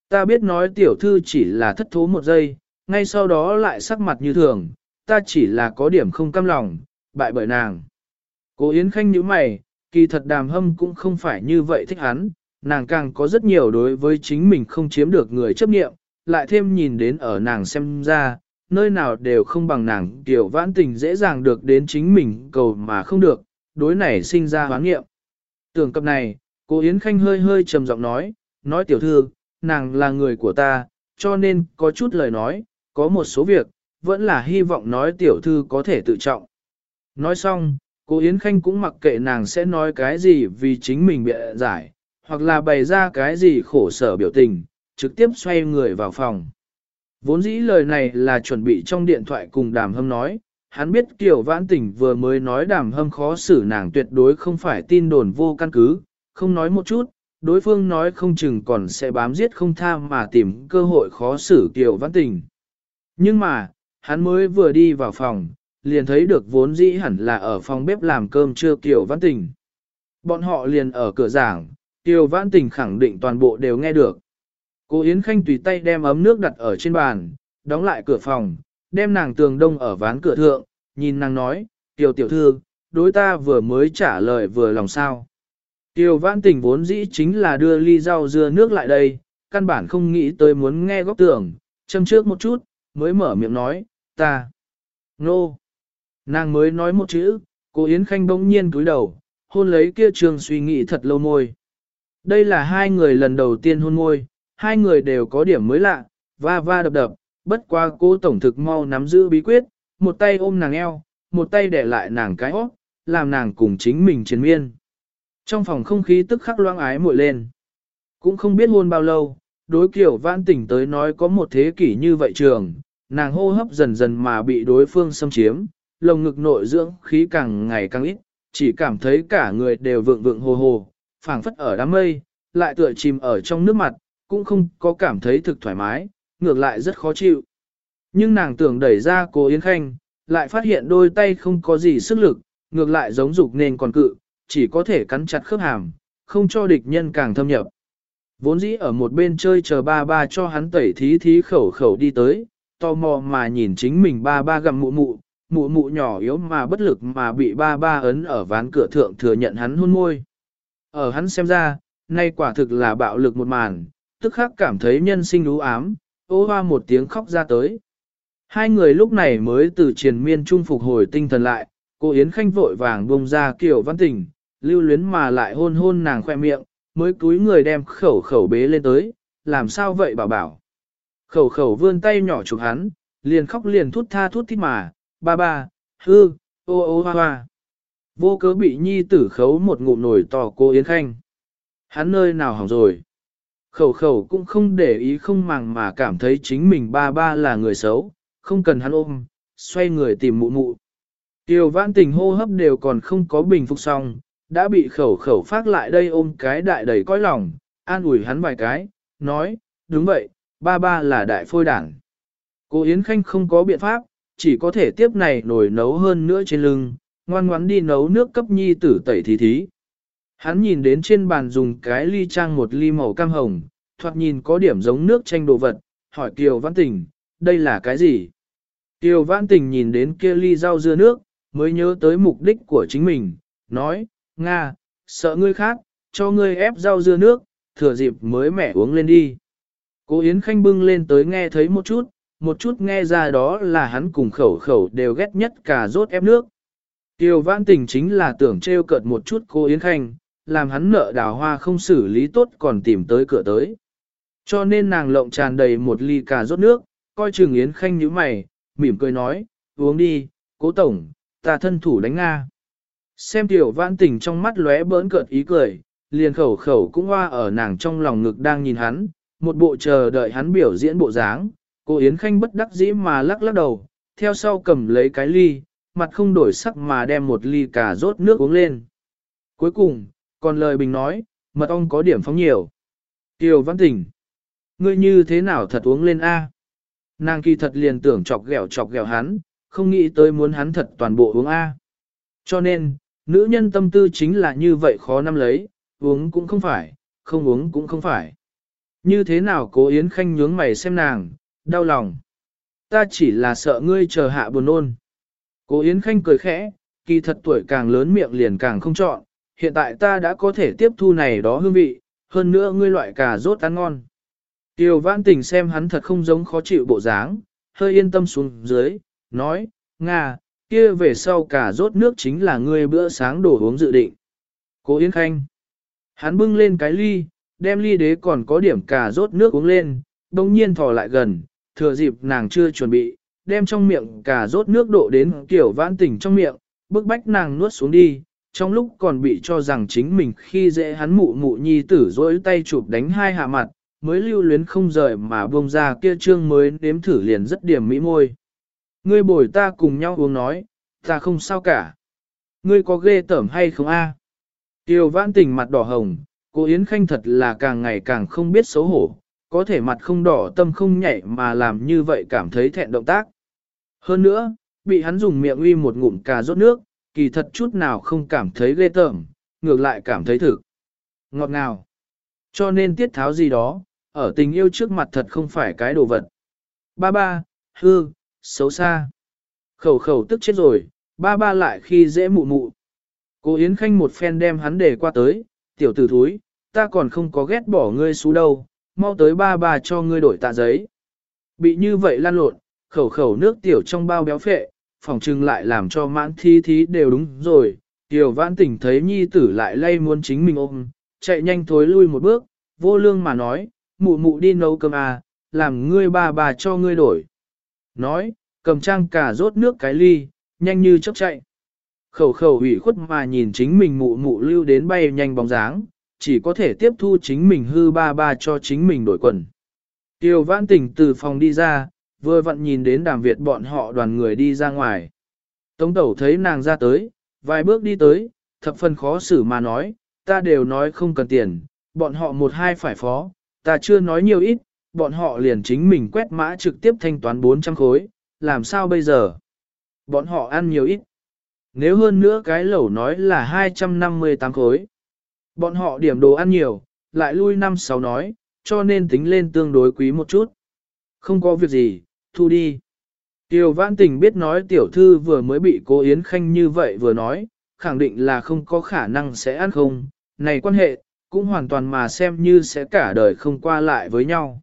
Ta biết nói tiểu thư chỉ là thất thố một giây, ngay sau đó lại sắc mặt như thường, ta chỉ là có điểm không cam lòng, bại bởi nàng. Cố Yến Khanh nhíu mày, kỳ thật đàm hâm cũng không phải như vậy thích hắn, nàng càng có rất nhiều đối với chính mình không chiếm được người chấp nghiệm, lại thêm nhìn đến ở nàng xem ra, nơi nào đều không bằng nàng tiểu vãn tình dễ dàng được đến chính mình cầu mà không được, đối này sinh ra hoán nghiệm. Tưởng cập này, cô Yến Khanh hơi hơi trầm giọng nói, nói tiểu thư, nàng là người của ta, cho nên có chút lời nói, có một số việc, vẫn là hy vọng nói tiểu thư có thể tự trọng. Nói xong, cô Yến Khanh cũng mặc kệ nàng sẽ nói cái gì vì chính mình bịa giải, hoặc là bày ra cái gì khổ sở biểu tình, trực tiếp xoay người vào phòng. Vốn dĩ lời này là chuẩn bị trong điện thoại cùng đàm hâm nói, hắn biết kiểu vãn tỉnh vừa mới nói đàm hâm khó xử nàng tuyệt đối không phải tin đồn vô căn cứ, không nói một chút, đối phương nói không chừng còn sẽ bám giết không tha mà tìm cơ hội khó xử kiểu vãn tình. Nhưng mà, hắn mới vừa đi vào phòng, liền thấy được vốn dĩ hẳn là ở phòng bếp làm cơm trưa kiểu vãn tình. Bọn họ liền ở cửa giảng, kiều vãn tình khẳng định toàn bộ đều nghe được. Cô Yến Khanh tùy tay đem ấm nước đặt ở trên bàn, đóng lại cửa phòng, đem nàng tường đông ở ván cửa thượng, nhìn nàng nói, Tiêu tiểu thư, đối ta vừa mới trả lời vừa lòng sao. Tiêu vãn tình vốn dĩ chính là đưa ly rau dưa nước lại đây, căn bản không nghĩ tới muốn nghe góc tưởng, châm trước một chút, mới mở miệng nói, ta. Nô. No. Nàng mới nói một chữ, cô Yến Khanh bỗng nhiên cúi đầu, hôn lấy kia trường suy nghĩ thật lâu môi. Đây là hai người lần đầu tiên hôn môi, hai người đều có điểm mới lạ, va va đập đập, bất qua cô tổng thực mau nắm giữ bí quyết, một tay ôm nàng eo, một tay để lại nàng cái óc, làm nàng cùng chính mình chiến miên. Trong phòng không khí tức khắc loang ái muội lên. Cũng không biết hôn bao lâu, đối kiểu vãn tỉnh tới nói có một thế kỷ như vậy trường, nàng hô hấp dần dần mà bị đối phương xâm chiếm, lồng ngực nội dưỡng khí càng ngày càng ít, chỉ cảm thấy cả người đều vượng vượng hồ hồ, phảng phất ở đám mây, lại tựa chìm ở trong nước mặt, cũng không có cảm thấy thực thoải mái, ngược lại rất khó chịu. Nhưng nàng tưởng đẩy ra cô Yến Khanh, lại phát hiện đôi tay không có gì sức lực, ngược lại giống dục nên còn cự, chỉ có thể cắn chặt khớp hàm, không cho địch nhân càng thâm nhập. Vốn dĩ ở một bên chơi chờ ba ba cho hắn tẩy thí thí khẩu khẩu đi tới, tò mò mà nhìn chính mình ba ba gặm mụ mụ, mụ mụ nhỏ yếu mà bất lực mà bị ba ba ấn ở ván cửa thượng thừa nhận hắn hôn môi. Ở hắn xem ra, nay quả thực là bạo lực một màn, tức khắc cảm thấy nhân sinh ú ám, ô hoa một tiếng khóc ra tới. Hai người lúc này mới từ triền miên trung phục hồi tinh thần lại, cô Yến Khanh vội vàng bông ra kiểu văn tình, lưu luyến mà lại hôn hôn nàng khoe miệng, mới cúi người đem khẩu khẩu bế lên tới, làm sao vậy bảo bảo. Khẩu khẩu vươn tay nhỏ chụp hắn, liền khóc liền thút tha thút thít mà, ba ba, hư, ô ô hoa hoa. Vô cớ bị nhi tử khấu một ngụm nổi to cô Yến Khanh. Hắn nơi nào hỏng rồi. Khẩu khẩu cũng không để ý không màng mà cảm thấy chính mình ba ba là người xấu, không cần hắn ôm, xoay người tìm mụ mụ. Tiêu vãn tình hô hấp đều còn không có bình phục xong, đã bị khẩu khẩu phát lại đây ôm cái đại đầy coi lòng, an ủi hắn vài cái, nói, đúng vậy, ba ba là đại phôi đảng. Cô Yến Khanh không có biện pháp, chỉ có thể tiếp này nổi nấu hơn nữa trên lưng, ngoan ngoãn đi nấu nước cấp nhi tử tẩy thí thí. Hắn nhìn đến trên bàn dùng cái ly trang một ly màu cam hồng, thoạt nhìn có điểm giống nước chanh đồ vật, hỏi Kiều Văn Tình, đây là cái gì? Kiều Văn Tình nhìn đến kia ly rau dưa nước, mới nhớ tới mục đích của chính mình, nói, Nga, sợ ngươi khác, cho ngươi ép rau dưa nước, thừa dịp mới mẻ uống lên đi. Cố Yến Khanh bưng lên tới nghe thấy một chút, một chút nghe ra đó là hắn cùng khẩu khẩu đều ghét nhất cả rốt ép nước. Tiêu vãn tình chính là tưởng trêu cợt một chút cô Yến Khanh, làm hắn nợ đào hoa không xử lý tốt còn tìm tới cửa tới. Cho nên nàng lộng tràn đầy một ly cà rốt nước, coi chừng Yến Khanh như mày, mỉm cười nói, uống đi, cố tổng, ta thân thủ đánh Nga. Xem tiểu vãn tình trong mắt lóe bỡn cợt ý cười, liền khẩu khẩu cũng hoa ở nàng trong lòng ngực đang nhìn hắn, một bộ chờ đợi hắn biểu diễn bộ dáng, cô Yến Khanh bất đắc dĩ mà lắc lắc đầu, theo sau cầm lấy cái ly, mặt không đổi sắc mà đem một ly cà rốt nước uống lên. Cuối cùng, còn lời bình nói, mật ong có điểm phóng nhiều. Tiểu văn tỉnh. Ngươi như thế nào thật uống lên A? Nàng kỳ thật liền tưởng chọc ghẹo chọc ghẹo hắn, không nghĩ tới muốn hắn thật toàn bộ uống A. Cho nên, nữ nhân tâm tư chính là như vậy khó nắm lấy, uống cũng không phải, không uống cũng không phải. Như thế nào cố Yến Khanh nhướng mày xem nàng, đau lòng. Ta chỉ là sợ ngươi chờ hạ buồn ôn. Cố Yến Khanh cười khẽ, kỳ thật tuổi càng lớn miệng liền càng không chọn, hiện tại ta đã có thể tiếp thu này đó hương vị, hơn nữa ngươi loại cà rốt ăn ngon. Tiêu vãn tình xem hắn thật không giống khó chịu bộ dáng, hơi yên tâm xuống dưới, nói, Nga, kia về sau cà rốt nước chính là ngươi bữa sáng đổ uống dự định. Cố Yến Khanh. Hắn bưng lên cái ly, đem ly đế còn có điểm cà rốt nước uống lên, đồng nhiên thò lại gần, thừa dịp nàng chưa chuẩn bị, đem trong miệng cà rốt nước đổ đến kiểu vãn tình trong miệng, bức bách nàng nuốt xuống đi, trong lúc còn bị cho rằng chính mình khi dễ hắn mụ mụ nhi tử dỗi tay chụp đánh hai hạ mặt, mới lưu luyến không rời mà buông ra kia trương mới nếm thử liền rất điểm mỹ môi. Ngươi bồi ta cùng nhau uống nói, ta không sao cả. Ngươi có ghê tởm hay không a? Tiêu vãn tình mặt đỏ hồng, cô Yến Khanh thật là càng ngày càng không biết xấu hổ, có thể mặt không đỏ tâm không nhảy mà làm như vậy cảm thấy thẹn động tác. Hơn nữa, bị hắn dùng miệng uy một ngụm cà rốt nước, kỳ thật chút nào không cảm thấy ghê tởm, ngược lại cảm thấy thực. Ngọt ngào. Cho nên tiết tháo gì đó, ở tình yêu trước mặt thật không phải cái đồ vật. Ba ba, hư, xấu xa. Khẩu khẩu tức chết rồi, ba ba lại khi dễ mụ mụ. Cô Yến Khanh một phen đem hắn để qua tới, tiểu tử thúi, ta còn không có ghét bỏ ngươi xú đâu, mau tới ba ba cho ngươi đổi tạ giấy. Bị như vậy lan lộn, khẩu khẩu nước tiểu trong bao béo phệ, phòng trưng lại làm cho mãn thi thí đều đúng rồi. Tiểu vãn tỉnh thấy nhi tử lại lay muốn chính mình ôm, chạy nhanh thối lui một bước, vô lương mà nói, mụ mụ đi nấu cơm à, làm ngươi ba bà cho ngươi đổi. Nói, cầm trang cả rốt nước cái ly, nhanh như chốc chạy. Khẩu khẩu ủy khuất mà nhìn chính mình mụ mụ lưu đến bay nhanh bóng dáng, chỉ có thể tiếp thu chính mình hư ba ba cho chính mình đổi quần. Tiêu vãn tỉnh từ phòng đi ra, vừa vặn nhìn đến đàm Việt bọn họ đoàn người đi ra ngoài. Tống tẩu thấy nàng ra tới, vài bước đi tới, thập phần khó xử mà nói, ta đều nói không cần tiền, bọn họ một hai phải phó, ta chưa nói nhiều ít, bọn họ liền chính mình quét mã trực tiếp thanh toán 400 khối, làm sao bây giờ? Bọn họ ăn nhiều ít. Nếu hơn nữa cái lẩu nói là 258 khối. Bọn họ điểm đồ ăn nhiều, lại lui năm sáu nói, cho nên tính lên tương đối quý một chút. Không có việc gì, thu đi. Tiểu Vãn Tình biết nói tiểu thư vừa mới bị cô Yến Khanh như vậy vừa nói, khẳng định là không có khả năng sẽ ăn không, này quan hệ, cũng hoàn toàn mà xem như sẽ cả đời không qua lại với nhau.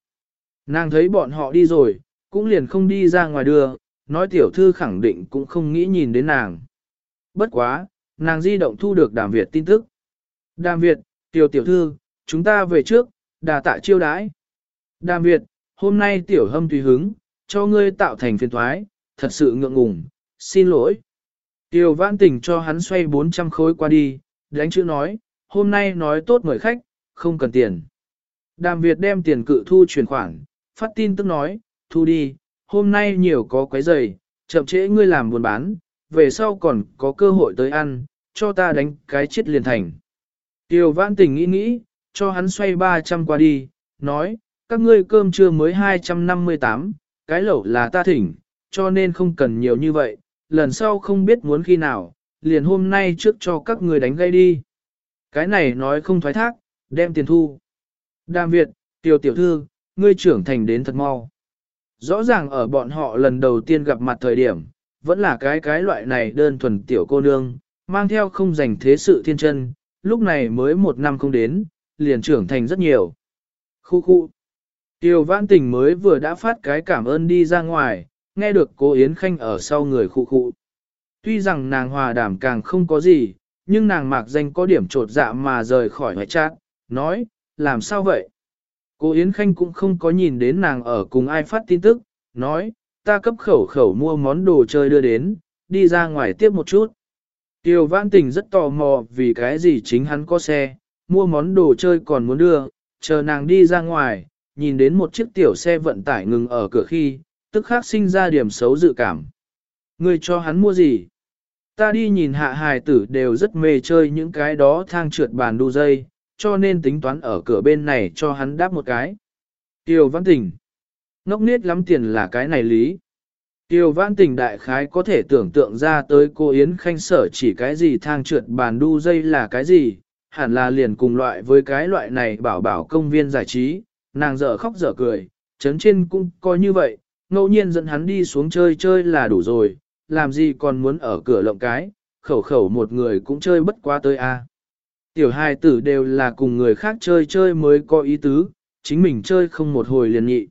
Nàng thấy bọn họ đi rồi, cũng liền không đi ra ngoài đưa, nói tiểu thư khẳng định cũng không nghĩ nhìn đến nàng. Bất quá, nàng di động thu được đàm Việt tin tức. Đàm Việt, tiểu tiểu thư, chúng ta về trước, đà tạ chiêu đãi. Đàm Việt, hôm nay tiểu hâm tùy hứng, cho ngươi tạo thành phiền thoái, thật sự ngượng ngùng, xin lỗi. Tiêu vãn tình cho hắn xoay 400 khối qua đi, đánh chữ nói, hôm nay nói tốt mời khách, không cần tiền. Đàm Việt đem tiền cự thu chuyển khoản, phát tin tức nói, thu đi, hôm nay nhiều có quấy giày, chậm trễ ngươi làm buôn bán, về sau còn có cơ hội tới ăn, cho ta đánh cái chết liền thành. Tiêu vãn tình nghĩ nghĩ, cho hắn xoay 300 qua đi, nói, các ngươi cơm trưa mới 258, cái lẩu là ta thỉnh, cho nên không cần nhiều như vậy, lần sau không biết muốn khi nào, liền hôm nay trước cho các người đánh gây đi. Cái này nói không thoái thác, đem tiền thu. Đàm Việt, tiểu tiểu thư, ngươi trưởng thành đến thật mau. Rõ ràng ở bọn họ lần đầu tiên gặp mặt thời điểm, vẫn là cái cái loại này đơn thuần tiểu cô nương, mang theo không dành thế sự thiên chân, lúc này mới một năm không đến, liền trưởng thành rất nhiều. Khu khu. Tiêu vãn tình mới vừa đã phát cái cảm ơn đi ra ngoài, nghe được cô Yến Khanh ở sau người khu khu. Tuy rằng nàng hòa đảm càng không có gì, nhưng nàng mạc danh có điểm trột dạ mà rời khỏi hoài chát, nói, làm sao vậy? Cô Yến Khanh cũng không có nhìn đến nàng ở cùng ai phát tin tức, nói, ta cấp khẩu khẩu mua món đồ chơi đưa đến, đi ra ngoài tiếp một chút. Tiêu Vãn Tình rất tò mò vì cái gì chính hắn có xe, mua món đồ chơi còn muốn đưa, chờ nàng đi ra ngoài, nhìn đến một chiếc tiểu xe vận tải ngừng ở cửa khi, tức khắc sinh ra điểm xấu dự cảm. Người cho hắn mua gì? Ta đi nhìn hạ hài tử đều rất mê chơi những cái đó thang trượt bàn đu dây, cho nên tính toán ở cửa bên này cho hắn đáp một cái. Tiêu Văn Tình. Ngốc nết lắm tiền là cái này lý. Tiêu Văn Tình đại khái có thể tưởng tượng ra tới cô Yến Khanh sở chỉ cái gì thang trượt bàn đu dây là cái gì, hẳn là liền cùng loại với cái loại này bảo bảo công viên giải trí, nàng dở khóc dở cười, chấn trên cũng coi như vậy, ngẫu nhiên dẫn hắn đi xuống chơi chơi là đủ rồi, làm gì còn muốn ở cửa lộng cái, khẩu khẩu một người cũng chơi bất quá tới a. Tiểu hài tử đều là cùng người khác chơi chơi mới có ý tứ, chính mình chơi không một hồi liền nhị.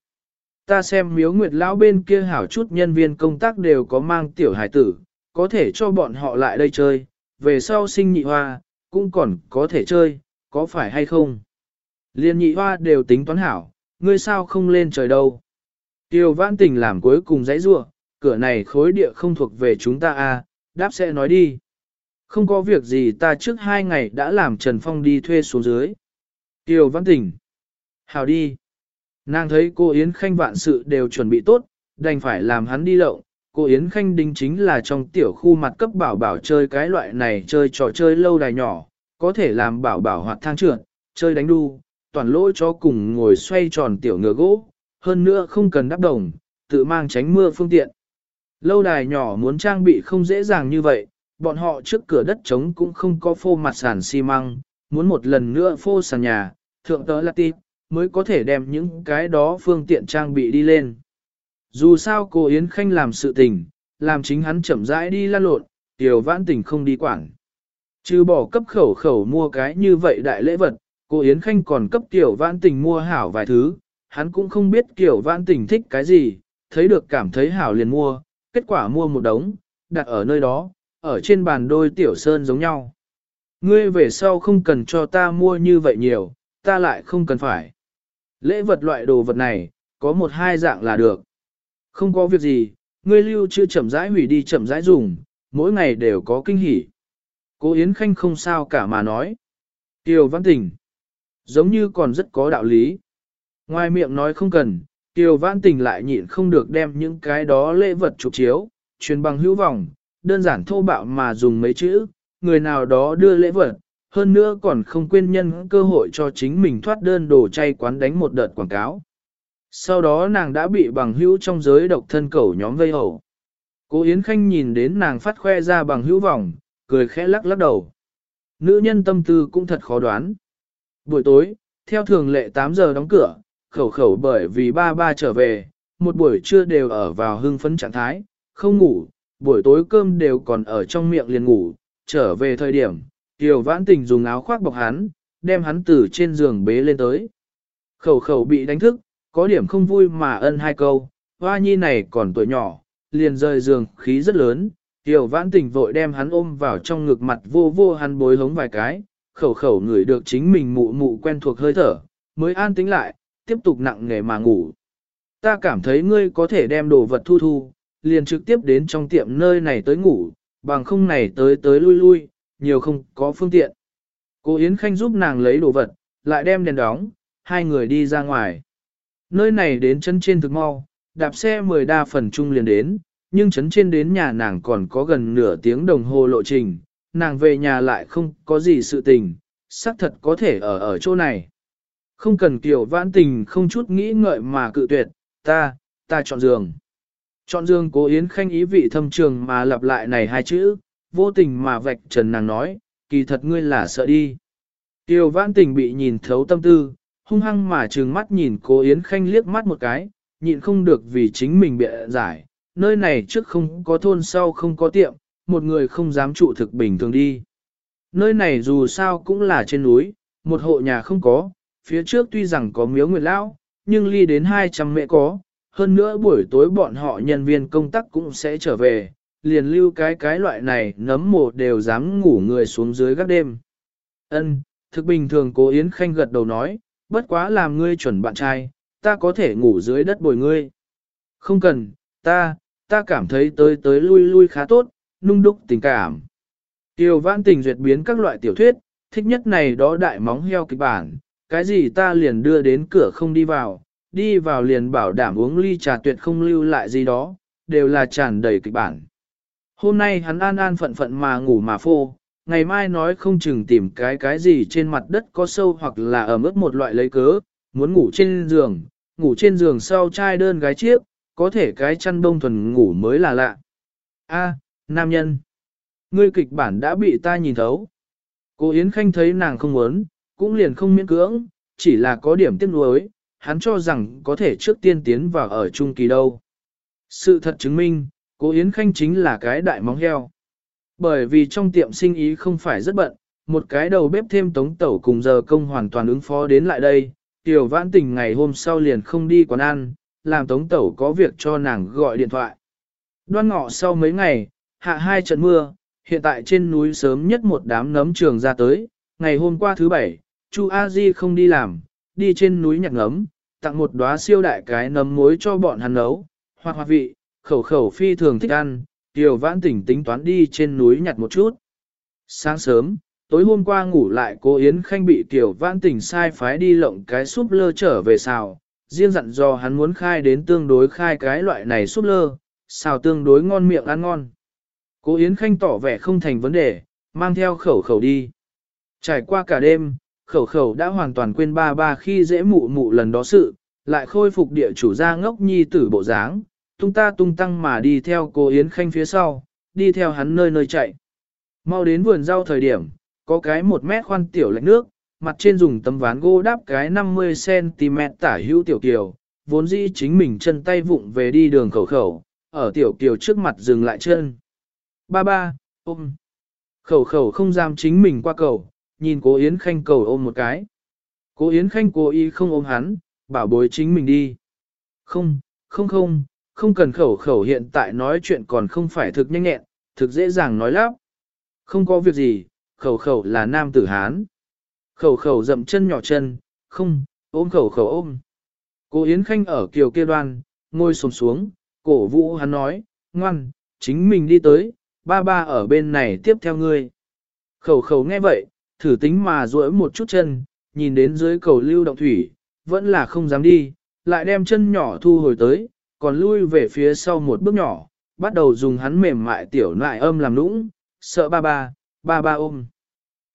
Ta xem miếu nguyệt lão bên kia hảo chút nhân viên công tác đều có mang tiểu hài tử, có thể cho bọn họ lại đây chơi, về sau sinh nhị hoa, cũng còn có thể chơi, có phải hay không? Liên nhị hoa đều tính toán hảo, ngươi sao không lên trời đâu? Tiêu vãn tình làm cuối cùng dãy rua, cửa này khối địa không thuộc về chúng ta à, đáp sẽ nói đi. Không có việc gì ta trước hai ngày đã làm Trần Phong đi thuê xuống dưới. Tiêu văn tỉnh. hảo đi. Nàng thấy cô Yến Khanh vạn sự đều chuẩn bị tốt, đành phải làm hắn đi lộng. Cô Yến Khanh đính chính là trong tiểu khu mặt cấp bảo bảo chơi cái loại này chơi trò chơi lâu đài nhỏ, có thể làm bảo bảo hoạt thang trượt, chơi đánh đu, toàn lỗi cho cùng ngồi xoay tròn tiểu ngựa gỗ, hơn nữa không cần đắp đồng, tự mang tránh mưa phương tiện. Lâu đài nhỏ muốn trang bị không dễ dàng như vậy, bọn họ trước cửa đất trống cũng không có phô mặt sàn xi măng, muốn một lần nữa phô sàn nhà, thượng tớ là tịp, mới có thể đem những cái đó phương tiện trang bị đi lên. Dù sao cô Yến Khanh làm sự tình, làm chính hắn chậm rãi đi lan lộn, tiểu vãn tình không đi quảng, Trừ bỏ cấp khẩu khẩu mua cái như vậy đại lễ vật, cô Yến Khanh còn cấp tiểu vãn tình mua hảo vài thứ, hắn cũng không biết tiểu vãn tình thích cái gì, thấy được cảm thấy hảo liền mua, kết quả mua một đống, đặt ở nơi đó, ở trên bàn đôi tiểu sơn giống nhau. Ngươi về sau không cần cho ta mua như vậy nhiều, ta lại không cần phải. Lễ vật loại đồ vật này, có một hai dạng là được. Không có việc gì, ngươi lưu chưa chậm rãi hủy đi chậm rãi dùng, mỗi ngày đều có kinh hỉ. Cố Yến Khanh không sao cả mà nói. Tiêu Văn Tình, giống như còn rất có đạo lý. Ngoài miệng nói không cần, Tiêu Vãn Tình lại nhịn không được đem những cái đó lễ vật chụp chiếu, truyền bằng hữu vọng, đơn giản thô bạo mà dùng mấy chữ, người nào đó đưa lễ vật, hơn nữa còn không quên nhân cơ hội cho chính mình thoát đơn đồ chay quán đánh một đợt quảng cáo. Sau đó nàng đã bị bằng hữu trong giới độc thân cầu nhóm vây hầu. Cố Yến Khanh nhìn đến nàng phát khoe ra bằng hữu vòng, cười khẽ lắc lắc đầu. Nữ nhân tâm tư cũng thật khó đoán. Buổi tối, theo thường lệ 8 giờ đóng cửa, khẩu khẩu bởi vì ba ba trở về, một buổi trưa đều ở vào hưng phấn trạng thái, không ngủ, buổi tối cơm đều còn ở trong miệng liền ngủ, trở về thời điểm, Kiều Vãn Tình dùng áo khoác bọc hắn, đem hắn từ trên giường bế lên tới. Khẩu khẩu bị đánh thức, có điểm không vui mà ân hai câu, hoa nhi này còn tuổi nhỏ, liền rời giường khí rất lớn, Kiều Vãn Tình vội đem hắn ôm vào trong ngực mặt vô vô hắn bối hống vài cái, khẩu khẩu ngửi được chính mình mụ mụ quen thuộc hơi thở, mới an tính lại, tiếp tục nặng nghề mà ngủ. Ta cảm thấy ngươi có thể đem đồ vật thu thu, liền trực tiếp đến trong tiệm nơi này tới ngủ, bằng không này tới tới lui lui, nhiều không có phương tiện. Cô Yến Khanh giúp nàng lấy đồ vật, lại đem đèn đóng, hai người đi ra ngoài. Nơi này đến chân trên thực mau, đạp xe 10 đa phần chung liền đến, nhưng chấn trên đến nhà nàng còn có gần nửa tiếng đồng hồ lộ trình, nàng về nhà lại không có gì sự tình, xác thật có thể ở ở chỗ này. Không cần kiểu vãn tình không chút nghĩ ngợi mà cự tuyệt, ta, ta chọn giường. Chọn giường cố Yến Khanh ý vị thâm trường mà lặp lại này hai chữ, vô tình mà vạch trần nàng nói, kỳ thật ngươi là sợ đi. Tiêu vãn tình bị nhìn thấu tâm tư, hung hăng mà trừng mắt nhìn cố Yến Khanh liếc mắt một cái, nhịn không được vì chính mình bịa giải, nơi này trước không có thôn sau không có tiệm, một người không dám trụ thực bình thường đi. Nơi này dù sao cũng là trên núi, một hộ nhà không có, phía trước tuy rằng có miếu nguyệt lão, nhưng ly đến 200 mẹ có, hơn nữa buổi tối bọn họ nhân viên công tác cũng sẽ trở về, liền lưu cái cái loại này nấm mồ đều dám ngủ người xuống dưới gác đêm. Ân, thực bình thường cố Yến Khanh gật đầu nói, bất quá làm ngươi chuẩn bạn trai, ta có thể ngủ dưới đất bồi ngươi. Không cần, ta, ta cảm thấy tới tới lui lui khá tốt, nung đúc tình cảm. Tiêu vãn tình duyệt biến các loại tiểu thuyết, thích nhất này đó đại móng heo kịch bản, cái gì ta liền đưa đến cửa không đi vào, đi vào liền bảo đảm uống ly trà tuyệt không lưu lại gì đó, đều là tràn đầy kịch bản. Hôm nay hắn an an phận phận mà ngủ mà phô, ngày mai nói không chừng tìm cái cái gì trên mặt đất có sâu hoặc là ở ướt một loại lấy cớ, muốn ngủ trên giường, ngủ trên giường sau trai đơn gái chiếc, có thể cái chăn đông thuần ngủ mới là lạ. A, nam nhân, ngươi kịch bản đã bị ta nhìn thấu. Cô Yến Khanh thấy nàng không muốn, cũng liền không miễn cưỡng, chỉ là có điểm tiếc nuối, hắn cho rằng có thể trước tiên tiến vào ở trung kỳ đâu. Sự thật chứng minh, cô Yến Khanh chính là cái đại móng heo. Bởi vì trong tiệm sinh ý không phải rất bận, một cái đầu bếp thêm tống tẩu cùng giờ công hoàn toàn ứng phó đến lại đây, tiểu vãn tình ngày hôm sau liền không đi quán ăn, làm tống tẩu có việc cho nàng gọi điện thoại. Đoan ngọ sau mấy ngày, hạ hai trận mưa, hiện tại trên núi sớm nhất một đám nấm trường ra tới, ngày hôm qua thứ bảy, Chu A Di không đi làm, đi trên núi nhặt nấm, tặng một đóa siêu đại cái nấm muối cho bọn hắn nấu, hoặc hoa vị, khẩu khẩu phi thường thích ăn, Tiểu Vãn Tỉnh tính toán đi trên núi nhặt một chút. Sáng sớm, tối hôm qua ngủ lại cô Yến Khanh bị Tiểu Vãn Tỉnh sai phái đi lộng cái súp lơ trở về xào, riêng dặn do hắn muốn khai đến tương đối khai cái loại này súp lơ, xào tương đối ngon miệng ăn ngon. Cô Yến Khanh tỏ vẻ không thành vấn đề, mang theo khẩu khẩu đi. Trải qua cả đêm, khẩu khẩu đã hoàn toàn quên ba ba khi dễ mụ mụ lần đó sự, lại khôi phục địa chủ gia ngốc nhi tử bộ dáng, tung ta tung tăng mà đi theo cô Yến Khanh phía sau, đi theo hắn nơi nơi chạy. Mau đến vườn rau thời điểm, có cái một mét khoan tiểu lạnh nước, mặt trên dùng tấm ván gỗ đắp cái 50cm tả hữu tiểu kiều, vốn dĩ chính mình chân tay vụng về đi đường khẩu khẩu, ở tiểu kiều trước mặt dừng lại chân. Ba ba, ôm. Khẩu khẩu không dám chính mình qua cầu, nhìn cố Yến Khanh cầu ôm một cái. Cố Yến Khanh cố ý không ôm hắn, bảo bối chính mình đi. Không, không không, không cần khẩu khẩu hiện tại nói chuyện còn không phải thực nhanh nhẹn, thực dễ dàng nói lắp. Không có việc gì, khẩu khẩu là nam tử Hán. Khẩu khẩu dậm chân nhỏ chân, không, ôm khẩu khẩu ôm. Cô Yến Khanh ở kiều kia đoan, ngồi sồm xuống, cổ vũ hắn nói, ngoan, chính mình đi tới, ba ba ở bên này tiếp theo ngươi. Khẩu khẩu nghe vậy, thử tính mà duỗi một chút chân, nhìn đến dưới cầu lưu động thủy, vẫn là không dám đi, lại đem chân nhỏ thu hồi tới, còn lui về phía sau một bước nhỏ, bắt đầu dùng hắn mềm mại tiểu nại âm làm nũng, sợ ba ba, ba ba ôm.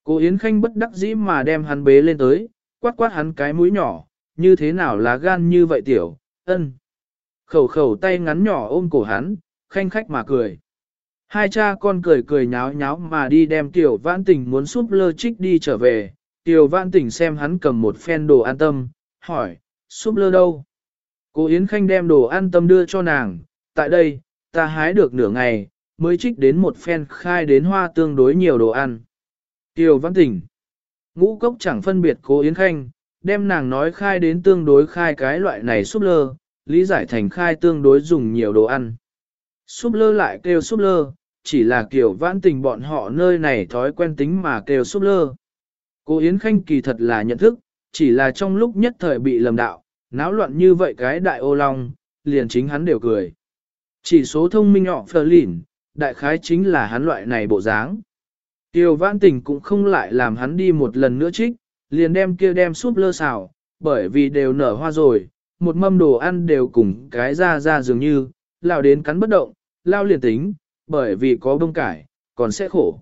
Cô Yến Khanh bất đắc dĩ mà đem hắn bế lên tới, quát quát hắn cái mũi nhỏ, như thế nào lá gan như vậy tiểu, ân. Khẩu khẩu tay ngắn nhỏ ôm cổ hắn, khanh khách mà cười. Hai cha con cười cười nháo nháo mà đi đem tiểu vãn tình muốn súp lơ trích đi trở về, tiểu vãn tình xem hắn cầm một phen đồ an tâm, hỏi, súp lơ đâu? Cô Yến Khanh đem đồ an tâm đưa cho nàng, tại đây, ta hái được nửa ngày, mới trích đến một phen khai đến hoa tương đối nhiều đồ ăn. Tiểu vãn Tỉnh Ngũ cốc chẳng phân biệt cô Yến Khanh, đem nàng nói khai đến tương đối khai cái loại này súp lơ, lý giải thành khai tương đối dùng nhiều đồ ăn. Súp lơ lại kêu súp lơ, chỉ là kiểu vãn tình bọn họ nơi này thói quen tính mà kêu súp lơ. Cô Yến Khanh kỳ thật là nhận thức, chỉ là trong lúc nhất thời bị lầm đạo, náo loạn như vậy cái đại ô long, liền chính hắn đều cười. Chỉ số thông minh nhỏ phờ lỉn, đại khái chính là hắn loại này bộ dáng. Tiêu vãn tình cũng không lại làm hắn đi một lần nữa trích, liền đem kia đem súp lơ xào, bởi vì đều nở hoa rồi, một mâm đồ ăn đều cùng cái ra ra dường như, lao đến cắn bất động, lao liền tính, bởi vì có bông cải, còn sẽ khổ.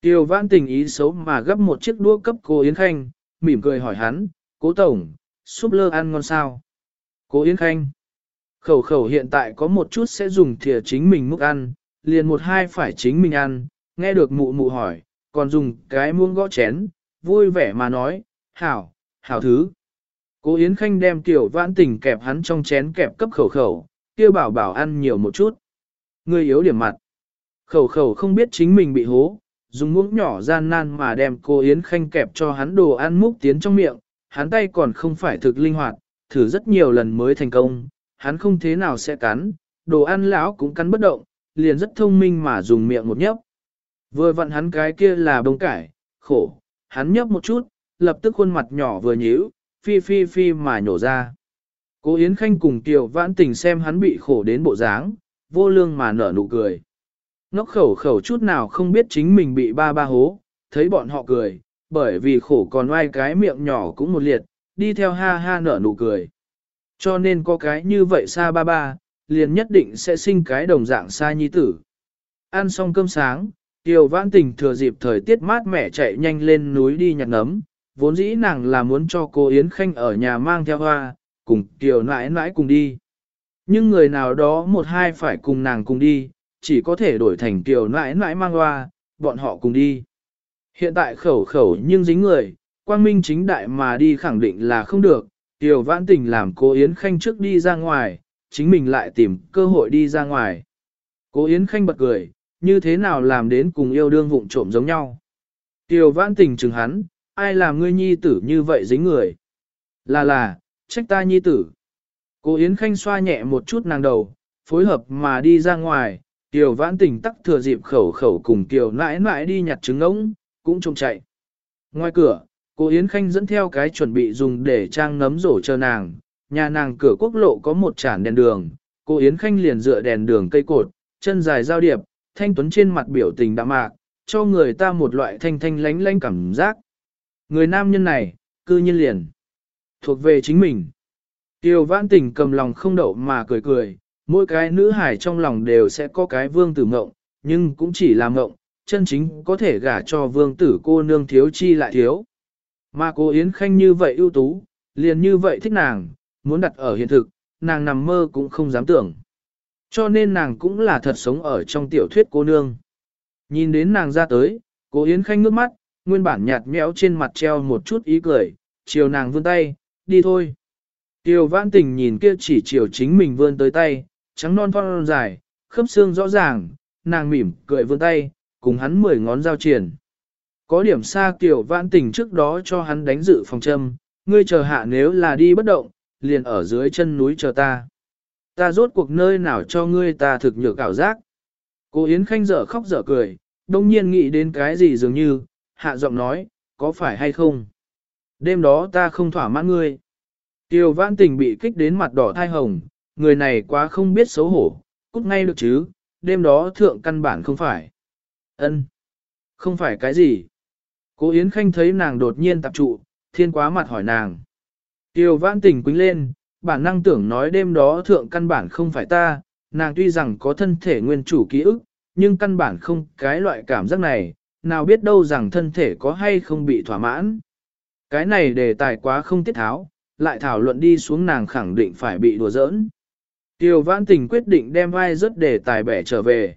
Tiêu vãn tình ý xấu mà gấp một chiếc đũa cấp cô Yến Khanh, mỉm cười hỏi hắn, cố tổng, súp lơ ăn ngon sao? Cố Yến Khanh. Khẩu khẩu hiện tại có một chút sẽ dùng thìa chính mình múc ăn, liền một hai phải chính mình ăn, nghe được mụ mụ hỏi, còn dùng cái muông gõ chén, vui vẻ mà nói, hảo, hảo thứ. Cố Yến Khanh đem tiểu vãn tình kẹp hắn trong chén kẹp cấp khẩu khẩu, kia bảo bảo ăn nhiều một chút. người yếu điểm mặt. Khẩu khẩu không biết chính mình bị hố, dùng muỗng nhỏ gian nan mà đem cô Yến Khanh kẹp cho hắn đồ ăn múc tiến trong miệng, hắn tay còn không phải thực linh hoạt, thử rất nhiều lần mới thành công, hắn không thế nào sẽ cắn, đồ ăn lão cũng cắn bất động, liền rất thông minh mà dùng miệng một nhấp. Vừa vặn hắn cái kia là bông cải, khổ, hắn nhấp một chút, lập tức khuôn mặt nhỏ vừa nhíu, phi phi phi mà nhổ ra. Cố Yến Khanh cùng Tiểu Vãn Tình xem hắn bị khổ đến bộ dáng, vô lương mà nở nụ cười. Ngốc khẩu khẩu chút nào không biết chính mình bị ba ba hố, thấy bọn họ cười, bởi vì khổ còn oai cái miệng nhỏ cũng một liệt, đi theo ha ha nở nụ cười. Cho nên có cái như vậy xa ba ba, liền nhất định sẽ sinh cái đồng dạng xa nhi tử. Ăn xong cơm sáng, Tiêu Vãn Tình thừa dịp thời tiết mát mẻ chạy nhanh lên núi đi nhặt nấm, vốn dĩ nàng là muốn cho cô Yến Khanh ở nhà mang theo hoa, cùng Tiêu nãi nãi cùng đi. Nhưng người nào đó một hai phải cùng nàng cùng đi, chỉ có thể đổi thành Tiểu nãi nãi mang hoa, bọn họ cùng đi. Hiện tại khẩu khẩu nhưng dính người, quang minh chính đại mà đi khẳng định là không được, Tiểu Vãn Tình làm cô Yến Khanh trước đi ra ngoài, chính mình lại tìm cơ hội đi ra ngoài. Cô Yến Khanh bật cười, như thế nào làm đến cùng yêu đương vụng trộm giống nhau. Tiểu Vãn Tình chừng hắn, ai làm ngươi nhi tử như vậy dính người. Là là, trách ta nhi tử. Cô Yến Khanh xoa nhẹ một chút nàng đầu, phối hợp mà đi ra ngoài, Tiểu Vãn Tình tắc thừa dịp khẩu khẩu cùng Tiểu nãi nãi đi nhặt trứng ống, cũng trông chạy. Ngoài cửa, cô Yến Khanh dẫn theo cái chuẩn bị dùng để trang nấm rổ chờ nàng, nhà nàng cửa quốc lộ có một chản đèn đường, cô Yến Khanh liền dựa đèn đường cây cột, chân dài giao điệp, thanh tuấn trên mặt biểu tình đạm mạc, cho người ta một loại thanh thanh lánh lánh cảm giác. Người nam nhân này, cư nhiên liền, thuộc về chính mình. Tiêu vãn tình cầm lòng không đậu mà cười cười, mỗi cái nữ hải trong lòng đều sẽ có cái vương tử mộng, nhưng cũng chỉ là mộng, chân chính có thể gả cho vương tử cô nương thiếu chi lại thiếu. Mà cô Yến Khanh như vậy ưu tú, liền như vậy thích nàng, muốn đặt ở hiện thực, nàng nằm mơ cũng không dám tưởng. Cho nên nàng cũng là thật sống ở trong tiểu thuyết cô nương. Nhìn đến nàng ra tới, cô Yến Khanh ngước mắt, nguyên bản nhạt nhẽo trên mặt treo một chút ý cười, chiều nàng vươn tay, đi thôi. Tiêu vãn tình nhìn kia chỉ chiều chính mình vươn tới tay, trắng non phong dài, khớp xương rõ ràng, nàng mỉm cười vươn tay, cùng hắn mười ngón giao triển. Có điểm xa kiểu Vãn Tình trước đó cho hắn đánh dự phòng châm, ngươi chờ hạ nếu là đi bất động, liền ở dưới chân núi chờ ta. Ta rốt cuộc nơi nào cho ngươi ta thực nhược ảo giác. Cô Yến Khanh dở khóc dở cười, đông nhiên nghĩ đến cái gì dường như, hạ giọng nói, có phải hay không? Đêm đó ta không thỏa mãn ngươi. Tiêu Vãn Tình bị kích đến mặt đỏ thai hồng, người này quá không biết xấu hổ, cút ngay được chứ, đêm đó thượng căn bản không phải. ân Không phải cái gì. Cố Yến Khanh thấy nàng đột nhiên tập trụ, thiên quá mặt hỏi nàng. Tiêu vãn tình quính lên, bản năng tưởng nói đêm đó thượng căn bản không phải ta, nàng tuy rằng có thân thể nguyên chủ ký ức, nhưng căn bản không cái loại cảm giác này, nào biết đâu rằng thân thể có hay không bị thỏa mãn. Cái này đề tài quá không tiết tháo, lại thảo luận đi xuống nàng khẳng định phải bị đùa giỡn. Tiêu vãn tình quyết định đem vai rất để tài bẻ trở về.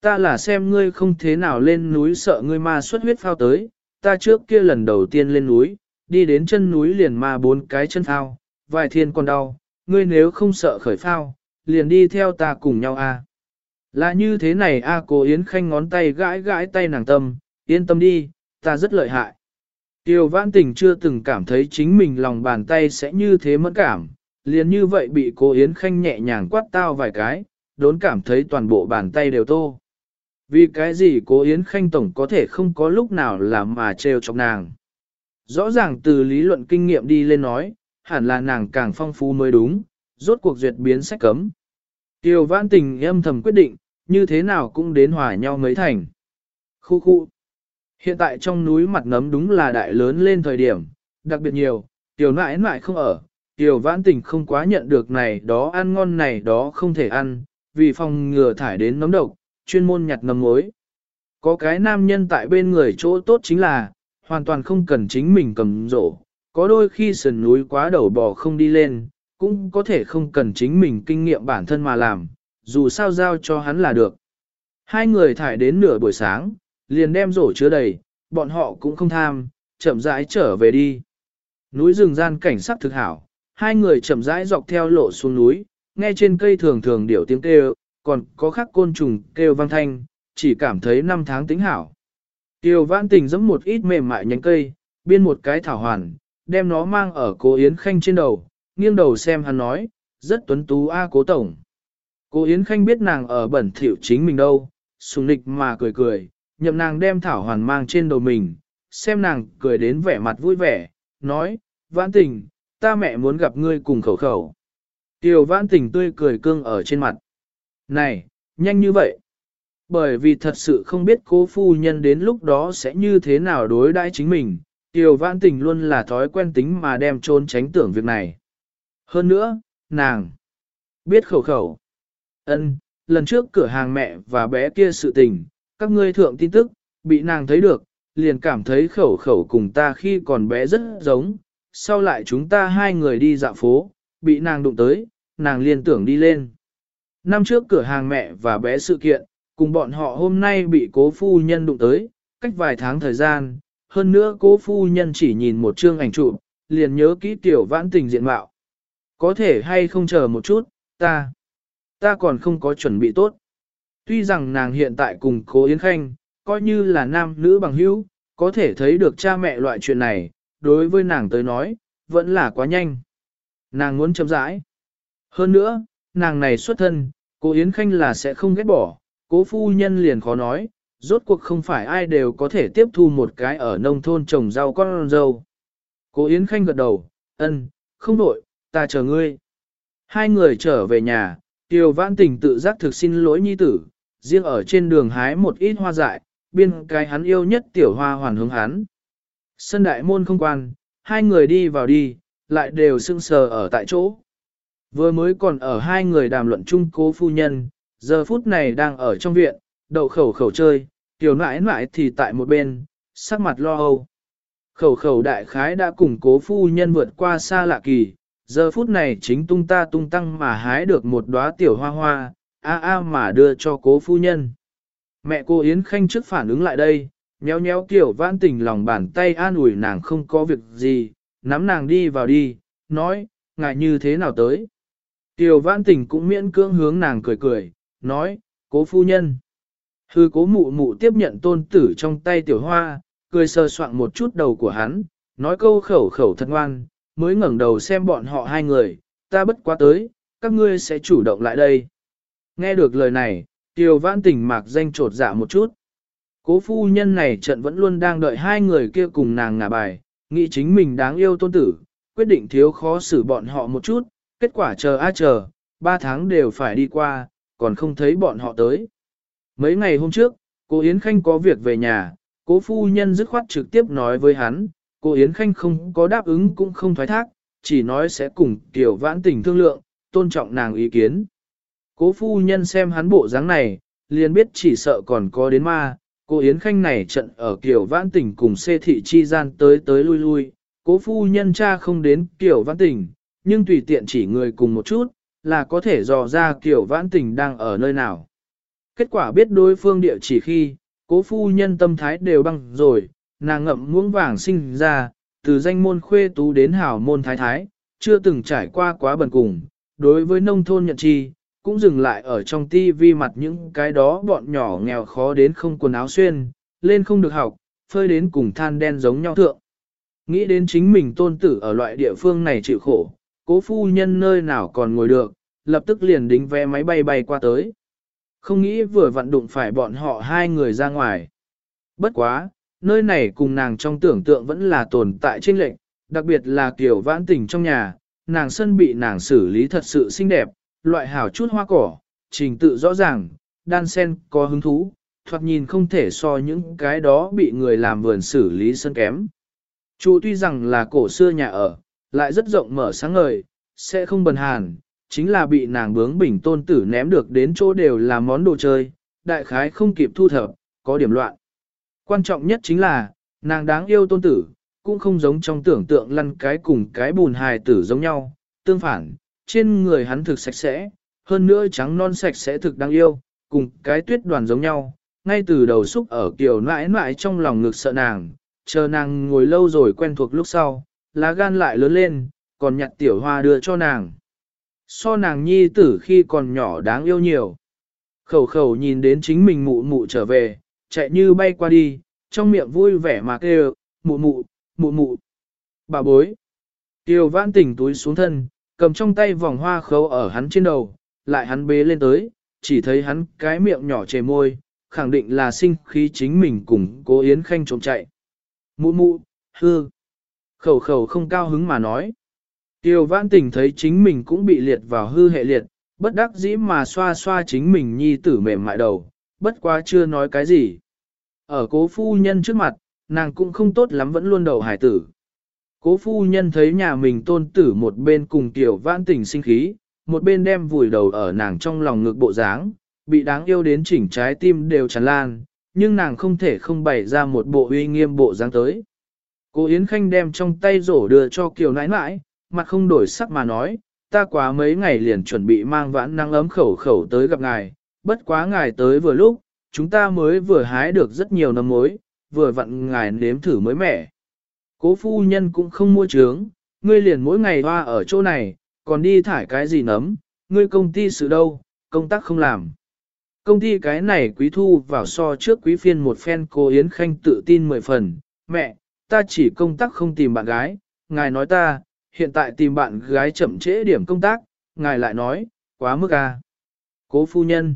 Ta là xem ngươi không thế nào lên núi sợ ngươi ma xuất huyết phao tới, ta trước kia lần đầu tiên lên núi, đi đến chân núi liền ma bốn cái chân phao, vài thiên còn đau, ngươi nếu không sợ khởi phao, liền đi theo ta cùng nhau a. Là như thế này a à, cô Yến Khanh ngón tay gãi gãi tay nàng tâm, yên tâm đi, ta rất lợi hại. Tiêu vãn tình chưa từng cảm thấy chính mình lòng bàn tay sẽ như thế mẫn cảm, liền như vậy bị cô Yến Khanh nhẹ nhàng quát tao vài cái, đốn cảm thấy toàn bộ bàn tay đều tô. Vì cái gì cố Yến Khanh Tổng có thể không có lúc nào làm mà trêu chọc nàng. Rõ ràng từ lý luận kinh nghiệm đi lên nói, hẳn là nàng càng phong phú mới đúng, rốt cuộc duyệt biến sách cấm. Tiêu vãn tình âm thầm quyết định, như thế nào cũng đến hòa nhau mấy thành. Khu khu. Hiện tại trong núi mặt nấm đúng là đại lớn lên thời điểm, đặc biệt nhiều, tiểu nãi nãi không ở, tiểu vãn tình không quá nhận được này đó ăn ngon này đó không thể ăn, vì phòng ngừa thải đến nấm độc, chuyên môn nhặt nấm mối. Có cái nam nhân tại bên người chỗ tốt chính là, hoàn toàn không cần chính mình cầm rổ, có đôi khi sườn núi quá đầu bò không đi lên, cũng có thể không cần chính mình kinh nghiệm bản thân mà làm, dù sao giao cho hắn là được. Hai người thải đến nửa buổi sáng, liền đem rổ chứa đầy, bọn họ cũng không tham, chậm rãi trở về đi. Núi rừng gian cảnh sắc thực hảo, hai người chậm rãi dọc theo lộ xuống núi, nghe trên cây thường thường điểu tiếng kêu, còn có khắc côn trùng kêu vang thanh, chỉ cảm thấy năm tháng tính hảo. Tiêu vãn tình giẫm một ít mềm mại nhánh cây, biên một cái thảo hoàn, đem nó mang ở cố Yến Khanh trên đầu, nghiêng đầu xem hắn nói, rất tuấn tú a cố tổng. Cố Yến Khanh biết nàng ở bẩn thỉu chính mình đâu, sùng nịch mà cười cười, nhậm nàng đem thảo hoàn mang trên đầu mình, xem nàng cười đến vẻ mặt vui vẻ, nói, vãn tình, ta mẹ muốn gặp ngươi cùng khẩu khẩu. Tiểu vãn tình tươi cười cương ở trên mặt. Này, nhanh như vậy. Bởi vì thật sự không biết cố phu nhân đến lúc đó sẽ như thế nào đối đãi chính mình, Tiểu vãn tình luôn là thói quen tính mà đem trốn tránh tưởng việc này. Hơn nữa, nàng biết khẩu khẩu. ân lần trước cửa hàng mẹ và bé kia sự tình, các ngươi thượng tin tức, bị nàng thấy được, liền cảm thấy khẩu khẩu cùng ta khi còn bé rất giống, sau lại chúng ta hai người đi dạo phố, bị nàng đụng tới, nàng liền tưởng đi lên. Năm trước cửa hàng mẹ và bé sự kiện, cùng bọn họ hôm nay bị cố phu nhân đụng tới, cách vài tháng thời gian, hơn nữa cố phu nhân chỉ nhìn một chương ảnh chụp, liền nhớ kỹ tiểu vãn tình diện mạo. Có thể hay không chờ một chút, ta, ta còn không có chuẩn bị tốt. Tuy rằng nàng hiện tại cùng cố Yến Khanh, coi như là nam nữ bằng hữu, có thể thấy được cha mẹ loại chuyện này, đối với nàng tới nói, vẫn là quá nhanh. Nàng muốn chậm rãi. Hơn nữa, nàng này xuất thân, cố Yến Khanh là sẽ không ghét bỏ, cố phu nhân liền khó nói, rốt cuộc không phải ai đều có thể tiếp thu một cái ở nông thôn trồng rau con dâu. Cố Yến Khanh gật đầu, ân, không đổi, ta chờ ngươi. Hai người trở về nhà, Tiêu Vãn Tình tự giác thực xin lỗi nhi tử, riêng ở trên đường hái một ít hoa dại, biên cái hắn yêu nhất tiểu hoa hoàn hướng hắn. Sân đại môn không quan, hai người đi vào đi, lại đều sưng sờ ở tại chỗ. Vừa mới còn ở hai người đàm luận chung cố phu nhân, giờ phút này đang ở trong viện, đậu khẩu khẩu chơi, tiểu nãi nãi thì tại một bên, sắc mặt lo âu. Khẩu khẩu đại khái đã cùng cố phu nhân vượt qua xa lạ kỳ, giờ phút này chính tung ta tung tăng mà hái được một đóa tiểu hoa hoa, a a mà đưa cho cố phu nhân. Mẹ cô Yến Khanh trước phản ứng lại đây, nhéo nhéo kiểu vãn tình lòng bàn tay an ủi nàng không có việc gì, nắm nàng đi vào đi, nói, ngại như thế nào tới. Tiểu vãn tình cũng miễn cưỡng hướng nàng cười cười, nói, cố phu nhân. Hư cố mụ mụ tiếp nhận tôn tử trong tay tiểu hoa, cười sơ soạn một chút đầu của hắn, nói câu khẩu khẩu thật ngoan, mới ngẩng đầu xem bọn họ hai người, ta bất quá tới, các ngươi sẽ chủ động lại đây. Nghe được lời này, Tiêu Vãn Tình mạc danh trột dạ một chút. Cố phu nhân này trận vẫn luôn đang đợi hai người kia cùng nàng ngả bài, nghĩ chính mình đáng yêu tôn tử, quyết định thiếu khó xử bọn họ một chút, kết quả chờ a chờ, ba tháng đều phải đi qua, còn không thấy bọn họ tới. Mấy ngày hôm trước, cô Yến Khanh có việc về nhà, cố phu nhân dứt khoát trực tiếp nói với hắn, cô Yến Khanh không có đáp ứng cũng không thoái thác, chỉ nói sẽ cùng Tiểu Vãn Tình thương lượng, tôn trọng nàng ý kiến. Cố phu nhân xem hắn bộ dáng này, liền biết chỉ sợ còn có đến ma, cô Yến Khanh này trận ở kiểu vãn tỉnh cùng xê thị chi gian tới tới lui lui, cố phu nhân cha không đến kiểu vãn tỉnh, nhưng tùy tiện chỉ người cùng một chút, là có thể dò ra kiểu vãn tỉnh đang ở nơi nào. Kết quả biết đối phương địa chỉ khi, cố phu nhân tâm thái đều băng rồi, nàng ngậm muỗng vàng sinh ra, từ danh môn khuê tú đến hảo môn thái thái, chưa từng trải qua quá bần cùng, đối với nông thôn nhận chi, cũng dừng lại ở trong ti vi mặt những cái đó bọn nhỏ nghèo khó đến không quần áo xuyên, lên không được học, phơi đến cùng than đen giống nhau thượng. Nghĩ đến chính mình tôn tử ở loại địa phương này chịu khổ, cố phu nhân nơi nào còn ngồi được, lập tức liền đính vé máy bay bay qua tới. Không nghĩ vừa vặn đụng phải bọn họ hai người ra ngoài. Bất quá, nơi này cùng nàng trong tưởng tượng vẫn là tồn tại trên lệnh, đặc biệt là kiểu vãn tình trong nhà, nàng sân bị nàng xử lý thật sự xinh đẹp, loại hảo chút hoa cỏ, trình tự rõ ràng, đan sen có hứng thú, thoạt nhìn không thể so những cái đó bị người làm vườn xử lý sân kém. Chủ tuy rằng là cổ xưa nhà ở, lại rất rộng mở sáng ngời, sẽ không bần hàn, chính là bị nàng bướng bỉnh tôn tử ném được đến chỗ đều là món đồ chơi, đại khái không kịp thu thập, có điểm loạn. Quan trọng nhất chính là, nàng đáng yêu tôn tử, cũng không giống trong tưởng tượng lăn cái cùng cái bùn hài tử giống nhau, tương phản, trên người hắn thực sạch sẽ, hơn nữa trắng non sạch sẽ thực đáng yêu, cùng cái tuyết đoàn giống nhau, ngay từ đầu xúc ở kiểu nãi nãi trong lòng ngực sợ nàng, chờ nàng ngồi lâu rồi quen thuộc lúc sau, lá gan lại lớn lên, còn nhặt tiểu hoa đưa cho nàng. So nàng nhi tử khi còn nhỏ đáng yêu nhiều. Khẩu khẩu nhìn đến chính mình mụ mụ trở về, chạy như bay qua đi, trong miệng vui vẻ mà kêu, mụ mụ, mụ mụ. Bà bối. Tiêu vãn tỉnh túi xuống thân, cầm trong tay vòng hoa khấu ở hắn trên đầu, lại hắn bế lên tới, chỉ thấy hắn cái miệng nhỏ chề môi, khẳng định là sinh khí chính mình cùng cố Yến Khanh trộm chạy. Mụ mụ, hư. Khẩu khẩu không cao hứng mà nói. Tiêu vãn tỉnh thấy chính mình cũng bị liệt vào hư hệ liệt, bất đắc dĩ mà xoa xoa chính mình nhi tử mềm mại đầu, bất quá chưa nói cái gì. Ở cố phu nhân trước mặt, nàng cũng không tốt lắm vẫn luôn đầu hải tử. Cố phu nhân thấy nhà mình tôn tử một bên cùng tiểu vãn tình sinh khí, một bên đem vùi đầu ở nàng trong lòng ngực bộ dáng, bị đáng yêu đến chỉnh trái tim đều tràn lan, nhưng nàng không thể không bày ra một bộ uy nghiêm bộ dáng tới. Cố Yến Khanh đem trong tay rổ đưa cho Kiều nãi nãi, mặt không đổi sắc mà nói, ta quá mấy ngày liền chuẩn bị mang vãn năng ấm khẩu khẩu tới gặp ngài, bất quá ngài tới vừa lúc, chúng ta mới vừa hái được rất nhiều nấm mối, vừa vặn ngài nếm thử mới mẻ. Cố phu nhân cũng không mua trướng, ngươi liền mỗi ngày hoa ở chỗ này, còn đi thải cái gì nấm, ngươi công ty sự đâu, công tác không làm. Công ty cái này quý thu vào so trước quý phiên một phen cô Yến Khanh tự tin mười phần, mẹ, ta chỉ công tác không tìm bạn gái, ngài nói ta, hiện tại tìm bạn gái chậm trễ điểm công tác, ngài lại nói, quá mức à. Cố phu nhân.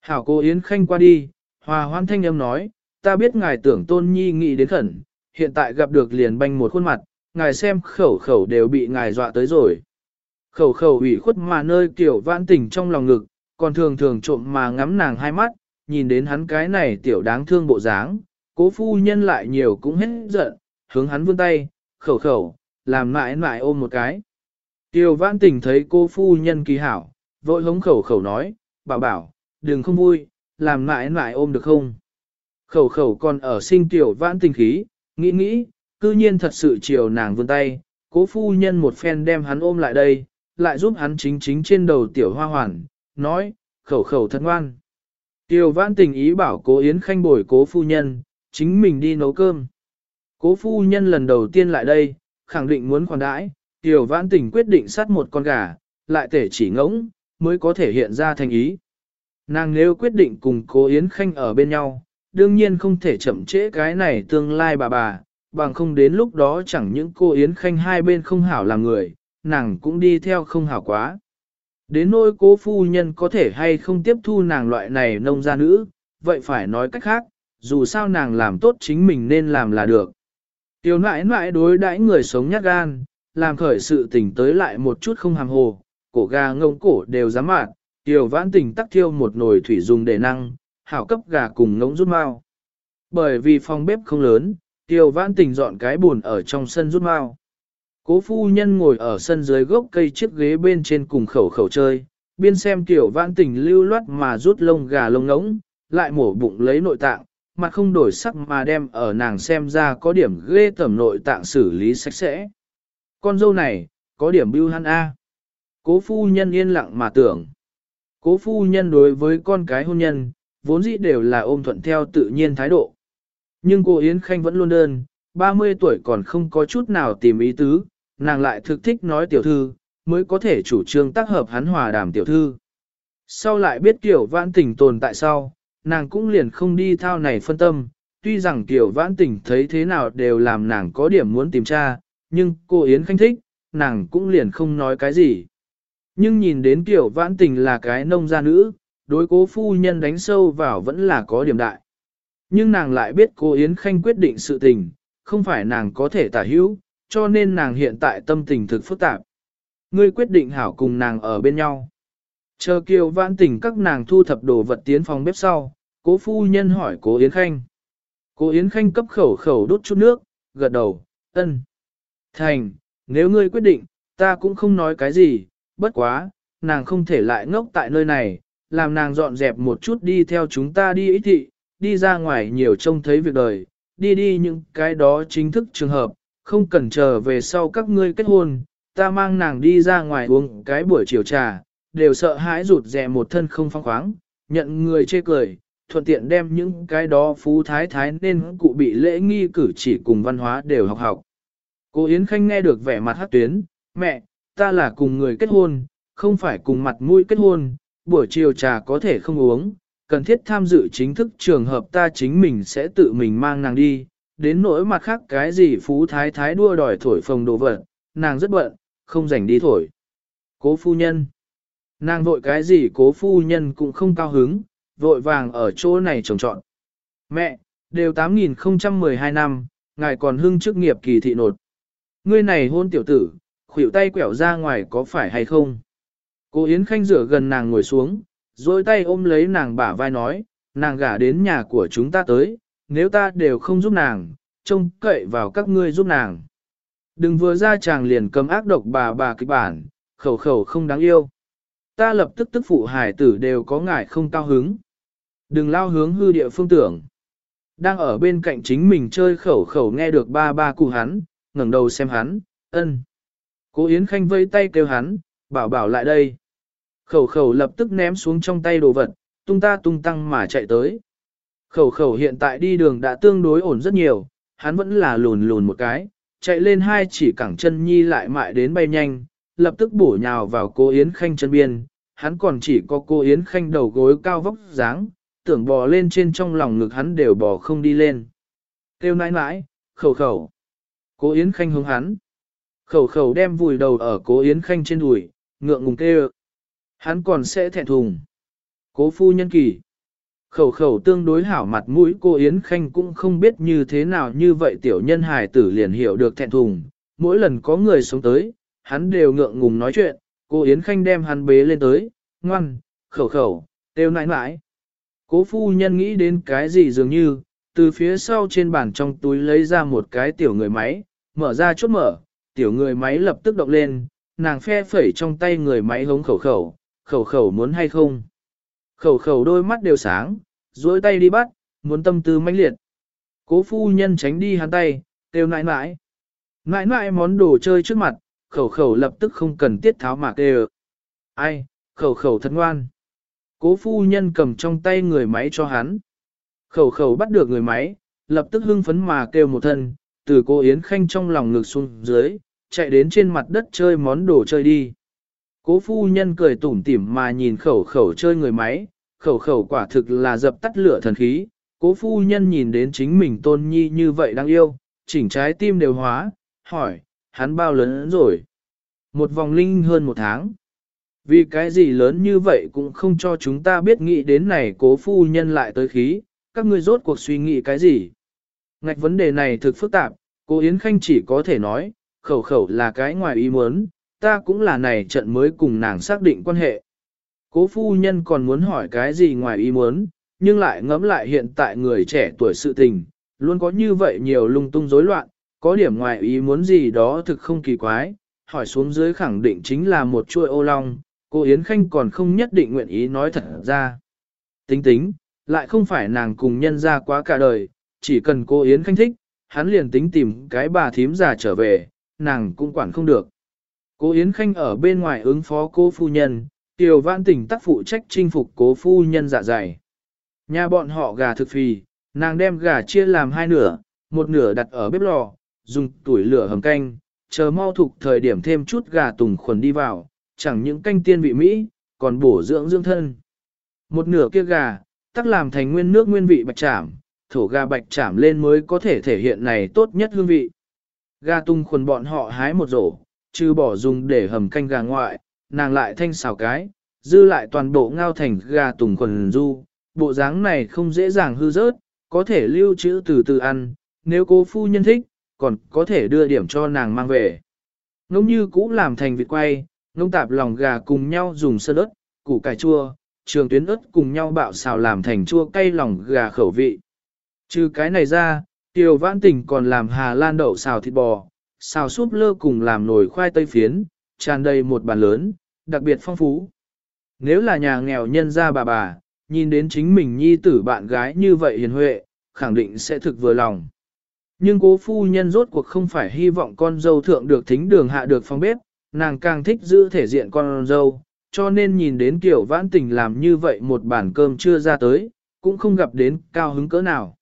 Hảo cô Yến Khanh qua đi, hòa hoan thanh âm nói, ta biết ngài tưởng tôn nhi nghĩ đến khẩn, hiện tại gặp được liền banh một khuôn mặt, ngài xem khẩu khẩu đều bị ngài dọa tới rồi. Khẩu khẩu ủy khuất mà nơi kiểu vãn tình trong lòng ngực, còn thường thường trộm mà ngắm nàng hai mắt, nhìn đến hắn cái này tiểu đáng thương bộ dáng, cố phu nhân lại nhiều cũng hết giận, hướng hắn vươn tay, khẩu khẩu, làm mãi mãi ôm một cái. Tiểu vãn tình thấy cô phu nhân kỳ hảo, vội hống khẩu khẩu nói, bảo bảo, đừng không vui, làm mãi mãi ôm được không? Khẩu khẩu còn ở sinh tiểu vãn tình khí, nghĩ nghĩ, cư nhiên thật sự chiều nàng vươn tay, cố phu nhân một phen đem hắn ôm lại đây, lại giúp hắn chính chính trên đầu tiểu hoa hoàn, nói, khẩu khẩu thật ngoan. Tiểu vãn tình ý bảo cố Yến Khanh bồi cố phu nhân, chính mình đi nấu cơm. Cố phu nhân lần đầu tiên lại đây, khẳng định muốn khoản đãi, tiểu vãn tình quyết định sát một con gà, lại thể chỉ ngỗng, mới có thể hiện ra thành ý. Nàng nếu quyết định cùng cố Yến Khanh ở bên nhau, đương nhiên không thể chậm trễ cái này tương lai bà bà, bằng không đến lúc đó chẳng những cô Yến Khanh hai bên không hảo làm người, nàng cũng đi theo không hảo quá. Đến nỗi cố phu nhân có thể hay không tiếp thu nàng loại này nông gia nữ, vậy phải nói cách khác, dù sao nàng làm tốt chính mình nên làm là được. Tiểu nãi nãi đối đãi người sống nhát gan, làm khởi sự tình tới lại một chút không hàm hồ, cổ gà ngông cổ đều dám mạn, tiểu vãn tình tắc thiêu một nồi thủy dùng để năng, hảo cấp gà cùng ngỗng rút mao. Bởi vì phòng bếp không lớn, tiểu vãn tình dọn cái buồn ở trong sân rút mao. Cố phu nhân ngồi ở sân dưới gốc cây chiếc ghế bên trên cùng khẩu khẩu chơi, biên xem tiểu vãn tình lưu loát mà rút lông gà lông ngỗng, lại mổ bụng lấy nội tạng, mặt không đổi sắc mà đem ở nàng xem ra có điểm ghê tẩm nội tạng xử lý sạch sẽ. Con dâu này, có điểm bưu hắn A. Cố phu nhân yên lặng mà tưởng. Cố phu nhân đối với con cái hôn nhân, vốn dĩ đều là ôm thuận theo tự nhiên thái độ. Nhưng cô Yến Khanh vẫn luôn đơn, 30 tuổi còn không có chút nào tìm ý tứ, nàng lại thực thích nói tiểu thư, mới có thể chủ trương tác hợp hắn hòa đàm tiểu thư. Sau lại biết tiểu vãn tình tồn tại sau, nàng cũng liền không đi thao này phân tâm, tuy rằng tiểu vãn tình thấy thế nào đều làm nàng có điểm muốn tìm tra, nhưng cô Yến Khanh thích, nàng cũng liền không nói cái gì. Nhưng nhìn đến tiểu vãn tình là cái nông gia nữ, đối cố phu nhân đánh sâu vào vẫn là có điểm đại. Nhưng nàng lại biết cô Yến Khanh quyết định sự tình, không phải nàng có thể tả hữu, cho nên nàng hiện tại tâm tình thực phức tạp. Ngươi quyết định hảo cùng nàng ở bên nhau. Chờ kiều vãn tình các nàng thu thập đồ vật tiến phòng bếp sau, cố phu nhân hỏi cố Yến Khanh. Cố Yến Khanh cấp khẩu khẩu đốt chút nước, gật đầu, ân. Thành, nếu ngươi quyết định, ta cũng không nói cái gì, bất quá, nàng không thể lại ngốc tại nơi này, làm nàng dọn dẹp một chút đi theo chúng ta đi ý thị, đi ra ngoài nhiều trông thấy việc đời, đi đi những cái đó chính thức trường hợp, không cần chờ về sau các ngươi kết hôn, ta mang nàng đi ra ngoài uống cái buổi chiều trà, đều sợ hãi rụt rè một thân không phong khoáng, nhận người chê cười, thuận tiện đem những cái đó phú thái thái nên cụ bị lễ nghi cử chỉ cùng văn hóa đều học học. Cô Yến Khanh nghe được vẻ mặt hát tuyến, mẹ, ta là cùng người kết hôn, không phải cùng mặt mũi kết hôn, buổi chiều trà có thể không uống, cần thiết tham dự chính thức trường hợp ta chính mình sẽ tự mình mang nàng đi, đến nỗi mặt khác cái gì phú thái thái đua đòi thổi phồng đồ vật, nàng rất bận, không rảnh đi thổi. Cố phu nhân. Nàng vội cái gì cố phu nhân cũng không cao hứng, vội vàng ở chỗ này trồng trọn. Mẹ, đều 8012 năm, ngài còn hưng chức nghiệp kỳ thị nột. Ngươi này hôn tiểu tử, khuỷu tay quẹo ra ngoài có phải hay không? Cô Yến Khanh rửa gần nàng ngồi xuống, rồi tay ôm lấy nàng bả vai nói, nàng gả đến nhà của chúng ta tới, nếu ta đều không giúp nàng, trông cậy vào các ngươi giúp nàng. Đừng vừa ra chàng liền cầm ác độc bà bà kịch bản, khẩu khẩu không đáng yêu. Ta lập tức tức phụ hải tử đều có ngại không cao hứng. Đừng lao hướng hư địa phương tưởng. Đang ở bên cạnh chính mình chơi khẩu khẩu nghe được ba ba cụ hắn, ngẩng đầu xem hắn, ân. Cố Yến Khanh vây tay kêu hắn, bảo bảo lại đây. Khẩu khẩu lập tức ném xuống trong tay đồ vật, tung ta tung tăng mà chạy tới. Khẩu khẩu hiện tại đi đường đã tương đối ổn rất nhiều, hắn vẫn là lùn lùn một cái, chạy lên hai chỉ cẳng chân nhi lại mại đến bay nhanh, lập tức bổ nhào vào cô Yến Khanh chân biên, hắn còn chỉ có cô Yến Khanh đầu gối cao vóc dáng, tưởng bò lên trên trong lòng ngực hắn đều bò không đi lên. Kêu nãi nãi, khẩu khẩu. Cố Yến Khanh hướng hắn. Khẩu khẩu đem vùi đầu ở cố Yến Khanh trên đùi, ngượng ngùng kêu. Hắn còn sẽ thẹn thùng. Cố phu nhân kỳ. Khẩu khẩu tương đối hảo mặt mũi cô Yến Khanh cũng không biết như thế nào như vậy tiểu nhân hài tử liền hiểu được thẹn thùng. Mỗi lần có người sống tới, hắn đều ngượng ngùng nói chuyện, cô Yến Khanh đem hắn bế lên tới, ngoan, khẩu khẩu, têu nãi nãi. Cố phu nhân nghĩ đến cái gì dường như, từ phía sau trên bàn trong túi lấy ra một cái tiểu người máy, mở ra chốt mở, tiểu người máy lập tức động lên, nàng phe phẩy trong tay người máy hống khẩu khẩu, khẩu khẩu muốn hay không. Khẩu khẩu đôi mắt đều sáng, duỗi tay đi bắt, muốn tâm tư mãnh liệt. Cố phu nhân tránh đi hắn tay, kêu nãi nãi. Nãi nãi món đồ chơi trước mặt, khẩu khẩu lập tức không cần tiết tháo mà kêu. Ai, khẩu khẩu thật ngoan. Cố phu nhân cầm trong tay người máy cho hắn. Khẩu khẩu bắt được người máy, lập tức hưng phấn mà kêu một thân, từ cô Yến Khanh trong lòng ngực xuống dưới, chạy đến trên mặt đất chơi món đồ chơi đi. Cố phu nhân cười tủm tỉm mà nhìn khẩu khẩu chơi người máy, khẩu khẩu quả thực là dập tắt lửa thần khí. Cố phu nhân nhìn đến chính mình tôn nhi như vậy đang yêu, chỉnh trái tim đều hóa, hỏi, hắn bao lớn rồi? Một vòng linh hơn một tháng. Vì cái gì lớn như vậy cũng không cho chúng ta biết nghĩ đến này cố phu nhân lại tới khí, các ngươi rốt cuộc suy nghĩ cái gì. Ngạch vấn đề này thực phức tạp, cô Yến Khanh chỉ có thể nói, khẩu khẩu là cái ngoài ý muốn, ta cũng là này trận mới cùng nàng xác định quan hệ. Cố phu nhân còn muốn hỏi cái gì ngoài ý muốn, nhưng lại ngẫm lại hiện tại người trẻ tuổi sự tình, luôn có như vậy nhiều lung tung rối loạn, có điểm ngoài ý muốn gì đó thực không kỳ quái, hỏi xuống dưới khẳng định chính là một chuỗi ô long, cô Yến Khanh còn không nhất định nguyện ý nói thật ra. Tính tính, lại không phải nàng cùng nhân ra quá cả đời, chỉ cần cô Yến Khanh thích, hắn liền tính tìm cái bà thím già trở về, nàng cũng quản không được. Cô Yến Khanh ở bên ngoài ứng phó cô phu nhân, Tiểu Vãn Tỉnh tác phụ trách chinh phục cố phu nhân dạ dày. Nhà bọn họ gà thực phì, nàng đem gà chia làm hai nửa, một nửa đặt ở bếp lò, dùng tuổi lửa hầm canh, chờ mau thục thời điểm thêm chút gà tùng khuẩn đi vào, chẳng những canh tiên vị Mỹ, còn bổ dưỡng dưỡng thân. Một nửa kia gà, tắc làm thành nguyên nước nguyên vị bạch trảm, thổ gà bạch trảm lên mới có thể thể hiện này tốt nhất hương vị. Gà tung khuẩn bọn họ hái một rổ, trừ bỏ dùng để hầm canh gà ngoại, nàng lại thanh xào cái, dư lại toàn bộ ngao thành gà tùng quần du, bộ dáng này không dễ dàng hư rớt, có thể lưu trữ từ từ ăn, nếu cô phu nhân thích, còn có thể đưa điểm cho nàng mang về. Ngông như cũ làm thành vịt quay, ngông tạp lòng gà cùng nhau dùng sơ ớt, củ cải chua, trường tuyến ớt cùng nhau bạo xào làm thành chua cay lòng gà khẩu vị. Trừ cái này ra, Tiểu Vãn Tình còn làm Hà Lan đậu xào thịt bò, xào súp lơ cùng làm nồi khoai tây phiến, tràn đầy một bàn lớn, đặc biệt phong phú. Nếu là nhà nghèo nhân gia bà bà, nhìn đến chính mình nhi tử bạn gái như vậy hiền huệ, khẳng định sẽ thực vừa lòng. Nhưng cố phu nhân rốt cuộc không phải hy vọng con dâu thượng được thính đường hạ được phong bếp, nàng càng thích giữ thể diện con dâu, cho nên nhìn đến kiểu vãn tình làm như vậy một bản cơm chưa ra tới, cũng không gặp đến cao hứng cỡ nào.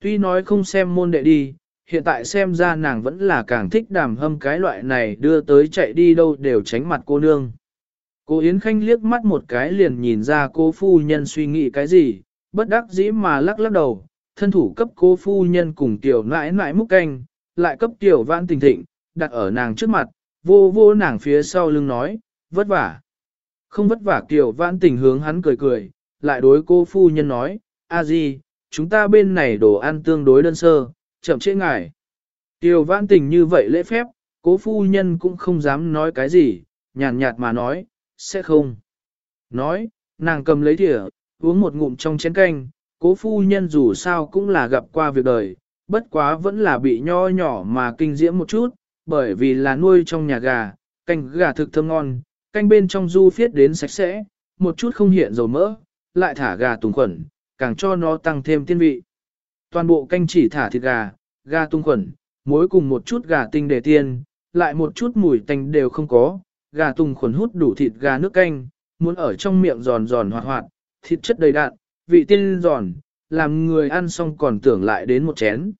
Tuy nói không xem môn đệ đi, hiện tại xem ra nàng vẫn là càng thích đàm hâm cái loại này đưa tới chạy đi đâu đều tránh mặt cô nương. Cô Yến Khanh liếc mắt một cái liền nhìn ra cô phu nhân suy nghĩ cái gì, bất đắc dĩ mà lắc lắc đầu, thân thủ cấp cô phu nhân cùng tiểu nãi nãi múc canh, lại cấp tiểu vãn tình thịnh, đặt ở nàng trước mặt, vô vô nàng phía sau lưng nói, vất vả. Không vất vả tiểu vãn tình hướng hắn cười cười, lại đối cô phu nhân nói, a di, chúng ta bên này đồ ăn tương đối đơn sơ, chậm trễ ngài. Tiểu vãn tình như vậy lễ phép, cố phu nhân cũng không dám nói cái gì, nhàn nhạt mà nói, sẽ không. Nói, nàng cầm lấy thìa, uống một ngụm trong chén canh, cố phu nhân dù sao cũng là gặp qua việc đời, bất quá vẫn là bị nho nhỏ mà kinh diễm một chút, bởi vì là nuôi trong nhà gà, canh gà thực thơm ngon, canh bên trong du phiết đến sạch sẽ, một chút không hiện dầu mỡ, lại thả gà tùng khuẩn, càng cho nó tăng thêm tiên vị. Toàn bộ canh chỉ thả thịt gà, gà tung khuẩn, muối cùng một chút gà tinh để tiên, lại một chút mùi tanh đều không có, gà tung khuẩn hút đủ thịt gà nước canh, muốn ở trong miệng giòn giòn hoạt hoạt, thịt chất đầy đạn, vị tiên giòn, làm người ăn xong còn tưởng lại đến một chén.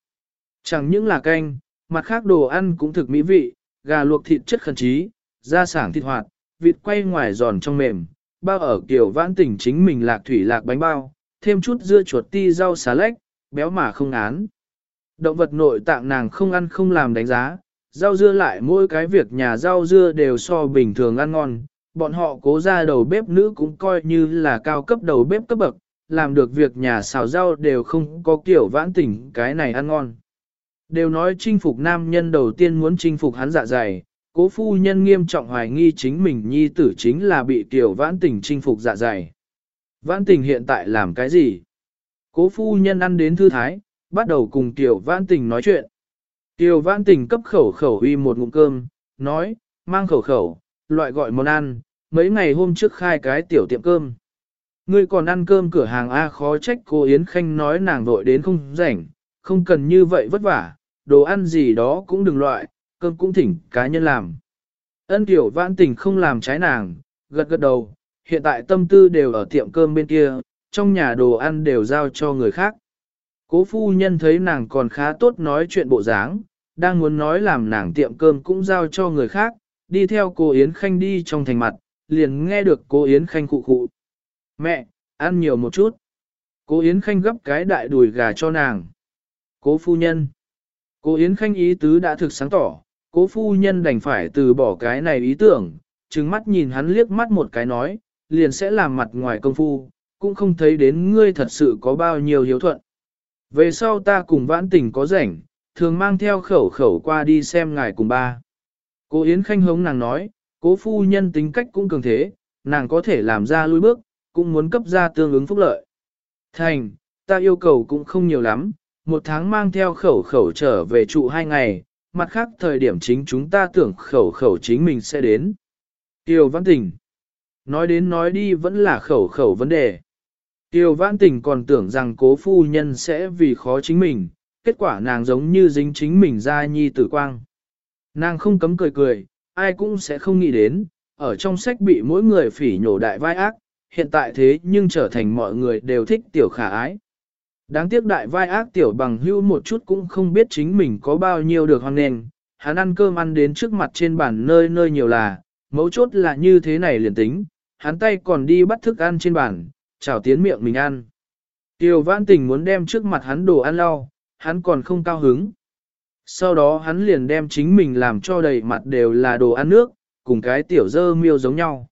Chẳng những là canh, mặt khác đồ ăn cũng thực mỹ vị, gà luộc thịt chất khẩn trí, da sảng thịt hoạt, vịt quay ngoài giòn trong mềm, bao ở kiểu vãn tỉnh chính mình lạc thủy lạc bánh bao, thêm chút dưa chuột ti rau xá lách, béo mà không án. Động vật nội tạng nàng không ăn không làm đánh giá, rau dưa lại mỗi cái việc nhà rau dưa đều so bình thường ăn ngon, bọn họ cố ra đầu bếp nữ cũng coi như là cao cấp đầu bếp cấp bậc, làm được việc nhà xào rau đều không có kiểu vãn tỉnh cái này ăn ngon. Đều nói chinh phục nam nhân đầu tiên muốn chinh phục hắn dạ dày, cố phu nhân nghiêm trọng hoài nghi chính mình nhi tử chính là bị tiểu vãn tỉnh chinh phục dạ dày. Vãn tình hiện tại làm cái gì? Cố phu nhân ăn đến thư thái, bắt đầu cùng tiểu vãn tình nói chuyện. Tiểu vãn tình cấp khẩu khẩu uy một ngụm cơm, nói, mang khẩu khẩu, loại gọi món ăn, mấy ngày hôm trước khai cái tiểu tiệm cơm. Ngươi còn ăn cơm cửa hàng A khó trách cô Yến Khanh nói nàng vội đến không rảnh, không cần như vậy vất vả, đồ ăn gì đó cũng đừng loại, cơm cũng thỉnh cá nhân làm. Ân tiểu vãn tình không làm trái nàng, gật gật đầu, hiện tại tâm tư đều ở tiệm cơm bên kia, trong nhà đồ ăn đều giao cho người khác. Cố phu nhân thấy nàng còn khá tốt nói chuyện bộ dáng, đang muốn nói làm nàng tiệm cơm cũng giao cho người khác, đi theo cô Yến Khanh đi trong thành mặt, liền nghe được cô Yến Khanh khụ khụ. Mẹ, ăn nhiều một chút. Cô Yến Khanh gấp cái đại đùi gà cho nàng. Cố phu nhân. Cô Yến Khanh ý tứ đã thực sáng tỏ, cố phu nhân đành phải từ bỏ cái này ý tưởng, trừng mắt nhìn hắn liếc mắt một cái nói, liền sẽ làm mặt ngoài công phu, cũng không thấy đến ngươi thật sự có bao nhiêu hiếu thuận. Về sau ta cùng vãn tình có rảnh, thường mang theo khẩu khẩu qua đi xem ngài cùng ba. Cô Yến Khanh hống nàng nói, cố phu nhân tính cách cũng cường thế, nàng có thể làm ra lui bước, cũng muốn cấp ra tương ứng phúc lợi. Thành, ta yêu cầu cũng không nhiều lắm, một tháng mang theo khẩu khẩu trở về trụ hai ngày, mặt khác thời điểm chính chúng ta tưởng khẩu khẩu chính mình sẽ đến. Tiêu Văn Tình Nói đến nói đi vẫn là khẩu khẩu vấn đề. Tiêu Vãn Tình còn tưởng rằng cố phu nhân sẽ vì khó chính mình, kết quả nàng giống như dính chính mình ra nhi tử quang. Nàng không cấm cười cười, ai cũng sẽ không nghĩ đến, ở trong sách bị mỗi người phỉ nhổ đại vai ác, hiện tại thế nhưng trở thành mọi người đều thích tiểu khả ái. Đáng tiếc đại vai ác tiểu bằng hưu một chút cũng không biết chính mình có bao nhiêu được hoàn nền, hắn ăn cơm ăn đến trước mặt trên bàn nơi nơi nhiều là, mấu chốt là như thế này liền tính, hắn tay còn đi bắt thức ăn trên bàn, chào tiến miệng mình ăn. Tiêu vãn tình muốn đem trước mặt hắn đồ ăn lau, hắn còn không cao hứng. Sau đó hắn liền đem chính mình làm cho đầy mặt đều là đồ ăn nước, cùng cái tiểu dơ miêu giống nhau.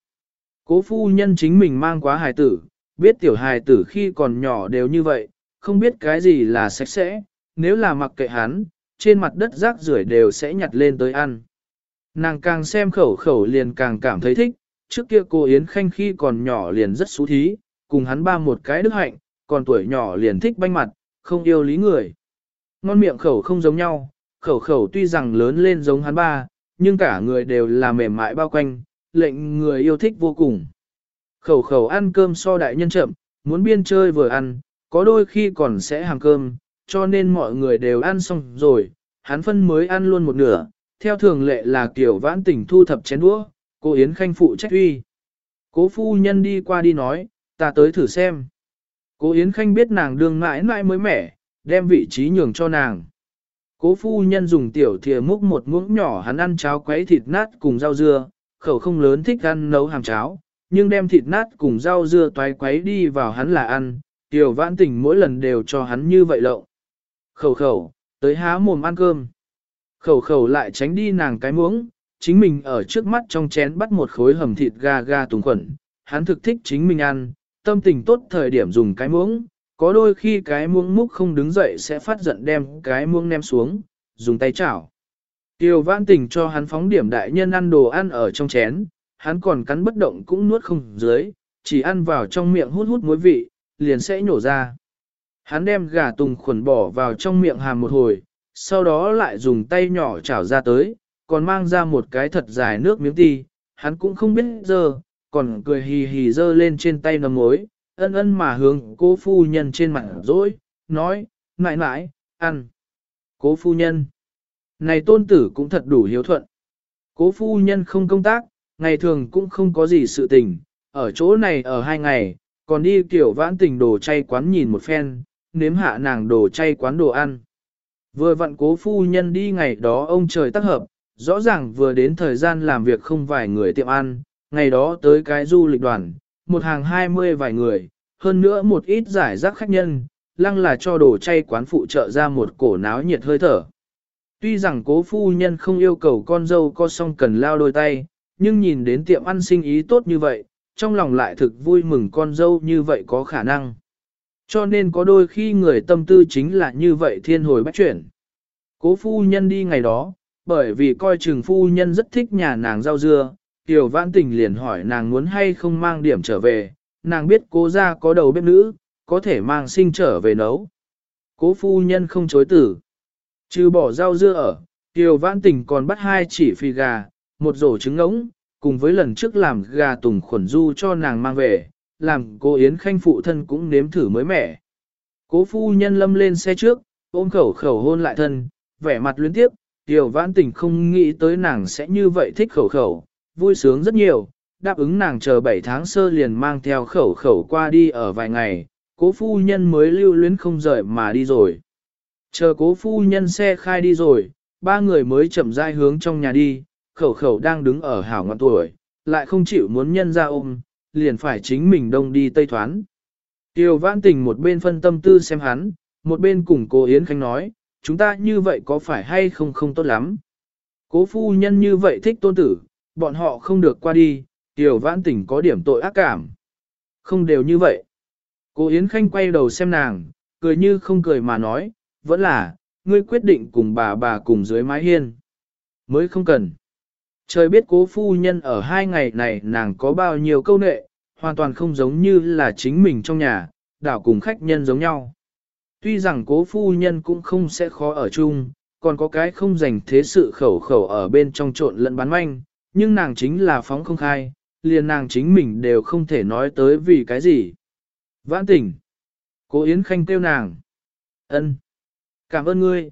Cố phu nhân chính mình mang quá hài tử, biết tiểu hài tử khi còn nhỏ đều như vậy, không biết cái gì là sạch sẽ, nếu là mặc kệ hắn, trên mặt đất rác rưởi đều sẽ nhặt lên tới ăn. Nàng càng xem khẩu khẩu liền càng cảm thấy thích, trước kia cô Yến Khanh khi còn nhỏ liền rất xú thí, cùng hắn ba một cái đức hạnh, còn tuổi nhỏ liền thích banh mặt, không yêu lý người. Ngon miệng khẩu không giống nhau, khẩu khẩu tuy rằng lớn lên giống hắn ba, nhưng cả người đều là mềm mại bao quanh, lệnh người yêu thích vô cùng. Khẩu khẩu ăn cơm so đại nhân chậm, muốn biên chơi vừa ăn, có đôi khi còn sẽ hàng cơm, cho nên mọi người đều ăn xong rồi, hắn phân mới ăn luôn một nửa, theo thường lệ là kiểu vãn tỉnh thu thập chén đũa, cô Yến Khanh phụ trách uy. Cố phu nhân đi qua đi nói, ta tới thử xem. Cố Yến Khanh biết nàng đương mãi mãi mới mẻ, đem vị trí nhường cho nàng. Cố phu nhân dùng tiểu thìa múc một muỗng nhỏ hắn ăn cháo quấy thịt nát cùng rau dưa, khẩu không lớn thích ăn nấu hàm cháo, nhưng đem thịt nát cùng rau dưa toái quấy đi vào hắn là ăn, tiểu vãn tình mỗi lần đều cho hắn như vậy lộng. Khẩu khẩu, tới há mồm ăn cơm. Khẩu khẩu lại tránh đi nàng cái muỗng, chính mình ở trước mắt trong chén bắt một khối hầm thịt gà gà tùng khuẩn, hắn thực thích chính mình ăn, tâm tình tốt thời điểm dùng cái muỗng, có đôi khi cái muỗng múc không đứng dậy sẽ phát giận đem cái muỗng ném xuống, dùng tay chảo. Tiêu vãn tình cho hắn phóng điểm đại nhân ăn đồ ăn ở trong chén, hắn còn cắn bất động cũng nuốt không dưới, chỉ ăn vào trong miệng hút hút muối vị, liền sẽ nhổ ra. Hắn đem gà tùng khuẩn bỏ vào trong miệng hàm một hồi, sau đó lại dùng tay nhỏ chảo ra tới, còn mang ra một cái thật dài nước miếng ti, hắn cũng không biết giờ, còn cười hì hì dơ lên trên tay nấm mối, ân ân mà hướng cố phu nhân trên mặt rỗi, nói, mãi mãi, ăn. Cố phu nhân. Này tôn tử cũng thật đủ hiếu thuận. Cố phu nhân không công tác, ngày thường cũng không có gì sự tình, ở chỗ này ở hai ngày, còn đi kiểu vãn tình đồ chay quán nhìn một phen, nếm hạ nàng đồ chay quán đồ ăn. Vừa vặn cố phu nhân đi ngày đó ông trời tác hợp, rõ ràng vừa đến thời gian làm việc không vài người tiệm ăn, ngày đó tới cái du lịch đoàn, một hàng hai mươi vài người, hơn nữa một ít giải rác khách nhân, lăng là cho đồ chay quán phụ trợ ra một cổ náo nhiệt hơi thở. Tuy rằng cố phu nhân không yêu cầu con dâu co song cần lao đôi tay, nhưng nhìn đến tiệm ăn sinh ý tốt như vậy, trong lòng lại thực vui mừng con dâu như vậy có khả năng. Cho nên có đôi khi người tâm tư chính là như vậy thiên hồi bách chuyển. Cố phu nhân đi ngày đó, bởi vì coi chừng phu nhân rất thích nhà nàng rau dưa, Tiểu Vãn Tình liền hỏi nàng muốn hay không mang điểm trở về, nàng biết cố ra có đầu bếp nữ, có thể mang sinh trở về nấu. Cố phu nhân không chối tử. Trừ bỏ rau dưa ở, Tiểu Vãn Tình còn bắt hai chỉ phi gà, một rổ trứng ngỗng, cùng với lần trước làm gà tùng khuẩn du cho nàng mang về, làm cô Yến Khanh phụ thân cũng nếm thử mới mẻ. Cố phu nhân lâm lên xe trước, ôm khẩu khẩu hôn lại thân, vẻ mặt luyến tiếp, Tiểu Vãn Tình không nghĩ tới nàng sẽ như vậy thích khẩu khẩu, vui sướng rất nhiều, đáp ứng nàng chờ 7 tháng sơ liền mang theo khẩu khẩu qua đi ở vài ngày, cố phu nhân mới lưu luyến không rời mà đi rồi. Chờ cố phu nhân xe khai đi rồi, ba người mới chậm rãi hướng trong nhà đi, khẩu khẩu đang đứng ở hảo ngọn tuổi, lại không chịu muốn nhân ra ôm, liền phải chính mình đông đi tây thoán. Tiêu vãn tình một bên phân tâm tư xem hắn, một bên cùng cô Yến Khánh nói, chúng ta như vậy có phải hay không không tốt lắm. Cố phu nhân như vậy thích tôn tử, bọn họ không được qua đi, tiểu vãn tỉnh có điểm tội ác cảm. Không đều như vậy. Cô Yến Khanh quay đầu xem nàng, cười như không cười mà nói, vẫn là, ngươi quyết định cùng bà bà cùng dưới mái hiên. Mới không cần. Trời biết cố phu nhân ở hai ngày này nàng có bao nhiêu câu nệ, hoàn toàn không giống như là chính mình trong nhà, đảo cùng khách nhân giống nhau. Tuy rằng cố phu nhân cũng không sẽ khó ở chung, còn có cái không dành thế sự khẩu khẩu ở bên trong trộn lẫn bán manh, nhưng nàng chính là phóng không khai, liền nàng chính mình đều không thể nói tới vì cái gì. Vãn tỉnh. Cô Yến Khanh kêu nàng. ân, Cảm ơn ngươi.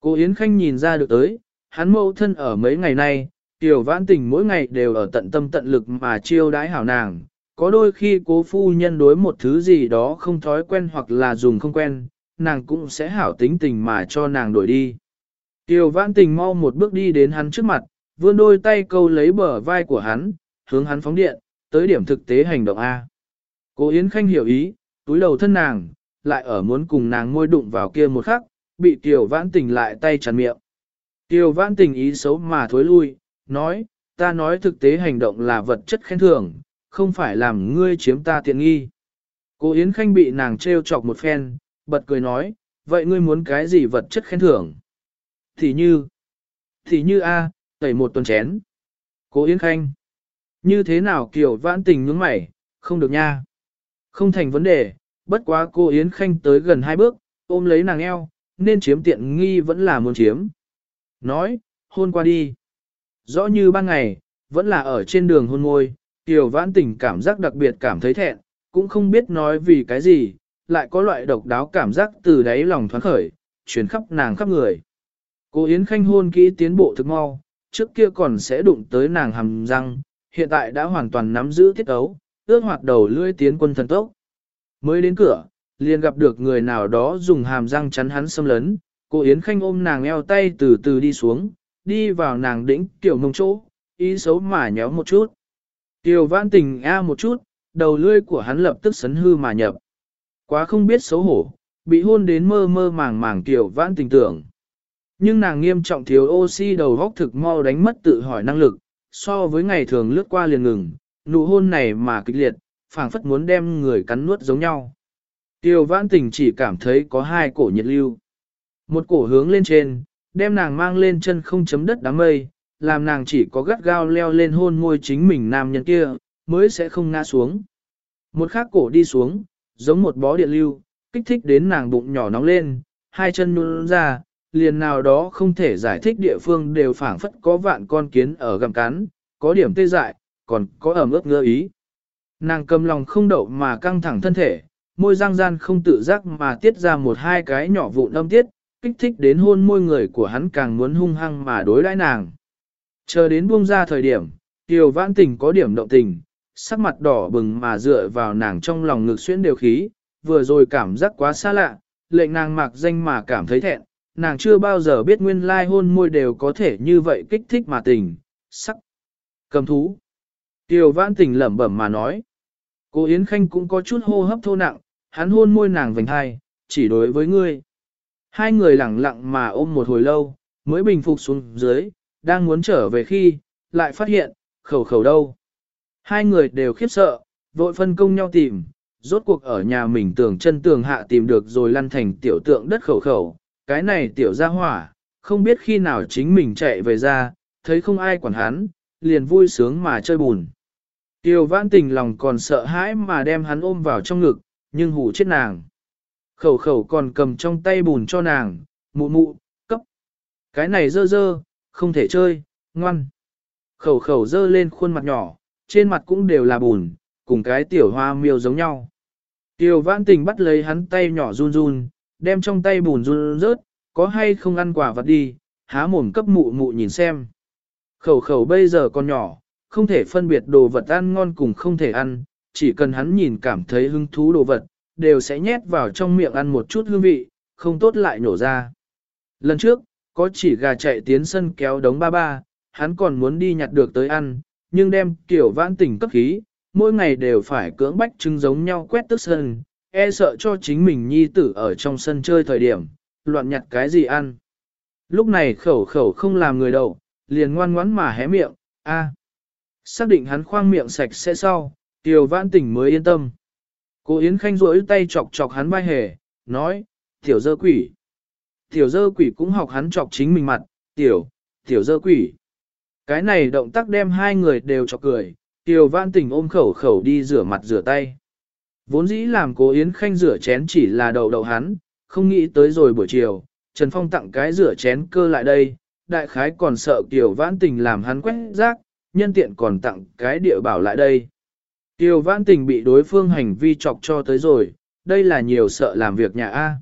Cô Yến Khanh nhìn ra được tới, hắn mâu thân ở mấy ngày nay, tiểu vãn tình mỗi ngày đều ở tận tâm tận lực mà chiêu đái hảo nàng. Có đôi khi cố phu nhân đối một thứ gì đó không thói quen hoặc là dùng không quen, nàng cũng sẽ hảo tính tình mà cho nàng đổi đi. Tiểu vãn tình mau một bước đi đến hắn trước mặt, vươn đôi tay câu lấy bờ vai của hắn, hướng hắn phóng điện, tới điểm thực tế hành động A. Cố Yến Khanh hiểu ý, túi đầu thân nàng, lại ở muốn cùng nàng môi đụng vào kia một khắc, bị Tiểu Vãn Tình lại tay chắn miệng. Tiểu Vãn Tình ý xấu mà thối lui, nói, ta nói thực tế hành động là vật chất khen thưởng, không phải làm ngươi chiếm ta tiện nghi. Cố Yến Khanh bị nàng trêu chọc một phen, bật cười nói, vậy ngươi muốn cái gì vật chất khen thưởng? Thì như, thì như A, tẩy một tuần chén. Cố Yến Khanh. Như thế nào kiểu vãn tình nhướng mày, không được nha. Không thành vấn đề, bất quá cô Yến Khanh tới gần hai bước, ôm lấy nàng eo, nên chiếm tiện nghi vẫn là muốn chiếm. Nói, hôn qua đi. Rõ như ban ngày, vẫn là ở trên đường hôn môi, Tiểu vãn tình cảm giác đặc biệt cảm thấy thẹn, cũng không biết nói vì cái gì, lại có loại độc đáo cảm giác từ đáy lòng thoáng khởi, chuyển khắp nàng khắp người. Cô Yến Khanh hôn kỹ tiến bộ thực mau, trước kia còn sẽ đụng tới nàng hàm răng, hiện tại đã hoàn toàn nắm giữ tiết ấu, ước hoạt đầu lưỡi tiến quân thần tốc. Mới đến cửa, liền gặp được người nào đó dùng hàm răng chắn hắn xâm lấn, cô Yến Khanh ôm nàng eo tay từ từ đi xuống, đi vào nàng đỉnh tiểu mông chỗ, ý xấu mà nhéo một chút. tiểu vãn tình a một chút, đầu lươi của hắn lập tức sấn hư mà nhập. Quá không biết xấu hổ, bị hôn đến mơ mơ màng màng tiểu vãn tình tưởng. Nhưng nàng nghiêm trọng thiếu oxy đầu góc thực mau đánh mất tự hỏi năng lực, so với ngày thường lướt qua liền ngừng, nụ hôn này mà kịch liệt, phảng phất muốn đem người cắn nuốt giống nhau. Tiêu vãn tình chỉ cảm thấy có hai cổ nhiệt lưu. Một cổ hướng lên trên, đem nàng mang lên chân không chấm đất đám mây, làm nàng chỉ có gắt gao leo lên hôn môi chính mình nam nhân kia, mới sẽ không ngã xuống. Một khác cổ đi xuống, giống một bó điện lưu, kích thích đến nàng bụng nhỏ nóng lên, hai chân nhún ra, liền nào đó không thể giải thích địa phương đều phảng phất có vạn con kiến ở gầm cắn, có điểm tê dại, còn có ẩm ướt ngơ ý. Nàng cầm lòng không đậu mà căng thẳng thân thể, môi răng gian không tự giác mà tiết ra một hai cái nhỏ vụn âm tiết, kích thích đến hôn môi người của hắn càng muốn hung hăng mà đối đãi nàng. Chờ đến buông ra thời điểm, Kiều Vãn Tình có điểm động tình, sắc mặt đỏ bừng mà dựa vào nàng trong lòng ngực xuyên đều khí, vừa rồi cảm giác quá xa lạ, lệnh nàng mặc danh mà cảm thấy thẹn, nàng chưa bao giờ biết nguyên lai hôn môi đều có thể như vậy kích thích mà tình, sắc, cầm thú. tiểu Vãn Tình lẩm bẩm mà nói. Cô Yến Khanh cũng có chút hô hấp thô nặng, hắn hôn môi nàng vành hai, chỉ đối với ngươi. Hai người lặng lặng mà ôm một hồi lâu, mới bình phục xuống dưới, đang muốn trở về khi, lại phát hiện, khẩu khẩu đâu. Hai người đều khiếp sợ, vội phân công nhau tìm, rốt cuộc ở nhà mình tưởng chân tường hạ tìm được rồi lăn thành tiểu tượng đất khẩu khẩu, cái này tiểu ra hỏa, không biết khi nào chính mình chạy về ra, thấy không ai quản hắn, liền vui sướng mà chơi bùn. Tiêu vãn tình lòng còn sợ hãi mà đem hắn ôm vào trong ngực, nhưng hủ chết nàng. Khẩu khẩu còn cầm trong tay bùn cho nàng, mụ mụ, cấp. Cái này dơ dơ, không thể chơi, ngoan. Khẩu khẩu dơ lên khuôn mặt nhỏ, trên mặt cũng đều là bùn, cùng cái tiểu hoa miêu giống nhau. Tiêu vãn tình bắt lấy hắn tay nhỏ run run, đem trong tay bùn run rớt, có hay không ăn quả vật đi, há mồm cấp mụ mụ nhìn xem. Khẩu khẩu bây giờ còn nhỏ, không thể phân biệt đồ vật ăn ngon cùng không thể ăn, chỉ cần hắn nhìn cảm thấy hứng thú đồ vật, đều sẽ nhét vào trong miệng ăn một chút hương vị, không tốt lại nổ ra. Lần trước, có chỉ gà chạy tiến sân kéo đống ba ba, hắn còn muốn đi nhặt được tới ăn, nhưng đem kiểu vãn tỉnh cấp khí, mỗi ngày đều phải cưỡng bách trứng giống nhau quét tức sân, e sợ cho chính mình nhi tử ở trong sân chơi thời điểm, loạn nhặt cái gì ăn. Lúc này khẩu khẩu không làm người đầu, liền ngoan ngoãn mà hé miệng, a Xác định hắn khoang miệng sạch sẽ sau, tiểu vãn tỉnh mới yên tâm. Cô Yến Khanh rỗi tay chọc chọc hắn vai hề, nói, tiểu dơ quỷ. Tiểu dơ quỷ cũng học hắn chọc chính mình mặt, tiểu, tiểu dơ quỷ. Cái này động tác đem hai người đều chọc cười, tiểu vãn tỉnh ôm khẩu khẩu đi rửa mặt rửa tay. Vốn dĩ làm cô Yến Khanh rửa chén chỉ là đầu đầu hắn, không nghĩ tới rồi buổi chiều, Trần Phong tặng cái rửa chén cơ lại đây, đại khái còn sợ Kiều vãn tình làm hắn quét rác, nhân tiện còn tặng cái địa bảo lại đây. Tiêu vãn tình bị đối phương hành vi chọc cho tới rồi, đây là nhiều sợ làm việc nhà A.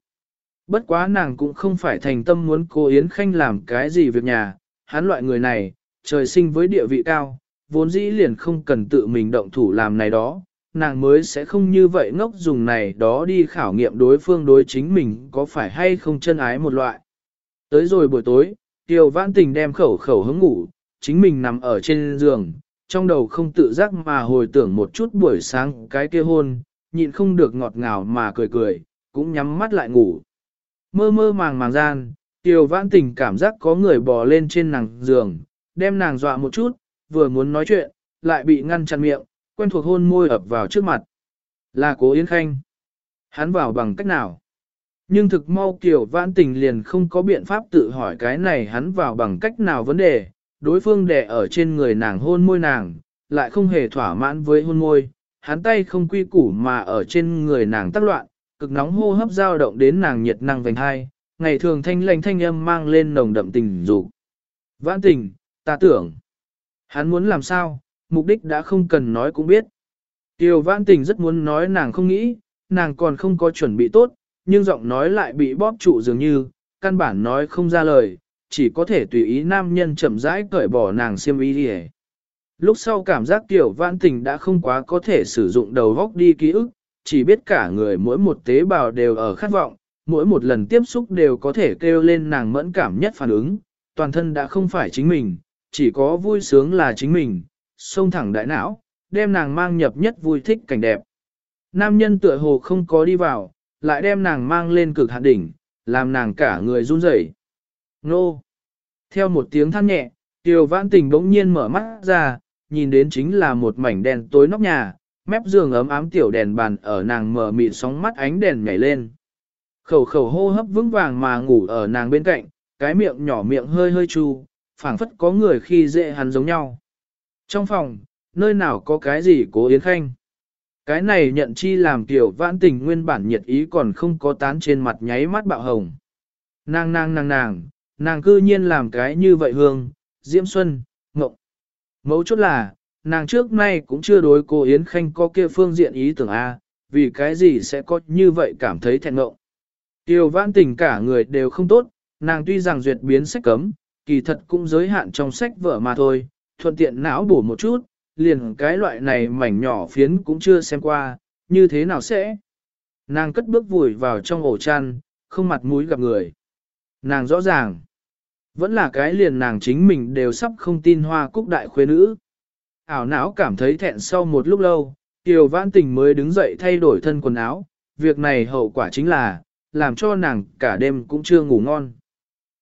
Bất quá nàng cũng không phải thành tâm muốn cô Yến Khanh làm cái gì việc nhà, hắn loại người này, trời sinh với địa vị cao, vốn dĩ liền không cần tự mình động thủ làm này đó, nàng mới sẽ không như vậy ngốc dùng này đó đi khảo nghiệm đối phương đối chính mình có phải hay không chân ái một loại. Tới rồi buổi tối, Tiêu Vãn Tình đem khẩu khẩu hứng ngủ, chính mình nằm ở trên giường, trong đầu không tự giác mà hồi tưởng một chút buổi sáng cái kia hôn, nhịn không được ngọt ngào mà cười cười, cũng nhắm mắt lại ngủ. Mơ mơ màng màng gian, Tiêu Vãn Tình cảm giác có người bò lên trên nàng giường, đem nàng dọa một chút, vừa muốn nói chuyện, lại bị ngăn chặn miệng, quen thuộc hôn môi ập vào trước mặt. Là cố Yến Khanh. Hắn vào bằng cách nào? Nhưng thực mau kiểu Vãn Tình liền không có biện pháp tự hỏi cái này hắn vào bằng cách nào vấn đề, đối phương đè ở trên người nàng hôn môi nàng, lại không hề thỏa mãn với hôn môi, hắn tay không quy củ mà ở trên người nàng tác loạn, cực nóng hô hấp dao động đến nàng nhiệt năng vành hai, ngày thường thanh lành thanh âm mang lên nồng đậm tình dục. Vãn tình, ta tưởng, hắn muốn làm sao, mục đích đã không cần nói cũng biết. Tiêu vãn tình rất muốn nói nàng không nghĩ, nàng còn không có chuẩn bị tốt, nhưng giọng nói lại bị bóp trụ dường như, căn bản nói không ra lời, chỉ có thể tùy ý nam nhân chậm rãi cởi bỏ nàng xiêm y đi Lúc sau cảm giác tiểu vãn tình đã không quá có thể sử dụng đầu góc đi ký ức, chỉ biết cả người mỗi một tế bào đều ở khát vọng, mỗi một lần tiếp xúc đều có thể kêu lên nàng mẫn cảm nhất phản ứng, toàn thân đã không phải chính mình, chỉ có vui sướng là chính mình, xông thẳng đại não, đem nàng mang nhập nhất vui thích cảnh đẹp. Nam nhân tựa hồ không có đi vào, lại đem nàng mang lên cực hạn đỉnh, làm nàng cả người run rẩy. Nô! Theo một tiếng than nhẹ, Tiêu Vãn Tình bỗng nhiên mở mắt ra, nhìn đến chính là một mảnh đèn tối nóc nhà, mép giường ấm ám tiểu đèn bàn ở nàng mở mịn sóng mắt ánh đèn nhảy lên. Khẩu khẩu hô hấp vững vàng mà ngủ ở nàng bên cạnh, cái miệng nhỏ miệng hơi hơi chu, phảng phất có người khi dễ hắn giống nhau. Trong phòng, nơi nào có cái gì cố Yến Khanh. Cái này nhận chi làm tiểu vãn tình nguyên bản nhiệt ý còn không có tán trên mặt nháy mắt bạo hồng. Nàng nàng nàng nàng, nàng cư nhiên làm cái như vậy hương, diễm xuân, ngộng. Mấu chốt là, nàng trước nay cũng chưa đối cô Yến Khanh có kia phương diện ý tưởng A, vì cái gì sẽ có như vậy cảm thấy thẹn ngộng. Tiểu vãn tình cả người đều không tốt, nàng tuy rằng duyệt biến sách cấm, kỳ thật cũng giới hạn trong sách vở mà thôi, thuận tiện não bổ một chút, liền cái loại này mảnh nhỏ phiến cũng chưa xem qua, như thế nào sẽ? Nàng cất bước vùi vào trong ổ chăn, không mặt mũi gặp người. Nàng rõ ràng, vẫn là cái liền nàng chính mình đều sắp không tin hoa cúc đại khuê nữ. Ảo não cảm thấy thẹn sau một lúc lâu, Kiều Vãn Tình mới đứng dậy thay đổi thân quần áo, việc này hậu quả chính là, làm cho nàng cả đêm cũng chưa ngủ ngon.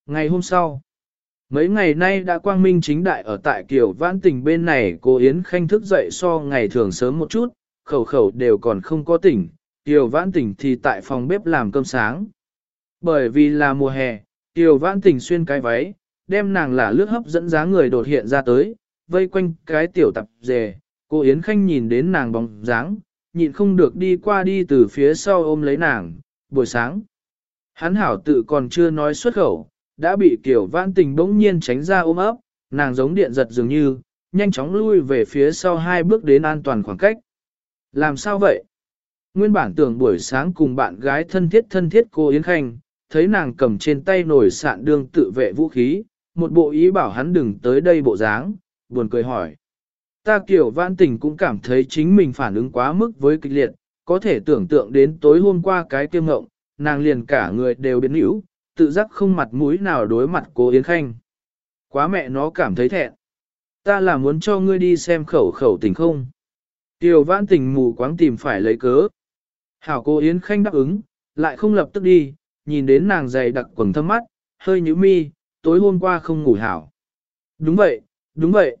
Ngày hôm sau, mấy ngày nay đã quang minh chính đại ở tại kiểu Vãn Tình bên này cô Yến Khanh thức dậy so ngày thường sớm một chút, khẩu khẩu đều còn không có tỉnh, Kiều Vãn Tình thì tại phòng bếp làm cơm sáng. Bởi vì là mùa hè, Kiều Vãn Tình xuyên cái váy, đem nàng là lướt hấp dẫn giá người đột hiện ra tới, vây quanh cái tiểu tập dề, cô Yến Khanh nhìn đến nàng bóng dáng, nhịn không được đi qua đi từ phía sau ôm lấy nàng, buổi sáng. Hắn hảo tự còn chưa nói xuất khẩu, đã bị Kiều Vãn Tình bỗng nhiên tránh ra ôm ấp, nàng giống điện giật dường như, nhanh chóng lui về phía sau hai bước đến an toàn khoảng cách. Làm sao vậy? Nguyên bản tưởng buổi sáng cùng bạn gái thân thiết thân thiết cô Yến Khanh, thấy nàng cầm trên tay nổi sạn đương tự vệ vũ khí, một bộ ý bảo hắn đừng tới đây bộ dáng, buồn cười hỏi. Ta kiểu vãn tình cũng cảm thấy chính mình phản ứng quá mức với kịch liệt, có thể tưởng tượng đến tối hôm qua cái kiêm ngộng, nàng liền cả người đều biến hữu, tự giác không mặt mũi nào đối mặt cô Yến Khanh. Quá mẹ nó cảm thấy thẹn. Ta là muốn cho ngươi đi xem khẩu khẩu tình không. Tiểu vãn tình mù quáng tìm phải lấy cớ. Hảo cô Yến Khanh đáp ứng, lại không lập tức đi, nhìn đến nàng dày đặc quần thâm mắt, hơi nhíu mi, tối hôm qua không ngủ hảo. Đúng vậy, đúng vậy.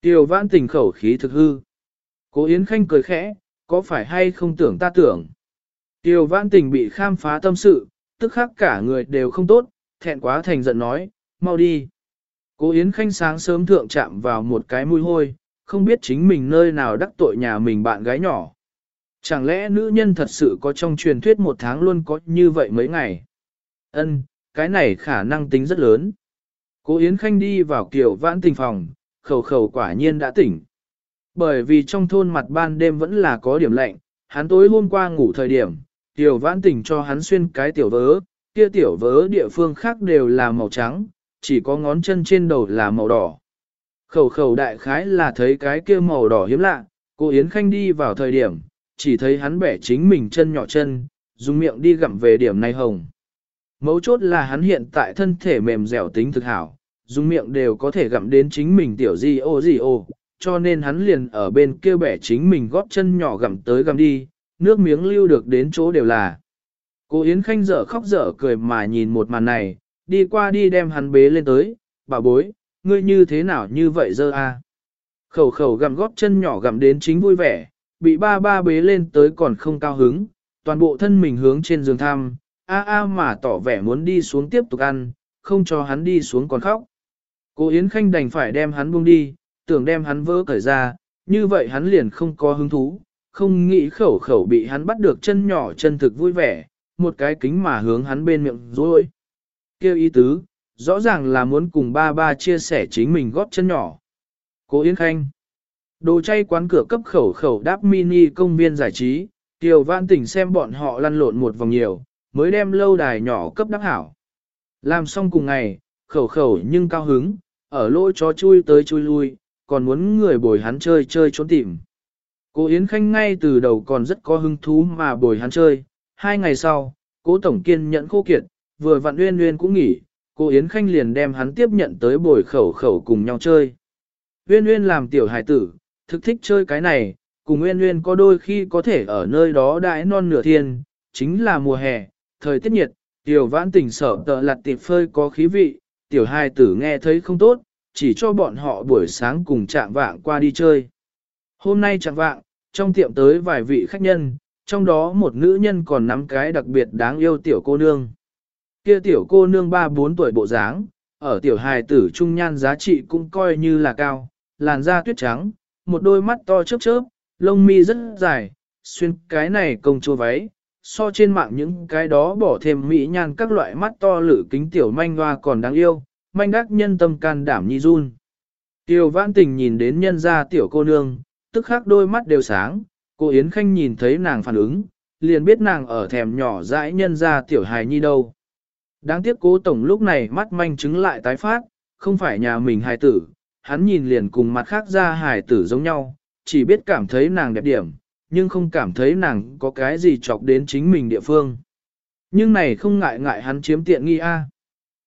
Tiểu vãn tình khẩu khí thực hư. Cô Yến Khanh cười khẽ, có phải hay không tưởng ta tưởng. Tiểu vãn tình bị khám phá tâm sự, tức khắc cả người đều không tốt, thẹn quá thành giận nói, mau đi. Cô Yến Khanh sáng sớm thượng chạm vào một cái mùi hôi, không biết chính mình nơi nào đắc tội nhà mình bạn gái nhỏ. Chẳng lẽ nữ nhân thật sự có trong truyền thuyết một tháng luôn có như vậy mấy ngày? Ân, cái này khả năng tính rất lớn. Cô Yến Khanh đi vào kiểu vãn tình phòng, khẩu khẩu quả nhiên đã tỉnh. Bởi vì trong thôn mặt ban đêm vẫn là có điểm lạnh, hắn tối hôm qua ngủ thời điểm, tiểu vãn tình cho hắn xuyên cái tiểu vớ, kia tiểu vớ địa phương khác đều là màu trắng, chỉ có ngón chân trên đầu là màu đỏ. Khẩu khẩu đại khái là thấy cái kia màu đỏ hiếm lạ, cô Yến Khanh đi vào thời điểm, chỉ thấy hắn bẻ chính mình chân nhỏ chân, dùng miệng đi gặm về điểm này hồng. Mấu chốt là hắn hiện tại thân thể mềm dẻo tính thực hảo, dùng miệng đều có thể gặm đến chính mình tiểu gì ô gì ô, cho nên hắn liền ở bên kia bẻ chính mình góp chân nhỏ gặm tới gặm đi, nước miếng lưu được đến chỗ đều là. Cô Yến Khanh dở khóc dở cười mà nhìn một màn này, đi qua đi đem hắn bế lên tới, bà bối, ngươi như thế nào như vậy dơ a? Khẩu khẩu gặm góp chân nhỏ gặm đến chính vui vẻ, bị ba ba bế lên tới còn không cao hứng, toàn bộ thân mình hướng trên giường thăm, a a mà tỏ vẻ muốn đi xuống tiếp tục ăn, không cho hắn đi xuống còn khóc. Cô Yến Khanh đành phải đem hắn buông đi, tưởng đem hắn vỡ cởi ra, như vậy hắn liền không có hứng thú, không nghĩ khẩu khẩu bị hắn bắt được chân nhỏ chân thực vui vẻ, một cái kính mà hướng hắn bên miệng rối. Kêu ý tứ, rõ ràng là muốn cùng ba ba chia sẻ chính mình góp chân nhỏ. Cô Yến Khanh Đồ chay quán cửa cấp khẩu khẩu đáp mini công viên giải trí, Tiêu Văn Tỉnh xem bọn họ lăn lộn một vòng nhiều, mới đem lâu đài nhỏ cấp đáp hảo. Làm xong cùng ngày, khẩu khẩu nhưng cao hứng, ở lỗ chó chui tới chui lui, còn muốn người bồi hắn chơi chơi trốn tìm. Cô Yến Khanh ngay từ đầu còn rất có hứng thú mà bồi hắn chơi, hai ngày sau, cố tổng kiên nhẫn khô kiệt, vừa vặn uyên uyên cũng nghỉ, cô Yến Khanh liền đem hắn tiếp nhận tới bồi khẩu khẩu cùng nhau chơi. Uyên Uyên làm tiểu hài tử, thực thích chơi cái này, cùng Uyên Uyên có đôi khi có thể ở nơi đó đãi non nửa thiên, chính là mùa hè, thời tiết nhiệt, tiểu vãn tỉnh sợ tợ lặt tiệp phơi có khí vị, tiểu hài tử nghe thấy không tốt, chỉ cho bọn họ buổi sáng cùng chạm vạng qua đi chơi. Hôm nay chẳng vạng, trong tiệm tới vài vị khách nhân, trong đó một nữ nhân còn nắm cái đặc biệt đáng yêu tiểu cô nương. Kia tiểu cô nương 3-4 tuổi bộ dáng, ở tiểu hài tử trung nhan giá trị cũng coi như là cao, làn da tuyết trắng, một đôi mắt to chớp chớp, lông mi rất dài, xuyên cái này công chua váy, so trên mạng những cái đó bỏ thêm mỹ nhan các loại mắt to lử kính tiểu manh hoa còn đáng yêu, manh đắc nhân tâm can đảm nhi run. Tiểu vãn tình nhìn đến nhân gia tiểu cô nương, tức khắc đôi mắt đều sáng, cô Yến Khanh nhìn thấy nàng phản ứng, liền biết nàng ở thèm nhỏ dãi nhân gia tiểu hài nhi đâu. Đáng tiếc cố tổng lúc này mắt manh chứng lại tái phát, không phải nhà mình hài tử, hắn nhìn liền cùng mặt khác ra hài tử giống nhau, chỉ biết cảm thấy nàng đẹp điểm, nhưng không cảm thấy nàng có cái gì chọc đến chính mình địa phương. Nhưng này không ngại ngại hắn chiếm tiện nghi a.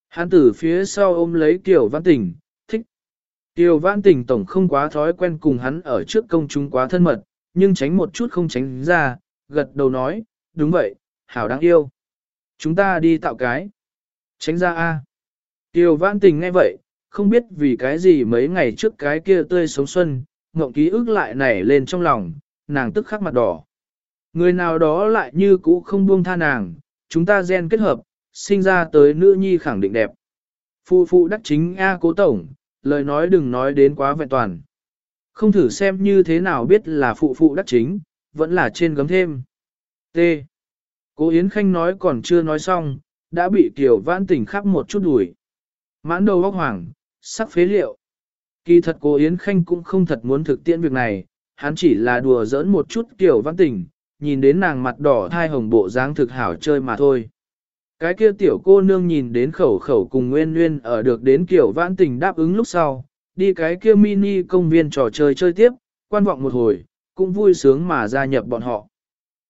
Hắn tử phía sau ôm lấy Kiều Văn Tình, Tiêu vãn Văn Tình tổng không quá thói quen cùng hắn ở trước công chúng quá thân mật, nhưng tránh một chút không tránh ra, gật đầu nói, đúng vậy, hảo đáng yêu. Chúng ta đi tạo cái. Tránh ra a. Tiêu Văn Tình nghe vậy, không biết vì cái gì mấy ngày trước cái kia tươi sống xuân, ngộng ký ức lại nảy lên trong lòng, nàng tức khắc mặt đỏ. Người nào đó lại như cũ không buông tha nàng, chúng ta gen kết hợp, sinh ra tới nữ nhi khẳng định đẹp. Phụ phụ đắc chính A cố tổng, lời nói đừng nói đến quá vẹn toàn. Không thử xem như thế nào biết là phụ phụ đắc chính, vẫn là trên gấm thêm. T. Cố Yến Khanh nói còn chưa nói xong, đã bị Kiều Vãn Tình khắp một chút đuổi. Mãn đầu góc hoàng, sắc phế liệu. Kỳ thật cố Yến Khanh cũng không thật muốn thực tiễn việc này, hắn chỉ là đùa giỡn một chút Kiều Vãn Tình, nhìn đến nàng mặt đỏ thai hồng bộ dáng thực hảo chơi mà thôi. Cái kia tiểu cô nương nhìn đến khẩu khẩu cùng nguyên nguyên ở được đến kiểu vãn tình đáp ứng lúc sau, đi cái kia mini công viên trò chơi chơi tiếp, quan vọng một hồi, cũng vui sướng mà gia nhập bọn họ.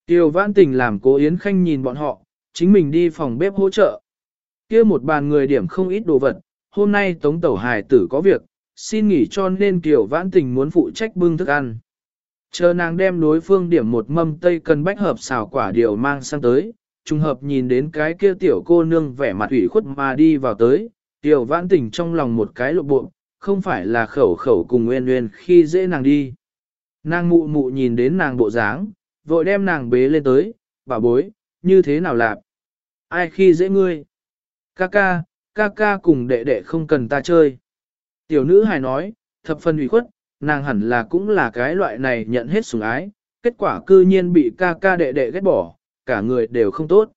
Tiểu vãn tình làm cố Yến Khanh nhìn bọn họ, chính mình đi phòng bếp hỗ trợ. kia một bàn người điểm không ít đồ vật, hôm nay tống tẩu hài tử có việc, xin nghỉ cho nên Tiểu vãn tình muốn phụ trách bưng thức ăn. Chờ nàng đem đối phương điểm một mâm tây cần bách hợp xào quả điều mang sang tới, trùng hợp nhìn đến cái kia tiểu cô nương vẻ mặt ủy khuất mà đi vào tới, tiểu vãn tình trong lòng một cái lộ bộ, không phải là khẩu khẩu cùng nguyên nguyên khi dễ nàng đi. Nàng mụ mụ nhìn đến nàng bộ dáng, vội đem nàng bế lên tới, bà bối, như thế nào lạp? Ai khi dễ ngươi? Ca ca, ca ca cùng đệ đệ không cần ta chơi. Tiểu nữ hài nói, thập phần ủy khuất, nàng hẳn là cũng là cái loại này nhận hết sủng ái, kết quả cư nhiên bị ca ca đệ đệ ghét bỏ, cả người đều không tốt.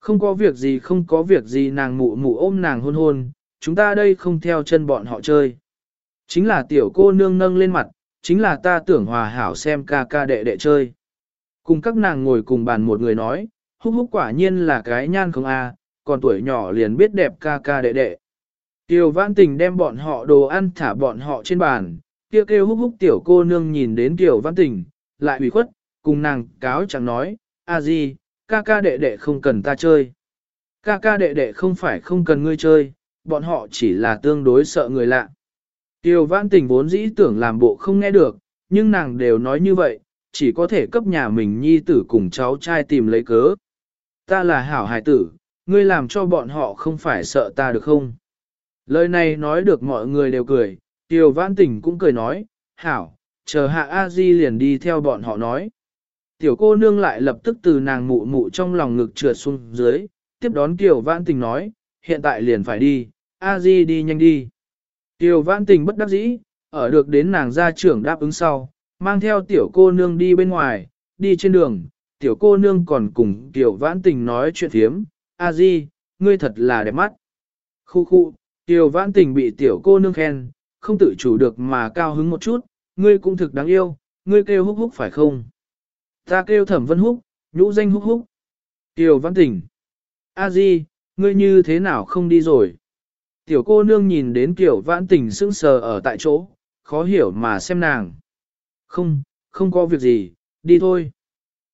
Không có việc gì không có việc gì nàng mụ mụ ôm nàng hôn hôn, chúng ta đây không theo chân bọn họ chơi. Chính là tiểu cô nương nâng lên mặt, chính là ta tưởng hòa hảo xem ca ca đệ đệ chơi. Cùng các nàng ngồi cùng bàn một người nói, húc húc quả nhiên là cái nhan không a, còn tuổi nhỏ liền biết đẹp ca ca đệ đệ. Tiểu vãn tình đem bọn họ đồ ăn thả bọn họ trên bàn, kia kêu, kêu húc húc tiểu cô nương nhìn đến tiểu vãn tình, lại ủy khuất, cùng nàng cáo chẳng nói, a di, ca ca đệ đệ không cần ta chơi. Ca ca đệ đệ không phải không cần ngươi chơi, bọn họ chỉ là tương đối sợ người lạ. Tiêu vãn tình vốn dĩ tưởng làm bộ không nghe được, nhưng nàng đều nói như vậy, chỉ có thể cấp nhà mình nhi tử cùng cháu trai tìm lấy cớ. Ta là hảo hài tử, ngươi làm cho bọn họ không phải sợ ta được không? Lời này nói được mọi người đều cười, Tiêu vãn tình cũng cười nói, hảo, chờ hạ A Di liền đi theo bọn họ nói. Tiểu cô nương lại lập tức từ nàng mụ mụ trong lòng ngực trượt xuống dưới, tiếp đón Kiều Vãn Tình nói, hiện tại liền phải đi, a di đi nhanh đi. Kiều Vãn Tình bất đắc dĩ, ở được đến nàng gia trưởng đáp ứng sau, mang theo tiểu cô nương đi bên ngoài, đi trên đường, tiểu cô nương còn cùng Kiều Vãn Tình nói chuyện thiếm, a di, ngươi thật là đẹp mắt. Khu khu, Kiều Vãn Tình bị tiểu cô nương khen, không tự chủ được mà cao hứng một chút, ngươi cũng thực đáng yêu, ngươi kêu húc húc phải không? Ta kêu thẩm vân húc, nhũ danh húc húc. Tiểu văn tỉnh. A di, ngươi như thế nào không đi rồi? Tiểu cô nương nhìn đến tiểu vãn tỉnh sững sờ ở tại chỗ, khó hiểu mà xem nàng. Không, không có việc gì, đi thôi.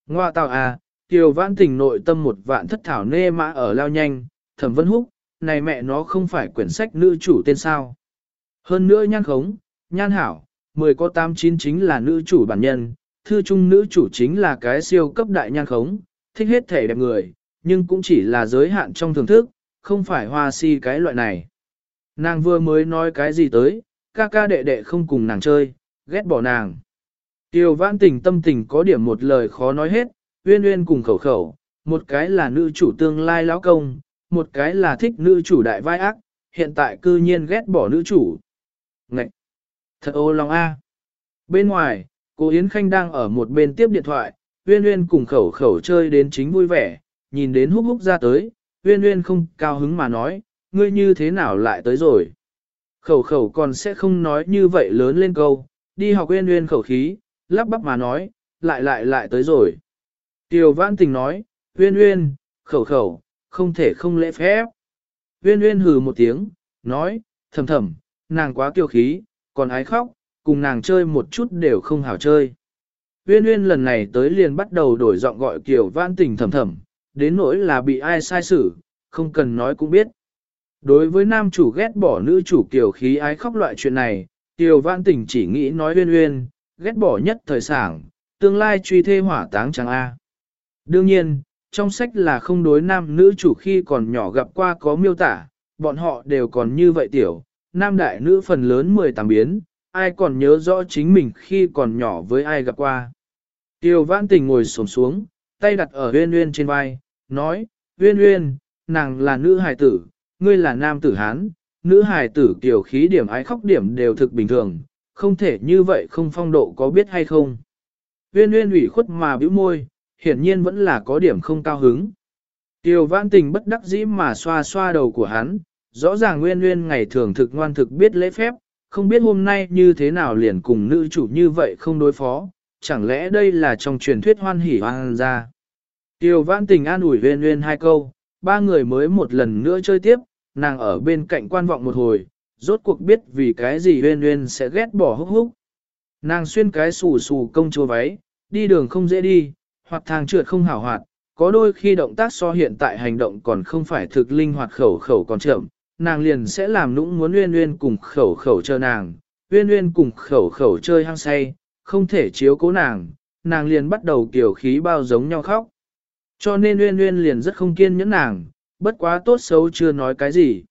Ngoa tạo à, tiểu vãn tỉnh nội tâm một vạn thất thảo nê mã ở lao nhanh, thẩm vân húc, này mẹ nó không phải quyển sách nữ chủ tên sao. Hơn nữa nhan khống, nhan hảo, 10 có 89 chính là nữ chủ bản nhân, thư trung nữ chủ chính là cái siêu cấp đại nhan khống, thích hết thể đẹp người, nhưng cũng chỉ là giới hạn trong thưởng thức, không phải hoa si cái loại này. Nàng vừa mới nói cái gì tới, ca ca đệ đệ không cùng nàng chơi, ghét bỏ nàng. Tiêu vãn tình tâm tình có điểm một lời khó nói hết, uyên uyên cùng khẩu khẩu, một cái là nữ chủ tương lai lão công, một cái là thích nữ chủ đại vai ác, hiện tại cư nhiên ghét bỏ nữ chủ. Ngậy! Thật ô lòng a. Bên ngoài, cô Yến Khanh đang ở một bên tiếp điện thoại, uyên uyên cùng khẩu khẩu chơi đến chính vui vẻ, nhìn đến húc húc ra tới, uyên uyên không cao hứng mà nói, ngươi như thế nào lại tới rồi. Khẩu khẩu còn sẽ không nói như vậy lớn lên câu, đi học uyên uyên khẩu khí, lắp bắp mà nói, lại lại lại tới rồi. Tiêu vãn tình nói, uyên uyên, khẩu khẩu, không thể không lễ phép. Uyên uyên hừ một tiếng, nói, thầm thầm, nàng quá kiêu khí, còn ái khóc, cùng nàng chơi một chút đều không hảo chơi. Uyên uyên lần này tới liền bắt đầu đổi giọng gọi Kiều vãn tình thầm thầm, đến nỗi là bị ai sai xử, không cần nói cũng biết. Đối với nam chủ ghét bỏ nữ chủ Kiều khí ái khóc loại chuyện này, Kiều Vãn Tình chỉ nghĩ nói uyên uyên, ghét bỏ nhất thời sảng, tương lai truy thê hỏa táng chẳng A. Đương nhiên, trong sách là không đối nam nữ chủ khi còn nhỏ gặp qua có miêu tả, bọn họ đều còn như vậy tiểu, nam đại nữ phần lớn 18 biến, ai còn nhớ rõ chính mình khi còn nhỏ với ai gặp qua. Tiêu vãn tình ngồi xổm xuống, tay đặt ở uyên uyên trên vai, nói, uyên uyên, nàng là nữ hài tử, ngươi là nam tử Hán, nữ hài tử kiểu khí điểm ái khóc điểm đều thực bình thường, không thể như vậy không phong độ có biết hay không. Uyên uyên ủy khuất mà bĩu môi, hiển nhiên vẫn là có điểm không cao hứng. Tiêu vãn tình bất đắc dĩ mà xoa xoa đầu của hắn, rõ ràng nguyên nguyên ngày thường thực ngoan thực biết lễ phép, không biết hôm nay như thế nào liền cùng nữ chủ như vậy không đối phó, chẳng lẽ đây là trong truyền thuyết hoan hỉ hoan ra. Tiêu vãn tình an ủi huyên huyên hai câu, ba người mới một lần nữa chơi tiếp, nàng ở bên cạnh quan vọng một hồi, rốt cuộc biết vì cái gì huyên huyên sẽ ghét bỏ húc húc. Nàng xuyên cái xù xù công chúa váy, đi đường không dễ đi, hoặc thang trượt không hảo hoạt, có đôi khi động tác so hiện tại hành động còn không phải thực linh hoạt khẩu khẩu còn chậm, nàng liền sẽ làm nũng muốn uyên uyên cùng khẩu khẩu chờ nàng, uyên uyên cùng khẩu khẩu chơi hăng say, không thể chiếu cố nàng, nàng liền bắt đầu kiểu khí bao giống nhau khóc. Cho nên uyên uyên liền rất không kiên nhẫn nàng, bất quá tốt xấu chưa nói cái gì.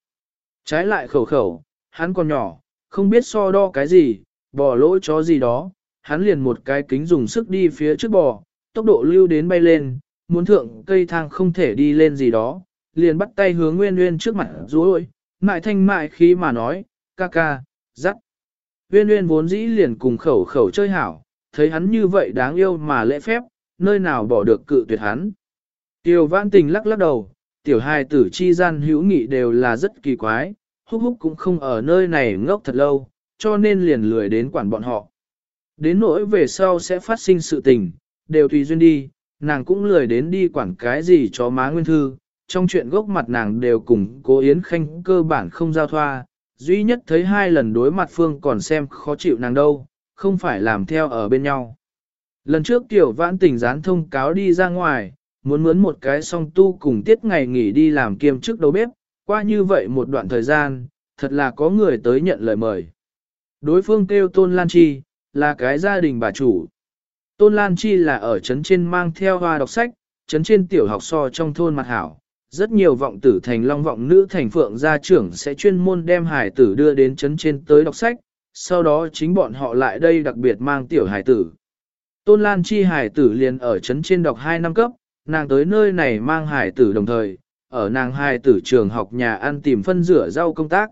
Trái lại khẩu khẩu, hắn còn nhỏ, không biết so đo cái gì, bỏ lỗi chó gì đó, hắn liền một cái kính dùng sức đi phía trước bò, tốc độ lưu đến bay lên, muốn thượng cây thang không thể đi lên gì đó, liền bắt tay hướng Nguyên Nguyên trước mặt rối, mại thanh mại khí mà nói, ca ca, dắt. uyên uyên vốn dĩ liền cùng khẩu khẩu chơi hảo, thấy hắn như vậy đáng yêu mà lễ phép, nơi nào bỏ được cự tuyệt hắn. Tiểu vãn tình lắc lắc đầu, tiểu hài tử chi gian hữu nghị đều là rất kỳ quái, húc húc cũng không ở nơi này ngốc thật lâu, cho nên liền lười đến quản bọn họ. Đến nỗi về sau sẽ phát sinh sự tình, đều tùy duyên đi, nàng cũng lười đến đi quản cái gì cho má nguyên thư, trong chuyện gốc mặt nàng đều cùng cố Yến Khanh cơ bản không giao thoa, duy nhất thấy hai lần đối mặt Phương còn xem khó chịu nàng đâu, không phải làm theo ở bên nhau. Lần trước tiểu vãn tình gián thông cáo đi ra ngoài, muốn mướn một cái song tu cùng tiết ngày nghỉ đi làm kiêm chức đầu bếp, qua như vậy một đoạn thời gian, thật là có người tới nhận lời mời. Đối phương kêu Tôn Lan Chi, là cái gia đình bà chủ. Tôn Lan Chi là ở trấn trên mang theo hoa đọc sách, trấn trên tiểu học so trong thôn mặt hảo. Rất nhiều vọng tử thành long vọng nữ thành phượng gia trưởng sẽ chuyên môn đem hải tử đưa đến trấn trên tới đọc sách, sau đó chính bọn họ lại đây đặc biệt mang tiểu hải tử. Tôn Lan Chi hải tử liền ở trấn trên đọc 2 năm cấp, nàng tới nơi này mang hải tử đồng thời, ở nàng hải tử trường học nhà ăn tìm phân rửa rau công tác.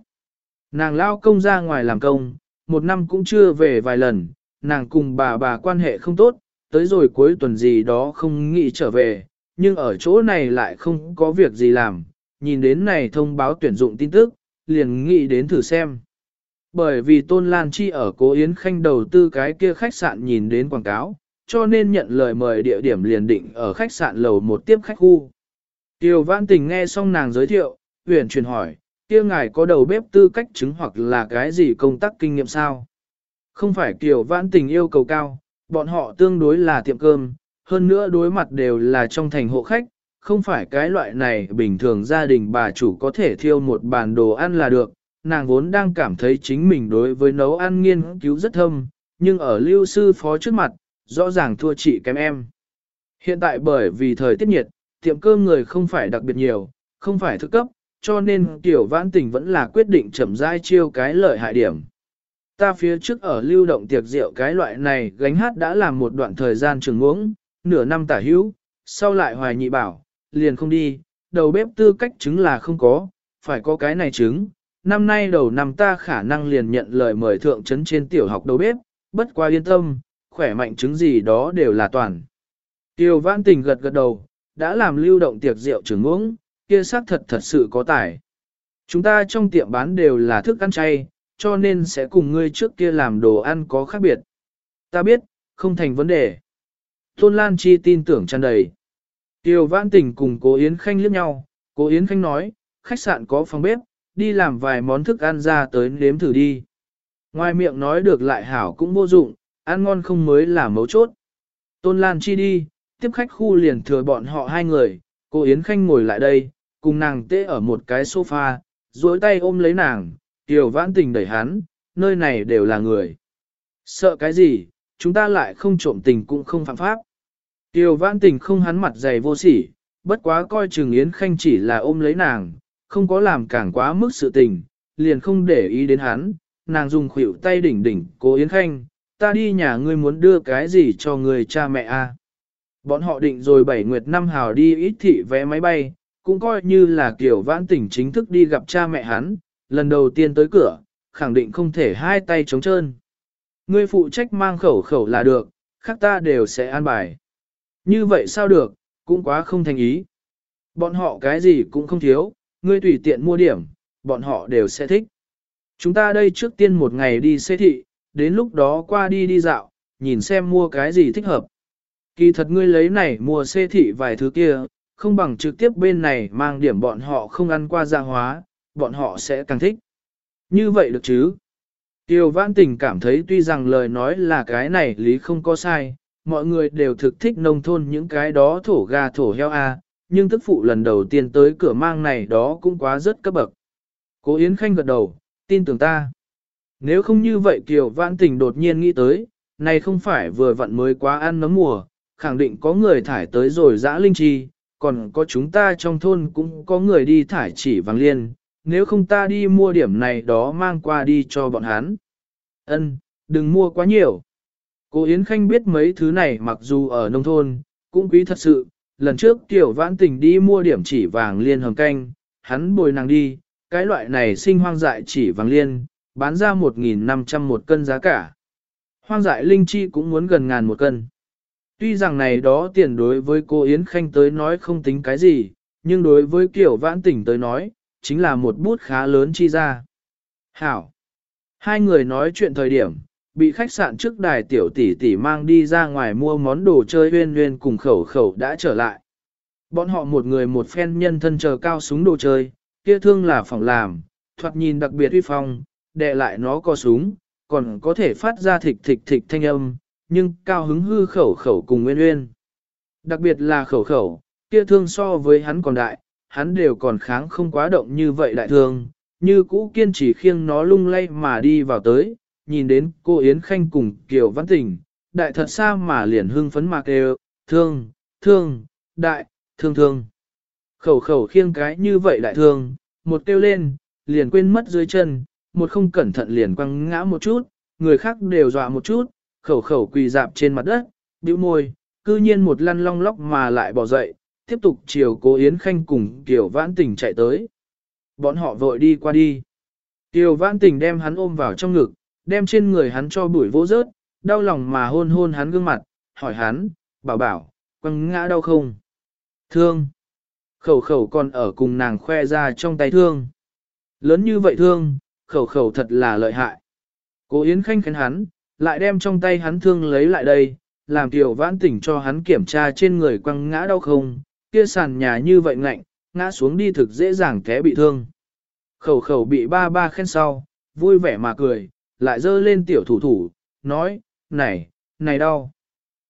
Nàng lao công ra ngoài làm công, một năm cũng chưa về vài lần, nàng cùng bà bà quan hệ không tốt, tới rồi cuối tuần gì đó không nghĩ trở về, nhưng ở chỗ này lại không có việc gì làm, nhìn đến này thông báo tuyển dụng tin tức, liền nghĩ đến thử xem. Bởi vì Tôn Lan Chi ở Cố Yến Khanh đầu tư cái kia khách sạn nhìn đến quảng cáo, cho nên nhận lời mời địa điểm liền định ở khách sạn lầu một tiếp khách khu. Tiêu Vãn Tình nghe xong nàng giới thiệu, huyền truyền hỏi, kia ngài có đầu bếp tư cách chứng hoặc là cái gì công tác kinh nghiệm sao? Không phải Kiều vãn tình yêu cầu cao, bọn họ tương đối là tiệm cơm, hơn nữa đối mặt đều là trong thành hộ khách, không phải cái loại này bình thường gia đình bà chủ có thể thiêu một bàn đồ ăn là được, nàng vốn đang cảm thấy chính mình đối với nấu ăn nghiên cứu rất thâm, nhưng ở lưu sư phó trước mặt, rõ ràng thua chị kém em. Hiện tại bởi vì thời tiết nhiệt, tiệm cơm người không phải đặc biệt nhiều, không phải thức cấp, cho nên tiểu vãn tình vẫn là quyết định chậm rãi chiêu cái lợi hại điểm. Ta phía trước ở lưu động tiệc rượu cái loại này gánh hát đã làm một đoạn thời gian trường uống, nửa năm tả hữu, sau lại hoài nhị bảo, liền không đi, đầu bếp tư cách chứng là không có, phải có cái này chứng. Năm nay đầu năm ta khả năng liền nhận lời mời thượng trấn trên tiểu học đầu bếp, bất qua yên tâm, khỏe mạnh chứng gì đó đều là toàn. Tiêu vãn tình gật gật đầu, đã làm lưu động tiệc rượu trưởng uống, kia xác thật thật sự có tài. Chúng ta trong tiệm bán đều là thức ăn chay, cho nên sẽ cùng ngươi trước kia làm đồ ăn có khác biệt. Ta biết, không thành vấn đề. Tôn Lan Chi tin tưởng tràn đầy. Tiêu Vãn Tình cùng Cố Yến Khanh liếc nhau, Cố Yến Khanh nói, khách sạn có phòng bếp, đi làm vài món thức ăn ra tới nếm thử đi. Ngoài miệng nói được lại hảo cũng vô dụng, ăn ngon không mới là mấu chốt. Tôn Lan Chi đi, tiếp khách khu liền thừa bọn họ hai người, Cố Yến Khanh ngồi lại đây, cùng nàng tê ở một cái sofa, duỗi tay ôm lấy nàng, Tiêu Vãn Tình đẩy hắn, nơi này đều là người. Sợ cái gì, chúng ta lại không trộm tình cũng không phạm pháp. Tiêu vãn tình không hắn mặt dày vô sỉ, bất quá coi chừng Yến Khanh chỉ là ôm lấy nàng, không có làm càng quá mức sự tình, liền không để ý đến hắn, nàng dùng khuỷu tay đỉnh đỉnh cố Yến Khanh, ta đi nhà ngươi muốn đưa cái gì cho người cha mẹ a? Bọn họ định rồi bảy nguyệt năm hào đi ít thị vé máy bay, cũng coi như là kiểu vãn tình chính thức đi gặp cha mẹ hắn, lần đầu tiên tới cửa, khẳng định không thể hai tay trống trơn. Ngươi phụ trách mang khẩu khẩu là được, khác ta đều sẽ an bài. Như vậy sao được, cũng quá không thành ý. Bọn họ cái gì cũng không thiếu, ngươi tùy tiện mua điểm, bọn họ đều sẽ thích. Chúng ta đây trước tiên một ngày đi xê thị, đến lúc đó qua đi đi dạo, nhìn xem mua cái gì thích hợp. Kỳ thật ngươi lấy này mua xê thị vài thứ kia, không bằng trực tiếp bên này mang điểm bọn họ không ăn qua gia hóa, bọn họ sẽ càng thích. Như vậy được chứ? Tiêu Vãn Tình cảm thấy tuy rằng lời nói là cái này lý không có sai, mọi người đều thực thích nông thôn những cái đó thổ gà thổ heo a, nhưng tức phụ lần đầu tiên tới cửa mang này đó cũng quá rất cấp bậc. Cố Yến Khanh gật đầu, tin tưởng ta. Nếu không như vậy Kiều Vãn Tình đột nhiên nghĩ tới, này không phải vừa vặn mới quá ăn nấm mùa, khẳng định có người thải tới rồi dã linh chi, còn có chúng ta trong thôn cũng có người đi thải chỉ vàng liên, nếu không ta đi mua điểm này đó mang qua đi cho bọn hắn. Ân, đừng mua quá nhiều. Cô Yến Khanh biết mấy thứ này mặc dù ở nông thôn, cũng quý thật sự, lần trước tiểu vãn tình đi mua điểm chỉ vàng liên hồng canh, hắn bồi nàng đi, cái loại này sinh hoang dại chỉ vàng liên, bán ra 1.500 một cân giá cả. Hoang dại linh chi cũng muốn gần ngàn một cân. Tuy rằng này đó tiền đối với cô Yến Khanh tới nói không tính cái gì, nhưng đối với kiểu vãn tỉnh tới nói, chính là một bút khá lớn chi ra. Hảo! Hai người nói chuyện thời điểm, bị khách sạn trước đài tiểu tỷ tỷ mang đi ra ngoài mua món đồ chơi huyên huyên cùng khẩu khẩu đã trở lại. Bọn họ một người một phen nhân thân chờ cao súng đồ chơi, kia thương là phòng làm, thoạt nhìn đặc biệt uy phong, đè lại nó có súng, còn có thể phát ra thịch thịch thịch thanh âm, nhưng cao hứng hư khẩu khẩu cùng nguyên nguyên. Đặc biệt là khẩu khẩu, kia thương so với hắn còn đại, hắn đều còn kháng không quá động như vậy đại thương, như cũ kiên trì khiêng nó lung lay mà đi vào tới, nhìn đến cô Yến Khanh cùng Kiều Văn Tình, đại thật xa mà liền hưng phấn mạc đều, thương, thương, đại, thương thương. Khẩu khẩu khiêng cái như vậy đại thương, một kêu lên, liền quên mất dưới chân, một không cẩn thận liền quăng ngã một chút, người khác đều dọa một chút, khẩu khẩu quỳ dạp trên mặt đất, bĩu môi, cư nhiên một lăn long lóc mà lại bỏ dậy, tiếp tục chiều cố Yến Khanh cùng Kiều Vãn Tình chạy tới. Bọn họ vội đi qua đi. Kiều Vãn Tình đem hắn ôm vào trong ngực, đem trên người hắn cho bụi vỗ rớt, đau lòng mà hôn hôn hắn gương mặt, hỏi hắn, bảo bảo, quăng ngã đau không? Thương. Khẩu khẩu còn ở cùng nàng khoe ra trong tay thương. Lớn như vậy thương, khẩu khẩu thật là lợi hại. Cố Yến Khanh khen hắn, lại đem trong tay hắn thương lấy lại đây, làm tiểu vãn tỉnh cho hắn kiểm tra trên người quăng ngã đau không, kia sàn nhà như vậy ngạnh, ngã xuống đi thực dễ dàng té bị thương. Khẩu khẩu bị ba ba khen sau, vui vẻ mà cười, lại dơ lên tiểu thủ thủ, nói, này, này đau.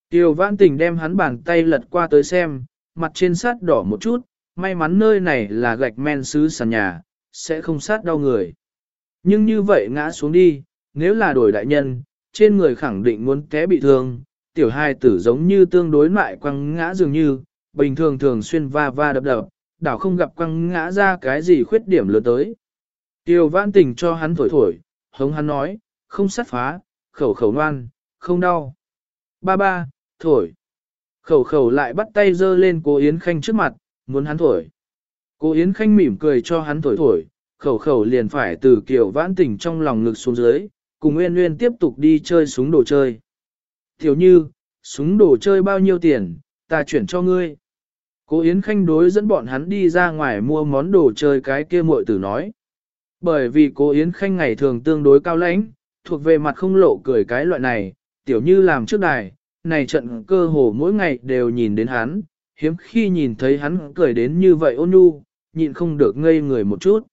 Tiểu vãn tình đem hắn bàn tay lật qua tới xem, mặt trên sát đỏ một chút, may mắn nơi này là gạch men sứ sàn nhà, sẽ không sát đau người. Nhưng như vậy ngã xuống đi, nếu là đổi đại nhân, trên người khẳng định muốn té bị thương, tiểu hai tử giống như tương đối lại quăng ngã dường như, bình thường thường xuyên va va đập đập, đảo không gặp quăng ngã ra cái gì khuyết điểm lớn tới. Tiêu vãn tình cho hắn thổi thổi, hống hắn nói, không sát phá, khẩu khẩu ngoan, không đau. Ba ba, thổi. Khẩu khẩu lại bắt tay giơ lên cô Yến Khanh trước mặt, muốn hắn thổi. Cô Yến Khanh mỉm cười cho hắn thổi thổi, khẩu khẩu liền phải từ kiểu vãn tỉnh trong lòng ngực xuống dưới, cùng Nguyên Nguyên tiếp tục đi chơi súng đồ chơi. Tiểu như, súng đồ chơi bao nhiêu tiền, ta chuyển cho ngươi. Cố Yến Khanh đối dẫn bọn hắn đi ra ngoài mua món đồ chơi cái kia muội tử nói. Bởi vì cô Yến Khanh ngày thường tương đối cao lãnh, thuộc về mặt không lộ cười cái loại này, tiểu như làm trước đài, này trận cơ hồ mỗi ngày đều nhìn đến hắn, hiếm khi nhìn thấy hắn cười đến như vậy ôn nhu, nhịn không được ngây người một chút.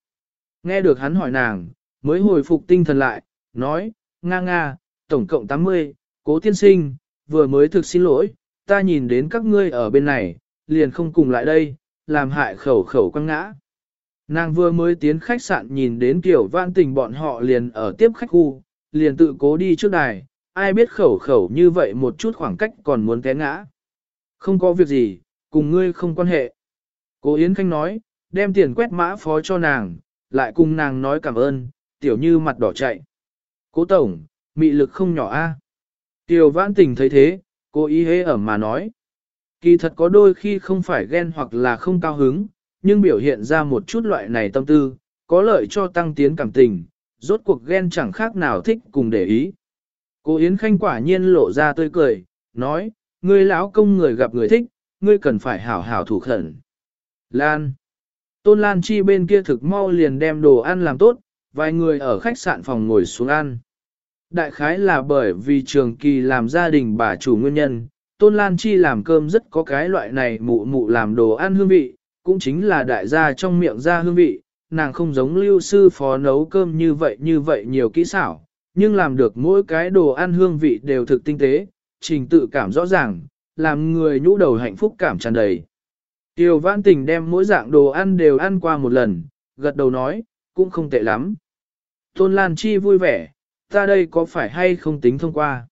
Nghe được hắn hỏi nàng, mới hồi phục tinh thần lại, nói, nga nga, tổng cộng 80, cố tiên sinh, vừa mới thực xin lỗi, ta nhìn đến các ngươi ở bên này, liền không cùng lại đây, làm hại khẩu khẩu quăng ngã. Nàng vừa mới tiến khách sạn nhìn đến kiểu vãn tình bọn họ liền ở tiếp khách khu, liền tự cố đi trước đài, ai biết khẩu khẩu như vậy một chút khoảng cách còn muốn té ngã. Không có việc gì, cùng ngươi không quan hệ. Cố Yến Khanh nói, đem tiền quét mã phó cho nàng, lại cùng nàng nói cảm ơn, tiểu như mặt đỏ chạy. Cố Tổng, mị lực không nhỏ a. Tiểu vãn tình thấy thế, cô ý hế ẩm mà nói. Kỳ thật có đôi khi không phải ghen hoặc là không cao hứng, nhưng biểu hiện ra một chút loại này tâm tư, có lợi cho tăng tiến cảm tình, rốt cuộc ghen chẳng khác nào thích cùng để ý. Cô Yến Khanh quả nhiên lộ ra tươi cười, nói, ngươi lão công người gặp người thích, ngươi cần phải hảo hảo thủ khẩn. Lan. Tôn Lan Chi bên kia thực mau liền đem đồ ăn làm tốt, vài người ở khách sạn phòng ngồi xuống ăn. Đại khái là bởi vì trường kỳ làm gia đình bà chủ nguyên nhân, Tôn Lan Chi làm cơm rất có cái loại này mụ mụ làm đồ ăn hương vị, cũng chính là đại gia trong miệng ra hương vị, nàng không giống lưu sư phó nấu cơm như vậy như vậy nhiều kỹ xảo, nhưng làm được mỗi cái đồ ăn hương vị đều thực tinh tế, trình tự cảm rõ ràng, làm người nhũ đầu hạnh phúc cảm tràn đầy. Tiêu vãn tình đem mỗi dạng đồ ăn đều ăn qua một lần, gật đầu nói, cũng không tệ lắm. Tôn Lan Chi vui vẻ, ta đây có phải hay không tính thông qua.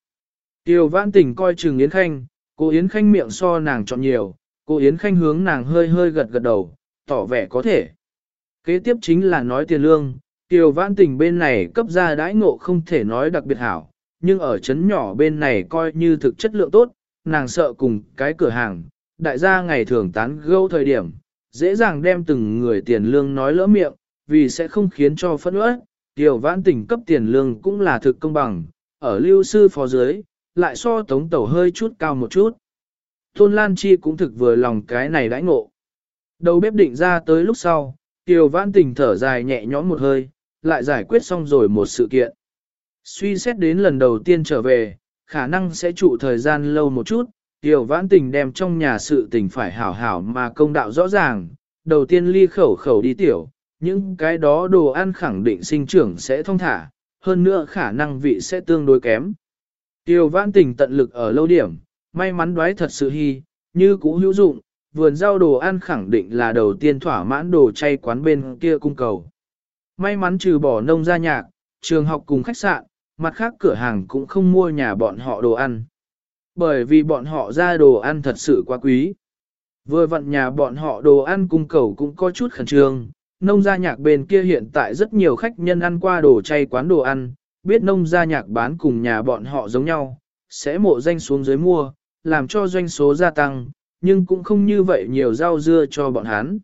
Tiêu vãn tình coi chừng Yến Khanh, cô Yến Khanh miệng so nàng chọn nhiều, cô Yến Khanh hướng nàng hơi hơi gật gật đầu, tỏ vẻ có thể. Kế tiếp chính là nói tiền lương, Tiêu vãn tình bên này cấp ra đãi ngộ không thể nói đặc biệt hảo, nhưng ở chấn nhỏ bên này coi như thực chất lượng tốt, nàng sợ cùng cái cửa hàng, đại gia ngày thường tán gẫu thời điểm, dễ dàng đem từng người tiền lương nói lỡ miệng, vì sẽ không khiến cho phân uất. Tiêu vãn tình cấp tiền lương cũng là thực công bằng, ở lưu sư phó dưới, lại so tống tẩu hơi chút cao một chút. Tôn Lan Chi cũng thực vừa lòng cái này đãi ngộ. Đầu bếp định ra tới lúc sau, Tiêu vãn tình thở dài nhẹ nhõm một hơi, lại giải quyết xong rồi một sự kiện. Suy xét đến lần đầu tiên trở về, khả năng sẽ trụ thời gian lâu một chút, Tiêu vãn tình đem trong nhà sự tình phải hảo hảo mà công đạo rõ ràng, đầu tiên ly khẩu khẩu đi tiểu, những cái đó đồ ăn khẳng định sinh trưởng sẽ thông thả, hơn nữa khả năng vị sẽ tương đối kém. Tiêu vãn tình tận lực ở lâu điểm, may mắn đoái thật sự hy, như cũ hữu dụng, vườn rau đồ ăn khẳng định là đầu tiên thỏa mãn đồ chay quán bên kia cung cầu. May mắn trừ bỏ nông gia nhạc, trường học cùng khách sạn, mặt khác cửa hàng cũng không mua nhà bọn họ đồ ăn. Bởi vì bọn họ ra đồ ăn thật sự quá quý. Vừa vặn nhà bọn họ đồ ăn cung cầu cũng có chút khẩn trương, nông gia nhạc bên kia hiện tại rất nhiều khách nhân ăn qua đồ chay quán đồ ăn, biết nông gia nhạc bán cùng nhà bọn họ giống nhau, sẽ mộ danh xuống dưới mua, làm cho doanh số gia tăng, nhưng cũng không như vậy nhiều rau dưa cho bọn hắn.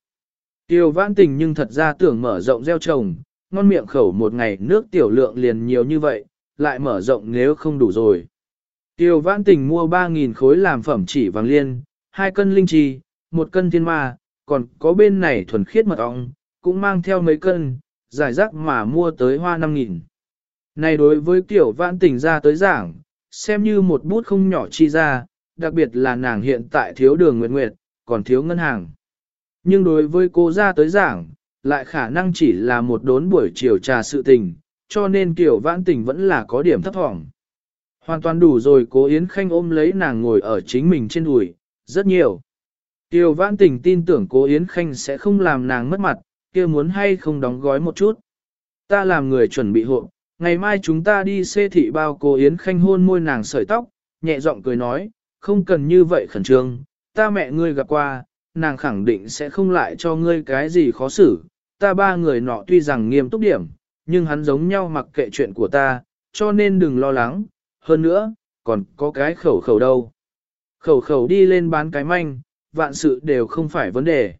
Tiêu vãn tình nhưng thật ra tưởng mở rộng gieo trồng, ngon miệng khẩu một ngày nước tiểu lượng liền nhiều như vậy, lại mở rộng nếu không đủ rồi. Tiêu vãn tình mua 3.000 khối làm phẩm chỉ vàng liên, 2 cân linh trì, 1 cân thiên ma, còn có bên này thuần khiết mật ong, cũng mang theo mấy cân, giải rác mà mua tới hoa 5.000. Này đối với tiểu vãn tình ra tới giảng, xem như một bút không nhỏ chi ra, đặc biệt là nàng hiện tại thiếu đường nguyệt nguyệt, còn thiếu ngân hàng. Nhưng đối với cô ra tới giảng, lại khả năng chỉ là một đốn buổi chiều trà sự tình, cho nên kiểu vãn tình vẫn là có điểm thấp thỏm. Hoàn toàn đủ rồi cố Yến Khanh ôm lấy nàng ngồi ở chính mình trên đùi, rất nhiều. Tiêu vãn tình tin tưởng cố Yến Khanh sẽ không làm nàng mất mặt, kia muốn hay không đóng gói một chút. Ta làm người chuẩn bị hộ, ngày mai chúng ta đi xê thị bao cố Yến Khanh hôn môi nàng sợi tóc, nhẹ giọng cười nói, không cần như vậy khẩn trương, ta mẹ ngươi gặp qua, nàng khẳng định sẽ không lại cho ngươi cái gì khó xử, ta ba người nọ tuy rằng nghiêm túc điểm, nhưng hắn giống nhau mặc kệ chuyện của ta, cho nên đừng lo lắng, hơn nữa, còn có cái khẩu khẩu đâu. Khẩu khẩu đi lên bán cái manh, vạn sự đều không phải vấn đề.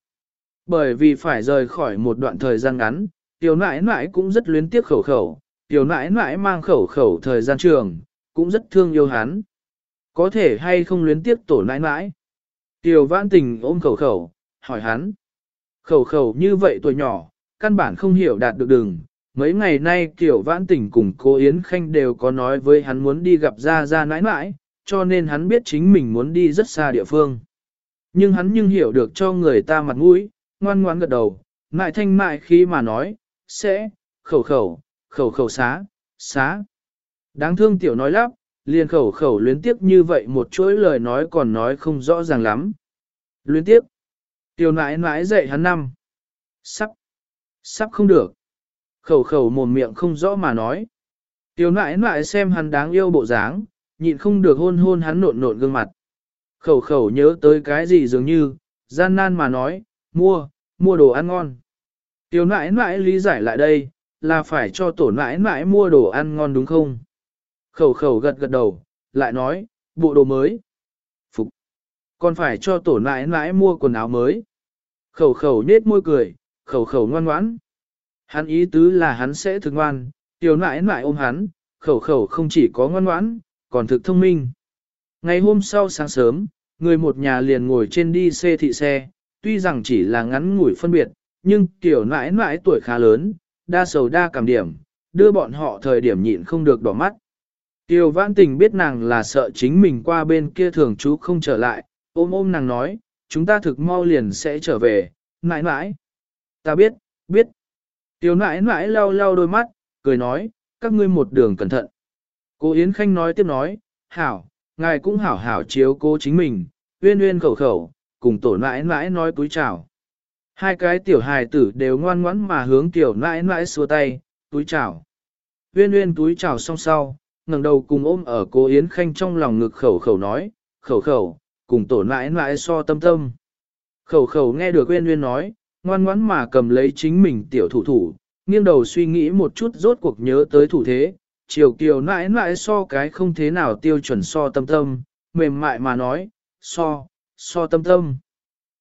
Bởi vì phải rời khỏi một đoạn thời gian ngắn, tiểu nãi nãi cũng rất luyến tiếc khẩu khẩu, tiểu nãi nãi mang khẩu khẩu thời gian trường, cũng rất thương yêu hắn. Có thể hay không luyến tiếp tổ nãi nãi? Tiểu vãn tình ôm khẩu khẩu, hỏi hắn. Khẩu khẩu như vậy tuổi nhỏ, căn bản không hiểu đạt được đường. Mấy ngày nay Tiểu Vãn Tình cùng cô Yến Khanh đều có nói với hắn muốn đi gặp Gia Gia nãi nãi, cho nên hắn biết chính mình muốn đi rất xa địa phương. Nhưng hắn nhưng hiểu được cho người ta mặt mũi, ngoan ngoan gật đầu, mại thanh mại khi mà nói, sẽ, khẩu khẩu, khẩu khẩu xá, xá. Đáng thương tiểu nói lắp, liền khẩu khẩu luyến tiếp như vậy một chuỗi lời nói còn nói không rõ ràng lắm. Luyến tiếp. Tiểu nãi nãi dạy hắn năm. Sắp. Sắp không được. Khẩu khẩu mồm miệng không rõ mà nói. Tiểu nãi nãi xem hắn đáng yêu bộ dáng, nhịn không được hôn hôn hắn nộn nộn gương mặt. Khẩu khẩu nhớ tới cái gì dường như, gian nan mà nói, mua, mua đồ ăn ngon. Tiểu nãi nãi lý giải lại đây, là phải cho tổ nãi nãi mua đồ ăn ngon đúng không? Khẩu khẩu gật gật đầu, lại nói, bộ đồ mới. Phục. Còn phải cho tổ nãi nãi mua quần áo mới. Khẩu khẩu nết môi cười, khẩu khẩu ngoan ngoãn. Hắn ý tứ là hắn sẽ thực ngoan, tiểu nãi nãi ôm hắn, khẩu khẩu không chỉ có ngoan ngoãn, còn thực thông minh. Ngày hôm sau sáng sớm, người một nhà liền ngồi trên đi xe thị xe, tuy rằng chỉ là ngắn ngủi phân biệt, nhưng tiểu nãi nãi tuổi khá lớn, đa sầu đa cảm điểm, đưa bọn họ thời điểm nhịn không được đỏ mắt. Tiểu vãn tình biết nàng là sợ chính mình qua bên kia thường chú không trở lại, ôm ôm nàng nói, chúng ta thực mau liền sẽ trở về, nãi nãi. Ta biết, biết. Tiểu nãi nãi lau lau đôi mắt, cười nói, các ngươi một đường cẩn thận. Cô Yến Khanh nói tiếp nói, hảo, ngài cũng hảo hảo chiếu cố chính mình, uyên uyên khẩu khẩu, cùng tổ nãi nãi nói túi chào. Hai cái tiểu hài tử đều ngoan ngoãn mà hướng tiểu nãi nãi xua tay, túi chào. Uyên uyên túi chào xong sau, ngẩng đầu cùng ôm ở cô Yến Khanh trong lòng ngực khẩu khẩu nói, khẩu khẩu, cùng tổ nãi nãi so tâm tâm. Khẩu khẩu nghe được uyên uyên nói, ngoan ngoãn mà cầm lấy chính mình tiểu thủ thủ, nghiêng đầu suy nghĩ một chút rốt cuộc nhớ tới thủ thế, chiều kiều nãi nãi so cái không thế nào tiêu chuẩn so tâm tâm, mềm mại mà nói, so, so tâm tâm.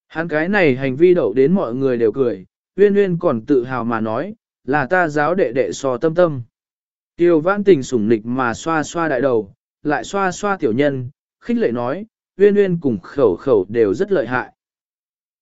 Hắn cái này hành vi đậu đến mọi người đều cười, uyên uyên còn tự hào mà nói, là ta giáo đệ đệ so tâm tâm. Tiêu vãn tình sủng nịch mà xoa xoa đại đầu, lại xoa xoa tiểu nhân, khích lệ nói, uyên uyên cùng khẩu khẩu đều rất lợi hại.